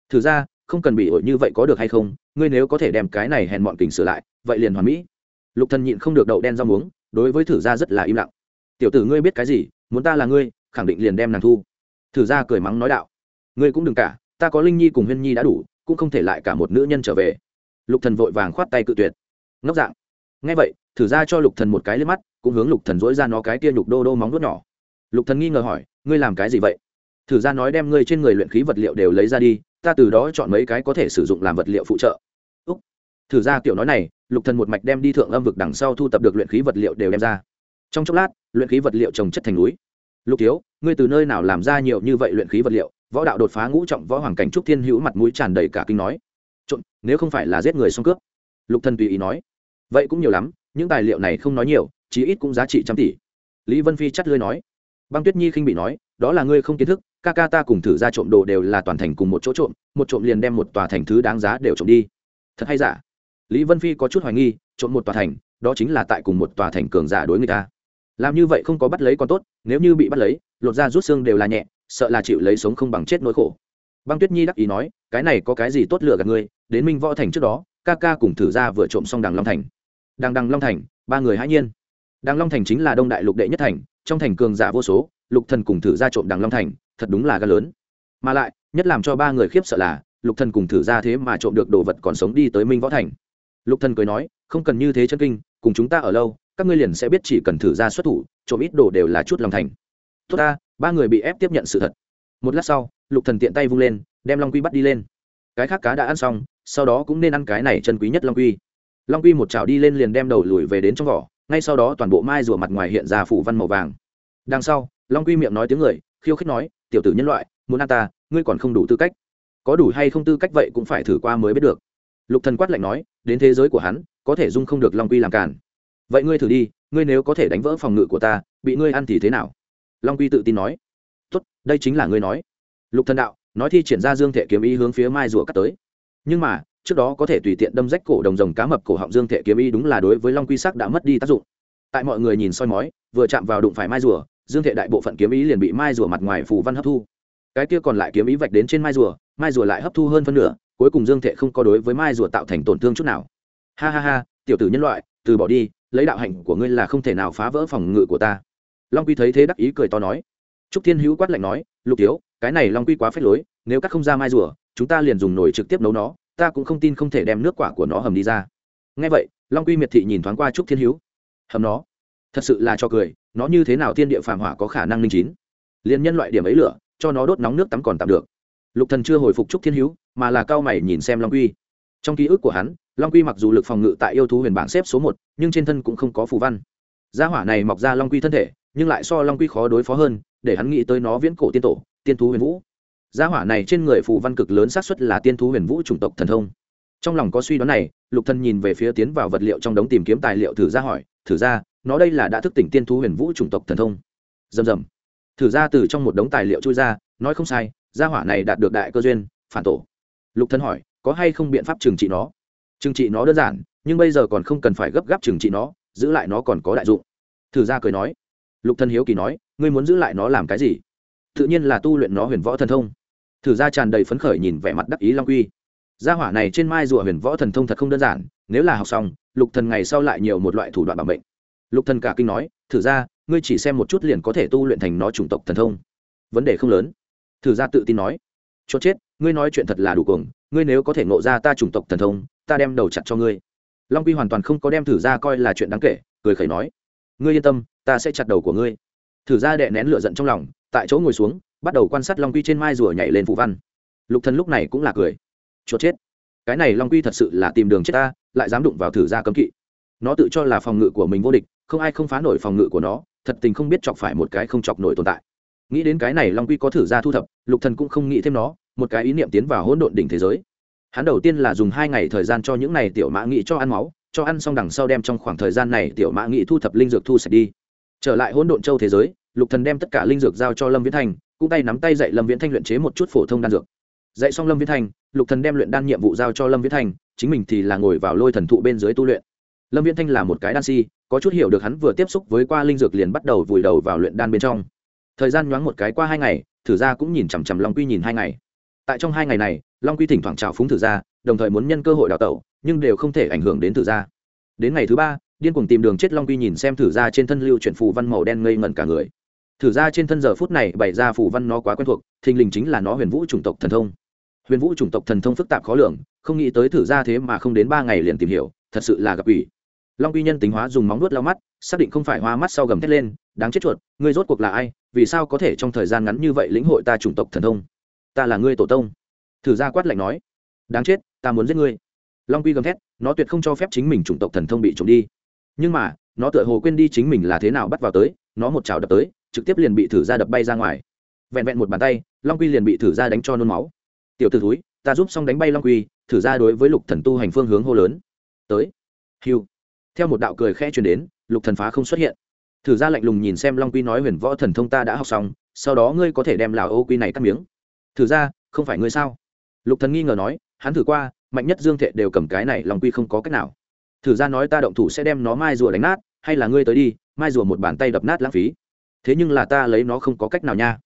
Thử ra, không cần bị ổi như vậy có được hay không, ngươi nếu có thể đem cái này hèn mọn kình sửa lại, vậy liền hoàn mỹ. Lục thần nhịn không được đậu đen rau muống, đối với thử ra rất là im lặng. Tiểu tử ngươi biết cái gì, muốn ta là ngươi, khẳng định liền đem nàng thu. Thử ra cười mắng nói đạo. Ngươi cũng đừng cả, ta có linh nhi cùng huyên nhi đã đủ, cũng không thể lại cả một nữ nhân trở về. Lục thần vội vàng khoát tay cự tuyệt. Ngốc dạng nghe vậy, thử ra cho lục thần một cái lên mắt, cũng hướng lục thần dỗi ra nó cái kia nhục đô đô móng vuốt nhỏ. Lục thần nghi ngờ hỏi, ngươi làm cái gì vậy? Thử ra nói đem ngươi trên người luyện khí vật liệu đều lấy ra đi, ta từ đó chọn mấy cái có thể sử dụng làm vật liệu phụ trợ. Úc. Thử ra kiểu nói này, lục thần một mạch đem đi thượng âm vực đằng sau thu tập được luyện khí vật liệu đều đem ra. Trong chốc lát, luyện khí vật liệu trồng chất thành núi. Lục thiếu, ngươi từ nơi nào làm ra nhiều như vậy luyện khí vật liệu? Võ đạo đột phá ngũ trọng võ hoàng cảnh trúc thiên hữu mặt mũi tràn đầy cả kinh nói. Trộn, nếu không phải là giết người xong cướp. Lục thần tùy ý nói vậy cũng nhiều lắm, những tài liệu này không nói nhiều, chí ít cũng giá trị trăm tỷ. Lý vân phi chắt lưới nói. Băng tuyết nhi khinh bị nói, đó là ngươi không kiến thức, ca ca ta cùng thử ra trộm đồ đều là toàn thành cùng một chỗ trộm, một trộm liền đem một tòa thành thứ đáng giá đều trộm đi. Thật hay giả? Lý vân phi có chút hoài nghi, trộm một tòa thành, đó chính là tại cùng một tòa thành cường giả đối người ta. Làm như vậy không có bắt lấy còn tốt, nếu như bị bắt lấy, lột ra rút xương đều là nhẹ, sợ là chịu lấy sống không bằng chết nỗi khổ. Băng tuyết nhi đắc ý nói, cái này có cái gì tốt lựa gạt ngươi, đến minh võ thành trước đó, ca ca cùng thử ra vừa trộm xong đằng long thành đằng đằng long thành, ba người hãy nhiên. Đằng long thành chính là đông đại lục đệ nhất thành, trong thành cường giả vô số, lục thần cùng thử ra trộm đằng long thành, thật đúng là ga lớn. Mà lại, nhất làm cho ba người khiếp sợ là, lục thần cùng thử ra thế mà trộm được đồ vật còn sống đi tới minh võ thành. Lục thần cười nói, không cần như thế chân kinh, cùng chúng ta ở lâu, các ngươi liền sẽ biết chỉ cần thử ra xuất thủ, trộm ít đồ đều là chút lòng thành. Tốt ta, ba người bị ép tiếp nhận sự thật. Một lát sau, lục thần tiện tay vung lên, đem long quy bắt đi lên. Cái khác cá đã ăn xong, sau đó cũng nên ăn cái này chân quý nhất long quy long quy một chảo đi lên liền đem đầu lùi về đến trong vỏ, ngay sau đó toàn bộ mai rùa mặt ngoài hiện ra phủ văn màu vàng. Đằng sau, long quy miệng nói tiếng người, khiêu khích nói, tiểu tử nhân loại, muốn ăn ta, ngươi còn không đủ tư cách. Có đủ hay không tư cách vậy cũng phải thử qua mới biết được. Lục thần quát lạnh nói, đến thế giới của hắn, có thể dung không được long quy làm cản vậy ngươi thử đi, ngươi nếu có thể đánh vỡ phòng ngự của ta, bị ngươi ăn thì thế nào? Long quy tự tin nói, tốt, đây chính là ngươi nói. Lục thần đạo, nói thi triển ra dương thể kiếm ý hướng phía mai rùa cắt tới. Nhưng mà trước đó có thể tùy tiện đâm rách cổ đồng rồng cá mập cổ họng dương thể kiếm ý đúng là đối với long quy sắc đã mất đi tác dụng. Tại mọi người nhìn soi mói, vừa chạm vào đụng phải mai rùa, dương thể đại bộ phận kiếm ý liền bị mai rùa mặt ngoài phù văn hấp thu. Cái kia còn lại kiếm ý vạch đến trên mai rùa mai rùa lại hấp thu hơn phân nửa, cuối cùng dương thể không có đối với mai rùa tạo thành tổn thương chút nào. Ha ha ha, tiểu tử nhân loại, từ bỏ đi, lấy đạo hạnh của ngươi là không thể nào phá vỡ phòng ngự của ta. Long quy thấy thế đắc ý cười to nói. Trúc thiên hữu quát lạnh nói, lục tiếu cái này long quy quá phết lối, nếu cắt không ra mai rùa, chúng ta liền dùng nồi trực tiếp nấu nó ta cũng không tin không thể đem nước quả của nó hầm đi ra. Ngay vậy, long quy miệt thị nhìn thoáng qua trúc thiên hữu hầm nó? Thật sự là cho cười, nó như thế nào thiên địa phàm hỏa có khả năng linh chín? Liền nhân loại điểm ấy lửa, cho nó đốt nóng nước tắm còn tạm được. Lục thần chưa hồi phục trúc thiên hữu mà là cao mày nhìn xem long quy. Trong ký ức của hắn, long quy mặc dù lực phòng ngự tại yêu thú huyền bảng xếp số một, nhưng trên thân cũng không có phù văn. Gia hỏa này mọc ra long quy thân thể, nhưng lại so long quy khó đối phó hơn, để hắn nghĩ tới nó viễn cổ tiên tổ, tiên thú huyền vũ gia hỏa này trên người phù văn cực lớn xác suất là tiên thú huyền vũ chủng tộc thần thông. Trong lòng có suy đoán này, lục thần nhìn về phía tiến vào vật liệu trong đống tìm kiếm tài liệu thử ra hỏi, thử ra, nó đây là đã thức tỉnh tiên thú huyền vũ chủng tộc thần thông? Rầm rầm. Thử ra từ trong một đống tài liệu chui ra, nói không sai, gia hỏa này đạt được đại cơ duyên, phản tổ. Lục thần hỏi, có hay không biện pháp trừng trị nó? Trừng trị nó đơn giản, nhưng bây giờ còn không cần phải gấp gáp trừng trị nó, giữ lại nó còn có đại dụng. Thử ra cười nói. Lục thần hiếu kỳ nói, ngươi muốn giữ lại nó làm cái gì? Tự nhiên là tu luyện nó huyền võ thần thông thử ra tràn đầy phấn khởi nhìn vẻ mặt đắc ý long quy. Gia hỏa này trên mai rùa huyền võ thần thông thật không đơn giản, nếu là học xong, lục thần ngày sau lại nhiều một loại thủ đoạn bảo mệnh. Lục thần cả kinh nói, thử ra, ngươi chỉ xem một chút liền có thể tu luyện thành nó chủng tộc thần thông. Vấn đề không lớn. Thử ra tự tin nói cho chết, ngươi nói chuyện thật là đủ cuồng, ngươi nếu có thể ngộ ra ta chủng tộc thần thông, ta đem đầu chặt cho ngươi. Long quy hoàn toàn không có đem thử ra coi là chuyện đáng kể, cười khẩy nói, ngươi yên tâm, ta sẽ chặt đầu của ngươi. Thử ra đệ nén lửa giận trong lòng, tại chỗ ngồi xuống bắt đầu quan sát long quy trên mai rùa nhảy lên phụ văn lục thần lúc này cũng là cười chuột chết cái này long quy thật sự là tìm đường chết ta lại dám đụng vào thử ra cấm kỵ nó tự cho là phòng ngự của mình vô địch không ai không phá nổi phòng ngự của nó thật tình không biết chọc phải một cái không chọc nổi tồn tại nghĩ đến cái này long quy có thử ra thu thập lục thần cũng không nghĩ thêm nó một cái ý niệm tiến vào hỗn độn đỉnh thế giới hắn đầu tiên là dùng hai ngày thời gian cho những này tiểu mã nghị cho ăn máu cho ăn xong đằng sau đem trong khoảng thời gian này tiểu mã nghị thu thập linh dược thu sạch đi trở lại hỗn độn châu thế giới lục thần đem tất cả linh dược giao cho lâm viễn thành cũng tay nắm tay dạy lâm viễn thanh luyện chế một chút phổ thông đan dược. Dạy xong lâm viễn thanh, lục thần đem luyện đan nhiệm vụ giao cho lâm viễn thanh, chính mình thì là ngồi vào lôi thần thụ bên dưới tu luyện. Lâm viễn thanh là một cái đan si, có chút hiểu được hắn vừa tiếp xúc với qua linh dược liền bắt đầu vùi đầu vào luyện đan bên trong. Thời gian nhoáng một cái qua hai ngày, thử ra cũng nhìn chằm chằm long quy nhìn hai ngày. Tại trong hai ngày này, long quy thỉnh thoảng trào phúng thử ra, đồng thời muốn nhân cơ hội đào tẩu, nhưng đều không thể ảnh hưởng đến thử ra. Đến ngày thứ ba, điên cuồng tìm đường chết long quy nhìn xem thử ra trên thân lưu chuyển phù văn màu đen ngây ngẩn cả người thử ra trên thân giờ phút này bày ra phủ văn nó quá quen thuộc, thình lình chính là nó huyền vũ chủng tộc thần thông. Huyền vũ chủng tộc thần thông phức tạp khó lường, không nghĩ tới thử ra thế mà không đến ba ngày liền tìm hiểu, thật sự là gặp ủy long quy nhân tính hóa dùng móng nuốt lau mắt, xác định không phải hoa mắt sau gầm thét lên, đáng chết chuột, ngươi rốt cuộc là ai, vì sao có thể trong thời gian ngắn như vậy lĩnh hội ta chủng tộc thần thông? Ta là ngươi tổ tông. Thử ra quát lạnh nói, đáng chết, ta muốn giết ngươi. Long quy gầm thét, nó tuyệt không cho phép chính mình chủng tộc thần thông bị trộm đi. Nhưng mà, nó tựa hồ quên đi chính mình là thế nào bắt vào tới, nó một chảo đập tới trực tiếp liền bị thử ra đập bay ra ngoài. Vẹn vẹn một bàn tay, long quy liền bị thử ra đánh cho nôn máu. Tiểu t ử thúi, ta giúp xong đánh bay long quy, thử ra đối với lục thần tu hành phương hướng hô lớn. Tới. Hiu theo một đạo cười khẽ truyền đến, lục thần phá không xuất hiện. Thử ra lạnh lùng nhìn xem long quy nói huyền võ thần thông ta đã học xong, sau đó ngươi có thể đem lào ô quy này cắt miếng. Thử ra, không phải ngươi sao? Lục thần nghi ngờ nói, hắn thử qua, mạnh nhất dương thệ đều cầm cái này long quy không có cách nào. Thử ra nói ta động thủ sẽ đem nó mai rùa đánh nát, hay là ngươi tới đi, mai rùa một bàn tay đập nát lãng phí thế nhưng là ta lấy nó không có cách nào nha.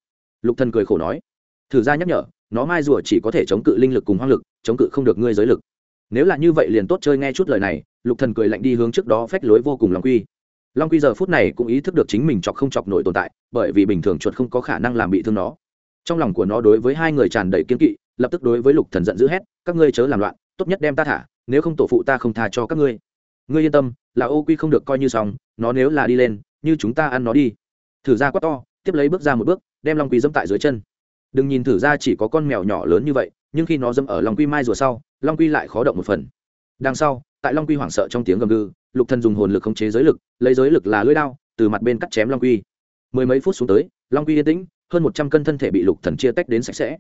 Lục thần cười khổ nói. Thử ra nhắc nhở, nó mai rùa chỉ có thể chống cự linh lực cùng hoang lực, chống cự không được ngươi giới lực. Nếu là như vậy liền tốt chơi nghe chút lời này, lục thần cười lạnh đi hướng trước đó phách lối vô cùng long quy. Long quy giờ phút này cũng ý thức được chính mình chọc không chọc nổi tồn tại, bởi vì bình thường chuột không có khả năng làm bị thương nó. Trong lòng của nó đối với hai người tràn đầy kiên kỵ, lập tức đối với lục thần giận dữ hét, các ngươi chớ làm loạn, tốt nhất đem ta thả, nếu không tổ phụ ta không tha cho các ngươi. Ngươi yên tâm, là ô quy không được coi như xong, nó nếu là đi lên, như chúng ta ăn nó đi thử ra quá to, tiếp lấy bước ra một bước, đem long quy dẫm tại dưới chân. Đừng nhìn thử ra chỉ có con mèo nhỏ lớn như vậy, nhưng khi nó dẫm ở long quy mai rùa sau, long quy lại khó động một phần. Đằng sau, tại long quy hoảng sợ trong tiếng gầm gừ, lục thần dùng hồn lực khống chế giới lực, lấy giới lực là lưỡi đao, từ mặt bên cắt chém long quy. Mười mấy phút xuống tới, long quy yên tĩnh, hơn một trăm cân thân thể bị lục thần chia tách đến sạch sẽ.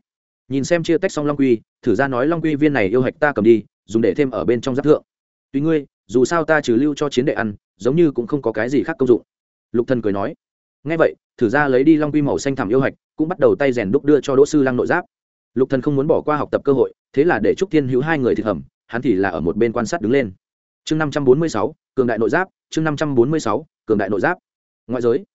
Nhìn xem chia tách xong long quy, thử ra nói long quy viên này yêu hạch ta cầm đi, dùng để thêm ở bên trong giáp thượng. Tuy ngươi, dù sao ta trừ lưu cho chiến đệ ăn, giống như cũng không có cái gì khác công dụng. Lục thần cười nói ngay vậy, thử ra lấy đi long quy màu xanh thẳm yêu hạch, cũng bắt đầu tay rèn đúc đưa cho đỗ sư lăng nội giáp. Lục thần không muốn bỏ qua học tập cơ hội, thế là để trúc thiên hữu hai người thực hầm, hắn thì là ở một bên quan sát đứng lên. Chương năm trăm bốn mươi sáu, cường đại nội giáp, chương năm trăm bốn mươi sáu, cường đại nội giáp. Ngoại giới,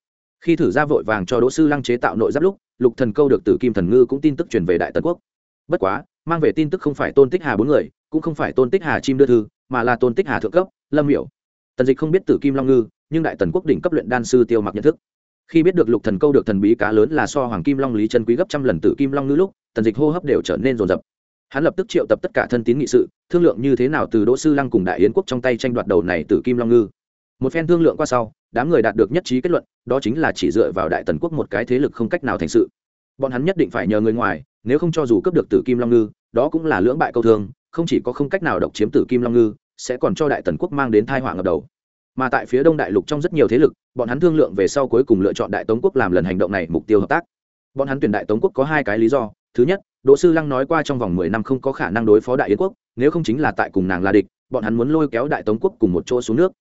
khi thử ra vội vàng cho đỗ sư lăng chế tạo nội giáp lúc, lục thần câu được từ kim thần ngư cũng tin tức truyền về đại tần quốc. Bất quá, mang về tin tức không phải tôn tích hà bốn người, cũng không phải tôn tích hà chim đưa thư, mà là tôn tích hà thượng cấp, lâm miểu. Tần dịch không biết tử kim long ngư, nhưng đại tần quốc đỉnh cấp luyện đan sư tiêu mặc nhận thức khi biết được lục thần câu được thần bí cá lớn là so hoàng kim long lý chân quý gấp trăm lần tử kim long ngư lúc tần dịch hô hấp đều trở nên rồn rập. Hắn lập tức triệu tập tất cả thân tín nghị sự, thương lượng như thế nào từ đỗ sư lăng cùng đại yến quốc trong tay tranh đoạt đầu này tử kim long ngư. Một phen thương lượng qua sau, đám người đạt được nhất trí kết luận, đó chính là chỉ dựa vào đại tần quốc một cái thế lực không cách nào thành sự. Bọn hắn nhất định phải nhờ người ngoài, nếu không cho dù cấp được tử kim long ngư, đó cũng là lưỡng bại câu thương, không chỉ có không cách nào độc chiếm tử kim long ngư, sẽ còn cho đại tần quốc mang đến thai họa ngập đầu mà tại phía đông đại lục trong rất nhiều thế lực, bọn hắn thương lượng về sau cuối cùng lựa chọn đại tống quốc làm lần hành động này mục tiêu hợp tác. Bọn hắn tuyển đại tống quốc có hai cái lý do. Thứ nhất, đỗ sư lăng nói qua trong vòng mười năm không có khả năng đối phó đại yến quốc, nếu không chính là tại cùng nàng là địch, bọn hắn muốn lôi kéo đại tống quốc cùng một chỗ xuống nước.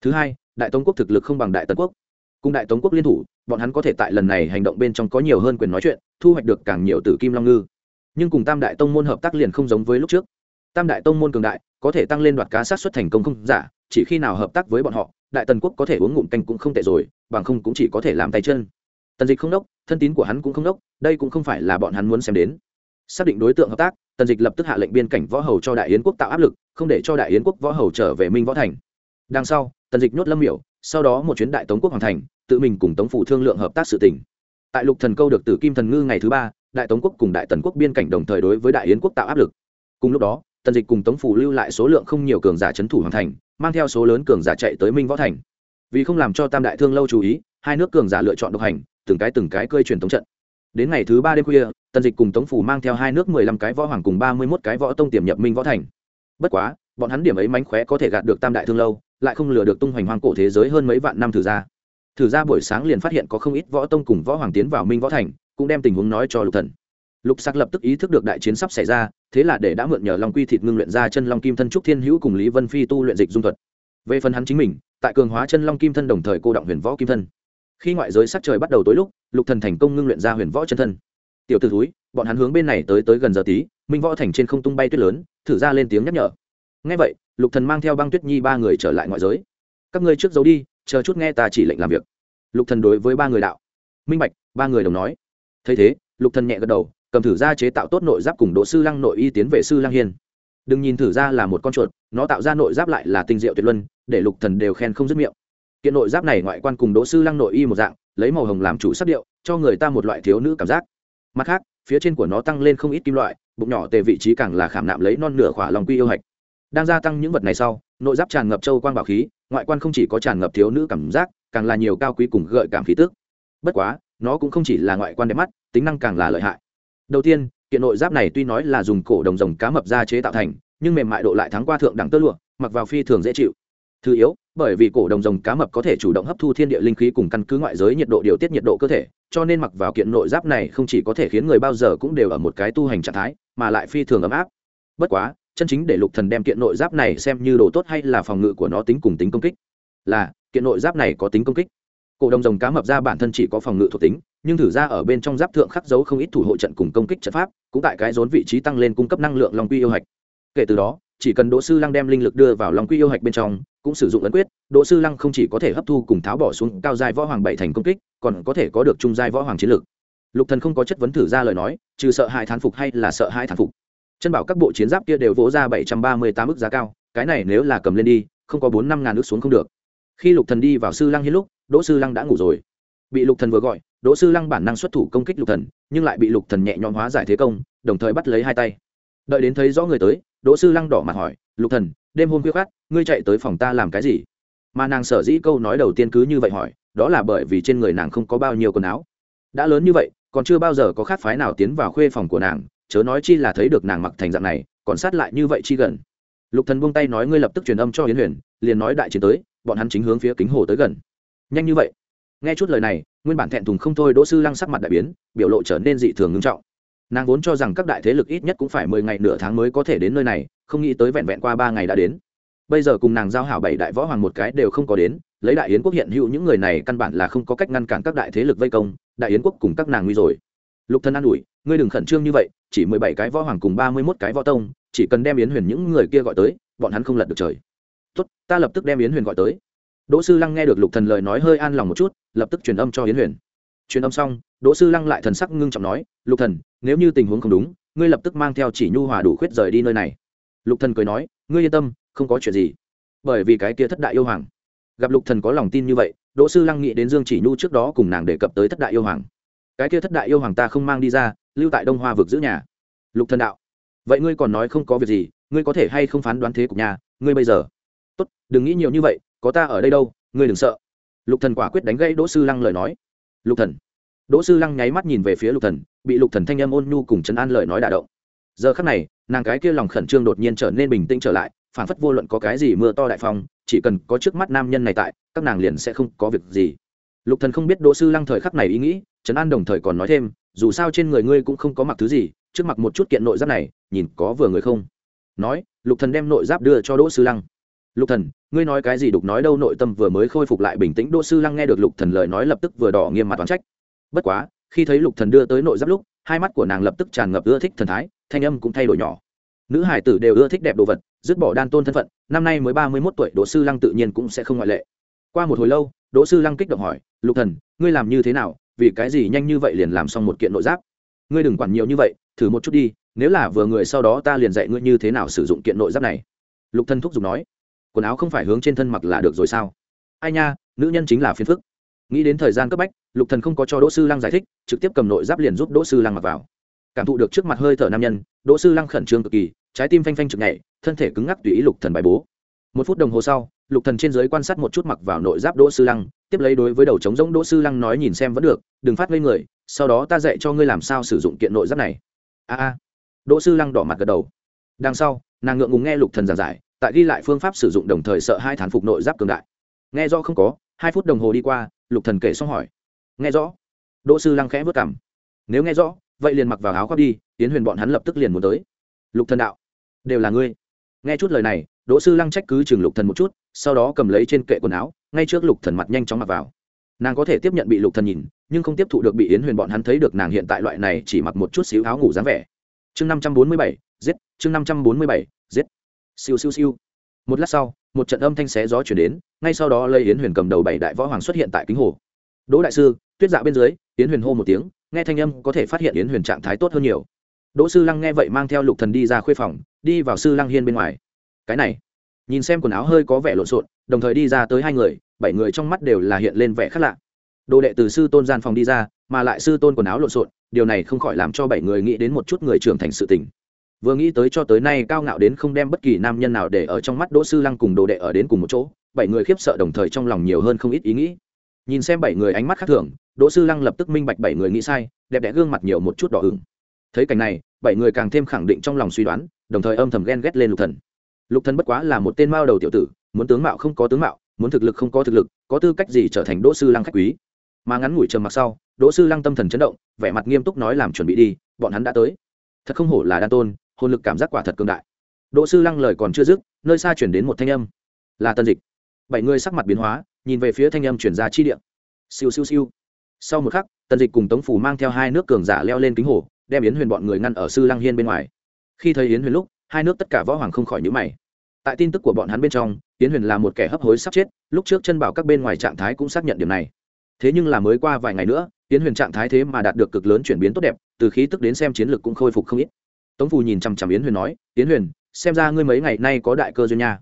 Thứ hai, đại tống quốc thực lực không bằng đại tần quốc. Cùng đại tống quốc liên thủ, bọn hắn có thể tại lần này hành động bên trong có nhiều hơn quyền nói chuyện, thu hoạch được càng nhiều từ kim long ngư. Nhưng cùng tam đại tông môn hợp tác liền không giống với lúc trước. Tam đại tông môn cường đại, có thể tăng lên đoạt cá sát xuất thành công không giả chỉ khi nào hợp tác với bọn họ, đại tần quốc có thể uống ngụm canh cũng không tệ rồi, bằng không cũng chỉ có thể làm tay chân. Tần dịch không đốc, thân tín của hắn cũng không đốc, đây cũng không phải là bọn hắn muốn xem đến. Xác định đối tượng hợp tác, tần dịch lập tức hạ lệnh biên cảnh võ hầu cho đại yến quốc tạo áp lực, không để cho đại yến quốc võ hầu trở về minh võ thành. Đằng sau, tần dịch nhốt lâm miểu, sau đó một chuyến đại tống quốc hoàn thành, tự mình cùng tống phủ thương lượng hợp tác sự tỉnh tại lục thần câu được từ kim thần ngư ngày thứ ba, đại tống quốc cùng đại tần quốc biên cảnh đồng thời đối với đại yến quốc tạo áp lực. Cùng lúc đó, tần dịch cùng tống phủ lưu lại số lượng không nhiều cường giả trấn thủ hoàn thành mang theo số lớn cường giả chạy tới minh võ thành. Vì không làm cho tam đại thương lâu chú ý, hai nước cường giả lựa chọn độc hành, từng cái từng cái cơi truyền tống trận. Đến ngày thứ ba đêm khuya, tần dịch cùng tống phủ mang theo hai nước mười lăm cái võ hoàng cùng ba mươi mốt cái võ tông tiềm nhập minh võ thành. Bất quá, bọn hắn điểm ấy mánh khóe có thể gạt được tam đại thương lâu, lại không lừa được tung hoành hoang cổ thế giới hơn mấy vạn năm thử ra. Thử ra buổi sáng liền phát hiện có không ít võ tông cùng võ hoàng tiến vào minh võ thành, cũng đem tình huống nói cho lục thần lục sắc lập tức ý thức được đại chiến sắp xảy ra, thế là để đã mượn nhờ long quy thịt ngưng luyện ra chân long kim thân trúc thiên hữu cùng lý vân phi tu luyện dịch dung thuật. Về phần hắn chính mình, tại cường hóa chân long kim thân đồng thời cô động huyền võ kim thân. Khi ngoại giới sắc trời bắt đầu tối lúc, lục thần thành công ngưng luyện ra huyền võ chân thân. Tiểu t ử thúi, bọn hắn hướng bên này tới tới gần giờ tí, minh võ thành trên không tung bay tuyết lớn, thử ra lên tiếng nhắc nhở. Ngay vậy, lục thần mang theo băng tuyết nhi ba người trở lại ngoại giới. Các ngươi trước giấu đi, chờ chút nghe ta chỉ lệnh làm việc. Lục thần đối với ba người đạo. Minh bạch, ba người đồng nói. Thấy thế, lục thần nhẹ gật đầu cầm thử ra chế tạo tốt nội giáp cùng đỗ sư lăng nội y tiến về sư lăng hiên. Đừng nhìn thử ra là một con chuột, nó tạo ra nội giáp lại là tinh diệu tuyệt luân, để lục thần đều khen không dứt miệng. Kiện nội giáp này ngoại quan cùng đỗ sư lăng nội y một dạng, lấy màu hồng làm chủ sắc điệu, cho người ta một loại thiếu nữ cảm giác. Mặt khác, phía trên của nó tăng lên không ít kim loại, bụng nhỏ tề vị trí càng là khảm nạm lấy non nửa khỏa lòng quy yêu hạch. Đang gia tăng những vật này sau, nội giáp tràn ngập châu quang bảo khí, ngoại quan không chỉ có tràn ngập thiếu nữ cảm giác, càng là nhiều cao quý cùng gợi cảm khí tước bất quá, nó cũng không chỉ là ngoại quan đẹp mắt, tính năng càng là lợi hại đầu tiên, kiện nội giáp này tuy nói là dùng cổ đồng rồng cá mập ra chế tạo thành, nhưng mềm mại độ lại thắng qua thượng đẳng tơ lụa, mặc vào phi thường dễ chịu. Thứ yếu, bởi vì cổ đồng rồng cá mập có thể chủ động hấp thu thiên địa linh khí cùng căn cứ ngoại giới nhiệt độ điều tiết nhiệt độ cơ thể, cho nên mặc vào kiện nội giáp này không chỉ có thể khiến người bao giờ cũng đều ở một cái tu hành trạng thái, mà lại phi thường ấm áp. Bất quá, chân chính để lục thần đem kiện nội giáp này xem như đồ tốt hay là phòng ngự của nó tính cùng tính công kích? Là, kiện nội giáp này có tính công kích. Cổ đồng rồng cá mập ra bản thân chỉ có phòng ngự thuộc tính nhưng thử ra ở bên trong giáp thượng khắc dấu không ít thủ hộ trận cùng công kích trận pháp, cũng tại cái rốn vị trí tăng lên cung cấp năng lượng long quy yêu hạch. Kể từ đó, chỉ cần đỗ sư lăng đem linh lực đưa vào long quy yêu hạch bên trong, cũng sử dụng ấn quyết, đỗ sư lăng không chỉ có thể hấp thu cùng tháo bỏ xuống cao giai võ hoàng bảy thành công kích, còn có thể có được trung giai võ hoàng chiến lực. Lục thần không có chất vấn thử ra lời nói, trừ sợ hãi thán phục hay là sợ hãi thán phục. Chân bảo các bộ chiến giáp kia đều vỗ ra bảy trăm ba mươi tám ức giá cao, cái này nếu là cầm lên đi, không có bốn năm ngàn ức xuống không được. Khi lục thần đi vào sư lăng hiên lúc, đỗ sư lăng đã ngủ rồi. Bị lục thần vừa gọi đỗ sư lăng bản năng xuất thủ công kích lục thần, nhưng lại bị lục thần nhẹ nhõm hóa giải thế công, đồng thời bắt lấy hai tay. Đợi đến thấy rõ người tới, đỗ sư lăng đỏ mặt hỏi, lục thần, đêm hôm khuya khát ngươi chạy tới phòng ta làm cái gì? Mà nàng sở dĩ câu nói đầu tiên cứ như vậy hỏi, đó là bởi vì trên người nàng không có bao nhiêu quần áo. Đã lớn như vậy, còn chưa bao giờ có khác phái nào tiến vào khuê phòng của nàng, chớ nói chi là thấy được nàng mặc thành dạng này, còn sát lại như vậy chi gần. Lục thần buông tay nói, ngươi lập tức truyền âm cho yến huyền, liền nói đại chiến tới, bọn hắn chính hướng phía kính hồ tới gần. Nhanh như vậy nghe chút lời này, nguyên bản thẹn thùng không thôi đỗ sư lăng sắc mặt đại biến, biểu lộ trở nên dị thường ngưng trọng. Nàng vốn cho rằng các đại thế lực ít nhất cũng phải mười ngày nửa tháng mới có thể đến nơi này, không nghĩ tới vẹn vẹn qua ba ngày đã đến. Bây giờ cùng nàng giao hảo bảy đại võ hoàng một cái đều không có đến, lấy đại yến quốc hiện hữu những người này căn bản là không có cách ngăn cản các đại thế lực vây công, đại yến quốc cùng các nàng nguy rồi. Lục thân an ủi, ngươi đừng khẩn trương như vậy, chỉ mười bảy cái võ hoàng cùng ba mươi mốt cái võ tông, chỉ cần đem yến huyền những người kia gọi tới, bọn hắn không lật được trời. Tốt, ta lập tức đem yến huyền gọi tới đỗ sư lăng nghe được lục thần lời nói hơi an lòng một chút, lập tức truyền âm cho yến huyền. Truyền âm xong, đỗ sư lăng lại thần sắc ngưng trọng nói, lục thần, nếu như tình huống không đúng, ngươi lập tức mang theo chỉ nhu hòa đủ khuyết rời đi nơi này. Lục thần cười nói, ngươi yên tâm, không có chuyện gì. Bởi vì cái kia thất đại yêu hoàng. Gặp lục thần có lòng tin như vậy, đỗ sư lăng nghĩ đến dương chỉ nhu trước đó cùng nàng đề cập tới thất đại yêu hoàng. Cái kia thất đại yêu hoàng ta không mang đi ra, lưu tại đông hoa vực giữ nhà. Lục thần đạo, vậy ngươi còn nói không có việc gì, ngươi có thể hay không phán đoán thế cục nhà, ngươi bây giờ? Tốt, đừng nghĩ nhiều như vậy có ta ở đây đâu, ngươi đừng sợ. Lục thần quả quyết đánh gãy đỗ sư lăng lời nói. Lục thần. Đỗ sư lăng nháy mắt nhìn về phía lục thần, bị lục thần thanh âm ôn nhu cùng trấn an lời nói đả động. Giờ khắc này, nàng cái kia lòng khẩn trương đột nhiên trở nên bình tĩnh trở lại phản phất vô luận có cái gì mưa to đại phong, chỉ cần có trước mắt nam nhân này tại, các nàng liền sẽ không có việc gì. Lục thần không biết đỗ sư lăng thời khắc này ý nghĩ, trấn an đồng thời còn nói thêm, dù sao trên người ngươi cũng không có mặc thứ gì, trước mặt một chút kiện nội giáp này, nhìn có vừa người không? Nói, lục thần đem nội giáp đưa cho đỗ sư lăng lục thần, ngươi nói cái gì đục nói đâu, nội tâm vừa mới khôi phục lại bình tĩnh, đỗ sư lăng nghe được lục thần lời nói lập tức vừa đỏ nghiêm mặt oán trách. Bất quá, khi thấy lục thần đưa tới nội giáp lúc, hai mắt của nàng lập tức tràn ngập ưa thích thần thái, thanh âm cũng thay đổi nhỏ. Nữ hải tử đều ưa thích đẹp đồ vật, dứt bỏ đan tôn thân phận, năm nay mới ba mươi một tuổi, đỗ sư lăng tự nhiên cũng sẽ không ngoại lệ. Qua một hồi lâu, đỗ sư lăng kích động hỏi, lục thần, ngươi làm như thế nào? Vì cái gì nhanh như vậy liền làm xong một kiện nội giáp? Ngươi đừng quản nhiều như vậy, thử một chút đi, nếu là vừa người sau đó ta liền dạy ngươi như thế nào sử dụng kiện nội giáp này. Lục thần thúc giục nói quần áo không phải hướng trên thân mặc là được rồi sao? Ai nha, nữ nhân chính là phiền phức. Nghĩ đến thời gian cấp bách, lục thần không có cho đỗ sư lăng giải thích, trực tiếp cầm nội giáp liền giúp đỗ sư lăng mặc vào. Cảm thụ được trước mặt hơi thở nam nhân, đỗ sư lăng khẩn trương cực kỳ, trái tim phanh phanh trực nhảy, thân thể cứng ngắc tùy ý lục thần bài bố. Một phút đồng hồ sau, lục thần trên dưới quan sát một chút mặc vào nội giáp đỗ sư lăng, tiếp lấy đối với đầu trống rỗng đỗ sư lăng nói nhìn xem vẫn được, đừng phát ngây người, sau đó ta dạy cho ngươi làm sao sử dụng kiện nội giáp này. A a. Đỗ sư lăng đỏ mặt gật đầu. Đằng sau, nàng ngượng ngùng nghe lục thần giảng giải tại ghi lại phương pháp sử dụng đồng thời sợ hai thán phục nội giáp cường đại. Nghe rõ không có, hai phút đồng hồ đi qua, lục thần kể xong hỏi. Nghe rõ. Đỗ sư lăng khẽ vớt cảm nếu nghe rõ, vậy liền mặc vào áo khoác đi tiến huyền bọn hắn lập tức liền muốn tới. Lục thần đạo. Đều là ngươi. Nghe chút lời này, đỗ sư lăng trách cứ chừng lục thần một chút, sau đó cầm lấy trên kệ quần áo, ngay trước lục thần mặt nhanh chóng mặc vào. Nàng có thể tiếp nhận bị lục thần nhìn, nhưng không tiếp thụ được bị yến huyền bọn hắn thấy được nàng hiện tại loại này chỉ mặc một chút xíu áo ngủ dáng vẻ. Chương năm trăm bốn mươi bảy, giết, chương năm trăm bốn mươi bảy giết siêu siêu siêu. Một lát sau, một trận âm thanh xé gió chuyển đến, ngay sau đó lây yến huyền cầm đầu bảy đại võ hoàng xuất hiện tại kính hồ. Đỗ đại sư, tuyết dạ bên dưới, yến huyền hô một tiếng, nghe thanh âm có thể phát hiện yến huyền trạng thái tốt hơn nhiều. Đỗ sư lăng nghe vậy mang theo lục thần đi ra khuê phòng, đi vào sư lăng hiên bên ngoài. Cái này. Nhìn xem quần áo hơi có vẻ lộn xộn, đồng thời đi ra tới hai người, bảy người trong mắt đều là hiện lên vẻ khác lạ. Đồ đệ từ sư tôn gian phòng đi ra, mà lại sư tôn quần áo lộn xộn, điều này không khỏi làm cho bảy người nghĩ đến một chút người trưởng thành sự tình vừa nghĩ tới cho tới nay cao ngạo đến không đem bất kỳ nam nhân nào để ở trong mắt đỗ sư lăng cùng đồ đệ ở đến cùng một chỗ, bảy người khiếp sợ đồng thời trong lòng nhiều hơn không ít ý nghĩ. Nhìn xem bảy người ánh mắt khác thường, đỗ sư lăng lập tức minh bạch bảy người nghĩ sai, đẹp đẽ gương mặt nhiều một chút đỏ ửng. Thấy cảnh này, bảy người càng thêm khẳng định trong lòng suy đoán, đồng thời âm thầm ghen ghét lên lục thần. Lục thần bất quá là một tên mao đầu tiểu tử, muốn tướng mạo không có tướng mạo, muốn thực lực không có thực lực, có tư cách gì trở thành đỗ sư lăng khách quý? Mà ngắn ngủi trầm mặc sau, đỗ sư lăng tâm thần chấn động, vẻ mặt nghiêm túc nói làm chuẩn bị đi, bọn hắn đã tới. Thật không hổ là đan tôn hồn lực cảm giác quả thật cường đại. Đỗ sư lăng lời còn chưa dứt, nơi xa chuyển đến một thanh âm. Là tân dịch. Bảy người sắc mặt biến hóa, nhìn về phía thanh âm chuyển ra chi điện siêu siêu siêu. Sau một khắc, tần dịch cùng tống phủ mang theo hai nước cường giả leo lên kính hồ, đem yến huyền bọn người ngăn ở sư lăng hiên bên ngoài. Khi thấy yến huyền lúc, hai nước tất cả võ hoàng không khỏi nhữ mày. Tại tin tức của bọn hắn bên trong, yến huyền là một kẻ hấp hối sắp chết, lúc trước chân bảo các bên ngoài trạng thái cũng xác nhận điểm này. Thế nhưng là mới qua vài ngày nữa, yến huyền trạng thái thế mà đạt được cực lớn chuyển biến tốt đẹp, từ khí tức đến xem chiến lược cũng khôi phục không ít tống phù nhìn chằm chằm yến huyền nói, yến huyền, xem ra ngươi mấy ngày nay có đại cơ duyên nha.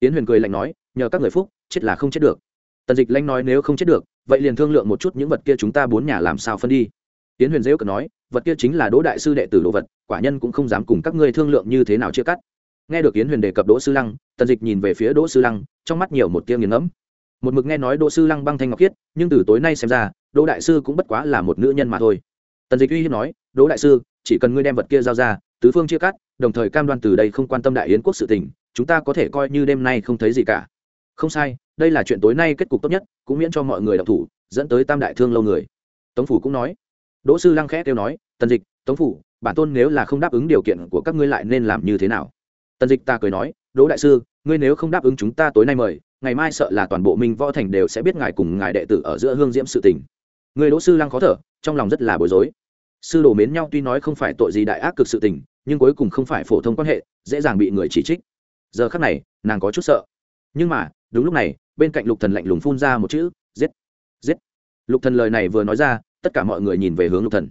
Yến huyền cười lạnh nói, nhờ các người phúc, chết là không chết được. Tần dịch lanh nói, nếu không chết được, vậy liền thương lượng một chút những vật kia chúng ta bốn nhà làm sao phân đi. Yến huyền dễ cờ nói, vật kia chính là đỗ đại sư đệ tử đồ vật, quả nhân cũng không dám cùng các ngươi thương lượng như thế nào chia cắt. Nghe được yến huyền đề cập đỗ sư lăng, tần dịch nhìn về phía đỗ sư lăng, trong mắt nhiều một tia nghiền ngẫm. Một mực nghe nói đỗ sư lăng băng thanh ngọc khiết nhưng từ tối nay xem ra, đỗ đại sư cũng bất quá là một nữ nhân mà thôi. Tần dịch uy hiếp nói, đỗ đại sư chỉ cần ngươi đem vật kia giao ra, tứ phương chia cắt, đồng thời cam đoan từ đây không quan tâm đại yến quốc sự tình, chúng ta có thể coi như đêm nay không thấy gì cả. Không sai, đây là chuyện tối nay kết cục tốt nhất, cũng miễn cho mọi người đọc thủ, dẫn tới tam đại thương lâu người. Tống phủ cũng nói. Đỗ sư lăng khẽ kêu nói, tần dịch, tống phủ, bản tôn nếu là không đáp ứng điều kiện của các ngươi lại nên làm như thế nào? Tần dịch ta cười nói, đỗ đại sư, ngươi nếu không đáp ứng chúng ta tối nay mời, ngày mai sợ là toàn bộ minh võ thành đều sẽ biết ngài cùng ngài đệ tử ở giữa hương diễm sự tình. Người đỗ sư lăng khó thở, trong lòng rất là bối rối sư đồ mến nhau tuy nói không phải tội gì đại ác cực sự tình, nhưng cuối cùng không phải phổ thông quan hệ, dễ dàng bị người chỉ trích. Giờ khắc này, nàng có chút sợ. Nhưng mà, đúng lúc này, bên cạnh lục thần lạnh lùng phun ra một chữ, giết giết. Lục thần lời này vừa nói ra, tất cả mọi người nhìn về hướng lục thần.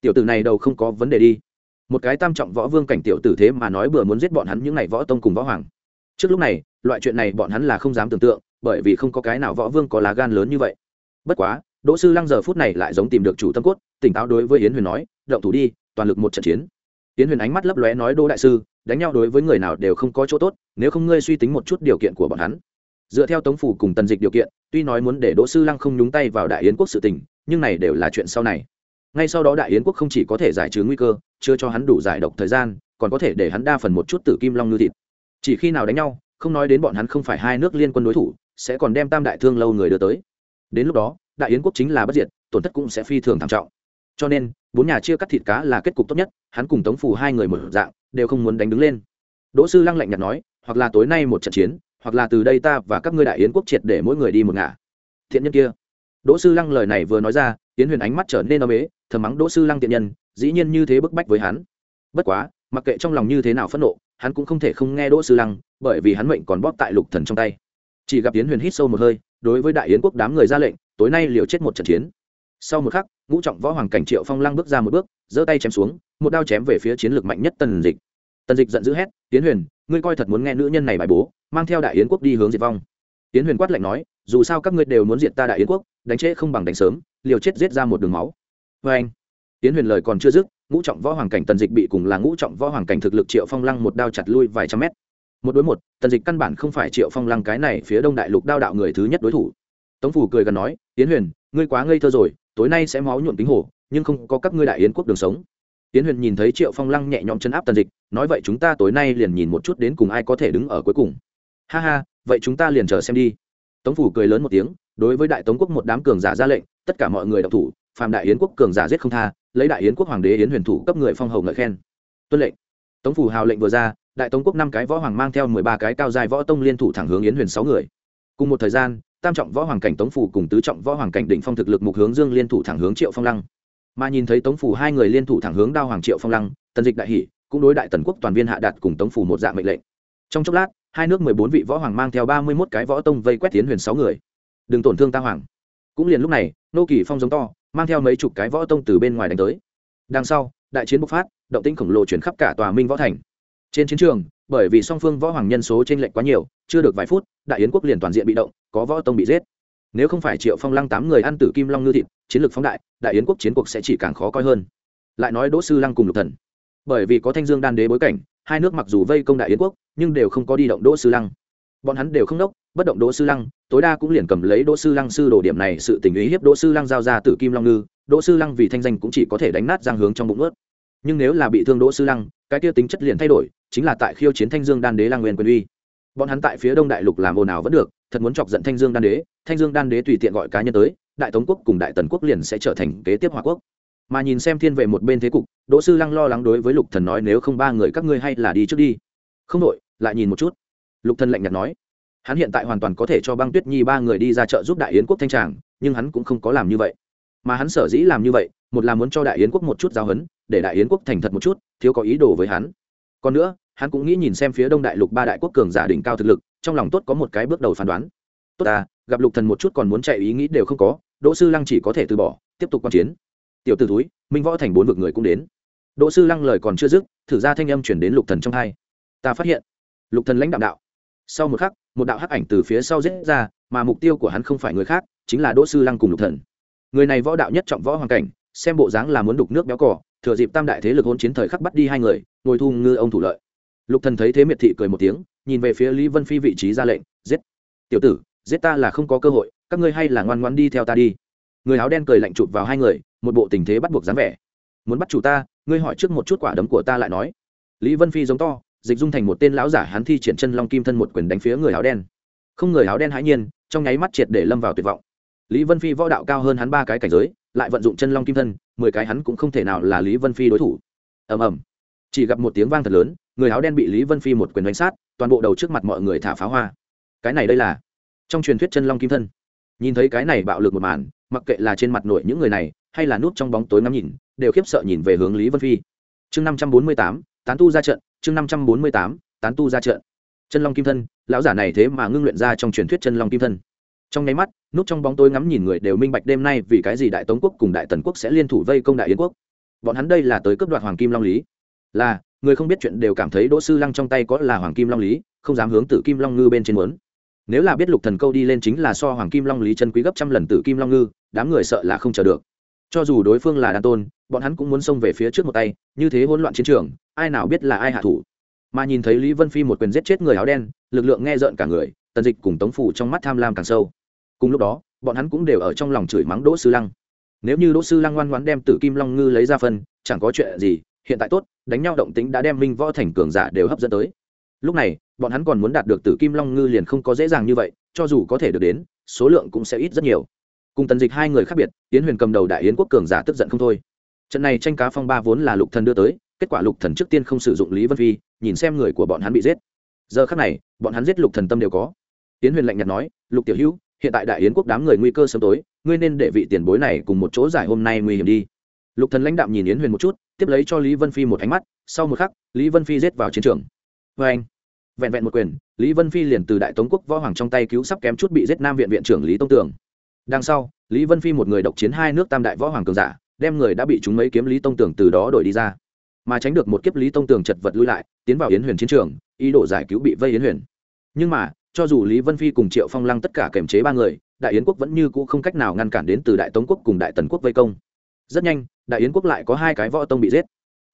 Tiểu tử này đâu không có vấn đề đi. Một cái tam trọng võ vương cảnh tiểu tử thế mà nói bừa muốn giết bọn hắn những này võ tông cùng võ hoàng. Trước lúc này, loại chuyện này bọn hắn là không dám tưởng tượng, bởi vì không có cái nào võ vương có lá gan lớn như vậy. Bất quá đỗ sư lăng giờ phút này lại giống tìm được chủ tâm cốt, tỉnh táo đối với yến huyền nói, động thủ đi, toàn lực một trận chiến. Yến huyền ánh mắt lấp lóe nói, đỗ đại sư, đánh nhau đối với người nào đều không có chỗ tốt, nếu không ngươi suy tính một chút điều kiện của bọn hắn. Dựa theo tống phủ cùng tần dịch điều kiện, tuy nói muốn để đỗ sư lăng không nhúng tay vào đại yến quốc sự tình, nhưng này đều là chuyện sau này. Ngay sau đó đại yến quốc không chỉ có thể giải trừ nguy cơ, chưa cho hắn đủ giải độc thời gian, còn có thể để hắn đa phần một chút tử kim long ngư thịt. Chỉ khi nào đánh nhau, không nói đến bọn hắn không phải hai nước liên quân đối thủ, sẽ còn đem tam đại thương lâu người đưa tới. Đến lúc đó đại yến quốc chính là bất diệt, tổn thất cũng sẽ phi thường thảm trọng. Cho nên, bốn nhà chia cắt thịt cá là kết cục tốt nhất, hắn cùng tống phù hai người một dạng, đều không muốn đánh đứng lên. Đỗ sư lăng lạnh nhạt nói, hoặc là tối nay một trận chiến, hoặc là từ đây ta và các ngươi đại yến quốc triệt để mỗi người đi một ngả. Thiện nhân kia. Đỗ sư lăng lời này vừa nói ra, yến huyền ánh mắt trở nên o ế, thầm mắng đỗ sư lăng thiện nhân, dĩ nhiên như thế bức bách với hắn. Bất quá, mặc kệ trong lòng như thế nào phẫn nộ, hắn cũng không thể không nghe đỗ sư lăng, bởi vì hắn mệnh còn bóp tại lục thần trong tay. Chỉ gặp yến huyền hít sâu một hơi, đối với đại yến quốc đám người ra lệnh tối nay liều chết một trận chiến. Sau một khắc, ngũ trọng võ hoàng cảnh triệu phong lăng bước ra một bước, giơ tay chém xuống, một đao chém về phía chiến lược mạnh nhất tần dịch. Tần dịch giận dữ hét, tiến huyền, ngươi coi thật muốn nghe nữ nhân này bài bố, mang theo đại yến quốc đi hướng diệt vong. Tiến huyền quát lạnh nói, dù sao các ngươi đều muốn diệt ta đại yến quốc, đánh trễ không bằng đánh sớm, liều chết giết ra một đường máu. Vê anh, tiến huyền lời còn chưa dứt, ngũ trọng võ hoàng cảnh tần dịch bị cùng là ngũ trọng võ hoàng cảnh thực lực triệu phong lăng một đao chặt lui vài trăm mét. Một đối một, tần dịch căn bản không phải triệu phong lăng cái này phía đông đại lục đao đạo người thứ nhất đối thủ tống phủ cười gần nói tiến huyền, ngươi quá ngây thơ rồi, tối nay sẽ máu nhuộm tính hồ nhưng không có các ngươi đại yến quốc đường sống. Tiến huyền nhìn thấy triệu phong lăng nhẹ nhõm chấn áp tần dịch, nói, vậy chúng ta tối nay liền nhìn một chút đến cùng ai có thể đứng ở cuối cùng. Ha ha, vậy chúng ta liền chờ xem đi. Tống phủ cười lớn một tiếng, đối với đại tống quốc một đám cường giả ra lệnh, tất cả mọi người đọc thủ, phàm đại yến quốc cường giả giết không tha, lấy đại yến quốc hoàng đế yến huyền thủ cấp người phong hầu ngợi khen. Tuân lệnh. Tống phủ hào lệnh vừa ra, đại tống quốc năm cái võ hoàng mang theo mười ba cái cao dài võ tông liên thủ thẳng hướng yến huyền sáu người. Cùng một thời gian tam trọng võ hoàng cảnh tống phủ cùng tứ trọng võ hoàng cảnh đỉnh phong thực lực mục hướng dương liên thủ thẳng hướng triệu phong lăng. Mà nhìn thấy tống phủ hai người liên thủ thẳng hướng đao hoàng triệu phong lăng, tần dịch đại hỷ cũng đối đại tần quốc toàn viên hạ đạt cùng tống phủ một dạng mệnh lệnh. Trong chốc lát, hai nước mười bốn vị võ hoàng mang theo ba mươi mốt cái võ tông vây quét tiến huyền sáu người. Đừng tổn thương ta hoàng. Cũng liền lúc này, nô kỳ phong giống to, mang theo mấy chục cái võ tông từ bên ngoài đánh tới. Đằng sau, đại chiến bộc phát, động tĩnh khổng lồ chuyển khắp cả tòa minh võ thành. Trên chiến trường bởi vì song phương võ hoàng nhân số trên lệnh quá nhiều, chưa được vài phút, đại yến quốc liền toàn diện bị động, có võ tông bị giết. Nếu không phải triệu phong lăng tám người ăn tử kim long ngư thịt, chiến lược phóng đại đại yến quốc chiến cuộc sẽ chỉ càng khó coi hơn. Lại nói đỗ sư lăng cùng lục thần. Bởi vì có thanh dương đan đế bối cảnh, hai nước mặc dù vây công đại yến quốc, nhưng đều không có đi động đỗ sư lăng. Bọn hắn đều không đốc, bất động đỗ sư lăng, tối đa cũng liền cầm lấy đỗ sư lăng sư đồ điểm này sự tình ý hiếp đỗ sư lăng giao ra tử kim long ngư, đỗ sư lăng vì thanh danh cũng chỉ có thể đánh nát giang hướng trong bụng ướt nhưng nếu là bị thương đỗ sư lăng, cái kia tính chất liền thay đổi, chính là tại khiêu chiến thanh dương đan đế lang nguyên quyền uy. Bọn hắn tại phía đông đại lục làm ồn ào vẫn được, thật muốn chọc giận thanh dương đan đế, thanh dương đan đế tùy tiện gọi cá nhân tới, đại tống quốc cùng đại tần quốc liền sẽ trở thành kế tiếp hòa quốc. Mà nhìn xem thiên vệ một bên thế cục, đỗ sư lăng lo lắng đối với lục thần nói, nếu không ba người các ngươi hay là đi trước đi. Không đội, lại nhìn một chút. Lục thần lạnh nhạt nói. Hắn hiện tại hoàn toàn có thể cho băng tuyết nhi ba người đi ra chợ giúp đại yến quốc thanh tràng, nhưng hắn cũng không có làm như vậy mà hắn sở dĩ làm như vậy, một là muốn cho đại yến quốc một chút giáo hấn để đại yến quốc thành thật một chút, thiếu có ý đồ với hắn. Còn nữa, hắn cũng nghĩ nhìn xem phía đông đại lục ba đại quốc cường giả đỉnh cao thực lực, trong lòng tốt có một cái bước đầu phán đoán. Tốt ta, gặp lục thần một chút còn muốn chạy ý nghĩ đều không có, đỗ sư lăng chỉ có thể từ bỏ, tiếp tục quan chiến. Tiểu t ử túi minh võ thành bốn vực người cũng đến. Đỗ sư lăng lời còn chưa dứt, thử ra thanh âm chuyển đến lục thần trong hai. Ta phát hiện, lục thần lãnh đạo đạo. Sau một khắc, một đạo hắc ảnh từ phía sau giết ra, mà mục tiêu của hắn không phải người khác, chính là đỗ sư lăng cùng lục thần người này võ đạo nhất trọng võ hoàng cảnh, xem bộ dáng là muốn đục nước béo cỏ thừa dịp tam đại thế lực hôn chiến thời khắc bắt đi hai người, ngồi thu ngư ông thủ lợi. Lục thần thấy thế miệt thị cười một tiếng, nhìn về phía lý vân phi vị trí ra lệnh, giết. Tiểu tử, giết ta là không có cơ hội, các ngươi hay là ngoan ngoan đi theo ta đi. Người áo đen cười lạnh chụp vào hai người, một bộ tình thế bắt buộc dáng vẻ. Muốn bắt chủ ta, ngươi hỏi trước một chút quả đấm của ta lại nói. Lý vân phi giống to, dịch dung thành một tên lão giả hắn thi triển chân long kim thân một quyền đánh phía người áo đen. Không người áo đen hãi nhiên, trong nháy mắt triệt để lâm vào tuyệt vọng lý vân phi võ đạo cao hơn hắn ba cái cảnh giới, lại vận dụng chân long kim thân, mười cái hắn cũng không thể nào là lý vân phi đối thủ. Ầm ầm. Chỉ gặp một tiếng vang thật lớn, người áo đen bị lý vân phi một quyền đánh sát, toàn bộ đầu trước mặt mọi người thả pháo hoa. Cái này đây là trong truyền thuyết chân long kim thân. Nhìn thấy cái này bạo lực một màn, mặc kệ là trên mặt nội những người này, hay là nút trong bóng tối ngắm nhìn, đều khiếp sợ nhìn về hướng lý vân phi. Chương năm trăm bốn mươi tám, tán tu ra trận, chương năm trăm bốn mươi tám, tán tu ra trận. Chân long kim thân, lão giả này thế mà ngưng luyện ra trong truyền thuyết chân long kim thân trong nháy mắt, núp trong bóng tối ngắm nhìn người đều minh bạch đêm nay vì cái gì đại tống quốc cùng đại tần quốc sẽ liên thủ vây công đại yến quốc. Bọn hắn đây là tới cướp đoạt hoàng kim long lý. Là, người không biết chuyện đều cảm thấy đỗ sư lăng trong tay có là hoàng kim long lý, không dám hướng tử kim long ngư bên trên muốn. Nếu là biết lục thần câu đi lên chính là so hoàng kim long lý chân quý gấp trăm lần tử kim long ngư, đám người sợ là không chờ được. Cho dù đối phương là đan tôn, bọn hắn cũng muốn xông về phía trước một tay, như thế hỗn loạn chiến trường, ai nào biết là ai hạ thủ. Mà nhìn thấy lý vân phi một quyền giết chết người áo đen, lực lượng nghe rợn cả người, tần dịch cùng tống phủ trong mắt tham lam càng sâu cùng lúc đó, bọn hắn cũng đều ở trong lòng chửi mắng đỗ sư lăng. Nếu như đỗ sư lăng ngoan ngoãn đem tử kim long ngư lấy ra phân, chẳng có chuyện gì, hiện tại tốt, đánh nhau động tính đã đem minh võ thành cường giả đều hấp dẫn tới. Lúc này, bọn hắn còn muốn đạt được tử kim long ngư liền không có dễ dàng như vậy, cho dù có thể được đến, số lượng cũng sẽ ít rất nhiều. Cùng tần dịch hai người khác biệt tiến huyền cầm đầu đại yến quốc cường giả tức giận không thôi. Trận này tranh cá phong ba vốn là lục thần đưa tới, kết quả lục thần trước tiên không sử dụng lý vân phi, nhìn xem người của bọn hắn bị giết. Giờ khắc này, bọn hắn giết lục thần tâm đều có. Tiến huyền lạnh nhạt nói, lục tiểu hữu hiện tại đại yến quốc đám người nguy cơ sớm tối, ngươi nên để vị tiền bối này cùng một chỗ giải hôm nay nguy hiểm đi. Lục thần lãnh đạm nhìn yến huyền một chút, tiếp lấy cho lý vân phi một ánh mắt, sau một khắc, lý vân phi giết vào chiến trường. Vê anh, vẹn vẹn một quyền, lý vân phi liền từ đại tống quốc võ hoàng trong tay cứu sắp kém chút bị giết nam viện viện trưởng lý tông tường. Đằng sau, lý vân phi một người độc chiến hai nước tam đại võ hoàng cường giả, đem người đã bị chúng mấy kiếm lý tông tường từ đó đổi đi ra. Mà tránh được một kiếp lý tông tường chật vật lui lại, tiến vào yến huyền chiến trường, ý đồ giải cứu bị vây yến huyền. Nhưng mà cho dù lý vân phi cùng triệu phong lăng tất cả kềm chế ba người, đại yến quốc vẫn như cũ không cách nào ngăn cản đến từ đại tống quốc cùng đại tần quốc vây công. Rất nhanh, đại yến quốc lại có hai cái võ tông bị giết.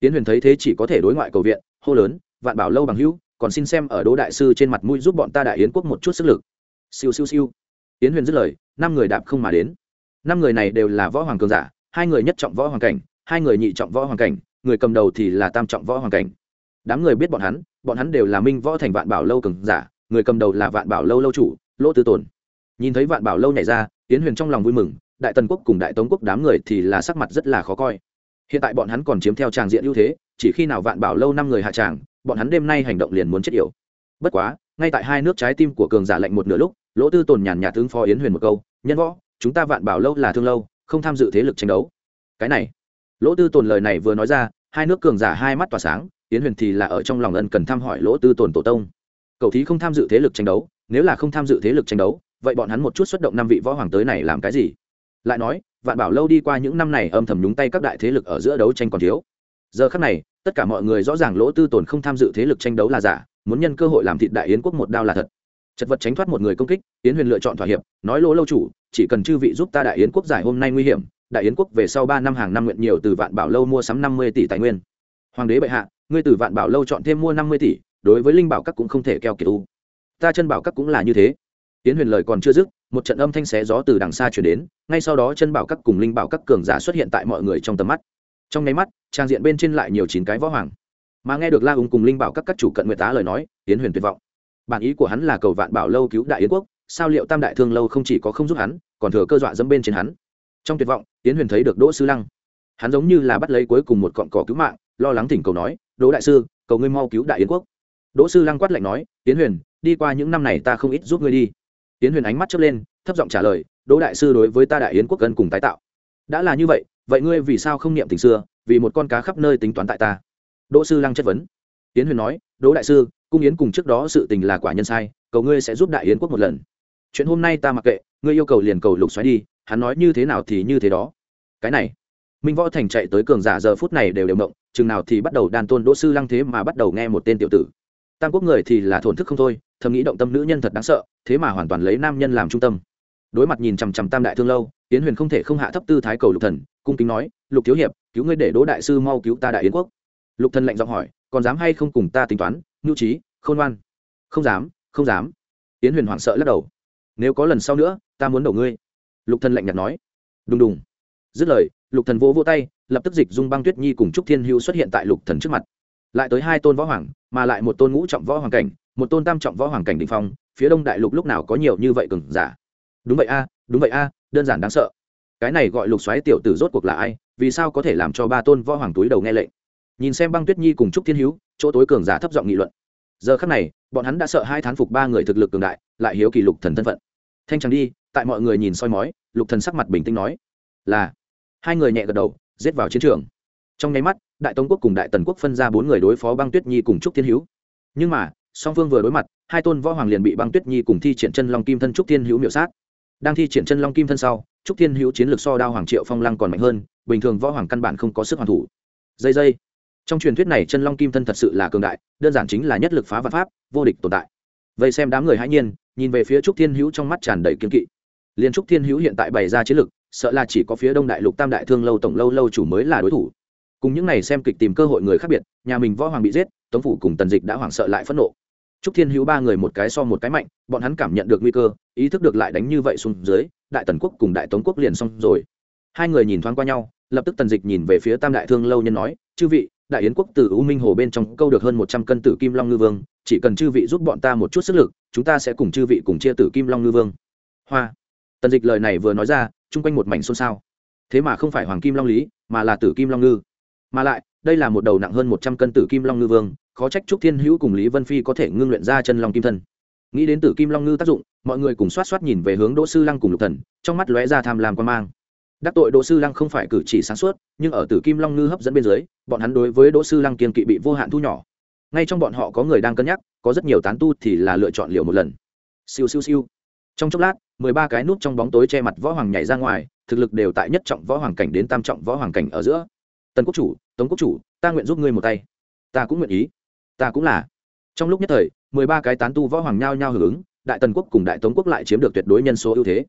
Tiến huyền thấy thế chỉ có thể đối ngoại cầu viện, hô lớn, vạn bảo lâu bằng hữu, còn xin xem ở đỗ đại sư trên mặt mũi giúp bọn ta đại yến quốc một chút sức lực. Siêu siêu siêu. Tiến huyền dứt lời, năm người đạp không mà đến. Năm người này đều là võ hoàng cường giả, hai người nhất trọng võ hoàng cảnh, hai người nhị trọng võ hoàng cảnh, người cầm đầu thì là tam trọng võ hoàng cảnh. Đám người biết bọn hắn bọn hắn đều là minh võ thành vạn bảo lâu cường giả người cầm đầu là vạn bảo lâu lâu chủ, lỗ tư tồn. Nhìn thấy vạn bảo lâu nhảy ra tiến huyền trong lòng vui mừng, đại tần quốc cùng đại tống quốc đám người thì là sắc mặt rất là khó coi. Hiện tại bọn hắn còn chiếm theo tràng diện ưu thế, chỉ khi nào vạn bảo lâu năm người hạ tràng, bọn hắn đêm nay hành động liền muốn chết yểu. Bất quá, ngay tại hai nước trái tim của cường giả lạnh một nửa lúc, lỗ tư tồn nhàn nhạt tướng phó yến huyền một câu, nhân võ, chúng ta vạn bảo lâu là thương lâu, không tham dự thế lực tranh đấu. Cái này, lỗ tư tồn lời này vừa nói ra, hai nước cường giả hai mắt tỏa sáng, yến huyền thì là ở trong lòng ân cần thăm hỏi lỗ tư tồn tổ tông cậu thí không tham dự thế lực tranh đấu, nếu là không tham dự thế lực tranh đấu, vậy bọn hắn một chút xuất động năm vị võ hoàng tới này làm cái gì? Lại nói, vạn bảo lâu đi qua những năm này âm thầm nhúng tay các đại thế lực ở giữa đấu tranh còn thiếu. Giờ khắc này, tất cả mọi người rõ ràng lỗ tư tồn không tham dự thế lực tranh đấu là giả, muốn nhân cơ hội làm thịt đại yến quốc một đao là thật. Chật vật tránh thoát một người công kích, yến huyền lựa chọn thỏa hiệp, nói lỗ lâu chủ, chỉ cần chư vị giúp ta đại yến quốc giải hôm nay nguy hiểm, đại yến quốc về sau ba năm hàng năm nguyện nhiều từ vạn bảo lâu mua sắm năm mươi tỷ tài nguyên. Hoàng đế bệ hạ, ngươi từ vạn bảo lâu chọn thêm mua năm mươi tỷ đối với linh bảo các cũng không thể keo kiệt u. Ta chân bảo các cũng là như thế. Tiến huyền lời còn chưa dứt, một trận âm thanh xé gió từ đằng xa chuyển đến, ngay sau đó chân bảo các cùng linh bảo các cường giả xuất hiện tại mọi người trong tầm mắt. Trong nháy mắt, trang diện bên trên lại nhiều chín cái võ hoàng. Mà nghe được la ung cùng linh bảo các các chủ cận nguyệt tá lời nói tiến huyền tuyệt vọng. Bản ý của hắn là cầu vạn bảo lâu cứu đại yến quốc, sao liệu tam đại thương lâu không chỉ có không giúp hắn, còn thừa cơ dọa dẫm bên trên hắn. Trong tuyệt vọng tiến huyền thấy được đỗ sư lăng. Hắn giống như là bắt lấy cuối cùng một cọn cỏ cứu mạng, lo lắng thỉnh cầu nói, đỗ đại sư, cầu ngươi mau cứu đại yến quốc đỗ sư lăng quát lạnh nói tiến huyền đi qua những năm này ta không ít giúp ngươi đi. Tiến huyền ánh mắt chớp lên thấp giọng trả lời đỗ đại sư đối với ta đại yến quốc gần cùng tái tạo. Đã là như vậy vậy ngươi vì sao không niệm tình xưa vì một con cá khắp nơi tính toán tại ta? Đỗ sư lăng chất vấn. Tiến huyền nói đỗ đại sư cung yến cùng trước đó sự tình là quả nhân sai cầu ngươi sẽ giúp đại yến quốc một lần. Chuyện hôm nay ta mặc kệ ngươi yêu cầu liền cầu lục xoáy đi hắn nói như thế nào thì như thế đó. Cái này minh võ thành chạy tới cường giả giờ phút này đều đều động, chừng nào thì bắt đầu đàn tôn đỗ sư lăng thế mà bắt đầu nghe một tên tiểu tử tam quốc người thì là thổn thức không thôi, thầm nghĩ động tâm nữ nhân thật đáng sợ, thế mà hoàn toàn lấy nam nhân làm trung tâm. Đối mặt nhìn chằm chằm tam đại thương lâu tiến huyền không thể không hạ thấp tư thái cầu lục thần, cung kính nói, lục thiếu hiệp, cứu ngươi để đỗ đại sư mau cứu ta đại yến quốc. Lục thần lạnh giọng hỏi, còn dám hay không cùng ta tính toán, nhu trí, khôn ngoan? Không dám không dám. Tiến huyền hoảng sợ lắc đầu, nếu có lần sau nữa, ta muốn đầu ngươi. Lục thần lạnh nhạt nói, đùng đùng. Dứt lời, lục thần vỗ vỗ tay, lập tức dịch dung băng tuyết nhi cùng trúc thiên hưu xuất hiện tại lục thần trước mặt. Lại tới hai tôn võ hoàng mà lại một tôn ngũ trọng võ hoàng cảnh, một tôn tam trọng võ hoàng cảnh đỉnh phong, phía đông đại lục lúc nào có nhiều như vậy cường giả? Đúng vậy a, đúng vậy a, đơn giản đáng sợ. Cái này gọi lục xoáy tiểu tử rốt cuộc là ai, vì sao có thể làm cho ba tôn võ hoàng túi đầu nghe lệnh? Nhìn xem băng tuyết nhi cùng trúc thiên hữu, chỗ tối cường giả thấp giọng nghị luận. Giờ khắc này, bọn hắn đã sợ hai thán phục ba người thực lực cường đại, lại hiếu kỳ lục thần thân phận. Thanh trắng đi, tại mọi người nhìn soi mói, lục thần sắc mặt bình tĩnh nói, là. Hai người nhẹ gật đầu, giết vào chiến trường. Trong nháy mắt đại tống quốc cùng đại tần quốc phân ra bốn người đối phó băng tuyết nhi cùng trúc thiên hữu. Nhưng mà, song phương vừa đối mặt, hai tôn võ hoàng liền bị băng tuyết nhi cùng thi triển chân long kim thân trúc thiên hữu miểu sát. Đang thi triển chân long kim thân sau, trúc thiên hữu chiến lược so đao hoàng triệu phong lăng còn mạnh hơn, bình thường võ hoàng căn bản không có sức hoàn thủ. Dây dây. Trong truyền thuyết này chân long kim thân thật sự là cường đại, đơn giản chính là nhất lực phá vật pháp, vô địch tồn tại. Vậy xem đám người hãy nhiên, nhìn về phía trúc thiên hữu trong mắt tràn đầy kiên kỵ. Liên trúc thiên hữu hiện tại bày ra chiến lược, sợ là chỉ có phía đông đại lục tam đại thương lâu tổng lâu lâu chủ mới là đối thủ cùng những này xem kịch tìm cơ hội người khác biệt, nhà mình võ hoàng bị giết, tống phủ cùng tần dịch đã hoảng sợ lại phẫn nộ. Trúc thiên hữu ba người một cái so một cái mạnh, bọn hắn cảm nhận được nguy cơ, ý thức được lại đánh như vậy xuống dưới, đại tần quốc cùng đại tống quốc liền xong rồi. Hai người nhìn thoáng qua nhau, lập tức tần dịch nhìn về phía tam đại thương lâu nhân nói, chư vị, đại yến quốc từ u minh hồ bên trong câu được hơn một trăm cân tử kim long ngư vương, chỉ cần chư vị giúp bọn ta một chút sức lực, chúng ta sẽ cùng chư vị cùng chia tử kim long ngư vương. Hoa. Tần dịch lời này vừa nói ra, chung quanh một mảnh xôn xao. Thế mà không phải hoàng kim long lý, mà là tử kim long ngư mà lại, đây là một đầu nặng hơn một trăm cân tử kim long ngư vương, khó trách trúc thiên hữu cùng lý vân phi có thể ngưng luyện ra chân long kim thân. Nghĩ đến tử kim long ngư tác dụng, mọi người cùng xoát xoát nhìn về hướng đỗ sư lăng cùng lục thần, trong mắt lóe ra tham lam quan mang. Đắc tội đỗ sư lăng không phải cử chỉ sáng suốt, nhưng ở tử kim long ngư hấp dẫn bên dưới, bọn hắn đối với đỗ sư lăng kiên kỵ bị vô hạn thu nhỏ. Ngay trong bọn họ có người đang cân nhắc, có rất nhiều tán tu thì là lựa chọn liều một lần. Siêu siêu siêu. Trong chốc lát, mười ba cái nút trong bóng tối che mặt võ hoàng nhảy ra ngoài, thực lực đều tại nhất trọng võ hoàng cảnh đến tam trọng võ hoàng cảnh ở giữa tần quốc chủ, tống quốc chủ, ta nguyện giúp ngươi một tay. Ta cũng nguyện ý. Ta cũng là. Trong lúc nhất thời, mười ba cái tán tu võ hoàng nhao nhao hưởng ứng, đại tần quốc cùng đại tống quốc lại chiếm được tuyệt đối nhân số ưu thế.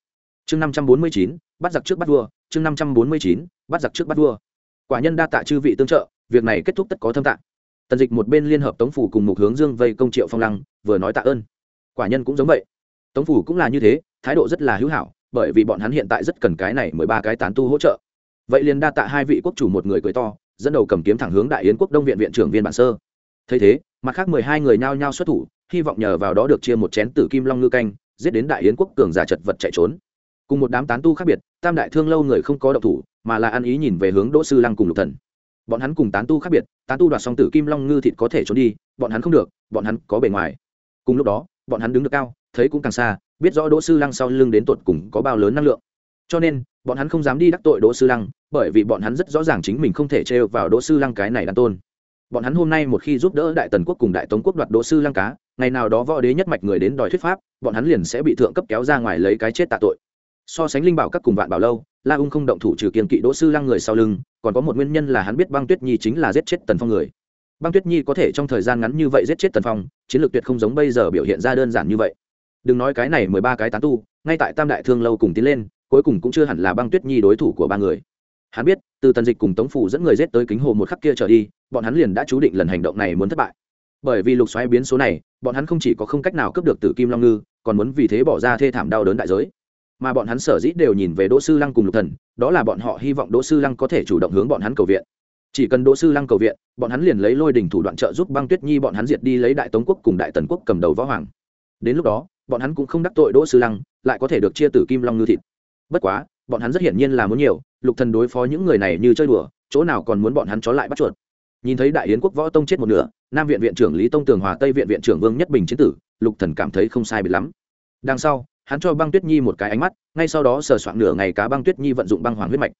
Chương năm trăm bốn mươi chín, bắt giặc trước bắt vua. Chương năm trăm bốn mươi chín, bắt giặc trước bắt vua. Quả nhân đa tạ chư vị tương trợ, việc này kết thúc tất có thâm tạng. Tần dịch một bên liên hợp tống phủ cùng mục hướng dương vây công triệu phong lăng, vừa nói tạ ơn. Quả nhân cũng giống vậy. Tống phủ cũng là như thế, thái độ rất là hữu hảo, bởi vì bọn hắn hiện tại rất cần cái này mười ba cái tán tu hỗ trợ vậy liền đa tạ hai vị quốc chủ một người cười to, dẫn đầu cầm kiếm thẳng hướng đại yến quốc đông viện viện trưởng viên bản sơ. Thấy thế, mặt khác mười hai người nhao nhao xuất thủ, hy vọng nhờ vào đó được chia một chén tử kim long ngư canh, giết đến đại yến quốc cường giả chật vật chạy trốn. Cùng một đám tán tu khác biệt, tam đại thương lâu người không có độc thủ, mà là ăn ý nhìn về hướng đỗ sư lăng cùng lục thần. Bọn hắn cùng tán tu khác biệt, tán tu đoạt xong tử kim long ngư thịt có thể trốn đi, bọn hắn không được, bọn hắn có bề ngoài. Cùng lúc đó, bọn hắn đứng được cao, thấy cũng càng xa, biết rõ đỗ sư lăng sau lưng đến tột cùng có bao lớn năng lượng. Cho nên bọn hắn không dám đi đắc tội đỗ sư lăng, bởi vì bọn hắn rất rõ ràng chính mình không thể trêu vào đỗ sư lăng cái này đàn tôn. Bọn hắn hôm nay một khi giúp đỡ đại tần quốc cùng đại tống quốc đoạt đỗ sư lăng cá, ngày nào đó võ đế nhất mạch người đến đòi thuyết pháp, bọn hắn liền sẽ bị thượng cấp kéo ra ngoài lấy cái chết tạ tội. So sánh linh bảo các cùng vạn bảo lâu, la ung không động thủ trừ kiên kỵ đỗ sư lăng người sau lưng, còn có một nguyên nhân là hắn biết băng tuyết nhi chính là giết chết tần phong người. Băng tuyết nhi có thể trong thời gian ngắn như vậy giết chết tần phong, chiến lược tuyệt không giống bây giờ biểu hiện ra đơn giản như vậy. Đừng nói cái này mười ba cái tán tu, ngay tại tam đại thương lâu cùng tiến lên cuối cùng cũng chưa hẳn là băng tuyết nhi đối thủ của ba người. Hắn biết, từ tần dịch cùng tống phủ dẫn người rết tới kính hồ một khắc kia trở đi, bọn hắn liền đã chú định lần hành động này muốn thất bại. Bởi vì lục xoáy biến số này, bọn hắn không chỉ có không cách nào cướp được tử kim long ngư, còn muốn vì thế bỏ ra thê thảm đau đớn đại giới. Mà bọn hắn sở dĩ đều nhìn về đỗ sư lăng cùng lục thần, đó là bọn họ hy vọng đỗ sư lăng có thể chủ động hướng bọn hắn cầu viện. Chỉ cần đỗ sư lăng cầu viện, bọn hắn liền lấy lôi đình thủ đoạn trợ giúp băng tuyết nhi bọn hắn diệt đi lấy đại tống quốc cùng đại tần quốc cầm đầu võ hoàng. Đến lúc đó, bọn hắn cũng không đắc tội đỗ sư lăng, lại có thể được chia tử kim long ngư thịt bất quá, bọn hắn rất hiển nhiên là muốn nhiều, lục thần đối phó những người này như chơi đùa, chỗ nào còn muốn bọn hắn chó lại bắt chuột. Nhìn thấy đại yến quốc võ tông chết một nửa, nam viện viện trưởng lý tông tường hòa, tây viện viện trưởng vương nhất bình chiến tử, lục thần cảm thấy không sai biệt lắm. Đằng sau, hắn cho băng tuyết nhi một cái ánh mắt, ngay sau đó sờ soạn nửa ngày cá băng tuyết nhi vận dụng băng hoàng huyết mạch.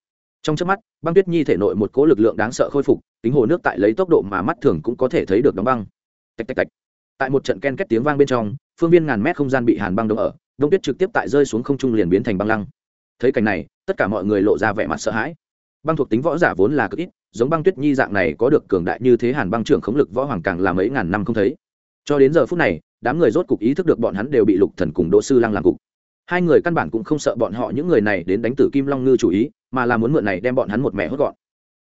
Trong trước mắt, băng tuyết nhi thể nội một cỗ lực lượng đáng sợ khôi phục, tính hồ nước tại lấy tốc độ mà mắt thường cũng có thể thấy được đóng băng. Tạch tạch tạch. Tại một trận ken két tiếng vang bên trong, phương viên ngàn mét không gian bị hàn băng đóng ở, đông tuyết trực tiếp tại rơi xuống không trung liền biến thành băng lăng thấy cảnh này, tất cả mọi người lộ ra vẻ mặt sợ hãi. Băng thuộc tính võ giả vốn là cực ít, giống băng tuyết nhi dạng này có được cường đại như thế hàn băng trưởng khống lực võ hoàng càng là mấy ngàn năm không thấy. Cho đến giờ phút này, đám người rốt cục ý thức được bọn hắn đều bị lục thần cùng đỗ sư lăng làm cục. Hai người căn bản cũng không sợ bọn họ những người này đến đánh tử kim long ngư chủ ý, mà là muốn mượn này đem bọn hắn một mẹ hốt gọn.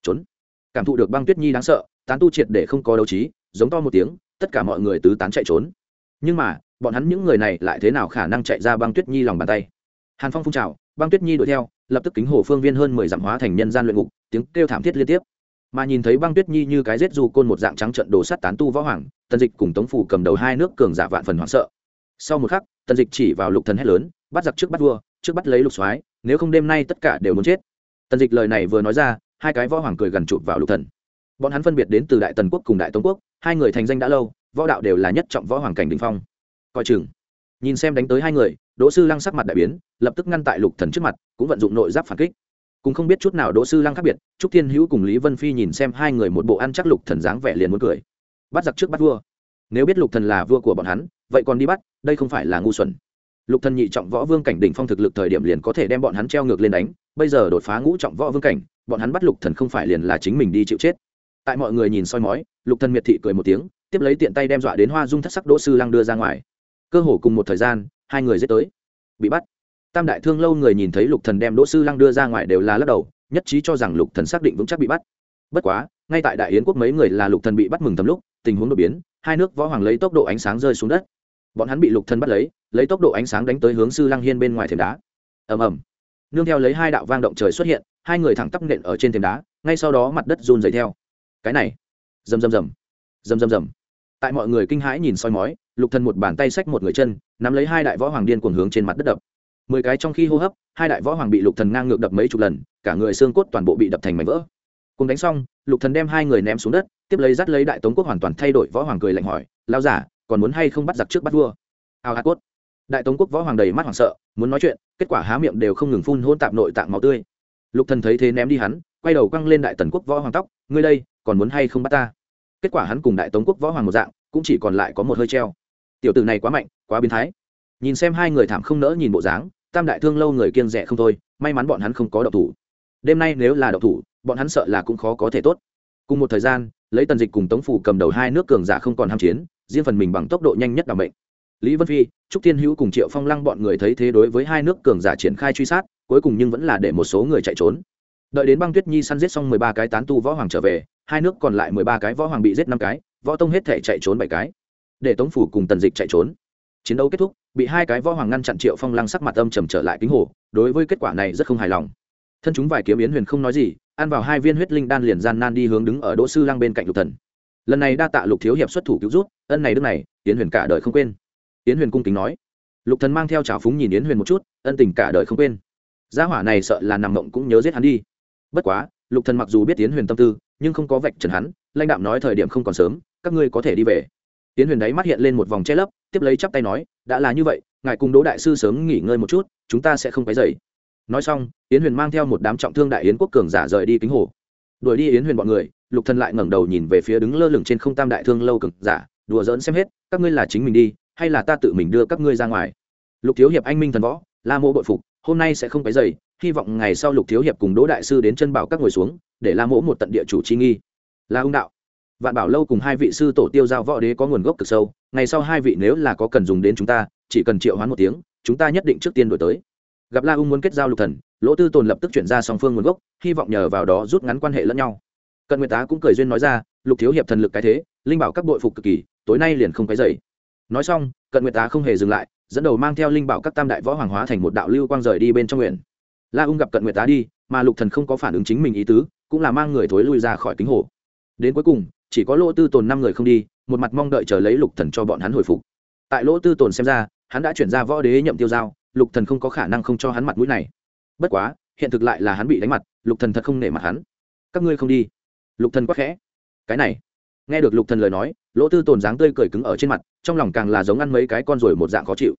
Trốn. Cảm thụ được băng tuyết nhi đáng sợ, tán tu triệt để không có đấu trí, giống to một tiếng, tất cả mọi người tứ tán chạy trốn. Nhưng mà, bọn hắn những người này lại thế nào khả năng chạy ra băng tuyết nhi lòng bàn tay? Hàn phong phun trào băng tuyết nhi đuổi theo, lập tức kính hồ phương viên hơn mười dặm hóa thành nhân gian luyện ngục, tiếng kêu thảm thiết liên tiếp. Mà nhìn thấy băng tuyết nhi như cái rết du côn một dạng trắng trận đồ sắt tán tu võ hoàng, tần dịch cùng tống phủ cầm đầu hai nước cường giả vạn phần hoảng sợ. Sau một khắc, tần dịch chỉ vào lục thần hét lớn, bắt giặc trước bắt vua, trước bắt lấy lục soái, nếu không đêm nay tất cả đều muốn chết. Tần dịch lời này vừa nói ra, hai cái võ hoàng cười gần chụp vào lục thần. Bọn hắn phân biệt đến từ đại tần quốc cùng đại tống quốc, hai người thành danh đã lâu, võ đạo đều là nhất trọng võ hoàng cảnh đình phong. Coi chừng. Nhìn xem đánh tới hai người đỗ sư lăng sắc mặt đại biến, lập tức ngăn tại lục thần trước mặt, cũng vận dụng nội giáp phản kích. Cũng không biết chút nào đỗ sư lăng khác biệt, trúc thiên hữu cùng lý vân phi nhìn xem hai người một bộ ăn chắc lục thần dáng vẻ liền muốn cười. Bắt giặc trước bắt vua. Nếu biết lục thần là vua của bọn hắn, vậy còn đi bắt, đây không phải là ngu xuẩn. Lục thần nhị trọng võ vương cảnh đỉnh phong thực lực thời điểm liền có thể đem bọn hắn treo ngược lên đánh, bây giờ đột phá ngũ trọng võ vương cảnh, bọn hắn bắt lục thần không phải liền là chính mình đi chịu chết. Tại mọi người nhìn soi mói, lục thần miệt thị cười một tiếng, tiếp lấy tiện tay đem dọa đến hoa dung thất sắc đỗ sư lăng đưa ra ngoài. Cơ hồ cùng một thời gian hai người giết tới. Bị bắt. Tam đại thương lâu người nhìn thấy lục thần đem đỗ sư lăng đưa ra ngoài đều là lắc đầu, nhất trí cho rằng lục thần xác định vững chắc bị bắt. Bất quá, ngay tại đại yến quốc mấy người là lục thần bị bắt mừng tầm lúc, tình huống đột biến, hai nước võ hoàng lấy tốc độ ánh sáng rơi xuống đất. Bọn hắn bị lục thần bắt lấy lấy tốc độ ánh sáng đánh tới hướng sư lăng hiên bên ngoài thềm đá. Ầm ầm. Nương theo lấy hai đạo vang động trời xuất hiện, hai người thẳng tắp nện ở trên thềm đá, ngay sau đó mặt đất run dày theo. Cái này. Rầm rầm rầm. Rầm rầm rầm tại mọi người kinh hãi nhìn soi mói, lục thần một bàn tay xách một người chân, nắm lấy hai đại võ hoàng điên cuồng hướng trên mặt đất đập. Mười cái trong khi hô hấp, hai đại võ hoàng bị lục thần ngang ngược đập mấy chục lần, cả người xương cốt toàn bộ bị đập thành mảnh vỡ. Cùng đánh xong, lục thần đem hai người ném xuống đất, tiếp lấy dắt lấy đại tống quốc hoàn toàn thay đổi võ hoàng cười lạnh hỏi lao giả còn muốn hay không bắt giặc trước bắt vua? Ao hạt cốt. Đại tống quốc võ hoàng đầy mắt hoảng sợ, muốn nói chuyện, kết quả há miệng đều không ngừng phun hôn tạp nội tạng máu tươi. Lục thần thấy thế ném đi hắn, quay đầu quăng lên đại tần quốc võ hoàng tóc, ngươi đây, còn muốn hay không bắt ta? Kết quả hắn cùng đại tống quốc võ hoàng một dạng, cũng chỉ còn lại có một hơi treo. Tiểu tử này quá mạnh, quá biến thái. Nhìn xem hai người thảm không nỡ nhìn bộ dáng, tam đại thương lâu người kiên rẻ không thôi, may mắn bọn hắn không có độc thủ. Đêm nay nếu là độc thủ, bọn hắn sợ là cũng khó có thể tốt. Cùng một thời gian, lấy tần dịch cùng tống phủ cầm đầu hai nước cường giả không còn ham chiến, riêng phần mình bằng tốc độ nhanh nhất đảm bệnh lý vân phi, trúc thiên hữu cùng triệu phong lăng bọn người thấy thế đối với hai nước cường giả triển khai truy sát, cuối cùng nhưng vẫn là để một số người chạy trốn đợi đến băng tuyết nhi săn giết xong mười ba cái tán tu võ hoàng trở về, hai nước còn lại mười ba cái võ hoàng bị giết năm cái, võ tông hết thể chạy trốn bảy cái. Để tống phủ cùng tần dịch chạy trốn. Chiến đấu kết thúc, bị hai cái võ hoàng ngăn chặn triệu phong lăng sắc mặt âm trầm trở lại kính hồ, đối với kết quả này rất không hài lòng. Thân chúng vài kiếm yến huyền không nói gì, ăn vào hai viên huyết linh đan liền gian nan đi hướng đứng ở đỗ sư lăng bên cạnh lục thần. Lần này đa tạ lục thiếu hiệp xuất thủ cứu rút ân này đức này, yến huyền cả đời không quên. Yến huyền cung kính nói. Lục thần mang theo trào phúng nhìn yến huyền một chút, ân tình cả đời không quên. Gia hỏa này sợ là nằm mộng cũng nhớ giết hắn đi bất quá, lục thần mặc dù biết tiến huyền tâm tư, nhưng không có vạch trần hắn, lãnh đạm nói thời điểm không còn sớm, các ngươi có thể đi về. Tiến huyền đấy mắt hiện lên một vòng che lấp, tiếp lấy chắp tay nói, đã là như vậy, ngài cùng đỗ đại sư sớm nghỉ ngơi một chút, chúng ta sẽ không phải dậy nói xong tiến huyền mang theo một đám trọng thương đại yến quốc cường giả rời đi kính hồ. Đuổi đi yến huyền bọn người, lục thần lại ngẩng đầu nhìn về phía đứng lơ lửng trên không tam đại thương lâu cường giả, đùa giỡn xem hết, các ngươi là chính mình đi, hay là ta tự mình đưa các ngươi ra ngoài? Lục thiếu hiệp anh minh thần võ, la mộ bội phục, hôm nay sẽ không phải dậy hy vọng ngày sau lục thiếu hiệp cùng đỗ đại sư đến chân bảo các ngồi xuống, để la mỗ một tận địa chủ chi nghi. Là ung đạo, vạn bảo lâu cùng hai vị sư tổ tiêu giao võ đế có nguồn gốc cực sâu, ngày sau hai vị nếu là có cần dùng đến chúng ta, chỉ cần triệu hoán một tiếng, chúng ta nhất định trước tiên đổi tới. Gặp la ung muốn kết giao lục thần, lỗ tư tồn lập tức chuyển ra song phương nguồn gốc, hy vọng nhờ vào đó rút ngắn quan hệ lẫn nhau. Cận nguyệt tá cũng cười duyên nói ra, lục thiếu hiệp thần lực cái thế, linh bảo các đội phục cực kỳ, tối nay liền không cái dậy nói xong, cận nguyệt tá không hề dừng lại, dẫn đầu mang theo linh bảo các tam đại võ hoàng hóa thành một đạo lưu quang rời đi bên trong nguyện la ung gặp cận nguyệt tá đi, mà lục thần không có phản ứng chính mình ý tứ, cũng là mang người thối lui ra khỏi kính hồ. Đến cuối cùng, chỉ có lỗ tư tồn năm người không đi, một mặt mong đợi chờ lấy lục thần cho bọn hắn hồi phục. Tại lỗ tư tồn xem ra, hắn đã chuyển ra võ đế nhậm tiêu giao, lục thần không có khả năng không cho hắn mặt mũi này. Bất quá, hiện thực lại là hắn bị đánh mặt, lục thần thật không nể mặt hắn. Các ngươi không đi. Lục thần quá khẽ. Cái này. Nghe được lục thần lời nói, lỗ tư tồn dáng tươi cười cứng ở trên mặt, trong lòng càng là giống ăn mấy cái con rồi một dạng khó chịu.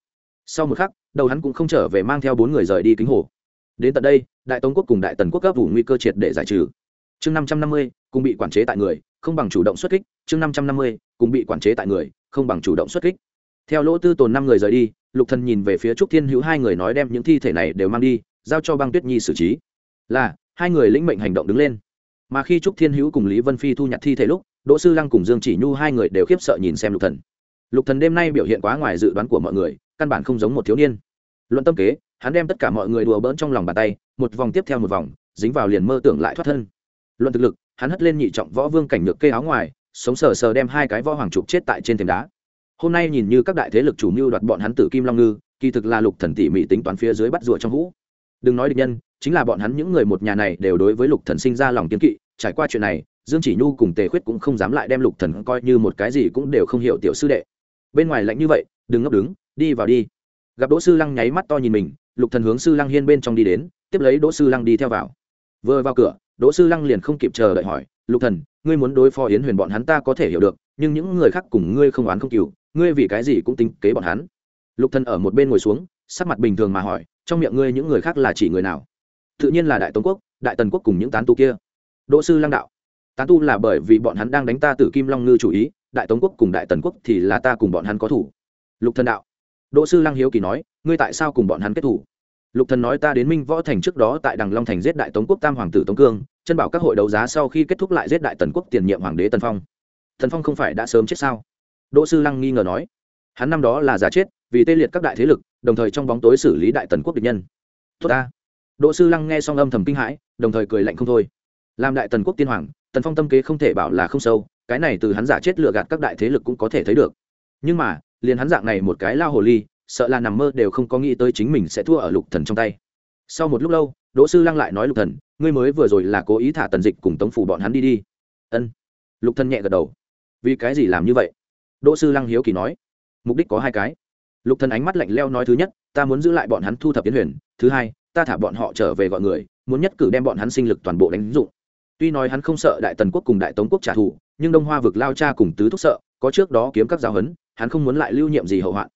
Sau một khắc, đầu hắn cũng không trở về mang theo bốn người rời đi kính hồ đến tận đây, đại tống quốc cùng đại tần quốc gấp đủ nguy cơ triệt để giải trừ. Chương năm trăm năm mươi, cùng bị quản chế tại người, không bằng chủ động xuất kích. Chương năm trăm năm mươi, cùng bị quản chế tại người, không bằng chủ động xuất kích. Theo lỗ tư tồn năm người rời đi, lục thần nhìn về phía trúc thiên hữu hai người nói đem những thi thể này đều mang đi, giao cho băng tuyết nhi xử trí. Là, hai người lĩnh mệnh hành động đứng lên. Mà khi trúc thiên hữu cùng lý vân phi thu nhặt thi thể lúc, đỗ sư lăng cùng dương chỉ nhu hai người đều khiếp sợ nhìn xem lục thần. Lục thần đêm nay biểu hiện quá ngoài dự đoán của mọi người, căn bản không giống một thiếu niên. Luận tâm kế hắn đem tất cả mọi người đùa bỡn trong lòng bàn tay, một vòng tiếp theo một vòng, dính vào liền mơ tưởng lại thoát thân. Luận thực lực, hắn hất lên nhị trọng võ vương cảnh ngược kê áo ngoài, sống sờ sờ đem hai cái võ hoàng trục chết tại trên thềm đá. Hôm nay nhìn như các đại thế lực chủ mưu đoạt bọn hắn tử kim long ngư, kỳ thực là lục thần tỉ mỉ tính toán phía dưới bắt rùa trong hũ. Đừng nói địch nhân, chính là bọn hắn những người một nhà này đều đối với lục thần sinh ra lòng kiên kỵ, trải qua chuyện này, dương chỉ nhu cùng tề khuyết cũng không dám lại đem lục thần coi như một cái gì cũng đều không hiểu tiểu sư đệ. Bên ngoài lạnh như vậy, đừng ngấp đứng, đi vào đi. Gặp đỗ sư lăng nháy mắt to nhìn mình lục thần hướng sư lăng hiên bên trong đi đến, tiếp lấy đỗ sư lăng đi theo vào. Vừa vào cửa, đỗ sư lăng liền không kịp chờ đợi hỏi, lục thần, ngươi muốn đối phó yến huyền bọn hắn ta có thể hiểu được, nhưng những người khác cùng ngươi không oán không cừu, ngươi vì cái gì cũng tính kế bọn hắn? Lục thần ở một bên ngồi xuống, sắc mặt bình thường mà hỏi, trong miệng ngươi những người khác là chỉ người nào? Tự nhiên là đại tống quốc, đại tần quốc cùng những tán tu kia. Đỗ sư lăng đạo, tán tu là bởi vì bọn hắn đang đánh ta từ kim long ngư chủ ý, đại tống quốc cùng đại tần quốc thì là ta cùng bọn hắn có thủ. Lục thần đạo, đỗ sư lăng hiếu kỳ nói ngươi tại sao cùng bọn hắn kết thủ? Lục thần nói ta đến minh võ thành trước đó tại đằng long thành giết đại tống quốc tam hoàng tử tống cương, chân bảo các hội đấu giá sau khi kết thúc lại giết đại tần quốc tiền nhiệm hoàng đế tần phong. Tần phong không phải đã sớm chết sao? Đỗ sư lăng nghi ngờ nói. Hắn năm đó là giả chết, vì tê liệt các đại thế lực, đồng thời trong bóng tối xử lý đại tần quốc địch nhân. Tốt ta. Đỗ sư lăng nghe xong âm thầm kinh hãi, đồng thời cười lạnh không thôi. Làm đại tần quốc tiên hoàng, tần phong tâm kế không thể bảo là không sâu, cái này từ hắn giả chết lừa gạt các đại thế lực cũng có thể thấy được. Nhưng mà, liền hắn dạng này một cái lao hồ ly sợ là nằm mơ đều không có nghĩ tới chính mình sẽ thua ở lục thần trong tay. Sau một lúc lâu, đỗ sư lăng lại nói lục thần, ngươi mới vừa rồi là cố ý thả tần dịch cùng tống phủ bọn hắn đi đi. Ân. Lục thần nhẹ gật đầu. Vì cái gì làm như vậy? Đỗ sư lăng hiếu kỳ nói. Mục đích có hai cái. Lục thần ánh mắt lạnh leo nói thứ nhất, ta muốn giữ lại bọn hắn thu thập tiến huyền. Thứ hai, ta thả bọn họ trở về gọi người, muốn nhất cử đem bọn hắn sinh lực toàn bộ đánh dụng. Tuy nói hắn không sợ đại tần quốc cùng đại tống quốc trả thù, nhưng đông hoa vực lao cha cùng tứ thúc sợ, có trước đó kiếm các giáo huấn, hắn không muốn lại lưu nhiệm gì hậu hoạn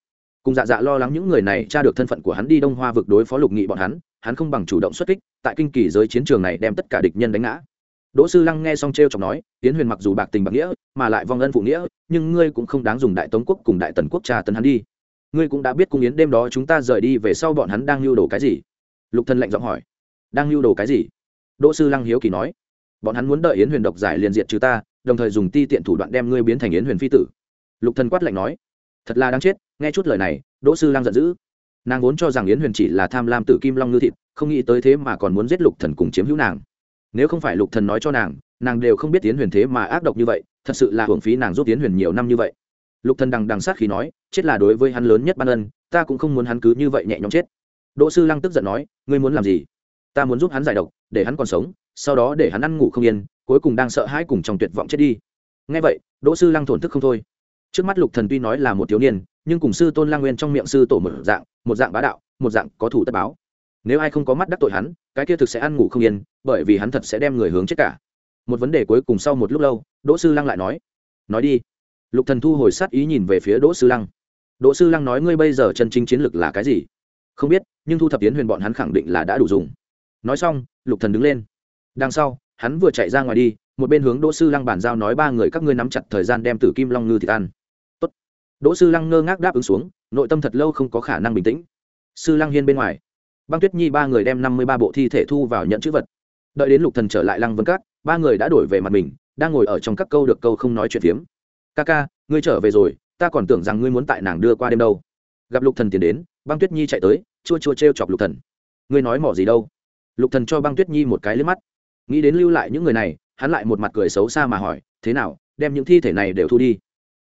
cùng dạ dạ lo lắng những người này tra được thân phận của hắn đi đông hoa vực đối phó lục nghị bọn hắn hắn không bằng chủ động xuất kích, tại kinh kỳ giới chiến trường này đem tất cả địch nhân đánh ngã. Đỗ sư lăng nghe xong t r e o chọc nói, tiến huyền mặc dù bạc tình bạc nghĩa, mà lại vong ân phụ nghĩa, nhưng ngươi cũng không đáng dùng đại tống quốc cùng đại tần quốc trà tấn hắn đi. Ngươi cũng đã biết cung yến đêm đó chúng ta rời đi về sau bọn hắn đang lưu đồ cái gì? Lục thân lạnh giọng hỏi. Đang lưu đồ cái gì? Đỗ sư lăng hiếu kỳ nói. Bọn hắn muốn đợi yến huyền độc giải liền diệt trừ ta, đồng thời dùng ti tiện thủ đoạn đem ngươi biến thành yến huyền phi tử. Lục thân quát lạnh nói. Thật là đáng chết nghe chút lời này, đỗ sư lang giận dữ. Nàng vốn cho rằng yến huyền chỉ là tham lam tử kim long ngư thịt, không nghĩ tới thế mà còn muốn giết lục thần cùng chiếm hữu nàng. Nếu không phải lục thần nói cho nàng nàng đều không biết yến huyền thế mà ác độc như vậy, thật sự là hưởng phí nàng giúp yến huyền nhiều năm như vậy. Lục thần đằng đằng sát khí nói, chết là đối với hắn lớn nhất ban ân, ta cũng không muốn hắn cứ như vậy nhẹ nhõm chết. Đỗ sư lăng tức giận nói, ngươi muốn làm gì? Ta muốn giúp hắn giải độc, để hắn còn sống, sau đó để hắn ăn ngủ không yên, cuối cùng đang sợ hãi cùng trong tuyệt vọng chết đi. Nghe vậy, đỗ sư lăng thổn thức không thôi. Trước mắt lục thần tuy nói là một thiếu niên nhưng cùng sư tôn lang nguyên trong miệng sư tổ một dạng một dạng bá đạo, một dạng có thủ tất báo. Nếu ai không có mắt đắc tội hắn, cái kia thực sẽ ăn ngủ không yên, bởi vì hắn thật sẽ đem người hướng chết cả. Một vấn đề cuối cùng sau một lúc lâu, đỗ sư lăng lại nói nói đi. Lục thần thu hồi sát ý nhìn về phía đỗ sư lăng. Đỗ sư lăng nói ngươi bây giờ chân chính chiến lực là cái gì? Không biết, nhưng thu thập tiến huyền bọn hắn khẳng định là đã đủ dùng. Nói xong, lục thần đứng lên. Đằng sau, hắn vừa chạy ra ngoài đi, một bên hướng đỗ sư lăng bàn giao nói ba người các ngươi nắm chặt thời gian đem tử kim long ngư thịt ăn đỗ sư lăng ngơ ngác đáp ứng xuống, nội tâm thật lâu không có khả năng bình tĩnh. Sư lăng hiên bên ngoài. Băng tuyết nhi ba người đem năm mươi ba bộ thi thể thu vào nhận chữ vật. Đợi đến lục thần trở lại lăng vân cát ba người đã đổi về mặt mình, đang ngồi ở trong các câu được câu không nói chuyện phiếm. Ca ca, ngươi trở về rồi, ta còn tưởng rằng ngươi muốn tại nàng đưa qua đêm đâu. Gặp lục thần tiến đến, băng tuyết nhi chạy tới, chua chua trêu chọc lục thần. Ngươi nói mỏ gì đâu? Lục thần cho băng tuyết nhi một cái liếc mắt. Nghĩ đến lưu lại những người này, hắn lại một mặt cười xấu xa mà hỏi, thế nào, đem những thi thể này đều thu đi?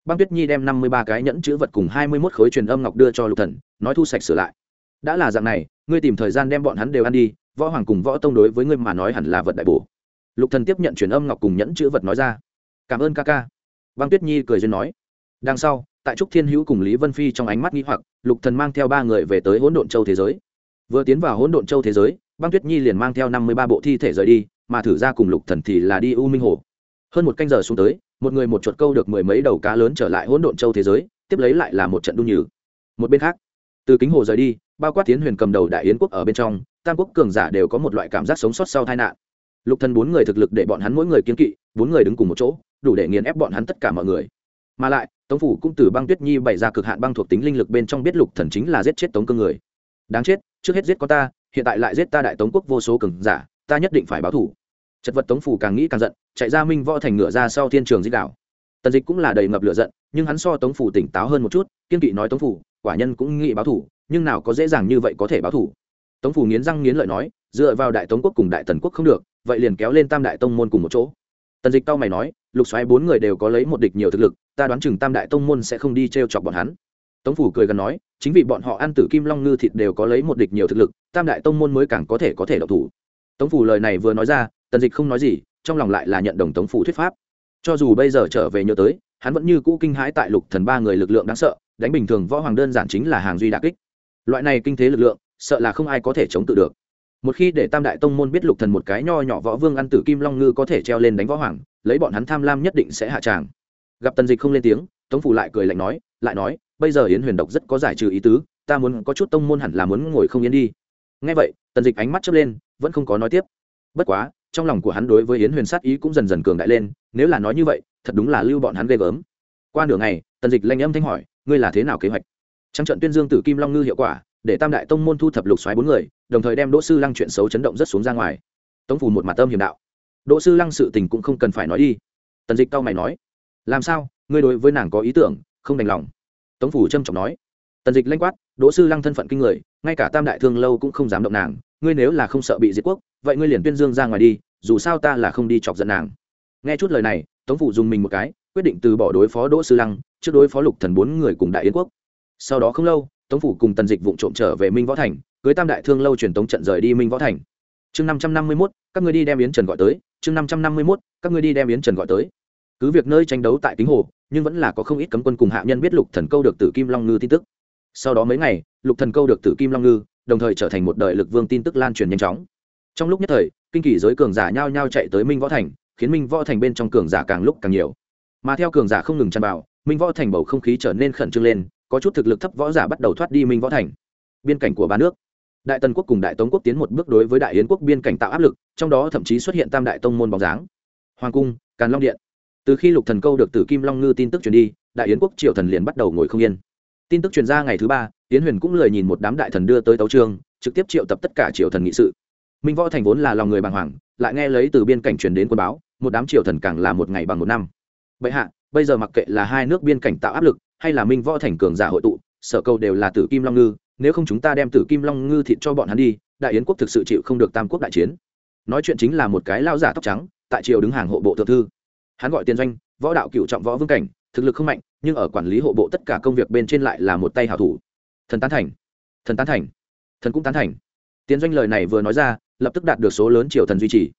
Băng tuyết nhi đem năm mươi ba cái nhẫn chữ vật cùng hai mươi mốt khối truyền âm ngọc đưa cho lục thần, nói thu sạch sửa lại. Đã là dạng này, ngươi tìm thời gian đem bọn hắn đều ăn đi, võ hoàng cùng võ tông đối với ngươi mà nói hẳn là vật đại bổ. Lục thần tiếp nhận truyền âm ngọc cùng nhẫn chữ vật nói ra. Cảm ơn ca ca. Băng tuyết nhi cười duyên nói. Đằng sau, tại trúc thiên hữu cùng lý vân phi trong ánh mắt nghi hoặc, lục thần mang theo ba người về tới hỗn độn châu thế giới. Vừa tiến vào hỗn độn châu thế giới, băng tuyết nhi liền mang theo năm mươi ba bộ thi thể rời đi, mà thử ra cùng lục thần thì là đi u minh hồ. Hơn một canh giờ xuống tới một người một chuột câu được mười mấy đầu cá lớn trở lại hỗn độn châu thế giới, tiếp lấy lại là một trận đun nhừ. Một bên khác, từ kính hồ rời đi, bao quát tiến huyền cầm đầu đại yến quốc ở bên trong, tam quốc cường giả đều có một loại cảm giác sống sót sau tai nạn. Lục thần bốn người thực lực để bọn hắn mỗi người kiên kỵ, bốn người đứng cùng một chỗ, đủ để nghiền ép bọn hắn tất cả mọi người. Mà lại, tống phủ cũng từ băng tuyết nhi bày ra cực hạn băng thuộc tính linh lực bên trong biết lục thần chính là giết chết tống cương người. Đáng chết, trước hết giết con ta, hiện tại lại giết ta đại tống quốc vô số cường giả, ta nhất định phải báo thủ chật vật tống phủ càng nghĩ càng giận, chạy ra minh võ thành ngựa ra sau thiên trường dích đảo. Tần dịch cũng là đầy ngập lửa giận, nhưng hắn so tống phủ tỉnh táo hơn một chút, kiên kỵ nói tống phủ quả nhân cũng nghĩ báo thủ, nhưng nào có dễ dàng như vậy có thể báo thủ. Tống phủ nghiến răng nghiến lợi nói, dựa vào đại tống quốc cùng đại tần quốc không được, vậy liền kéo lên tam đại tông môn cùng một chỗ. Tần dịch tao mày nói, lục xoáy bốn người đều có lấy một địch nhiều thực lực, ta đoán chừng tam đại tông môn sẽ không đi t r e o chọc bọn hắn. Tống phủ cười gần nói, chính vì bọn họ ăn tử kim long ngư thịt đều có lấy một địch nhiều thực lực, tam đại tông môn mới càng có thể có thể độc thủ. Tống phủ lời này vừa nói ra tần dịch không nói gì, trong lòng lại là nhận đồng tống phủ thuyết pháp. Cho dù bây giờ trở về nhớ tới, hắn vẫn như cũ kinh hãi tại lục thần ba người lực lượng đáng sợ, đánh bình thường võ hoàng đơn giản chính là hàng duy đà kích. Loại này kinh thế lực lượng, sợ là không ai có thể chống tự được. Một khi để tam đại tông môn biết lục thần một cái nho nhỏ võ vương ăn tử kim long ngư có thể treo lên đánh võ hoàng, lấy bọn hắn tham lam nhất định sẽ hạ tràng. Gặp tần dịch không lên tiếng, tống phủ lại cười lạnh nói, lại nói, bây giờ yến huyền độc rất có giải trừ ý tứ, ta muốn có chút tông môn hẳn là muốn ngồi không yên đi. Nghe vậy, tần dịch ánh mắt chớp lên, vẫn không có nói tiếp. Bất quá trong lòng của hắn đối với yến huyền sát ý cũng dần dần cường đại lên, nếu là nói như vậy, thật đúng là lưu bọn hắn ghê gớm. Qua nửa ngày, tần dịch lanh âm thanh hỏi, ngươi là thế nào kế hoạch? Trăng trận tuyên dương tử kim long ngư hiệu quả, để tam đại tông môn thu thập lục xoáy bốn người, đồng thời đem đỗ sư lăng chuyện xấu chấn động rất xuống ra ngoài. Tống phủ một mặt tâm hiểm đạo, đỗ sư lăng sự tình cũng không cần phải nói đi. Tần dịch cao mày nói, làm sao? Ngươi đối với nàng có ý tưởng, không đành lòng. Tống phủ trâm trọng nói. Tần dịch lanh quát, đỗ sư lăng thân phận kinh người, ngay cả tam đại thương lâu cũng không dám động nàng ngươi nếu là không sợ bị diệt quốc, vậy ngươi liền tuyên dương ra ngoài đi, dù sao ta là không đi chọc giận nàng. Nghe chút lời này, tống phủ dùng mình một cái, quyết định từ bỏ đối phó đỗ sư lăng, trước đối phó lục thần bốn người cùng đại yến quốc. Sau đó không lâu, tống phủ cùng tần dịch vụ trộm trở về minh võ thành, cưới tam đại thương lâu truyền tống trận rời đi minh võ thành. Chương năm trăm năm mươi mốt, các ngươi đi đem yến trần gọi tới. Chương năm trăm năm mươi mốt, các ngươi đi đem yến trần gọi tới. Cứ việc nơi tranh đấu tại kính hồ, nhưng vẫn là có không ít cấm quân cùng hạ nhân biết lục thần câu được tử kim long ngư tin tức. Sau đó mấy ngày, lục thần câu được tử kim long ngư đồng thời trở thành một đời lực vương tin tức lan truyền nhanh chóng. Trong lúc nhất thời, kinh kỳ giới cường giả nhao nhao chạy tới minh võ thành, khiến minh võ thành bên trong cường giả càng lúc càng nhiều. Mà theo cường giả không ngừng chăn vào, minh võ thành bầu không khí trở nên khẩn trương lên, có chút thực lực thấp võ giả bắt đầu thoát đi minh võ thành. Biên cảnh của ba nước. Đại tần quốc cùng đại tống quốc tiến một bước đối với đại yến quốc biên cảnh tạo áp lực, trong đó thậm chí xuất hiện tam đại tông môn bóng dáng. Hoàng cung, càn long điện. Từ khi lục thần câu được tử kim long ngư tin tức truyền đi, đại yến quốc triều thần liền bắt đầu ngồi không yên tin tức truyền ra ngày thứ ba tiến huyền cũng lười nhìn một đám đại thần đưa tới tấu trương trực tiếp triệu tập tất cả triều thần nghị sự. Minh võ thành vốn là lòng người bàng hoàng, lại nghe lấy từ biên cảnh truyền đến quân báo, một đám triều thần càng là một ngày bằng một năm. Bệ hạ, bây giờ mặc kệ là hai nước biên cảnh tạo áp lực, hay là minh võ thành cường giả hội tụ, sở câu đều là tử kim long ngư, nếu không chúng ta đem tử kim long ngư thịt cho bọn hắn đi, đại yến quốc thực sự chịu không được tam quốc đại chiến. Nói chuyện chính là một cái lao giả tóc trắng, tại triều đứng hàng hộ bộ thượng thư. Hắn gọi tiền doanh, võ đạo cựu trọng võ vương cảnh thực lực không mạnh, nhưng ở quản lý hộ bộ tất cả công việc bên trên lại là một tay hảo thủ. Thần tán thành. Thần tán thành. Thần cũng tán thành. Tiến doanh lời này vừa nói ra, lập tức đạt được số lớn triều thần duy trì.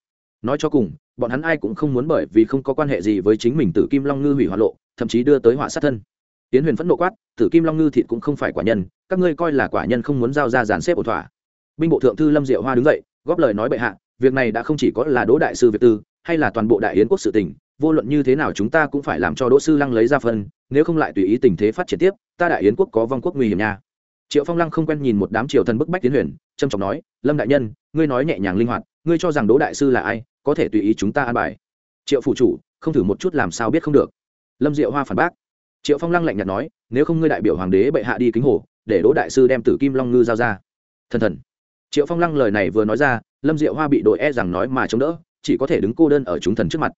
Nói cho cùng, bọn hắn ai cũng không muốn bởi vì không có quan hệ gì với chính mình tử kim long ngư hủy hỏa lộ, thậm chí đưa tới họa sát thân. Tiến huyền phẫn nộ quát, tử kim long ngư thịt cũng không phải quả nhân, các ngươi coi là quả nhân không muốn giao ra dàn xếp ổn thỏa. Binh bộ thượng thư lâm diệu hoa đứng dậy, góp lời nói bệ hạ, việc này đã không chỉ có là đỗ đại sư việt tư, hay là toàn bộ đại yến quốc sự tình vô luận như thế nào chúng ta cũng phải làm cho đỗ sư lăng lấy ra phân, nếu không lại tùy ý tình thế phát triển tiếp, ta đại yến quốc có vong quốc nguy hiểm nha. Triệu phong lăng không quen nhìn một đám triều thần bức bách tiến huyền trâm trọng nói, lâm đại nhân, ngươi nói nhẹ nhàng linh hoạt, ngươi cho rằng đỗ đại sư là ai, có thể tùy ý chúng ta an bài. Triệu phụ chủ, không thử một chút làm sao biết không được. Lâm diệu hoa phản bác. Triệu phong lăng lạnh nhạt nói, nếu không ngươi đại biểu hoàng đế bệ hạ đi kính hồ, để đỗ đại sư đem tử kim long ngư giao ra. Thần thần. Triệu phong lăng lời này vừa nói ra, lâm diệu hoa bị đội e rằng nói mà chống đỡ, chỉ có thể đứng cô đơn ở chúng thần trước mặt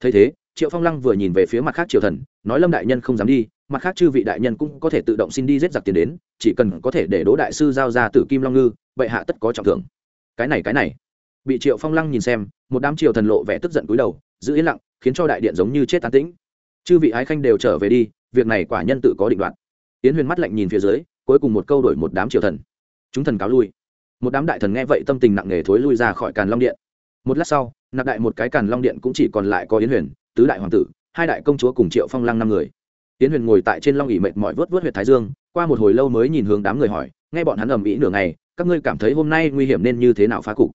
thấy thế, triệu phong lăng vừa nhìn về phía mặt khác triều thần, nói lâm đại nhân không dám đi, mặt khác chư vị đại nhân cũng có thể tự động xin đi giết giặc tiền đến, chỉ cần có thể để đỗ đại sư giao ra tử kim long ngư bệ hạ tất có trọng thưởng. Cái này cái này. Bị triệu phong lăng nhìn xem, một đám triều thần lộ vẻ tức giận cúi đầu, giữ yên lặng, khiến cho đại điện giống như chết tán tĩnh. Chư vị ái khanh đều trở về đi, việc này quả nhân tự có định đoạt. Yến huyền mắt lạnh nhìn phía dưới, cuối cùng một câu đổi một đám triều thần. Chúng thần cáo lui. Một đám đại thần nghe vậy tâm tình nặng nề thối lui ra khỏi càn long điện. Một lát sau nạp đại một cái càn long điện cũng chỉ còn lại có yến huyền, tứ đại hoàng tử, hai đại công chúa cùng triệu phong lăng năm người. Yến huyền ngồi tại trên long ỉ mệt mỏi vớt vớt huyệt thái dương, qua một hồi lâu mới nhìn hướng đám người hỏi, nghe bọn hắn ầm ĩ nửa ngày, các ngươi cảm thấy hôm nay nguy hiểm nên như thế nào phá cục?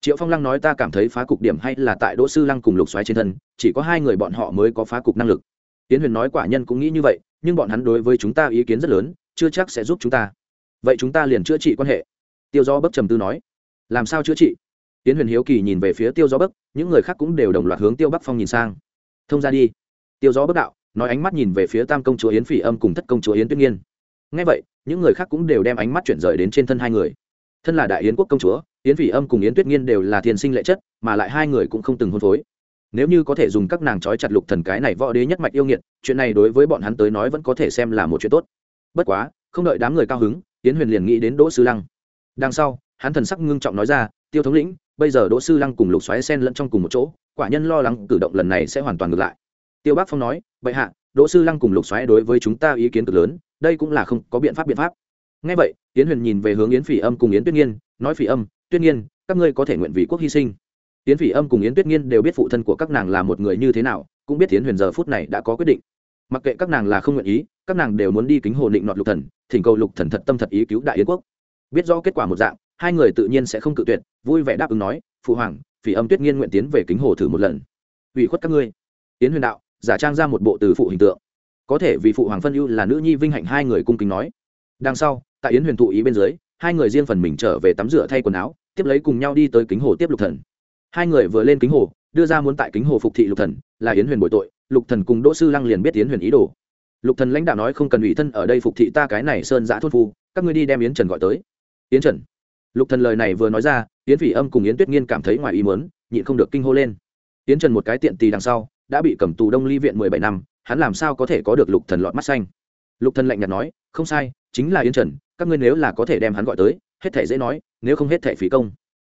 Triệu phong lăng nói ta cảm thấy phá cục điểm hay là tại đỗ sư lăng cùng lục xoáy trên thân, chỉ có hai người bọn họ mới có phá cục năng lực. Tiến huyền nói quả nhân cũng nghĩ như vậy, nhưng bọn hắn đối với chúng ta ý kiến rất lớn, chưa chắc sẽ giúp chúng ta. Vậy chúng ta liền chữa trị quan hệ. Tiêu do bấc trầm tư nói, làm sao chữa trị? Tiến huyền hiếu kỳ nhìn về phía tiêu do bấc những người khác cũng đều đồng loạt hướng tiêu bắc phong nhìn sang. Thông ra đi. Tiêu do bấc đạo, nói ánh mắt nhìn về phía tam công chúa yến phỉ âm cùng thất công chúa yến tuyết nghiên. Ngay vậy, những người khác cũng đều đem ánh mắt chuyển rời đến trên thân hai người. Thân là đại yến quốc công chúa, yến phỉ âm cùng yến tuyết nghiên đều là thiên sinh lệ chất, mà lại hai người cũng không từng hôn phối. Nếu như có thể dùng các nàng trói chặt lục thần cái này võ đế nhất mạch yêu nghiệt, chuyện này đối với bọn hắn tới nói vẫn có thể xem là một chuyện tốt. Bất quá, không đợi đám người cao hứng, yến huyền liền nghĩ đến đỗ sư lăng. Đằng sau, hắn thần sắc ngưng trọng nói ra, tiêu thống lĩnh bây giờ đỗ sư lăng cùng lục xoáy sen lẫn trong cùng một chỗ, quả nhân lo lắng cử động lần này sẽ hoàn toàn ngược lại. Tiêu bác phong nói vậy hạ, đỗ sư lăng cùng lục xoáy đối với chúng ta ý kiến cực lớn, đây cũng là không có biện pháp biện pháp. Ngay vậy, yến huyền nhìn về hướng yến phỉ âm cùng yến tuyết nghiên, nói, phỉ âm, tuyết nghiên, các ngươi có thể nguyện vì quốc hy sinh. Yến phỉ âm cùng yến tuyết nghiên đều biết phụ thân của các nàng là một người như thế nào, cũng biết yến huyền giờ phút này đã có quyết định. Mặc kệ các nàng là không nguyện ý, các nàng đều muốn đi kính hồ định nọt lục thần, thỉnh cầu lục thần thật tâm thật ý cứu đại yến quốc. Biết rõ kết quả một dạng hai người tự nhiên sẽ không cự tuyệt, vui vẻ đáp ứng nói, phụ hoàng, phỉ âm tuyết nghiên nguyện tiến về kính hồ thử một lần. Ủy khuất các ngươi. Yến huyền đạo, giả trang ra một bộ từ phụ hình tượng. Có thể vì phụ hoàng phân ưu là nữ nhi vinh hạnh hai người cung kính nói. Đằng sau, tại yến huyền thụ ý bên dưới, hai người riêng phần mình trở về tắm rửa thay quần áo, tiếp lấy cùng nhau đi tới kính hồ tiếp lục thần. Hai người vừa lên kính hồ, đưa ra muốn tại kính hồ phục thị lục thần, là yến huyền bồi tội, lục thần cùng đỗ sư lăng liền biết yến huyền ý đồ. Lục thần lãnh đạo nói không cần ủy thân ở đây phục thị ta cái này sơn giã thôn phu, các ngươi đi đem yến trần gọi tới. Yến trần lục thần lời này vừa nói ra, yến phỉ âm cùng yến tuyết nghiên cảm thấy ngoài ý muốn, nhịn không được kinh hô lên. Yến trần một cái tiện tì đằng sau, đã bị cầm tù đông ly viện mười bảy năm, hắn làm sao có thể có được lục thần lọt mắt xanh? Lục thần lạnh nhạt nói, không sai, chính là yến trần, các ngươi nếu là có thể đem hắn gọi tới, hết thể dễ nói, nếu không hết thể phí công.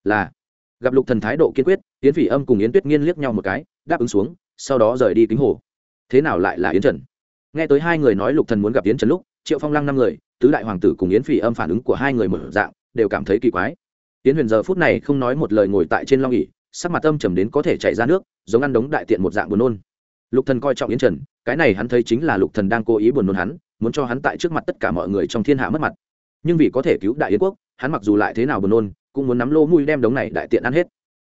Là, gặp lục thần thái độ kiên quyết, yến phỉ âm cùng yến tuyết nghiên liếc nhau một cái, đáp ứng xuống, sau đó rời đi kính hồ. Thế nào lại là yến trần? Nghe tới hai người nói lục thần muốn gặp yến trần lúc, triệu phong lăng năm người, tứ đại hoàng tử cùng yến phỉ âm phản ứng của hai người mở dạng đều cảm thấy kỳ quái. Tiễn huyền giờ phút này không nói một lời ngồi tại trên long ỉ sắc mặt âm trầm đến có thể chảy ra nước, giống ăn đống đại tiện một dạng buồn nôn. Lục thần coi trọng yến trần, cái này hắn thấy chính là lục thần đang cố ý buồn nôn hắn, muốn cho hắn tại trước mặt tất cả mọi người trong thiên hạ mất mặt. Nhưng vì có thể cứu đại yến quốc, hắn mặc dù lại thế nào buồn nôn, cũng muốn nắm lô mũi đem đống này đại tiện ăn hết.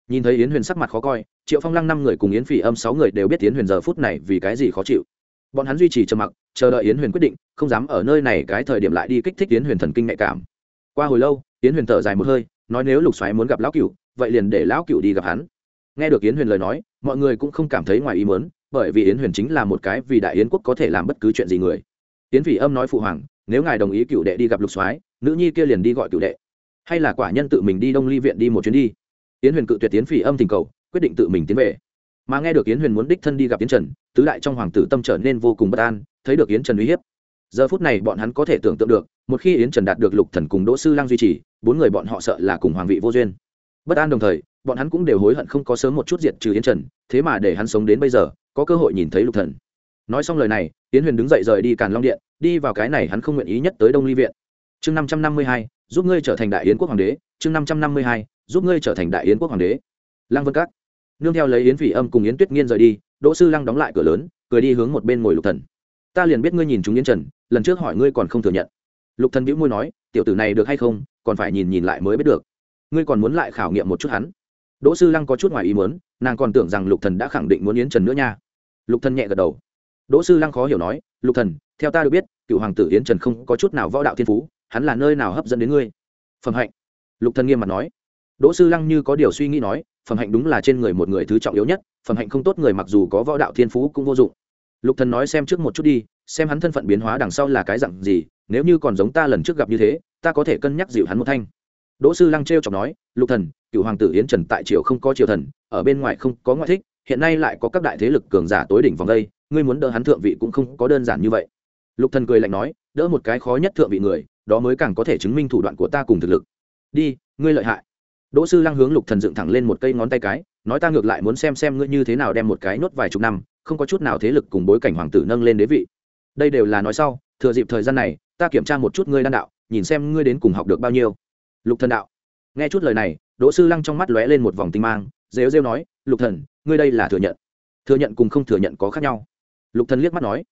Nhìn thấy yến huyền sắc mặt khó coi, triệu phong lăng năm người cùng yến phỉ âm sáu người đều biết yến huyền giờ phút này vì cái gì khó chịu. Bọn hắn duy trì trầm mặc, chờ đợi yến huyền quyết định, không dám ở nơi này cái thời điểm lại đi kích thích yến huyền thần kinh nhạy cảm. Qua hồi lâu yến huyền thở dài một hơi, nói nếu lục xoáy muốn gặp lão cựu vậy liền để lão cựu đi gặp hắn. Nghe được yến huyền lời nói, mọi người cũng không cảm thấy ngoài ý mớn bởi vì yến huyền chính là một cái vì đại yến quốc có thể làm bất cứ chuyện gì người. Yến phỉ âm nói phụ hoàng, nếu ngài đồng ý cựu đệ đi gặp lục soái, nữ nhi kia liền đi gọi cựu đệ. Hay là quả nhân tự mình đi đông ly viện đi một chuyến đi. Yến huyền cự tuyệt yến phỉ âm tình cầu, quyết định tự mình tiến về. Mà nghe được yến huyền muốn đích thân đi gặp yến trần, tứ đại trong hoàng tử tâm trở nên vô cùng bất an, thấy được yến trần uy hiếp. Giờ phút này bọn hắn có thể tưởng tượng được, một khi yến trần đạt được lục thần cùng đỗ sư lang duy trì bốn người bọn họ sợ là cùng hoàng vị vô duyên. Bất an đồng thời, bọn hắn cũng đều hối hận không có sớm một chút diệt trừ yến trần, thế mà để hắn sống đến bây giờ, có cơ hội nhìn thấy lục thần. Nói xong lời này, yến huyền đứng dậy rời đi càn long điện, đi vào cái này hắn không nguyện ý nhất tới đông ly viện. Chương năm trăm năm mươi hai, giúp ngươi trở thành đại yến quốc hoàng đế. Chương năm trăm năm mươi hai, giúp ngươi trở thành đại yến quốc hoàng đế. Lăng vân các. Nương theo lấy yến phỉ âm cùng yến tuyết nghiên rời đi, đỗ sư lăng đóng lại cửa lớn, cười đi hướng một bên ngồi lục thần. Ta liền biết ngươi nhìn chúng yến trần, lần trước hỏi ngươi còn không thừa nhận. Lục thần bĩu môi nói, tiểu tử này được hay không? Còn phải nhìn nhìn lại mới biết được. Ngươi còn muốn lại khảo nghiệm một chút hắn. Đỗ sư lăng có chút ngoài ý muốn, nàng còn tưởng rằng lục thần đã khẳng định muốn yến trần nữa nha. Lục thần nhẹ gật đầu. Đỗ sư lăng khó hiểu nói, lục thần, theo ta được biết, cựu hoàng tử yến trần không có chút nào võ đạo thiên phú, hắn là nơi nào hấp dẫn đến ngươi? Phẩm hạnh. Lục thần nghiêm mặt nói. Đỗ sư lăng như có điều suy nghĩ nói, phẩm hạnh đúng là trên người một người thứ trọng yếu nhất, phẩm hạnh không tốt người mặc dù có võ đạo thiên phú cũng vô dụng. Lục thần nói xem trước một chút đi xem hắn thân phận biến hóa đằng sau là cái dặn gì, nếu như còn giống ta lần trước gặp như thế, ta có thể cân nhắc dịu hắn một thanh. Đỗ sư lăng trêu chọc nói, lục thần cựu hoàng tử yến trần tại triều không có triều thần, ở bên ngoài không có ngoại thích, hiện nay lại có các đại thế lực cường giả tối đỉnh vòng đây, ngươi muốn đỡ hắn thượng vị cũng không có đơn giản như vậy. Lục thần cười lạnh nói, đỡ một cái khó nhất thượng vị người, đó mới càng có thể chứng minh thủ đoạn của ta cùng thực lực. Đi, ngươi lợi hại. Đỗ sư lăng hướng lục thần dựng thẳng lên một cây ngón tay cái, nói, ta ngược lại muốn xem xem ngươi như thế nào đem một cái nốt vài chục năm, không có chút nào thế lực cùng bối cảnh hoàng tử nâng lên đế vị đây đều là nói sau, thừa dịp thời gian này, ta kiểm tra một chút ngươi đan đạo, nhìn xem ngươi đến cùng học được bao nhiêu. Lục thần đạo. Nghe chút lời này, đỗ sư lăng trong mắt lóe lên một vòng tinh mang, rêu rêu nói, lục thần, ngươi đây là thừa nhận. Thừa nhận cùng không thừa nhận có khác nhau. Lục thần liếc mắt nói,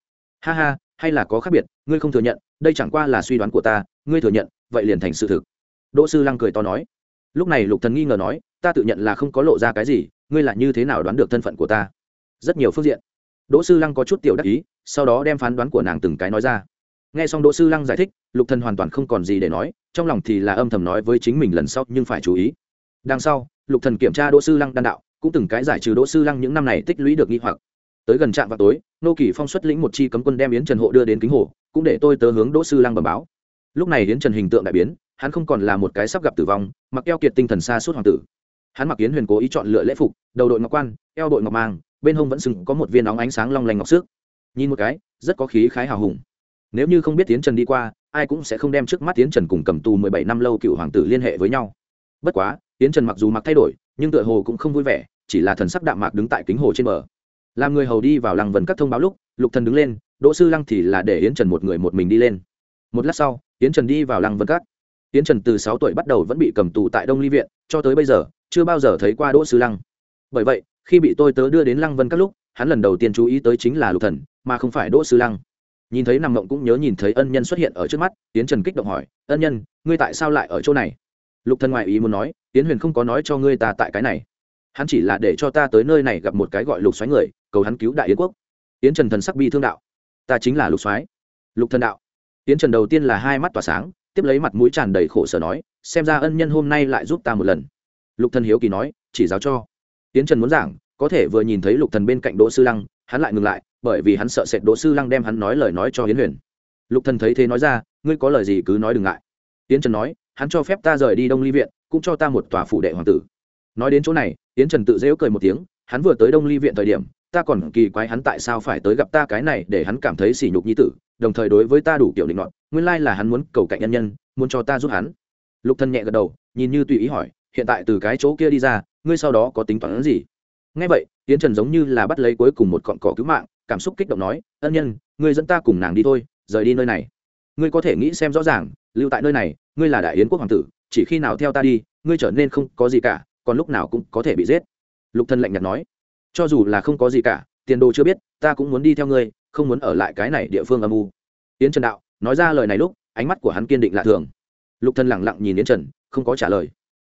ha ha, hay là có khác biệt, ngươi không thừa nhận, đây chẳng qua là suy đoán của ta, ngươi thừa nhận, vậy liền thành sự thực. Đỗ sư lăng cười to nói, lúc này lục thần nghi ngờ nói, ta tự nhận là không có lộ ra cái gì, ngươi là như thế nào đoán được thân phận của ta? Rất nhiều phương diện. Đỗ sư lăng có chút tiểu đắc ý sau đó đem phán đoán của nàng từng cái nói ra. Nghe xong đỗ sư lăng giải thích, lục thần hoàn toàn không còn gì để nói, trong lòng thì là âm thầm nói với chính mình lần sau nhưng phải chú ý. Đằng sau, lục thần kiểm tra đỗ sư lăng đan đạo, cũng từng cái giải trừ đỗ sư lăng những năm này tích lũy được nghi hoặc. Tới gần trạm vào tối, nô kỳ phong xuất lĩnh một chi cấm quân đem yến trần hộ đưa đến kính hồ, cũng để tôi tớ hướng đỗ sư lăng bẩm báo. Lúc này yến trần hình tượng đại biến, hắn không còn là một cái sắp gặp tử vong, mặc eo kiệt tinh thần xa suốt hoàng tử. Hắn mặc yến huyền cố ý chọn lựa lễ phục, đầu đội ngọc quan, eo đội ngọc mang, bên hông vẫn sừng có một viên óng ánh sáng long lanh ngọc sức nhìn một cái, rất có khí khái hào hùng. Nếu như không biết tiến trần đi qua, ai cũng sẽ không đem trước mắt tiến trần cùng cầm tù mười bảy năm lâu cựu hoàng tử liên hệ với nhau. Bất quá, tiến trần mặc dù mặc thay đổi, nhưng tựa hồ cũng không vui vẻ, chỉ là thần sắc đạm mạc đứng tại kính hồ trên bờ. Làm người hầu đi vào lăng vần các thông báo lúc, lục thần đứng lên, đỗ sư lăng thì là để yến trần một người một mình đi lên. Một lát sau, yến trần đi vào lăng vân các. Yến trần từ sáu tuổi bắt đầu vẫn bị cầm tù tại đông ly viện, cho tới bây giờ, chưa bao giờ thấy qua đỗ sư lăng. Bởi vậy, khi bị tôi tớ đưa đến lăng vân các lúc, hắn lần đầu tiên chú ý tới chính là lục thần mà không phải đỗ sư lăng. Nhìn thấy nằm mộng cũng nhớ nhìn thấy ân nhân xuất hiện ở trước mắt Tiễn trần kích động hỏi, ân nhân, ngươi tại sao lại ở chỗ này? Lục thần ngoại ý muốn nói Tiễn huyền không có nói cho ngươi ta tại cái này. Hắn chỉ là để cho ta tới nơi này gặp một cái gọi lục xoáy người, cầu hắn cứu đại yến quốc. Tiễn trần thần sắc bi thương đạo, ta chính là lục xoáy lục thần đạo Tiễn trần đầu tiên là hai mắt tỏa sáng, tiếp lấy mặt mũi tràn đầy khổ sở nói, xem ra ân nhân hôm nay lại giúp ta một lần. Lục thần hiếu kỳ nói, chỉ giáo cho. Tiễn trần muốn giảng, có thể vừa nhìn thấy lục thần bên cạnh đỗ sư lăng, hắn lại ngừng lại bởi vì hắn sợ sệt đỗ sư lăng đem hắn nói lời nói cho yến huyền. Lục thần thấy thế nói ra, ngươi có lời gì cứ nói đừng ngại. Yến trần nói, hắn cho phép ta rời đi đông ly viện, cũng cho ta một tòa phủ đệ hoàng tử. Nói đến chỗ này, yến trần tự dễu cười một tiếng, hắn vừa tới đông ly viện thời điểm, ta còn kỳ quái hắn tại sao phải tới gặp ta cái này để hắn cảm thấy sỉ nhục nhi tử, đồng thời đối với ta đủ kiểu định luận nguyên lai là hắn muốn cầu cạnh nhân nhân, muốn cho ta giúp hắn. Lục thân nhẹ gật đầu, nhìn như tùy ý hỏi, hiện tại từ cái chỗ kia đi ra, ngươi sau đó có tính toán gì? Ngay vậy, yến trần giống như là bắt lấy cuối cùng một cọn cỏ cứu mạng cảm xúc kích động nói, ân nhân, ngươi dẫn ta cùng nàng đi thôi, rời đi nơi này. Ngươi có thể nghĩ xem rõ ràng, lưu tại nơi này, ngươi là đại yến quốc hoàng tử, chỉ khi nào theo ta đi, ngươi trở nên không có gì cả, còn lúc nào cũng có thể bị giết. Lục thân lạnh nhạt nói, cho dù là không có gì cả, tiền đồ chưa biết, ta cũng muốn đi theo ngươi, không muốn ở lại cái này địa phương âm u. Yến trần đạo, nói ra lời này lúc, ánh mắt của hắn kiên định lạ thường. Lục thân lẳng lặng nhìn yến trần, không có trả lời.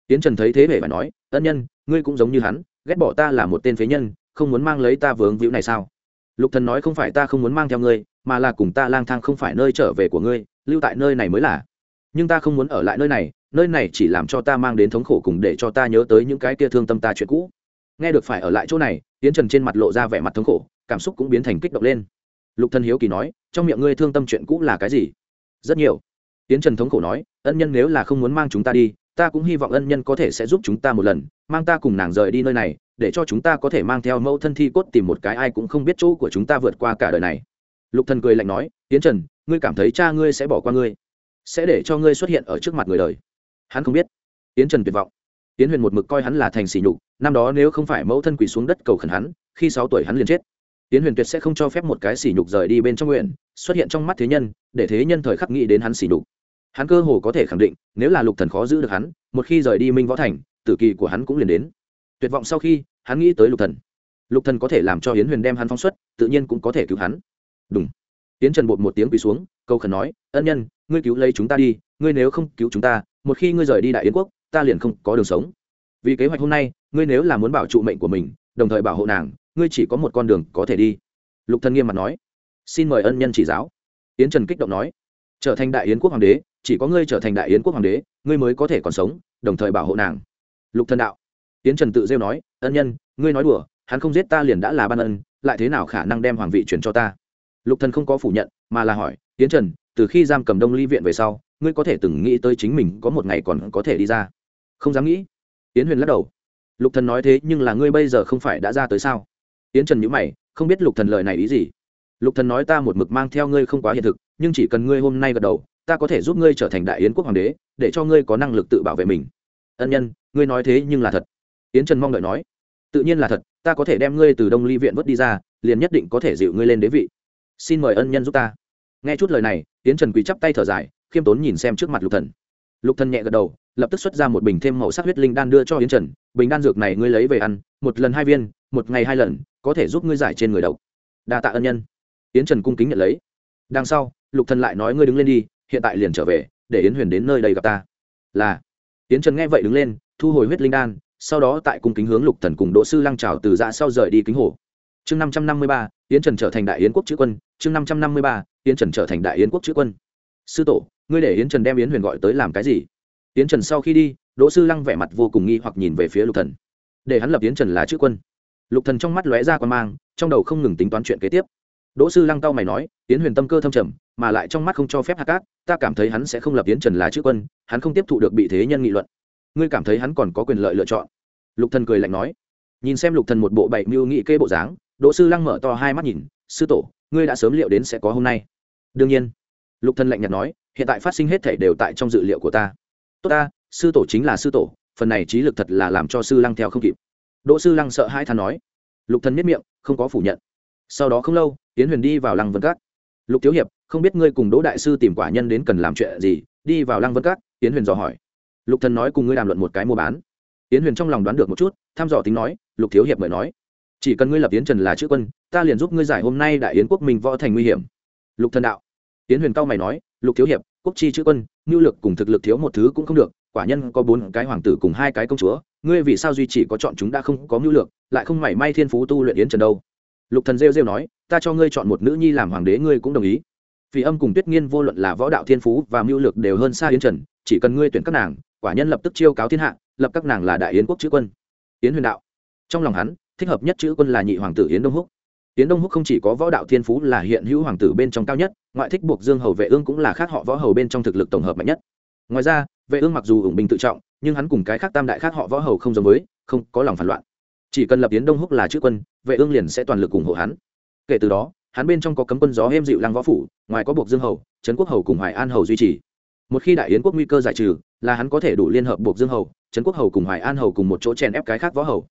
Yến trần thấy thế vẻ và nói, ân nhân, ngươi cũng giống như hắn, ghét bỏ ta là một tên phế nhân, không muốn mang lấy ta vướng víu này sao? Lục thần nói không phải ta không muốn mang theo ngươi, mà là cùng ta lang thang không phải nơi trở về của ngươi, lưu tại nơi này mới là. Nhưng ta không muốn ở lại nơi này nơi này chỉ làm cho ta mang đến thống khổ cùng để cho ta nhớ tới những cái kia thương tâm ta chuyện cũ. Nghe được phải ở lại chỗ này tiến trần trên mặt lộ ra vẻ mặt thống khổ, cảm xúc cũng biến thành kích động lên. Lục thân hiếu kỳ nói, trong miệng ngươi thương tâm chuyện cũ là cái gì? Rất nhiều. Tiến trần thống khổ nói, ân nhân nếu là không muốn mang chúng ta đi ta cũng hy vọng ân nhân có thể sẽ giúp chúng ta một lần, mang ta cùng nàng rời đi nơi này, để cho chúng ta có thể mang theo mẫu thân thi cốt tìm một cái ai cũng không biết chỗ của chúng ta vượt qua cả đời này. Lục thần cười lạnh nói tiến trần, ngươi cảm thấy cha ngươi sẽ bỏ qua ngươi, sẽ để cho ngươi xuất hiện ở trước mặt người đời. Hắn không biết. Tiến trần tuyệt vọng. Tiến huyền một mực coi hắn là thành sỉ nhục, năm đó nếu không phải mẫu thân quỳ xuống đất cầu khẩn hắn, khi sáu tuổi hắn liền chết. Tiến huyền tuyệt sẽ không cho phép một cái sỉ nhục rời đi bên trong nguyện, xuất hiện trong mắt thế nhân, để thế nhân thời khắc nghĩ đến hắn sỉ nhục hắn cơ hồ có thể khẳng định, nếu là lục thần khó giữ được hắn, một khi rời đi minh võ thành, tử kỳ của hắn cũng liền đến. Tuyệt vọng sau khi, hắn nghĩ tới lục thần. Lục thần có thể làm cho hiến huyền đem hắn phóng xuất, tự nhiên cũng có thể cứu hắn. Đúng Yến trần bột một tiếng quỳ xuống, câu khẩn nói, ân nhân, ngươi cứu lấy chúng ta đi, ngươi nếu không cứu chúng ta, một khi ngươi rời đi đại yến quốc, ta liền không có đường sống. Vì kế hoạch hôm nay, ngươi nếu là muốn bảo trụ mệnh của mình, đồng thời bảo hộ nàng, ngươi chỉ có một con đường có thể đi. Lục thần nghiêm mặt nói. Xin mời ân nhân chỉ giáo. Yến trần kích động nói. Trở thành đại yến quốc hoàng đế chỉ có ngươi trở thành đại yến quốc hoàng đế, ngươi mới có thể còn sống, đồng thời bảo hộ nàng. Lục thần đạo. Yến trần tự rêu nói, ân nhân, ngươi nói đùa, hắn không giết ta liền đã là ban ân, lại thế nào khả năng đem hoàng vị chuyển cho ta? Lục thần không có phủ nhận, mà là hỏi, yến trần, từ khi giam cầm đông ly viện về sau, ngươi có thể từng nghĩ tới chính mình có một ngày còn có thể đi ra? Không dám nghĩ. Yến huyền lắc đầu. Lục thần nói thế, nhưng là ngươi bây giờ không phải đã ra tới sao? Yến trần nhíu mày, không biết lục thần lời này ý gì. Lục thần nói ta một mực mang theo ngươi không quá hiện thực, nhưng chỉ cần ngươi hôm nay gật đầu ta có thể giúp ngươi trở thành đại yến quốc hoàng đế, để cho ngươi có năng lực tự bảo vệ mình. Ân nhân, ngươi nói thế nhưng là thật. Yến trần mong đợi nói, tự nhiên là thật, ta có thể đem ngươi từ đông ly viện vớt đi ra, liền nhất định có thể dịu ngươi lên đế vị. Xin mời ân nhân giúp ta. Nghe chút lời này, yến trần quỳ chắp tay thở dài, khiêm tốn nhìn xem trước mặt lục thần. Lục thần nhẹ gật đầu, lập tức xuất ra một bình thêm màu sắc huyết linh đan đưa cho yến trần. Bình đan dược này ngươi lấy về ăn, một lần hai viên, một ngày hai lần, có thể giúp ngươi giải trên người độc. Đa tạ ân nhân. Yến trần cung kính nhận lấy. Đằng sau, lục thần lại nói ngươi đứng lên đi hiện tại liền trở về, để yến huyền đến nơi đây gặp ta. Là. Yến trần nghe vậy đứng lên, thu hồi huyết linh đan, sau đó tại cung kính hướng lục thần cùng đỗ sư lăng trào từ dạ sau rời đi kính hồ. Chương năm trăm năm mươi ba, yến trần trở thành đại yến quốc chữ quân. Chương năm trăm năm mươi ba, yến trần trở thành đại yến quốc chữ quân. Sư tổ, ngươi để yến trần đem yến huyền gọi tới làm cái gì? Yến trần sau khi đi, đỗ sư lăng vẻ mặt vô cùng nghi hoặc nhìn về phía lục thần. Để hắn lập yến trần là chữ quân. Lục thần trong mắt lóe ra quan mang, trong đầu không ngừng tính toán chuyện kế tiếp đỗ sư lăng cao mày nói Tiễn huyền tâm cơ thâm trầm, mà lại trong mắt không cho phép hạ cát, ta cảm thấy hắn sẽ không lập Tiễn trần là chữ quân, hắn không tiếp thụ được bị thế nhân nghị luận. Ngươi cảm thấy hắn còn có quyền lợi lựa chọn? Lục thần cười lạnh nói. Nhìn xem lục thần một bộ bảy mưu nghị kê bộ dáng, đỗ sư lăng mở to hai mắt nhìn, sư tổ, ngươi đã sớm liệu đến sẽ có hôm nay. Đương nhiên. Lục thần lạnh nhạt nói, hiện tại phát sinh hết thể đều tại trong dự liệu của ta. Tốt ta, sư tổ chính là sư tổ, phần này trí lực thật là làm cho sư lăng theo không kịp. Đỗ sư lăng sợ hai thán nói. Lục thần miết miệng, không có phủ nhận sau đó không lâu tiến huyền đi vào lăng vân các. Lục thiếu hiệp, không biết ngươi cùng đỗ đại sư tìm quả nhân đến cần làm chuyện gì? Đi vào lăng vân các tiến huyền dò hỏi. Lục thần nói cùng ngươi đàm luận một cái mua bán. Tiến huyền trong lòng đoán được một chút tham dò tính nói, lục thiếu hiệp mời nói, chỉ cần ngươi lập yến trần là chữ quân, ta liền giúp ngươi giải hôm nay đại yến quốc mình võ thành nguy hiểm. Lục thần đạo. Tiến huyền cao mày nói, lục thiếu hiệp, quốc chi chữ quân, nhu lực cùng thực lực thiếu một thứ cũng không được, quả nhân có bốn cái hoàng tử cùng hai cái công chúa, ngươi vì sao duy chỉ có chọn chúng đã không có nhu lược lại không mảy may thiên phú tu luyện yến trần đâu? Lục thần rêu rêu nói, ta cho ngươi chọn một nữ nhi làm hoàng đế, ngươi cũng đồng ý. Vì âm cùng tuyết nghiên vô luận là võ đạo thiên phú và mưu lược đều hơn xa yến trần, chỉ cần ngươi tuyển các nàng, quả nhân lập tức chiêu cáo thiên hạ, lập các nàng là đại yến quốc chữ quân. Yến huyền đạo. Trong lòng hắn, thích hợp nhất chữ quân là nhị hoàng tử yến đông húc. Yến đông húc không chỉ có võ đạo thiên phú là hiện hữu hoàng tử bên trong cao nhất, ngoại thích buộc dương hầu vệ ương cũng là khác họ võ hầu bên trong thực lực tổng hợp mạnh nhất. Ngoài ra, vệ ương mặc dù ủng bình tự trọng, nhưng hắn cùng cái khác tam đại khác họ võ hầu không giống với, không có lòng phản loạn chỉ cần lập yến đông húc là chữ quân, vệ ương liền sẽ toàn lực ủng hộ hắn. Kể từ đó, hắn bên trong có cấm quân gió êm dịu lăng võ phủ, ngoài có buộc dương hầu, trấn quốc hầu cùng hoài an hầu duy trì. Một khi đại yến quốc nguy cơ giải trừ, là hắn có thể đủ liên hợp buộc dương hầu, trấn quốc hầu cùng hoài an hầu cùng một chỗ chèn ép cái khác võ hầu.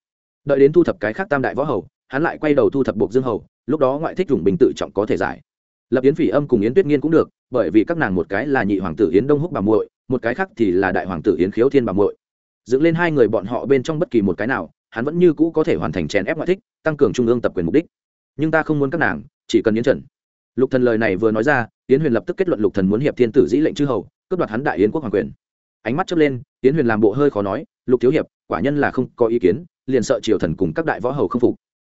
Đợi đến thu thập cái khác tam đại võ hầu, hắn lại quay đầu thu thập buộc dương hầu, lúc đó ngoại thích dùng bình tự trọng có thể giải. Lập yến phỉ âm cùng yến tuyết nghiên cũng được, bởi vì các nàng một cái là nhị hoàng tử yến đông húc bà muội, một cái khác thì là đại hoàng tử yến khiếu thiên bà muội. Dựng lên hai người bọn họ bên trong bất kỳ một cái nào hắn vẫn như cũ có thể hoàn thành chèn ép ngoại thích, tăng cường trung ương tập quyền mục đích. Nhưng ta không muốn các nàng, chỉ cần yến trần. Lục thần lời này vừa nói ra, yến huyền lập tức kết luận lục thần muốn hiệp thiên tử dĩ lệnh chư hầu, cướp đoạt hắn đại yến quốc hoàng quyền. Ánh mắt chớp lên, yến huyền làm bộ hơi khó nói, lục thiếu hiệp, quả nhân là không có ý kiến, liền sợ triều thần cùng các đại võ hầu không phục.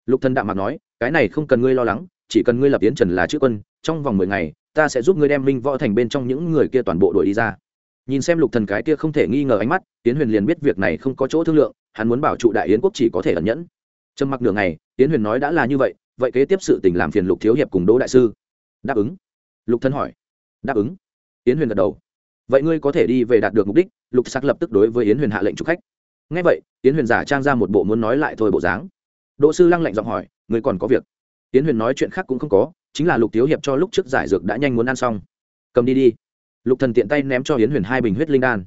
Lục thần đạm mặt nói, cái này không cần ngươi lo lắng, chỉ cần ngươi lập yến trần là chữ quân, trong vòng mười ngày, ta sẽ giúp ngươi đem minh võ thành bên trong những người kia toàn bộ đuổi đi ra nhìn xem lục thần cái kia không thể nghi ngờ ánh mắt tiến huyền liền biết việc này không có chỗ thương lượng, hắn muốn bảo trụ đại yến quốc chỉ có thể ẩn nhẫn. Trầm mặc nửa ngày tiến huyền nói đã là như vậy vậy kế tiếp sự tình làm phiền lục thiếu hiệp cùng đỗ đại sư. Đáp ứng. Lục thân hỏi. Đáp ứng. Tiến huyền gật đầu. Vậy ngươi có thể đi về đạt được mục đích, lục sắc lập tức đối với yến huyền hạ lệnh chủ khách. Ngay vậy, yến huyền giả trang ra một bộ muốn nói lại thôi bộ dáng. Đỗ sư lăng lạnh giọng hỏi, ngươi còn có việc? Yến huyền nói chuyện khác cũng không có, chính là lục thiếu hiệp cho lúc trước giải dược đã nhanh muốn ăn xong. Cầm đi đi lục thần tiện tay ném cho yến huyền hai bình huyết linh đan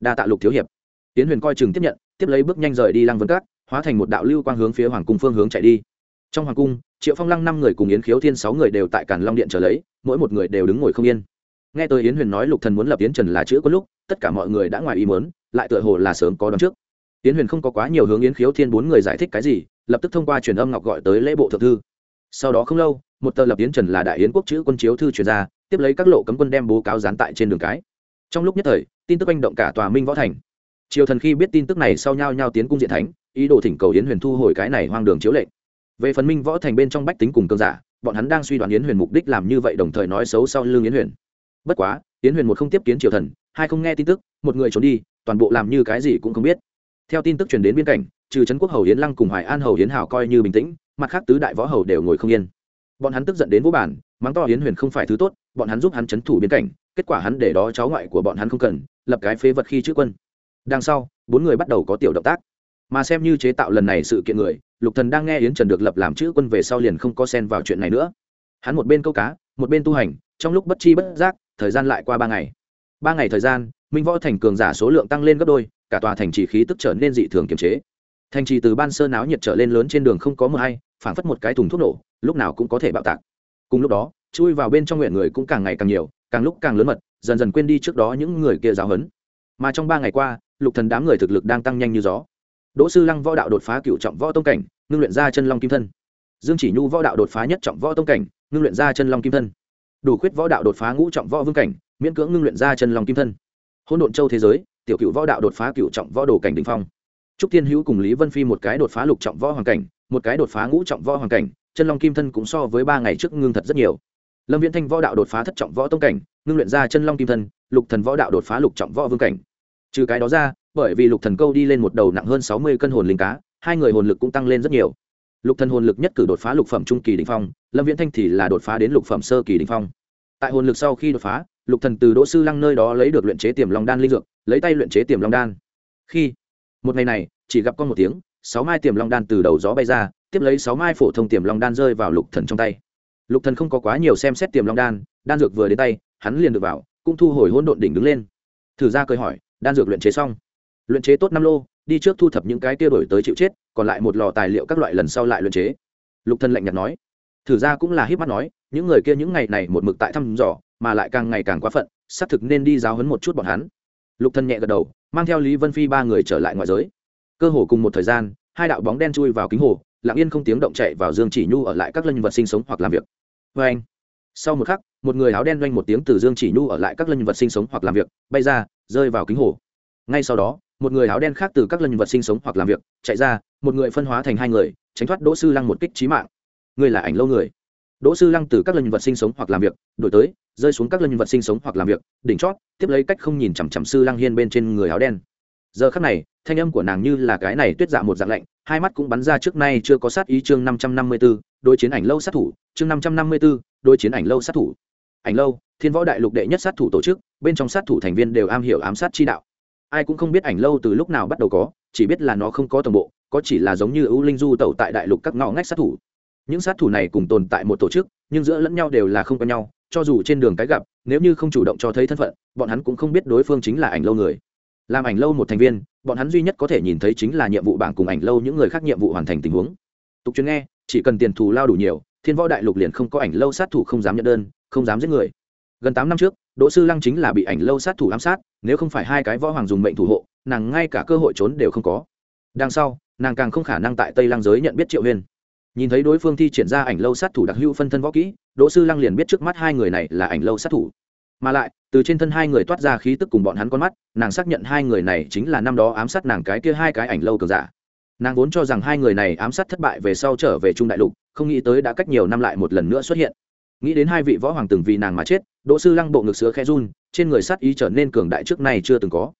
đa tạ lục thiếu hiệp yến huyền coi chừng tiếp nhận tiếp lấy bước nhanh rời đi lăng vân cát hóa thành một đạo lưu quang hướng phía hoàng cung phương hướng chạy đi trong hoàng cung triệu phong lăng năm người cùng yến khiếu thiên sáu người đều tại càn long điện trở lấy mỗi một người đều đứng ngồi không yên nghe tới yến huyền nói lục thần muốn lập yến trần là chữ có lúc tất cả mọi người đã ngoài ý muốn lại tựa hồ là sớm có đón trước yến huyền không có quá nhiều hướng yến khiếu thiên bốn người giải thích cái gì lập tức thông qua truyền âm ngọc gọi tới lễ bộ thượng thư sau đó không lâu một tờ lập yến trần là đại yến quốc chữ quân chiếu thư truyền ra tiếp lấy các lộ cấm quân đem bố cáo dán tại trên đường cái. Trong lúc nhất thời, tin tức anh động cả tòa minh võ thành. Triều thần khi biết tin tức này sau nhau nhau tiến cung diện thánh, ý đồ thỉnh cầu yến huyền thu hồi cái này hoang đường chiếu lệnh. Về phần minh võ thành bên trong bách tính cùng cơn giả, bọn hắn đang suy đoán yến huyền mục đích làm như vậy đồng thời nói xấu sau lưng yến huyền. Bất quá, yến huyền một không tiếp kiến triều thần, hai không nghe tin tức, một người trốn đi, toàn bộ làm như cái gì cũng không biết. Theo tin tức truyền đến biên cảnh trừ trấn quốc hầu yến lăng cùng hoài an hầu yến hảo coi như bình tĩnh, mặt khác tứ đại võ hầu đều ngồi không yên bọn hắn tức giận đến vô bản, mắng to hiến huyền không phải thứ tốt, bọn hắn giúp hắn trấn thủ biến cảnh, kết quả hắn để đó cháu ngoại của bọn hắn không cần, lập cái phế vật khi chữ quân. Đằng sau, bốn người bắt đầu có tiểu động tác. Mà xem như chế tạo lần này sự kiện người, lục thần đang nghe yến trần được lập làm chữ quân về sau liền không có xen vào chuyện này nữa. Hắn một bên câu cá, một bên tu hành, trong lúc bất chi bất giác, thời gian lại qua ba ngày. Ba ngày thời gian, minh võ thành cường giả số lượng tăng lên gấp đôi, cả tòa thành trì khí tức trở nên dị thường kiềm chế. Thành trì từ ban sơ náo nhiệt trở lên lớn trên đường không có mưa hay, phảng phất một cái thùng thuốc nổ lúc nào cũng có thể bạo tạc. Cùng lúc đó, chui vào bên trong nguyện người cũng càng ngày càng nhiều, càng lúc càng lớn mật, dần dần quên đi trước đó những người kia giáo hấn mà trong ba ngày qua, lục thần đám người thực lực đang tăng nhanh như gió. Đỗ sư lăng võ đạo đột phá cựu trọng võ tông cảnh, ngưng luyện ra chân long kim thân. Dương chỉ nhu võ đạo đột phá nhất trọng võ tông cảnh, ngưng luyện ra chân long kim thân. Đủ khuyết võ đạo đột phá ngũ trọng võ vương cảnh, miễn cưỡng ngưng luyện ra chân long kim thân. Hôn độn châu thế giới, tiểu cựu võ đạo đột phá cựu trọng võ đồ cảnh đình phong. Trúc thiên hữu cùng lý vân phi một cái đột phá lục trọng võ hoàng cảnh, một cái đột phá ngũ trọng võ hoàng cảnh chân long kim thân cũng so với ba ngày trước ngưng thật rất nhiều. Lâm viễn thanh võ đạo đột phá thất trọng võ tông cảnh, ngưng luyện ra chân long kim thân, lục thần võ đạo đột phá lục trọng võ vương cảnh. Trừ cái đó ra, bởi vì lục thần câu đi lên một đầu nặng hơn sáu mươi cân hồn linh cá, hai người hồn lực cũng tăng lên rất nhiều. Lục thần hồn lực nhất cử đột phá lục phẩm trung kỳ đỉnh phong, lâm viễn thanh thì là đột phá đến lục phẩm sơ kỳ đỉnh phong. Tại hồn lực sau khi đột phá, lục thần từ đỗ sư lăng nơi đó lấy được luyện chế tiềm long đan linh dược, lấy tay luyện chế tiềm long đan. Khi, một ngày này, chỉ gặp con một tiếng sáu mai tiềm long đan từ đầu gió bay ra, tiếp lấy sáu mai phổ thông tiềm long đan rơi vào lục thần trong tay. Lục thần không có quá nhiều xem xét tiềm long đan đan dược vừa đến tay, hắn liền được vào, cũng thu hồi hỗn độn đỉnh đứng lên. Thử ra cười hỏi, đan dược luyện chế xong? Luyện chế tốt năm lô, đi trước thu thập những cái kia đổi tới chịu chết, còn lại một lò tài liệu các loại lần sau lại luyện chế. Lục thần lạnh nhạt nói. Thử ra cũng là híp mắt nói, những người kia những ngày này một mực tại thăm dò, mà lại càng ngày càng quá phận, xác thực nên đi giáo huấn một chút bọn hắn. Lục thần nhẹ gật đầu, mang theo lý vân phi ba người trở lại ngoại giới cơ hồ cùng một thời gian, hai đạo bóng đen chui vào kính hồ, lặng yên không tiếng động chạy vào dương chỉ nhu ở lại các lân vật sinh sống hoặc làm việc. Vê anh, sau một khắc, một người áo đen doanh một tiếng từ dương chỉ nhu ở lại các lân vật sinh sống hoặc làm việc, bay ra, rơi vào kính hồ. Ngay sau đó, một người áo đen khác từ các lân vật sinh sống hoặc làm việc, chạy ra, một người phân hóa thành hai người, tránh thoát đỗ sư lăng một kích trí mạng. Người là ảnh lâu người. Đỗ sư lăng từ các lân vật sinh sống hoặc làm việc, đổi tới, rơi xuống các lân vật sinh sống hoặc làm việc, đỉnh chót, tiếp lấy cách không nhìn chằm chằm sư lăng hiên bên trên người áo đen giờ khắc này, thanh âm của nàng như là cái này tuyết dạ một dạng lạnh, hai mắt cũng bắn ra trước nay chưa có sát ý chương năm trăm năm mươi b ố đôi chiến ảnh lâu sát thủ, chương năm trăm năm mươi b ố đôi chiến ảnh lâu sát thủ. Ảnh lâu, thiên võ đại lục đệ nhất sát thủ tổ chức, bên trong sát thủ thành viên đều am hiểu ám sát chi đạo. Ai cũng không biết ảnh lâu từ lúc nào bắt đầu có, chỉ biết là nó không có toàn bộ, có chỉ là giống như ưu linh du tẩu tại đại lục các ngõ ngách sát thủ. Những sát thủ này cùng tồn tại một tổ chức, nhưng giữa lẫn nhau đều là không quen nhau, cho dù trên đường cái gặp, nếu như không chủ động cho thấy thân phận, bọn hắn cũng không biết đối phương chính là ảnh lâu người làm ảnh lâu một thành viên, bọn hắn duy nhất có thể nhìn thấy chính là nhiệm vụ bảng cùng ảnh lâu những người khác nhiệm vụ hoàn thành tình huống. Tục chuyên nghe, chỉ cần tiền thù lao đủ nhiều, thiên võ đại lục liền không có ảnh lâu sát thủ không dám nhận đơn, không dám giết người. Gần tám năm trước, đỗ sư lăng chính là bị ảnh lâu sát thủ ám sát, nếu không phải hai cái võ hoàng dùng mệnh thủ hộ, nàng ngay cả cơ hội trốn đều không có. Đằng sau, nàng càng không khả năng tại tây lăng giới nhận biết triệu huyên. Nhìn thấy đối phương thi triển ra ảnh lâu sát thủ đặc hữu phân thân võ kỹ, đỗ sư lăng liền biết trước mắt hai người này là ảnh lâu sát thủ. Mà lại từ trên thân hai người toát ra khí tức cùng bọn hắn con mắt, nàng xác nhận hai người này chính là năm đó ám sát nàng cái kia hai cái ảnh lâu cường giả. Nàng vốn cho rằng hai người này ám sát thất bại về sau trở về trung đại lục, không nghĩ tới đã cách nhiều năm lại một lần nữa xuất hiện. Nghĩ đến hai vị võ hoàng từng vì nàng mà chết, đỗ sư lăng bộ ngực sứa khe run, trên người sát ý trở nên cường đại trước nay chưa từng có.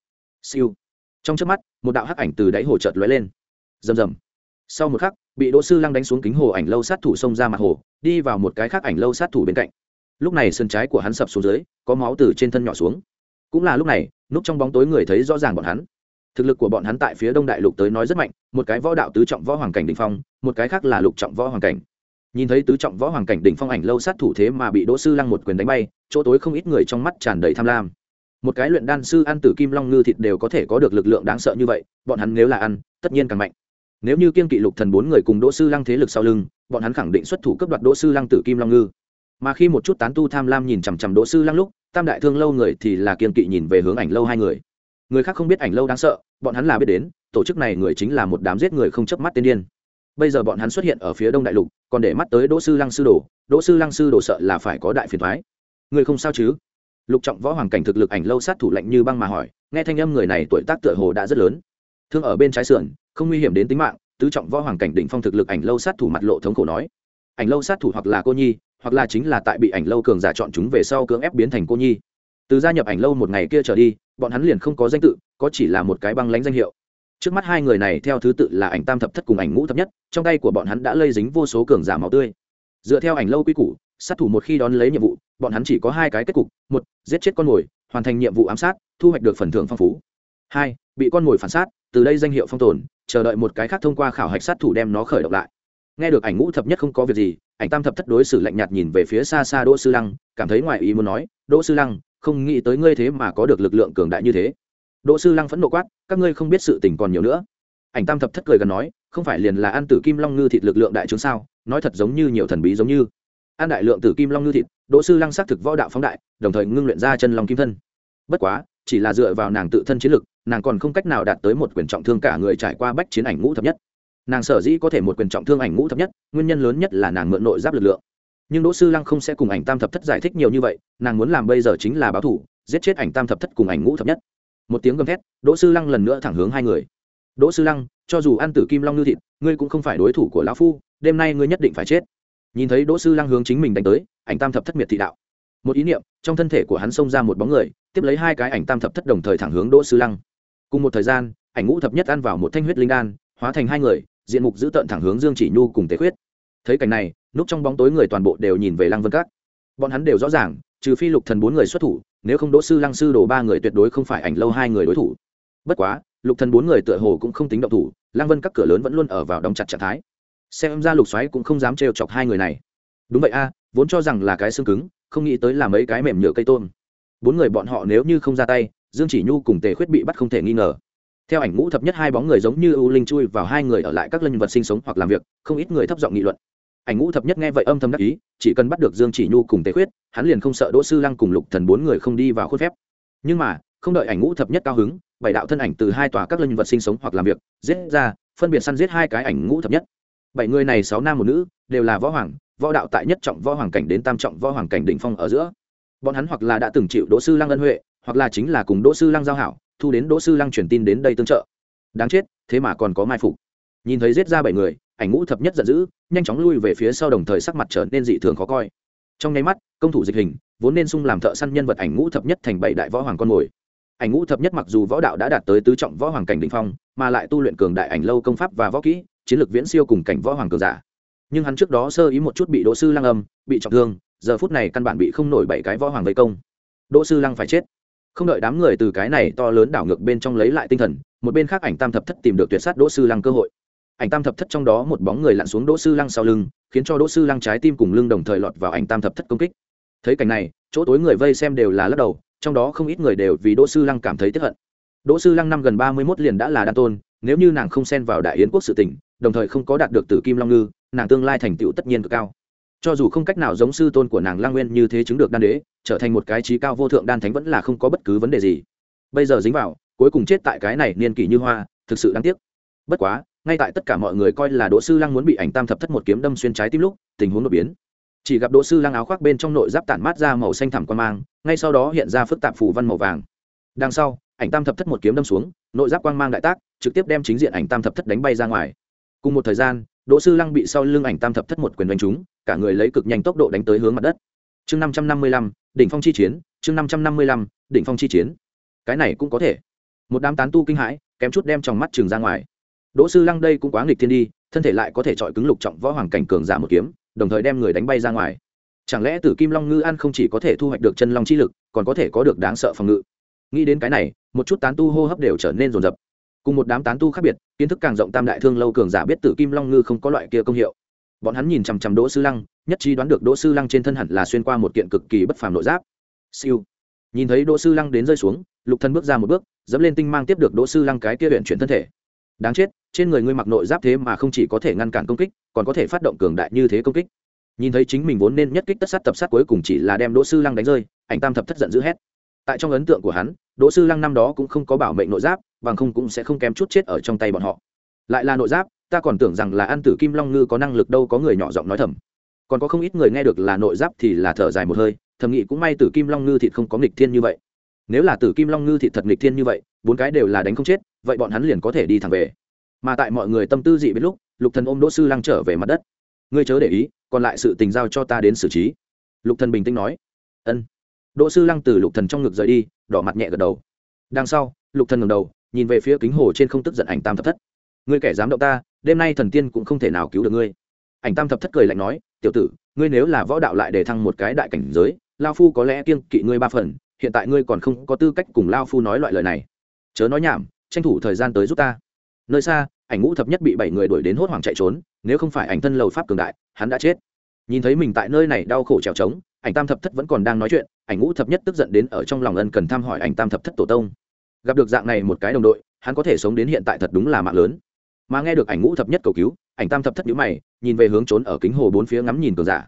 Siêu. Trong trước mắt, một đạo hắc ảnh từ đáy hồ chợt lóe lên. Rầm rầm. Sau một khắc, bị đỗ sư lăng đánh xuống kính hồ ảnh lâu sát thủ xông ra mặt hồ, đi vào một cái khác ảnh lâu sát thủ bên cạnh lúc này sân trái của hắn sập xuống dưới, có máu từ trên thân nhỏ xuống. Cũng là lúc này, núp trong bóng tối người thấy rõ ràng bọn hắn. Thực lực của bọn hắn tại phía đông đại lục tới nói rất mạnh, một cái võ đạo tứ trọng võ hoàng cảnh đ ỉ n h phong, một cái khác là lục trọng võ hoàng cảnh. Nhìn thấy tứ trọng võ hoàng cảnh đ ỉ n h phong ảnh lâu sát thủ thế mà bị đỗ sư lăng một quyền đánh bay, chỗ tối không ít người trong mắt tràn đầy tham lam. Một cái luyện đan sư ăn tử kim long ngư thịt đều có thể có được lực lượng đáng sợ như vậy, bọn hắn nếu là ăn, tất nhiên càng mạnh. Nếu như kiên kỵ lục thần bốn người cùng đỗ sư lăng thế lực sau lưng, bọn hắn khẳng định xuất thủ cấp đoạt đỗ sư lăng tử kim long ngư mà khi một chút tán tu tham lam nhìn chằm chằm đỗ sư lăng lúc, tam đại thương lâu người thì là kiên kỵ nhìn về hướng ảnh lâu hai người. Người khác không biết ảnh lâu đáng sợ, bọn hắn là biết đến, tổ chức này người chính là một đám giết người không chớp mắt tên điên. Bây giờ bọn hắn xuất hiện ở phía đông đại lục, còn để mắt tới đỗ sư lăng sư đồ, đỗ sư lăng sư đồ sợ là phải có đại phiền thoái người không sao chứ? Lục trọng võ hoàng cảnh thực lực ảnh lâu sát thủ lạnh như băng mà hỏi, nghe thanh âm người này tuổi tác tựa hồ đã rất lớn. Thương ở bên trái sườn, không nguy hiểm đến tính mạng, tứ trọng võ hoàng cảnh đỉnh phong thực lực ảnh lâu sát thủ mặt lộ thống khổ nói. Ảnh lâu sát thủ hoặc là cô nhi hoặc là chính là tại bị ảnh lâu cường giả chọn chúng về sau cưỡng ép biến thành cô nhi. Từ gia nhập ảnh lâu một ngày kia trở đi, bọn hắn liền không có danh tự, có chỉ là một cái băng lánh danh hiệu. Trước mắt hai người này theo thứ tự là ảnh tam thập thất cùng ảnh ngũ thập nhất, trong tay của bọn hắn đã lây dính vô số cường giả máu tươi. Dựa theo ảnh lâu quy củ, sát thủ một khi đón lấy nhiệm vụ, bọn hắn chỉ có hai cái kết cục, một, giết chết con mồi, hoàn thành nhiệm vụ ám sát, thu hoạch được phần thưởng phong phú. Hai, bị con mồi phản sát, từ đây danh hiệu phong tồn, chờ đợi một cái khác thông qua khảo hạch sát thủ đem nó khởi động lại. Nghe được ảnh ngũ thập nhất không có việc gì ảnh tam thập thất đối xử lạnh nhạt nhìn về phía xa xa đỗ sư lăng, cảm thấy ngoài ý muốn nói, đỗ sư lăng, không nghĩ tới ngươi thế mà có được lực lượng cường đại như thế. Đỗ sư lăng phẫn nộ quát, các ngươi không biết sự tình còn nhiều nữa. Ảnh tam thập thất cười gần nói, không phải liền là ăn tử kim long ngư thịt lực lượng đại chúng sao? Nói thật giống như nhiều thần bí giống như. Ăn đại lượng tử kim long ngư thịt, đỗ sư lăng xác thực võ đạo phóng đại, đồng thời ngưng luyện ra chân long kim thân. Bất quá, chỉ là dựa vào nàng tự thân chiến lực, nàng còn không cách nào đạt tới một quyền trọng thương cả người trải qua bách chiến ảnh ngũ thập nhất nàng sở dĩ có thể một quyền trọng thương ảnh ngũ thập nhất, nguyên nhân lớn nhất là nàng mượn nội giáp lực lượng. Nhưng đỗ sư lăng không sẽ cùng ảnh tam thập thất giải thích nhiều như vậy, nàng muốn làm bây giờ chính là báo thủ, giết chết ảnh tam thập thất cùng ảnh ngũ thập nhất. Một tiếng gầm thét, đỗ sư lăng lần nữa thẳng hướng hai người. Đỗ sư lăng, cho dù ăn tử kim long ngư thịt, ngươi cũng không phải đối thủ của lão phu, đêm nay ngươi nhất định phải chết. Nhìn thấy đỗ sư lăng hướng chính mình đánh tới, ảnh tam thập thất miệt thị đạo. Một ý niệm, trong thân thể của hắn xông ra một bóng người, tiếp lấy hai cái ảnh tam thập thất đồng thời thẳng hướng đỗ sư lăng. Cùng một thời gian, ảnh ngũ thập nhất ăn vào một thanh huyết linh đan, hóa thành hai người diện mục giữ tận thẳng hướng dương chỉ nhu cùng tề khuyết. Thấy cảnh này, núp trong bóng tối người toàn bộ đều nhìn về lăng vân các. Bọn hắn đều rõ ràng, trừ phi lục thần bốn người xuất thủ, nếu không đỗ sư lăng sư đổ ba người tuyệt đối không phải ảnh lâu hai người đối thủ. Bất quá, lục thần bốn người tựa hồ cũng không tính động thủ, lăng vân các cửa lớn vẫn luôn ở vào đóng chặt trạng thái. Xem ra lục xoáy cũng không dám trêu chọc hai người này. Đúng vậy a, vốn cho rằng là cái xương cứng, không nghĩ tới là mấy cái mềm nhựa cây tôm. Bốn người bọn họ nếu như không ra tay, dương chỉ nhu cùng tề khuyết bị bắt không thể nghi ngờ theo ảnh ngũ thập nhất hai bóng người giống như ưu linh chui vào hai người ở lại các lân vật sinh sống hoặc làm việc, không ít người thấp giọng nghị luận. Ảnh ngũ thập nhất nghe vậy âm thầm đắc ý, chỉ cần bắt được dương chỉ nhu cùng tế khuyết, hắn liền không sợ đỗ sư lăng cùng lục thần bốn người không đi vào khuôn phép. Nhưng mà, không đợi ảnh ngũ thập nhất cao hứng, bảy đạo thân ảnh từ hai tòa các lân vật sinh sống hoặc làm việc, giết ra, phân biệt săn giết hai cái ảnh ngũ thập nhất. Bảy người này sáu nam một nữ, đều là võ hoàng, võ đạo tại nhất trọng võ hoàng cảnh đến tam trọng võ hoàng cảnh đỉnh phong ở giữa. Bọn hắn hoặc là đã từng chịu đỗ sư lăng ân huệ, hoặc là chính là cùng đỗ sư lăng giao hảo thu đến đỗ sư lăng truyền tin đến đây tương trợ. Đáng chết, thế mà còn có mai phục. Nhìn thấy giết ra bảy người, ảnh ngũ thập nhất giận dữ, nhanh chóng lui về phía sau đồng thời sắc mặt trở nên dị thường khó coi. Trong nháy mắt, công thủ dịch hình, vốn nên sung làm thợ săn nhân vật ảnh ngũ thập nhất thành bảy đại võ hoàng con mồi. Ảnh ngũ thập nhất mặc dù võ đạo đã đạt tới tứ trọng võ hoàng cảnh đ ỉ n h phong, mà lại tu luyện cường đại ảnh lâu công pháp và võ kỹ, chiến lược viễn siêu cùng cảnh võ hoàng cường giả. Nhưng hắn trước đó sơ ý một chút bị đỗ sư lăng âm, bị trọng thương, giờ phút này căn bản bị không nổi bảy cái võ hoàng vây công. Đỗ sư lăng phải chết không đợi đám người từ cái này to lớn đảo ngược bên trong lấy lại tinh thần, một bên khác ảnh tam thập thất tìm được tuyệt sát đỗ sư lăng cơ hội. Ảnh tam thập thất trong đó một bóng người lặn xuống đỗ sư lăng sau lưng, khiến cho đỗ sư lăng trái tim cùng lưng đồng thời lọt vào ảnh tam thập thất công kích. Thấy cảnh này, chỗ tối người vây xem đều là lắc đầu, trong đó không ít người đều vì đỗ sư lăng cảm thấy tiếp hận. Đỗ sư lăng năm gần ba mươi mốt liền đã là đan tôn, nếu như nàng không xen vào đại yến quốc sự tỉnh đồng thời không có đạt được tử kim long ngư, nàng tương lai thành tựu tất nhiên cực cao. Cho dù không cách nào giống sư tôn của nàng lang nguyên như thế chứng được đan đế trở thành một cái trí cao vô thượng đan thánh vẫn là không có bất cứ vấn đề gì. Bây giờ dính vào, cuối cùng chết tại cái này niên kỷ như hoa, thực sự đáng tiếc. Bất quá, ngay tại tất cả mọi người coi là đỗ sư lăng muốn bị ảnh tam thập thất một kiếm đâm xuyên trái tim lúc, tình huống đột biến. Chỉ gặp đỗ sư lăng áo khoác bên trong nội giáp tản mát ra màu xanh thẳm quan mang, ngay sau đó hiện ra phức tạp phủ văn màu vàng. Đằng sau, ảnh tam thập thất một kiếm đâm xuống, nội giáp quang mang đại tác, trực tiếp đem chính diện ảnh tam thập thất đánh bay ra ngoài. Cùng một thời gian, đỗ sư lăng bị sau lưng ảnh tam thập thất một quyền đánh trúng, cả người lấy cực nhanh tốc độ đánh tới hướng mặt đất. Chương năm trăm năm mươi lăm đỉnh phong chi chiến, chương năm trăm năm mươi lăm, đỉnh phong chi chiến. Cái này cũng có thể. Một đám tán tu kinh hãi, kém chút đem trong mắt trường ra ngoài. Đỗ sư lăng đây cũng quá nghịch thiên đi, thân thể lại có thể chọi cứng lục trọng võ hoàng cảnh cường giả một kiếm, đồng thời đem người đánh bay ra ngoài. Chẳng lẽ tử kim long ngư ăn không chỉ có thể thu hoạch được chân long chi lực, còn có thể có được đáng sợ phòng ngự? Nghĩ đến cái này, một chút tán tu hô hấp đều trở nên rồn rập. Cùng một đám tán tu khác biệt, kiến thức càng rộng tam đại thương lâu cường giả biết tử kim long ngư không có loại kia công hiệu bọn hắn nhìn chằm chằm đỗ sư lăng, nhất trí đoán được đỗ sư lăng trên thân hẳn là xuyên qua một kiện cực kỳ bất phàm nội giáp. Siêu. Nhìn thấy đỗ sư lăng đến rơi xuống, lục thân bước ra một bước, dẫm lên tinh mang tiếp được đỗ sư lăng cái kia huyện chuyển thân thể. Đáng chết, trên người ngươi mặc nội giáp thế mà không chỉ có thể ngăn cản công kích, còn có thể phát động cường đại như thế công kích. Nhìn thấy chính mình vốn nên nhất kích tất sát tập sát cuối cùng chỉ là đem đỗ sư lăng đánh rơi, ảnh tam thập thất giận dữ hét. Tại trong ấn tượng của hắn, đỗ sư lăng năm đó cũng không có bảo mệnh nội giáp, bằng không cũng sẽ không kém chút chết ở trong tay bọn họ. Lại là nội giáp ta còn tưởng rằng là ăn tử kim long ngư có năng lực đâu có người nhỏ giọng nói thầm. Còn có không ít người nghe được là nội giáp thì là thở dài một hơi, thầm nghĩ cũng may tử kim long ngư thịt không có nghịch thiên như vậy. Nếu là tử kim long ngư thịt thật nghịch thiên như vậy, bốn cái đều là đánh không chết, vậy bọn hắn liền có thể đi thẳng về. Mà tại mọi người tâm tư dị biết lúc, lục thần ôm đỗ sư lăng trở về mặt đất. Ngươi chớ để ý, còn lại sự tình giao cho ta đến xử trí. Lục thần bình tĩnh nói. Ân. Đỗ sư lăng từ lục thần trong ngực rời đi, đỏ mặt nhẹ gật đầu. Đằng sau, lục thần ngẩng đầu, nhìn về phía kính hồ trên không tức giận ảnh tam thập thất. Ngươi kẻ dám động ta đêm nay thần tiên cũng không thể nào cứu được ngươi. Ảnh tam thập thất cười lạnh nói, tiểu tử, ngươi nếu là võ đạo lại để thăng một cái đại cảnh giới, lao phu có lẽ kiêng kỵ ngươi ba phần, hiện tại ngươi còn không có tư cách cùng lao phu nói loại lời này. Chớ nói nhảm, tranh thủ thời gian tới giúp ta. Nơi xa, ảnh ngũ thập nhất bị bảy người đuổi đến hốt hoảng chạy trốn, nếu không phải ảnh thân lầu pháp cường đại, hắn đã chết. Nhìn thấy mình tại nơi này đau khổ trèo trống, ảnh tam thập thất vẫn còn đang nói chuyện, ảnh ngũ thập nhất tức giận đến ở trong lòng ân cần thăm hỏi ảnh tam thập thất tổ tông. Gặp được dạng này một cái đồng đội, hắn có thể sống đến hiện tại thật đúng là mạng lớn mà nghe được ảnh ngũ thập nhất cầu cứu, ảnh tam thập thất nhíu mày, nhìn về hướng trốn ở kính hồ bốn phía ngắm nhìn cường giả.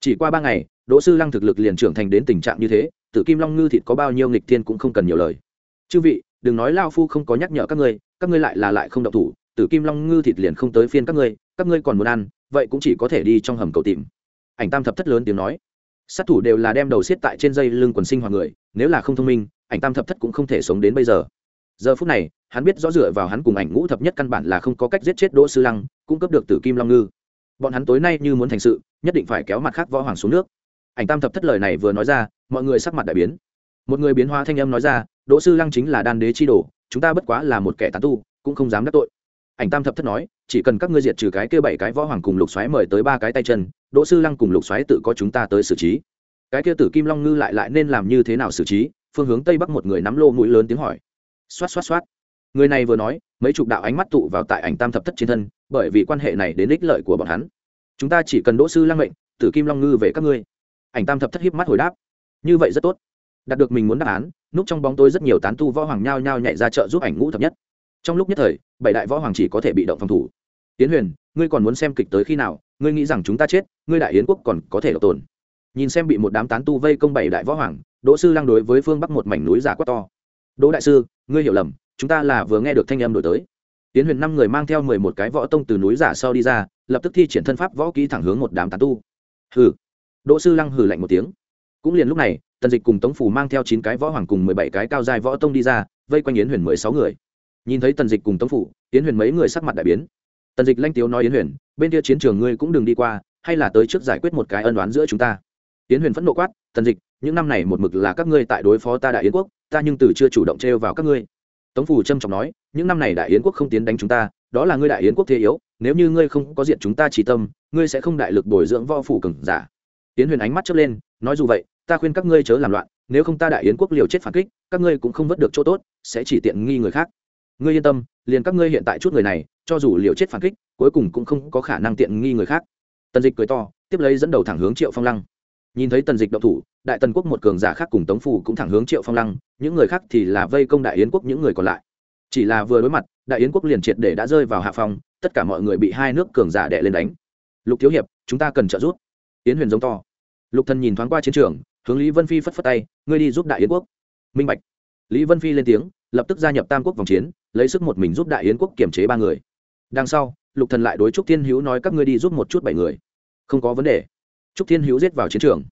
Chỉ qua ba ngày, đỗ sư lăng thực lực liền trưởng thành đến tình trạng như thế, tử kim long ngư thịt có bao nhiêu nghịch thiên cũng không cần nhiều lời. Chư vị, đừng nói lao phu không có nhắc nhở các ngươi các ngươi lại là lại không độc thủ, tử kim long ngư thịt liền không tới phiên các ngươi các ngươi còn muốn ăn, vậy cũng chỉ có thể đi trong hầm cầu tìm. Ảnh tam thập thất lớn tiếng nói. Sát thủ đều là đem đầu xiết tại trên dây lưng quần sinh hoặc người, nếu là không thông minh, ảnh tam thập thất cũng không thể sống đến bây giờ. Giờ phút này hắn biết rõ dựa vào hắn cùng ảnh ngũ thập nhất căn bản là không có cách giết chết đỗ sư lăng, cung cấp được tử kim long ngư. Bọn hắn tối nay như muốn thành sự, nhất định phải kéo mặt khác võ hoàng xuống nước. Ảnh tam thập thất lời này vừa nói ra, mọi người sắc mặt đại biến. Một người biến hóa thanh âm nói ra, đỗ sư lăng chính là đan đế chi đồ, chúng ta bất quá là một kẻ tán tu, cũng không dám đắc tội. Ảnh tam thập thất nói, chỉ cần các ngươi diệt trừ cái kia bảy cái võ hoàng cùng lục xoáy mời tới ba cái tay chân, đỗ sư lăng cùng lục xoáy tự có chúng ta tới xử trí. Cái kia tử kim long ngư lại lại nên làm như thế nào xử trí? Phương hướng tây bắc một người nắm lô mũi lớn tiếng hỏi. Xoát xoát xoát người này vừa nói, mấy chục đạo ánh mắt tụ vào tại ảnh tam thập thất trên thân, bởi vì quan hệ này đến ích lợi của bọn hắn. Chúng ta chỉ cần đỗ sư lăng mệnh, tử kim long ngư về các ngươi. Ảnh tam thập thất hiếp mắt hồi đáp. Như vậy rất tốt. Đạt được mình muốn đáp án, núp trong bóng tối rất nhiều tán tu võ hoàng nhao nhao nhảy ra chợ giúp ảnh ngũ thập nhất. Trong lúc nhất thời, bảy đại võ hoàng chỉ có thể bị động phòng thủ. Tiến huyền, ngươi còn muốn xem kịch tới khi nào? Ngươi nghĩ rằng chúng ta chết, ngươi đại yến quốc còn có thể độc tồn. Nhìn xem bị một đám tán tu vây công bảy đại võ hoàng, đỗ sư lăng đối với phương bắc một mảnh núi giả quát to. Đỗ đại sư, ngươi hiểu lầm chúng ta là vừa nghe được thanh âm đổi tới. Tiến huyền năm người mang theo mười một cái võ tông từ núi giả sau đi ra, lập tức thi triển thân pháp võ kỹ thẳng hướng một đám tán tu. Hừ. Đỗ sư lăng hừ lạnh một tiếng. Cũng liền lúc này, tần dịch cùng tống phủ mang theo chín cái võ hoàng cùng mười bảy cái cao dài võ tông đi ra, vây quanh yến huyền mười sáu người. Nhìn thấy tần dịch cùng tống phủ yến huyền mấy người sắc mặt đại biến. Tần dịch lanh tiếu nói yến huyền, bên kia chiến trường ngươi cũng đừng đi qua, hay là tới trước giải quyết một cái ân đoán giữa chúng ta. Yến huyền phẫn nộ quát, tần dịch, những năm này một mực là các ngươi tại đối phó ta đại yến quốc, ta nhưng từ chưa chủ động trêu vào các ngươi tống phủ trâm trọng nói, những năm này đại yến quốc không tiến đánh chúng ta, đó là ngươi đại yến quốc thế yếu, nếu như ngươi không có diện chúng ta trí tâm, ngươi sẽ không đại lực bồi dưỡng võ phủ cừng giả. Yến huyền ánh mắt chớp lên, nói dù vậy, ta khuyên các ngươi chớ làm loạn, nếu không ta đại yến quốc liều chết phản kích, các ngươi cũng không vớt được chỗ tốt, sẽ chỉ tiện nghi người khác. Ngươi yên tâm, liền các ngươi hiện tại chút người này, cho dù liều chết phản kích, cuối cùng cũng không có khả năng tiện nghi người khác. Tần dịch cười to, tiếp lấy dẫn đầu thẳng hướng triệu phong lăng nhìn thấy tần dịch động thủ, đại tần quốc một cường giả khác cùng tống phủ cũng thẳng hướng triệu phong lăng, những người khác thì là vây công đại yến quốc, những người còn lại. Chỉ là vừa đối mặt, đại yến quốc liền triệt để đã rơi vào hạ phong, tất cả mọi người bị hai nước cường giả đệ lên đánh. Lục thiếu hiệp, chúng ta cần trợ giúp. Yến huyền giống to. Lục thần nhìn thoáng qua chiến trường, hướng lý vân phi phất phất tay, ngươi đi giúp đại yến quốc. Minh bạch. Lý vân phi lên tiếng, lập tức gia nhập tam quốc vòng chiến, lấy sức một mình giúp đại yến quốc kiểm chế ba người. Đằng sau, lục thần lại đối trúc thiên hữu nói, các ngươi đi giúp một chút bảy người. Không có vấn đề trúc thiên hữu giết vào chiến trường.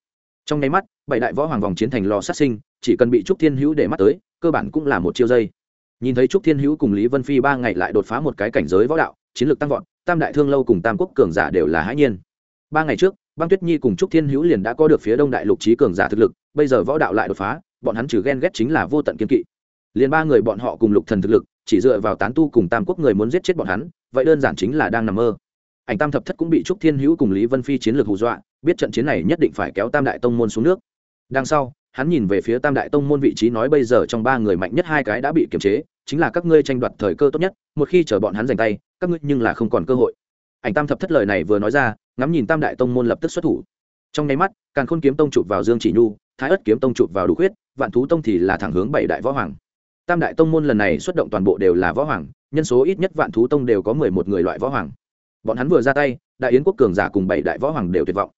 Trong nháy mắt, bảy đại võ hoàng vòng chiến thành lò sát sinh, chỉ cần bị trúc thiên hữu để mắt tới, cơ bản cũng là một chiêu dây. Nhìn thấy trúc thiên hữu cùng lý vân phi ba ngày lại đột phá một cái cảnh giới võ đạo, chiến lược tăng vọt, tam đại thương lâu cùng tam quốc cường giả đều là hãi nhiên. Ba ngày trước, băng tuyết nhi cùng trúc thiên hữu liền đã có được phía đông đại lục trí cường giả thực lực, bây giờ võ đạo lại đột phá, bọn hắn trừ ghen ghét chính là vô tận kiên kỵ. Liền ba người bọn họ cùng lục thần thực lực, chỉ dựa vào tán tu cùng tam quốc người muốn giết chết bọn hắn, vậy đơn giản chính là đang nằm mơ. Ảnh tam thập thất cũng bị trúc thiên hữu cùng lý vân phi chiến lược hù dọa biết trận chiến này nhất định phải kéo tam đại tông môn xuống nước. Đằng sau, hắn nhìn về phía tam đại tông môn vị trí nói bây giờ trong ba người mạnh nhất hai cái đã bị kiềm chế, chính là các ngươi tranh đoạt thời cơ tốt nhất, một khi chờ bọn hắn giành tay, các ngươi nhưng là không còn cơ hội. Ảnh tam thập thất lời này vừa nói ra, ngắm nhìn tam đại tông môn lập tức xuất thủ. Trong nháy mắt càng khôn kiếm tông chụp vào dương chỉ nhu, thái ất kiếm tông chụp vào đủ khuyết, vạn thú tông thì là thẳng hướng bảy đại võ hoàng. Tam đại tông môn lần này xuất động toàn bộ đều là võ hoàng, nhân số ít nhất vạn thú tông đều có mười một người loại võ hoàng. Bọn hắn vừa ra tay, đại yến quốc cường giả cùng bảy đại võ hoàng đều tuyệt vọng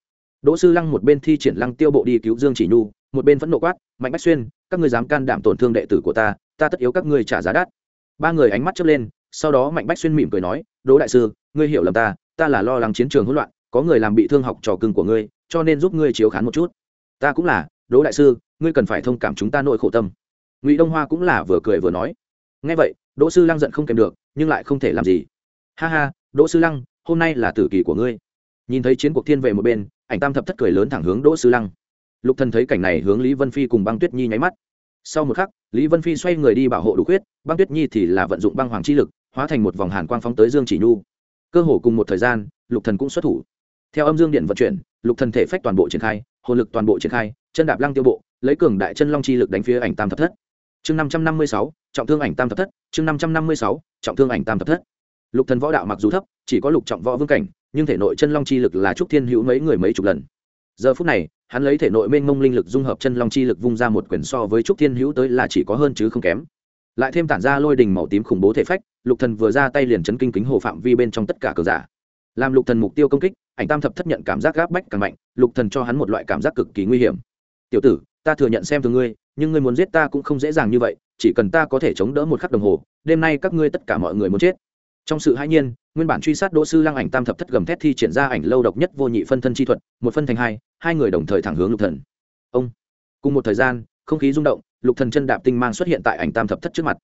đỗ sư lăng một bên thi triển lăng tiêu bộ đi cứu dương chỉ nhu, một bên phẫn nộ quát, mạnh bách xuyên, các ngươi dám can đảm tổn thương đệ tử của ta ta tất yếu các ngươi trả giá đắt. Ba người ánh mắt chớp lên, sau đó mạnh bách xuyên mỉm cười nói, đỗ đại sư, ngươi hiểu lầm ta ta là lo lắng chiến trường hỗn loạn, có người làm bị thương học trò cưng của ngươi, cho nên giúp ngươi chiếu khán một chút. Ta cũng là, đỗ đại sư, ngươi cần phải thông cảm chúng ta nội khổ tâm. Ngụy đông hoa cũng là vừa cười vừa nói. Ngay vậy, đỗ sư lăng giận không kèm được, nhưng lại không thể làm gì. Ha ha, đỗ sư lăng, hôm nay là tử kỳ của ngươi. Nhìn thấy chiến cuộc thiên về một bên ảnh tam thập thất cười lớn thẳng hướng đỗ sư lăng. Lục thần thấy cảnh này hướng lý vân phi cùng băng tuyết nhi nháy mắt. Sau một khắc lý vân phi xoay người đi bảo hộ đủ Khuyết, băng tuyết nhi thì là vận dụng băng hoàng chi lực hóa thành một vòng hàn quang phóng tới dương chỉ nhu. Cơ hồ cùng một thời gian lục thần cũng xuất thủ. Theo âm dương điện vận chuyển lục thần thể phách toàn bộ triển khai hồn lực toàn bộ triển khai chân đạp lăng tiêu bộ lấy cường đại chân long chi lực đánh phía ảnh tam thập thất. Chương năm trăm năm mươi sáu trọng thương ảnh tam thập thất chương năm trăm năm mươi sáu trọng thương ảnh tam thập thất. Lục thần võ đạo mặc dù thấp chỉ có lục trọng võ vương cảnh nhưng thể nội chân long chi lực là trúc thiên hữu mấy người mấy chục lần. Giờ phút này, hắn lấy thể nội mênh mông linh lực dung hợp chân long chi lực vung ra một quyển so với trúc thiên hữu tới là chỉ có hơn chứ không kém. Lại thêm tản ra lôi đình màu tím khủng bố thể phách, lục thần vừa ra tay liền chấn kinh kính hồ phạm vi bên trong tất cả cờ giả. Làm lục thần mục tiêu công kích, ảnh tam thập thất nhận cảm giác gáp bách càng mạnh, lục thần cho hắn một loại cảm giác cực kỳ nguy hiểm. Tiểu tử, ta thừa nhận xem thường ngươi, nhưng ngươi muốn giết ta cũng không dễ dàng như vậy, chỉ cần ta có thể chống đỡ một khắc đồng hồ, đêm nay các ngươi tất cả mọi người muốn chết trong sự hãi nhiên, nguyên bản truy sát đỗ sư lăng ảnh tam thập thất gầm thét thi triển ra ảnh lâu độc nhất vô nhị phân thân chi thuật, một phân thành hai hai người đồng thời thẳng hướng lục thần. Ông! Cùng một thời gian, không khí rung động, lục thần chân đạp tinh mang xuất hiện tại ảnh tam thập thất trước mặt.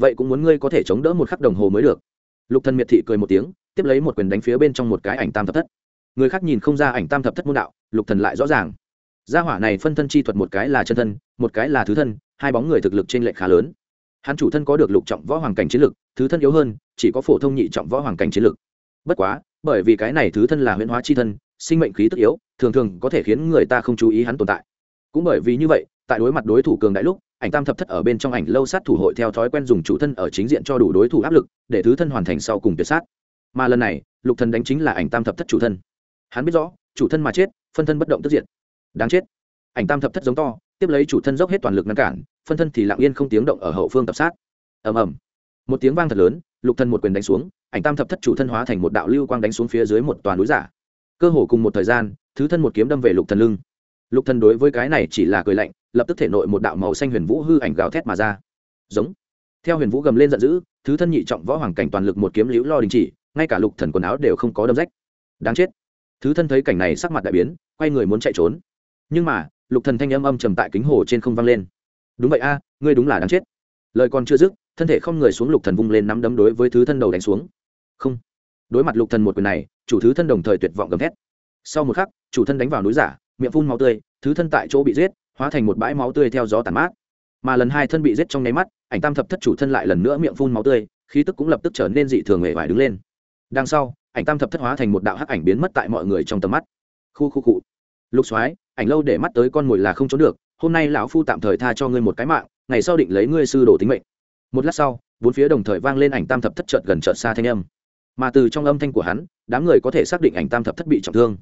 Vậy cũng muốn ngươi có thể chống đỡ một khắc đồng hồ mới được. Lục thần miệt thị cười một tiếng, tiếp lấy một quyền đánh phía bên trong một cái ảnh tam thập thất. Người khác nhìn không ra ảnh tam thập thất môn đạo, lục thần lại rõ ràng. Gia hỏa này phân thân chi thuật một cái là chân thân, một cái là thứ thân, hai bóng người thực lực trên lệch khá lớn. Hắn chủ thân có được lục trọng võ hoàng cảnh chiến lực, thứ thân yếu hơn chỉ có phổ thông nhị trọng võ hoàng cảnh chiến lực bất quá, bởi vì cái này thứ thân là huyễn hóa chi thân, sinh mệnh khí tức yếu, thường thường có thể khiến người ta không chú ý hắn tồn tại. Cũng bởi vì như vậy, tại đối mặt đối thủ cường đại lúc, ảnh tam thập thất ở bên trong ảnh lâu sát thủ hội theo thói quen dùng chủ thân ở chính diện cho đủ đối thủ áp lực, để thứ thân hoàn thành sau cùng tuyệt sát. Mà lần này, lục thần đánh chính là ảnh tam thập thất chủ thân. Hắn biết rõ, chủ thân mà chết, phân thân bất động tức diện đáng chết. Ảnh tam thập thất giống to, tiếp lấy chủ thân dốc hết toàn lực ngăn cản, phân thân thì lặng yên không tiếng động ở hậu phương tập sát. Ầm ầm một tiếng vang thật lớn, lục thần một quyền đánh xuống, ảnh tam thập thất chủ thân hóa thành một đạo lưu quang đánh xuống phía dưới một toàn núi giả. Cơ hồ cùng một thời gian, thứ thân một kiếm đâm về lục thần lưng. Lục thần đối với cái này chỉ là cười lạnh, lập tức thể nội một đạo màu xanh huyền vũ hư ảnh gào thét mà ra. Giống. Theo huyền vũ gầm lên giận dữ, thứ thân nhị trọng võ hoàng cảnh toàn lực một kiếm liễu lo đình chỉ, ngay cả lục thần quần áo đều không có đâm rách. Đáng chết. Thứ thân thấy cảnh này sắc mặt đại biến, quay người muốn chạy trốn. Nhưng mà, lục thần thanh âm âm trầm tại kính hồ trên không vang lên. Đúng vậy a, ngươi đúng là đáng chết. Lời còn chưa dứt thân thể không người xuống lục thần vung lên nắm đấm đối với thứ thân đầu đánh xuống. Không. Đối mặt lục thần một quyền này, chủ thứ thân đồng thời tuyệt vọng gầm thét. Sau một khắc, chủ thân đánh vào núi giả, miệng phun máu tươi, thứ thân tại chỗ bị giết, hóa thành một bãi máu tươi theo gió tàn mát. Mà lần hai thân bị giết trong nháy mắt, ảnh tam thập thất chủ thân lại lần nữa miệng phun máu tươi, khí tức cũng lập tức trở nên dị thường hề vải đứng lên. Đằng sau, ảnh tam thập thất hóa thành một đạo hắc ảnh biến mất tại mọi người trong tầm mắt. Khu khu cụ lục soái, ảnh lâu để mắt tới con mồi là không trốn được, hôm nay lão phu tạm thời tha cho ngươi một cái mạng, ngày sau định lấy ngươi sư đồ tính mệnh một lát sau, bốn phía đồng thời vang lên ảnh tam thập thất chợt gần chợt xa thanh âm. Mà từ trong âm thanh của hắn, đám người có thể xác định ảnh tam thập thất bị trọng thương.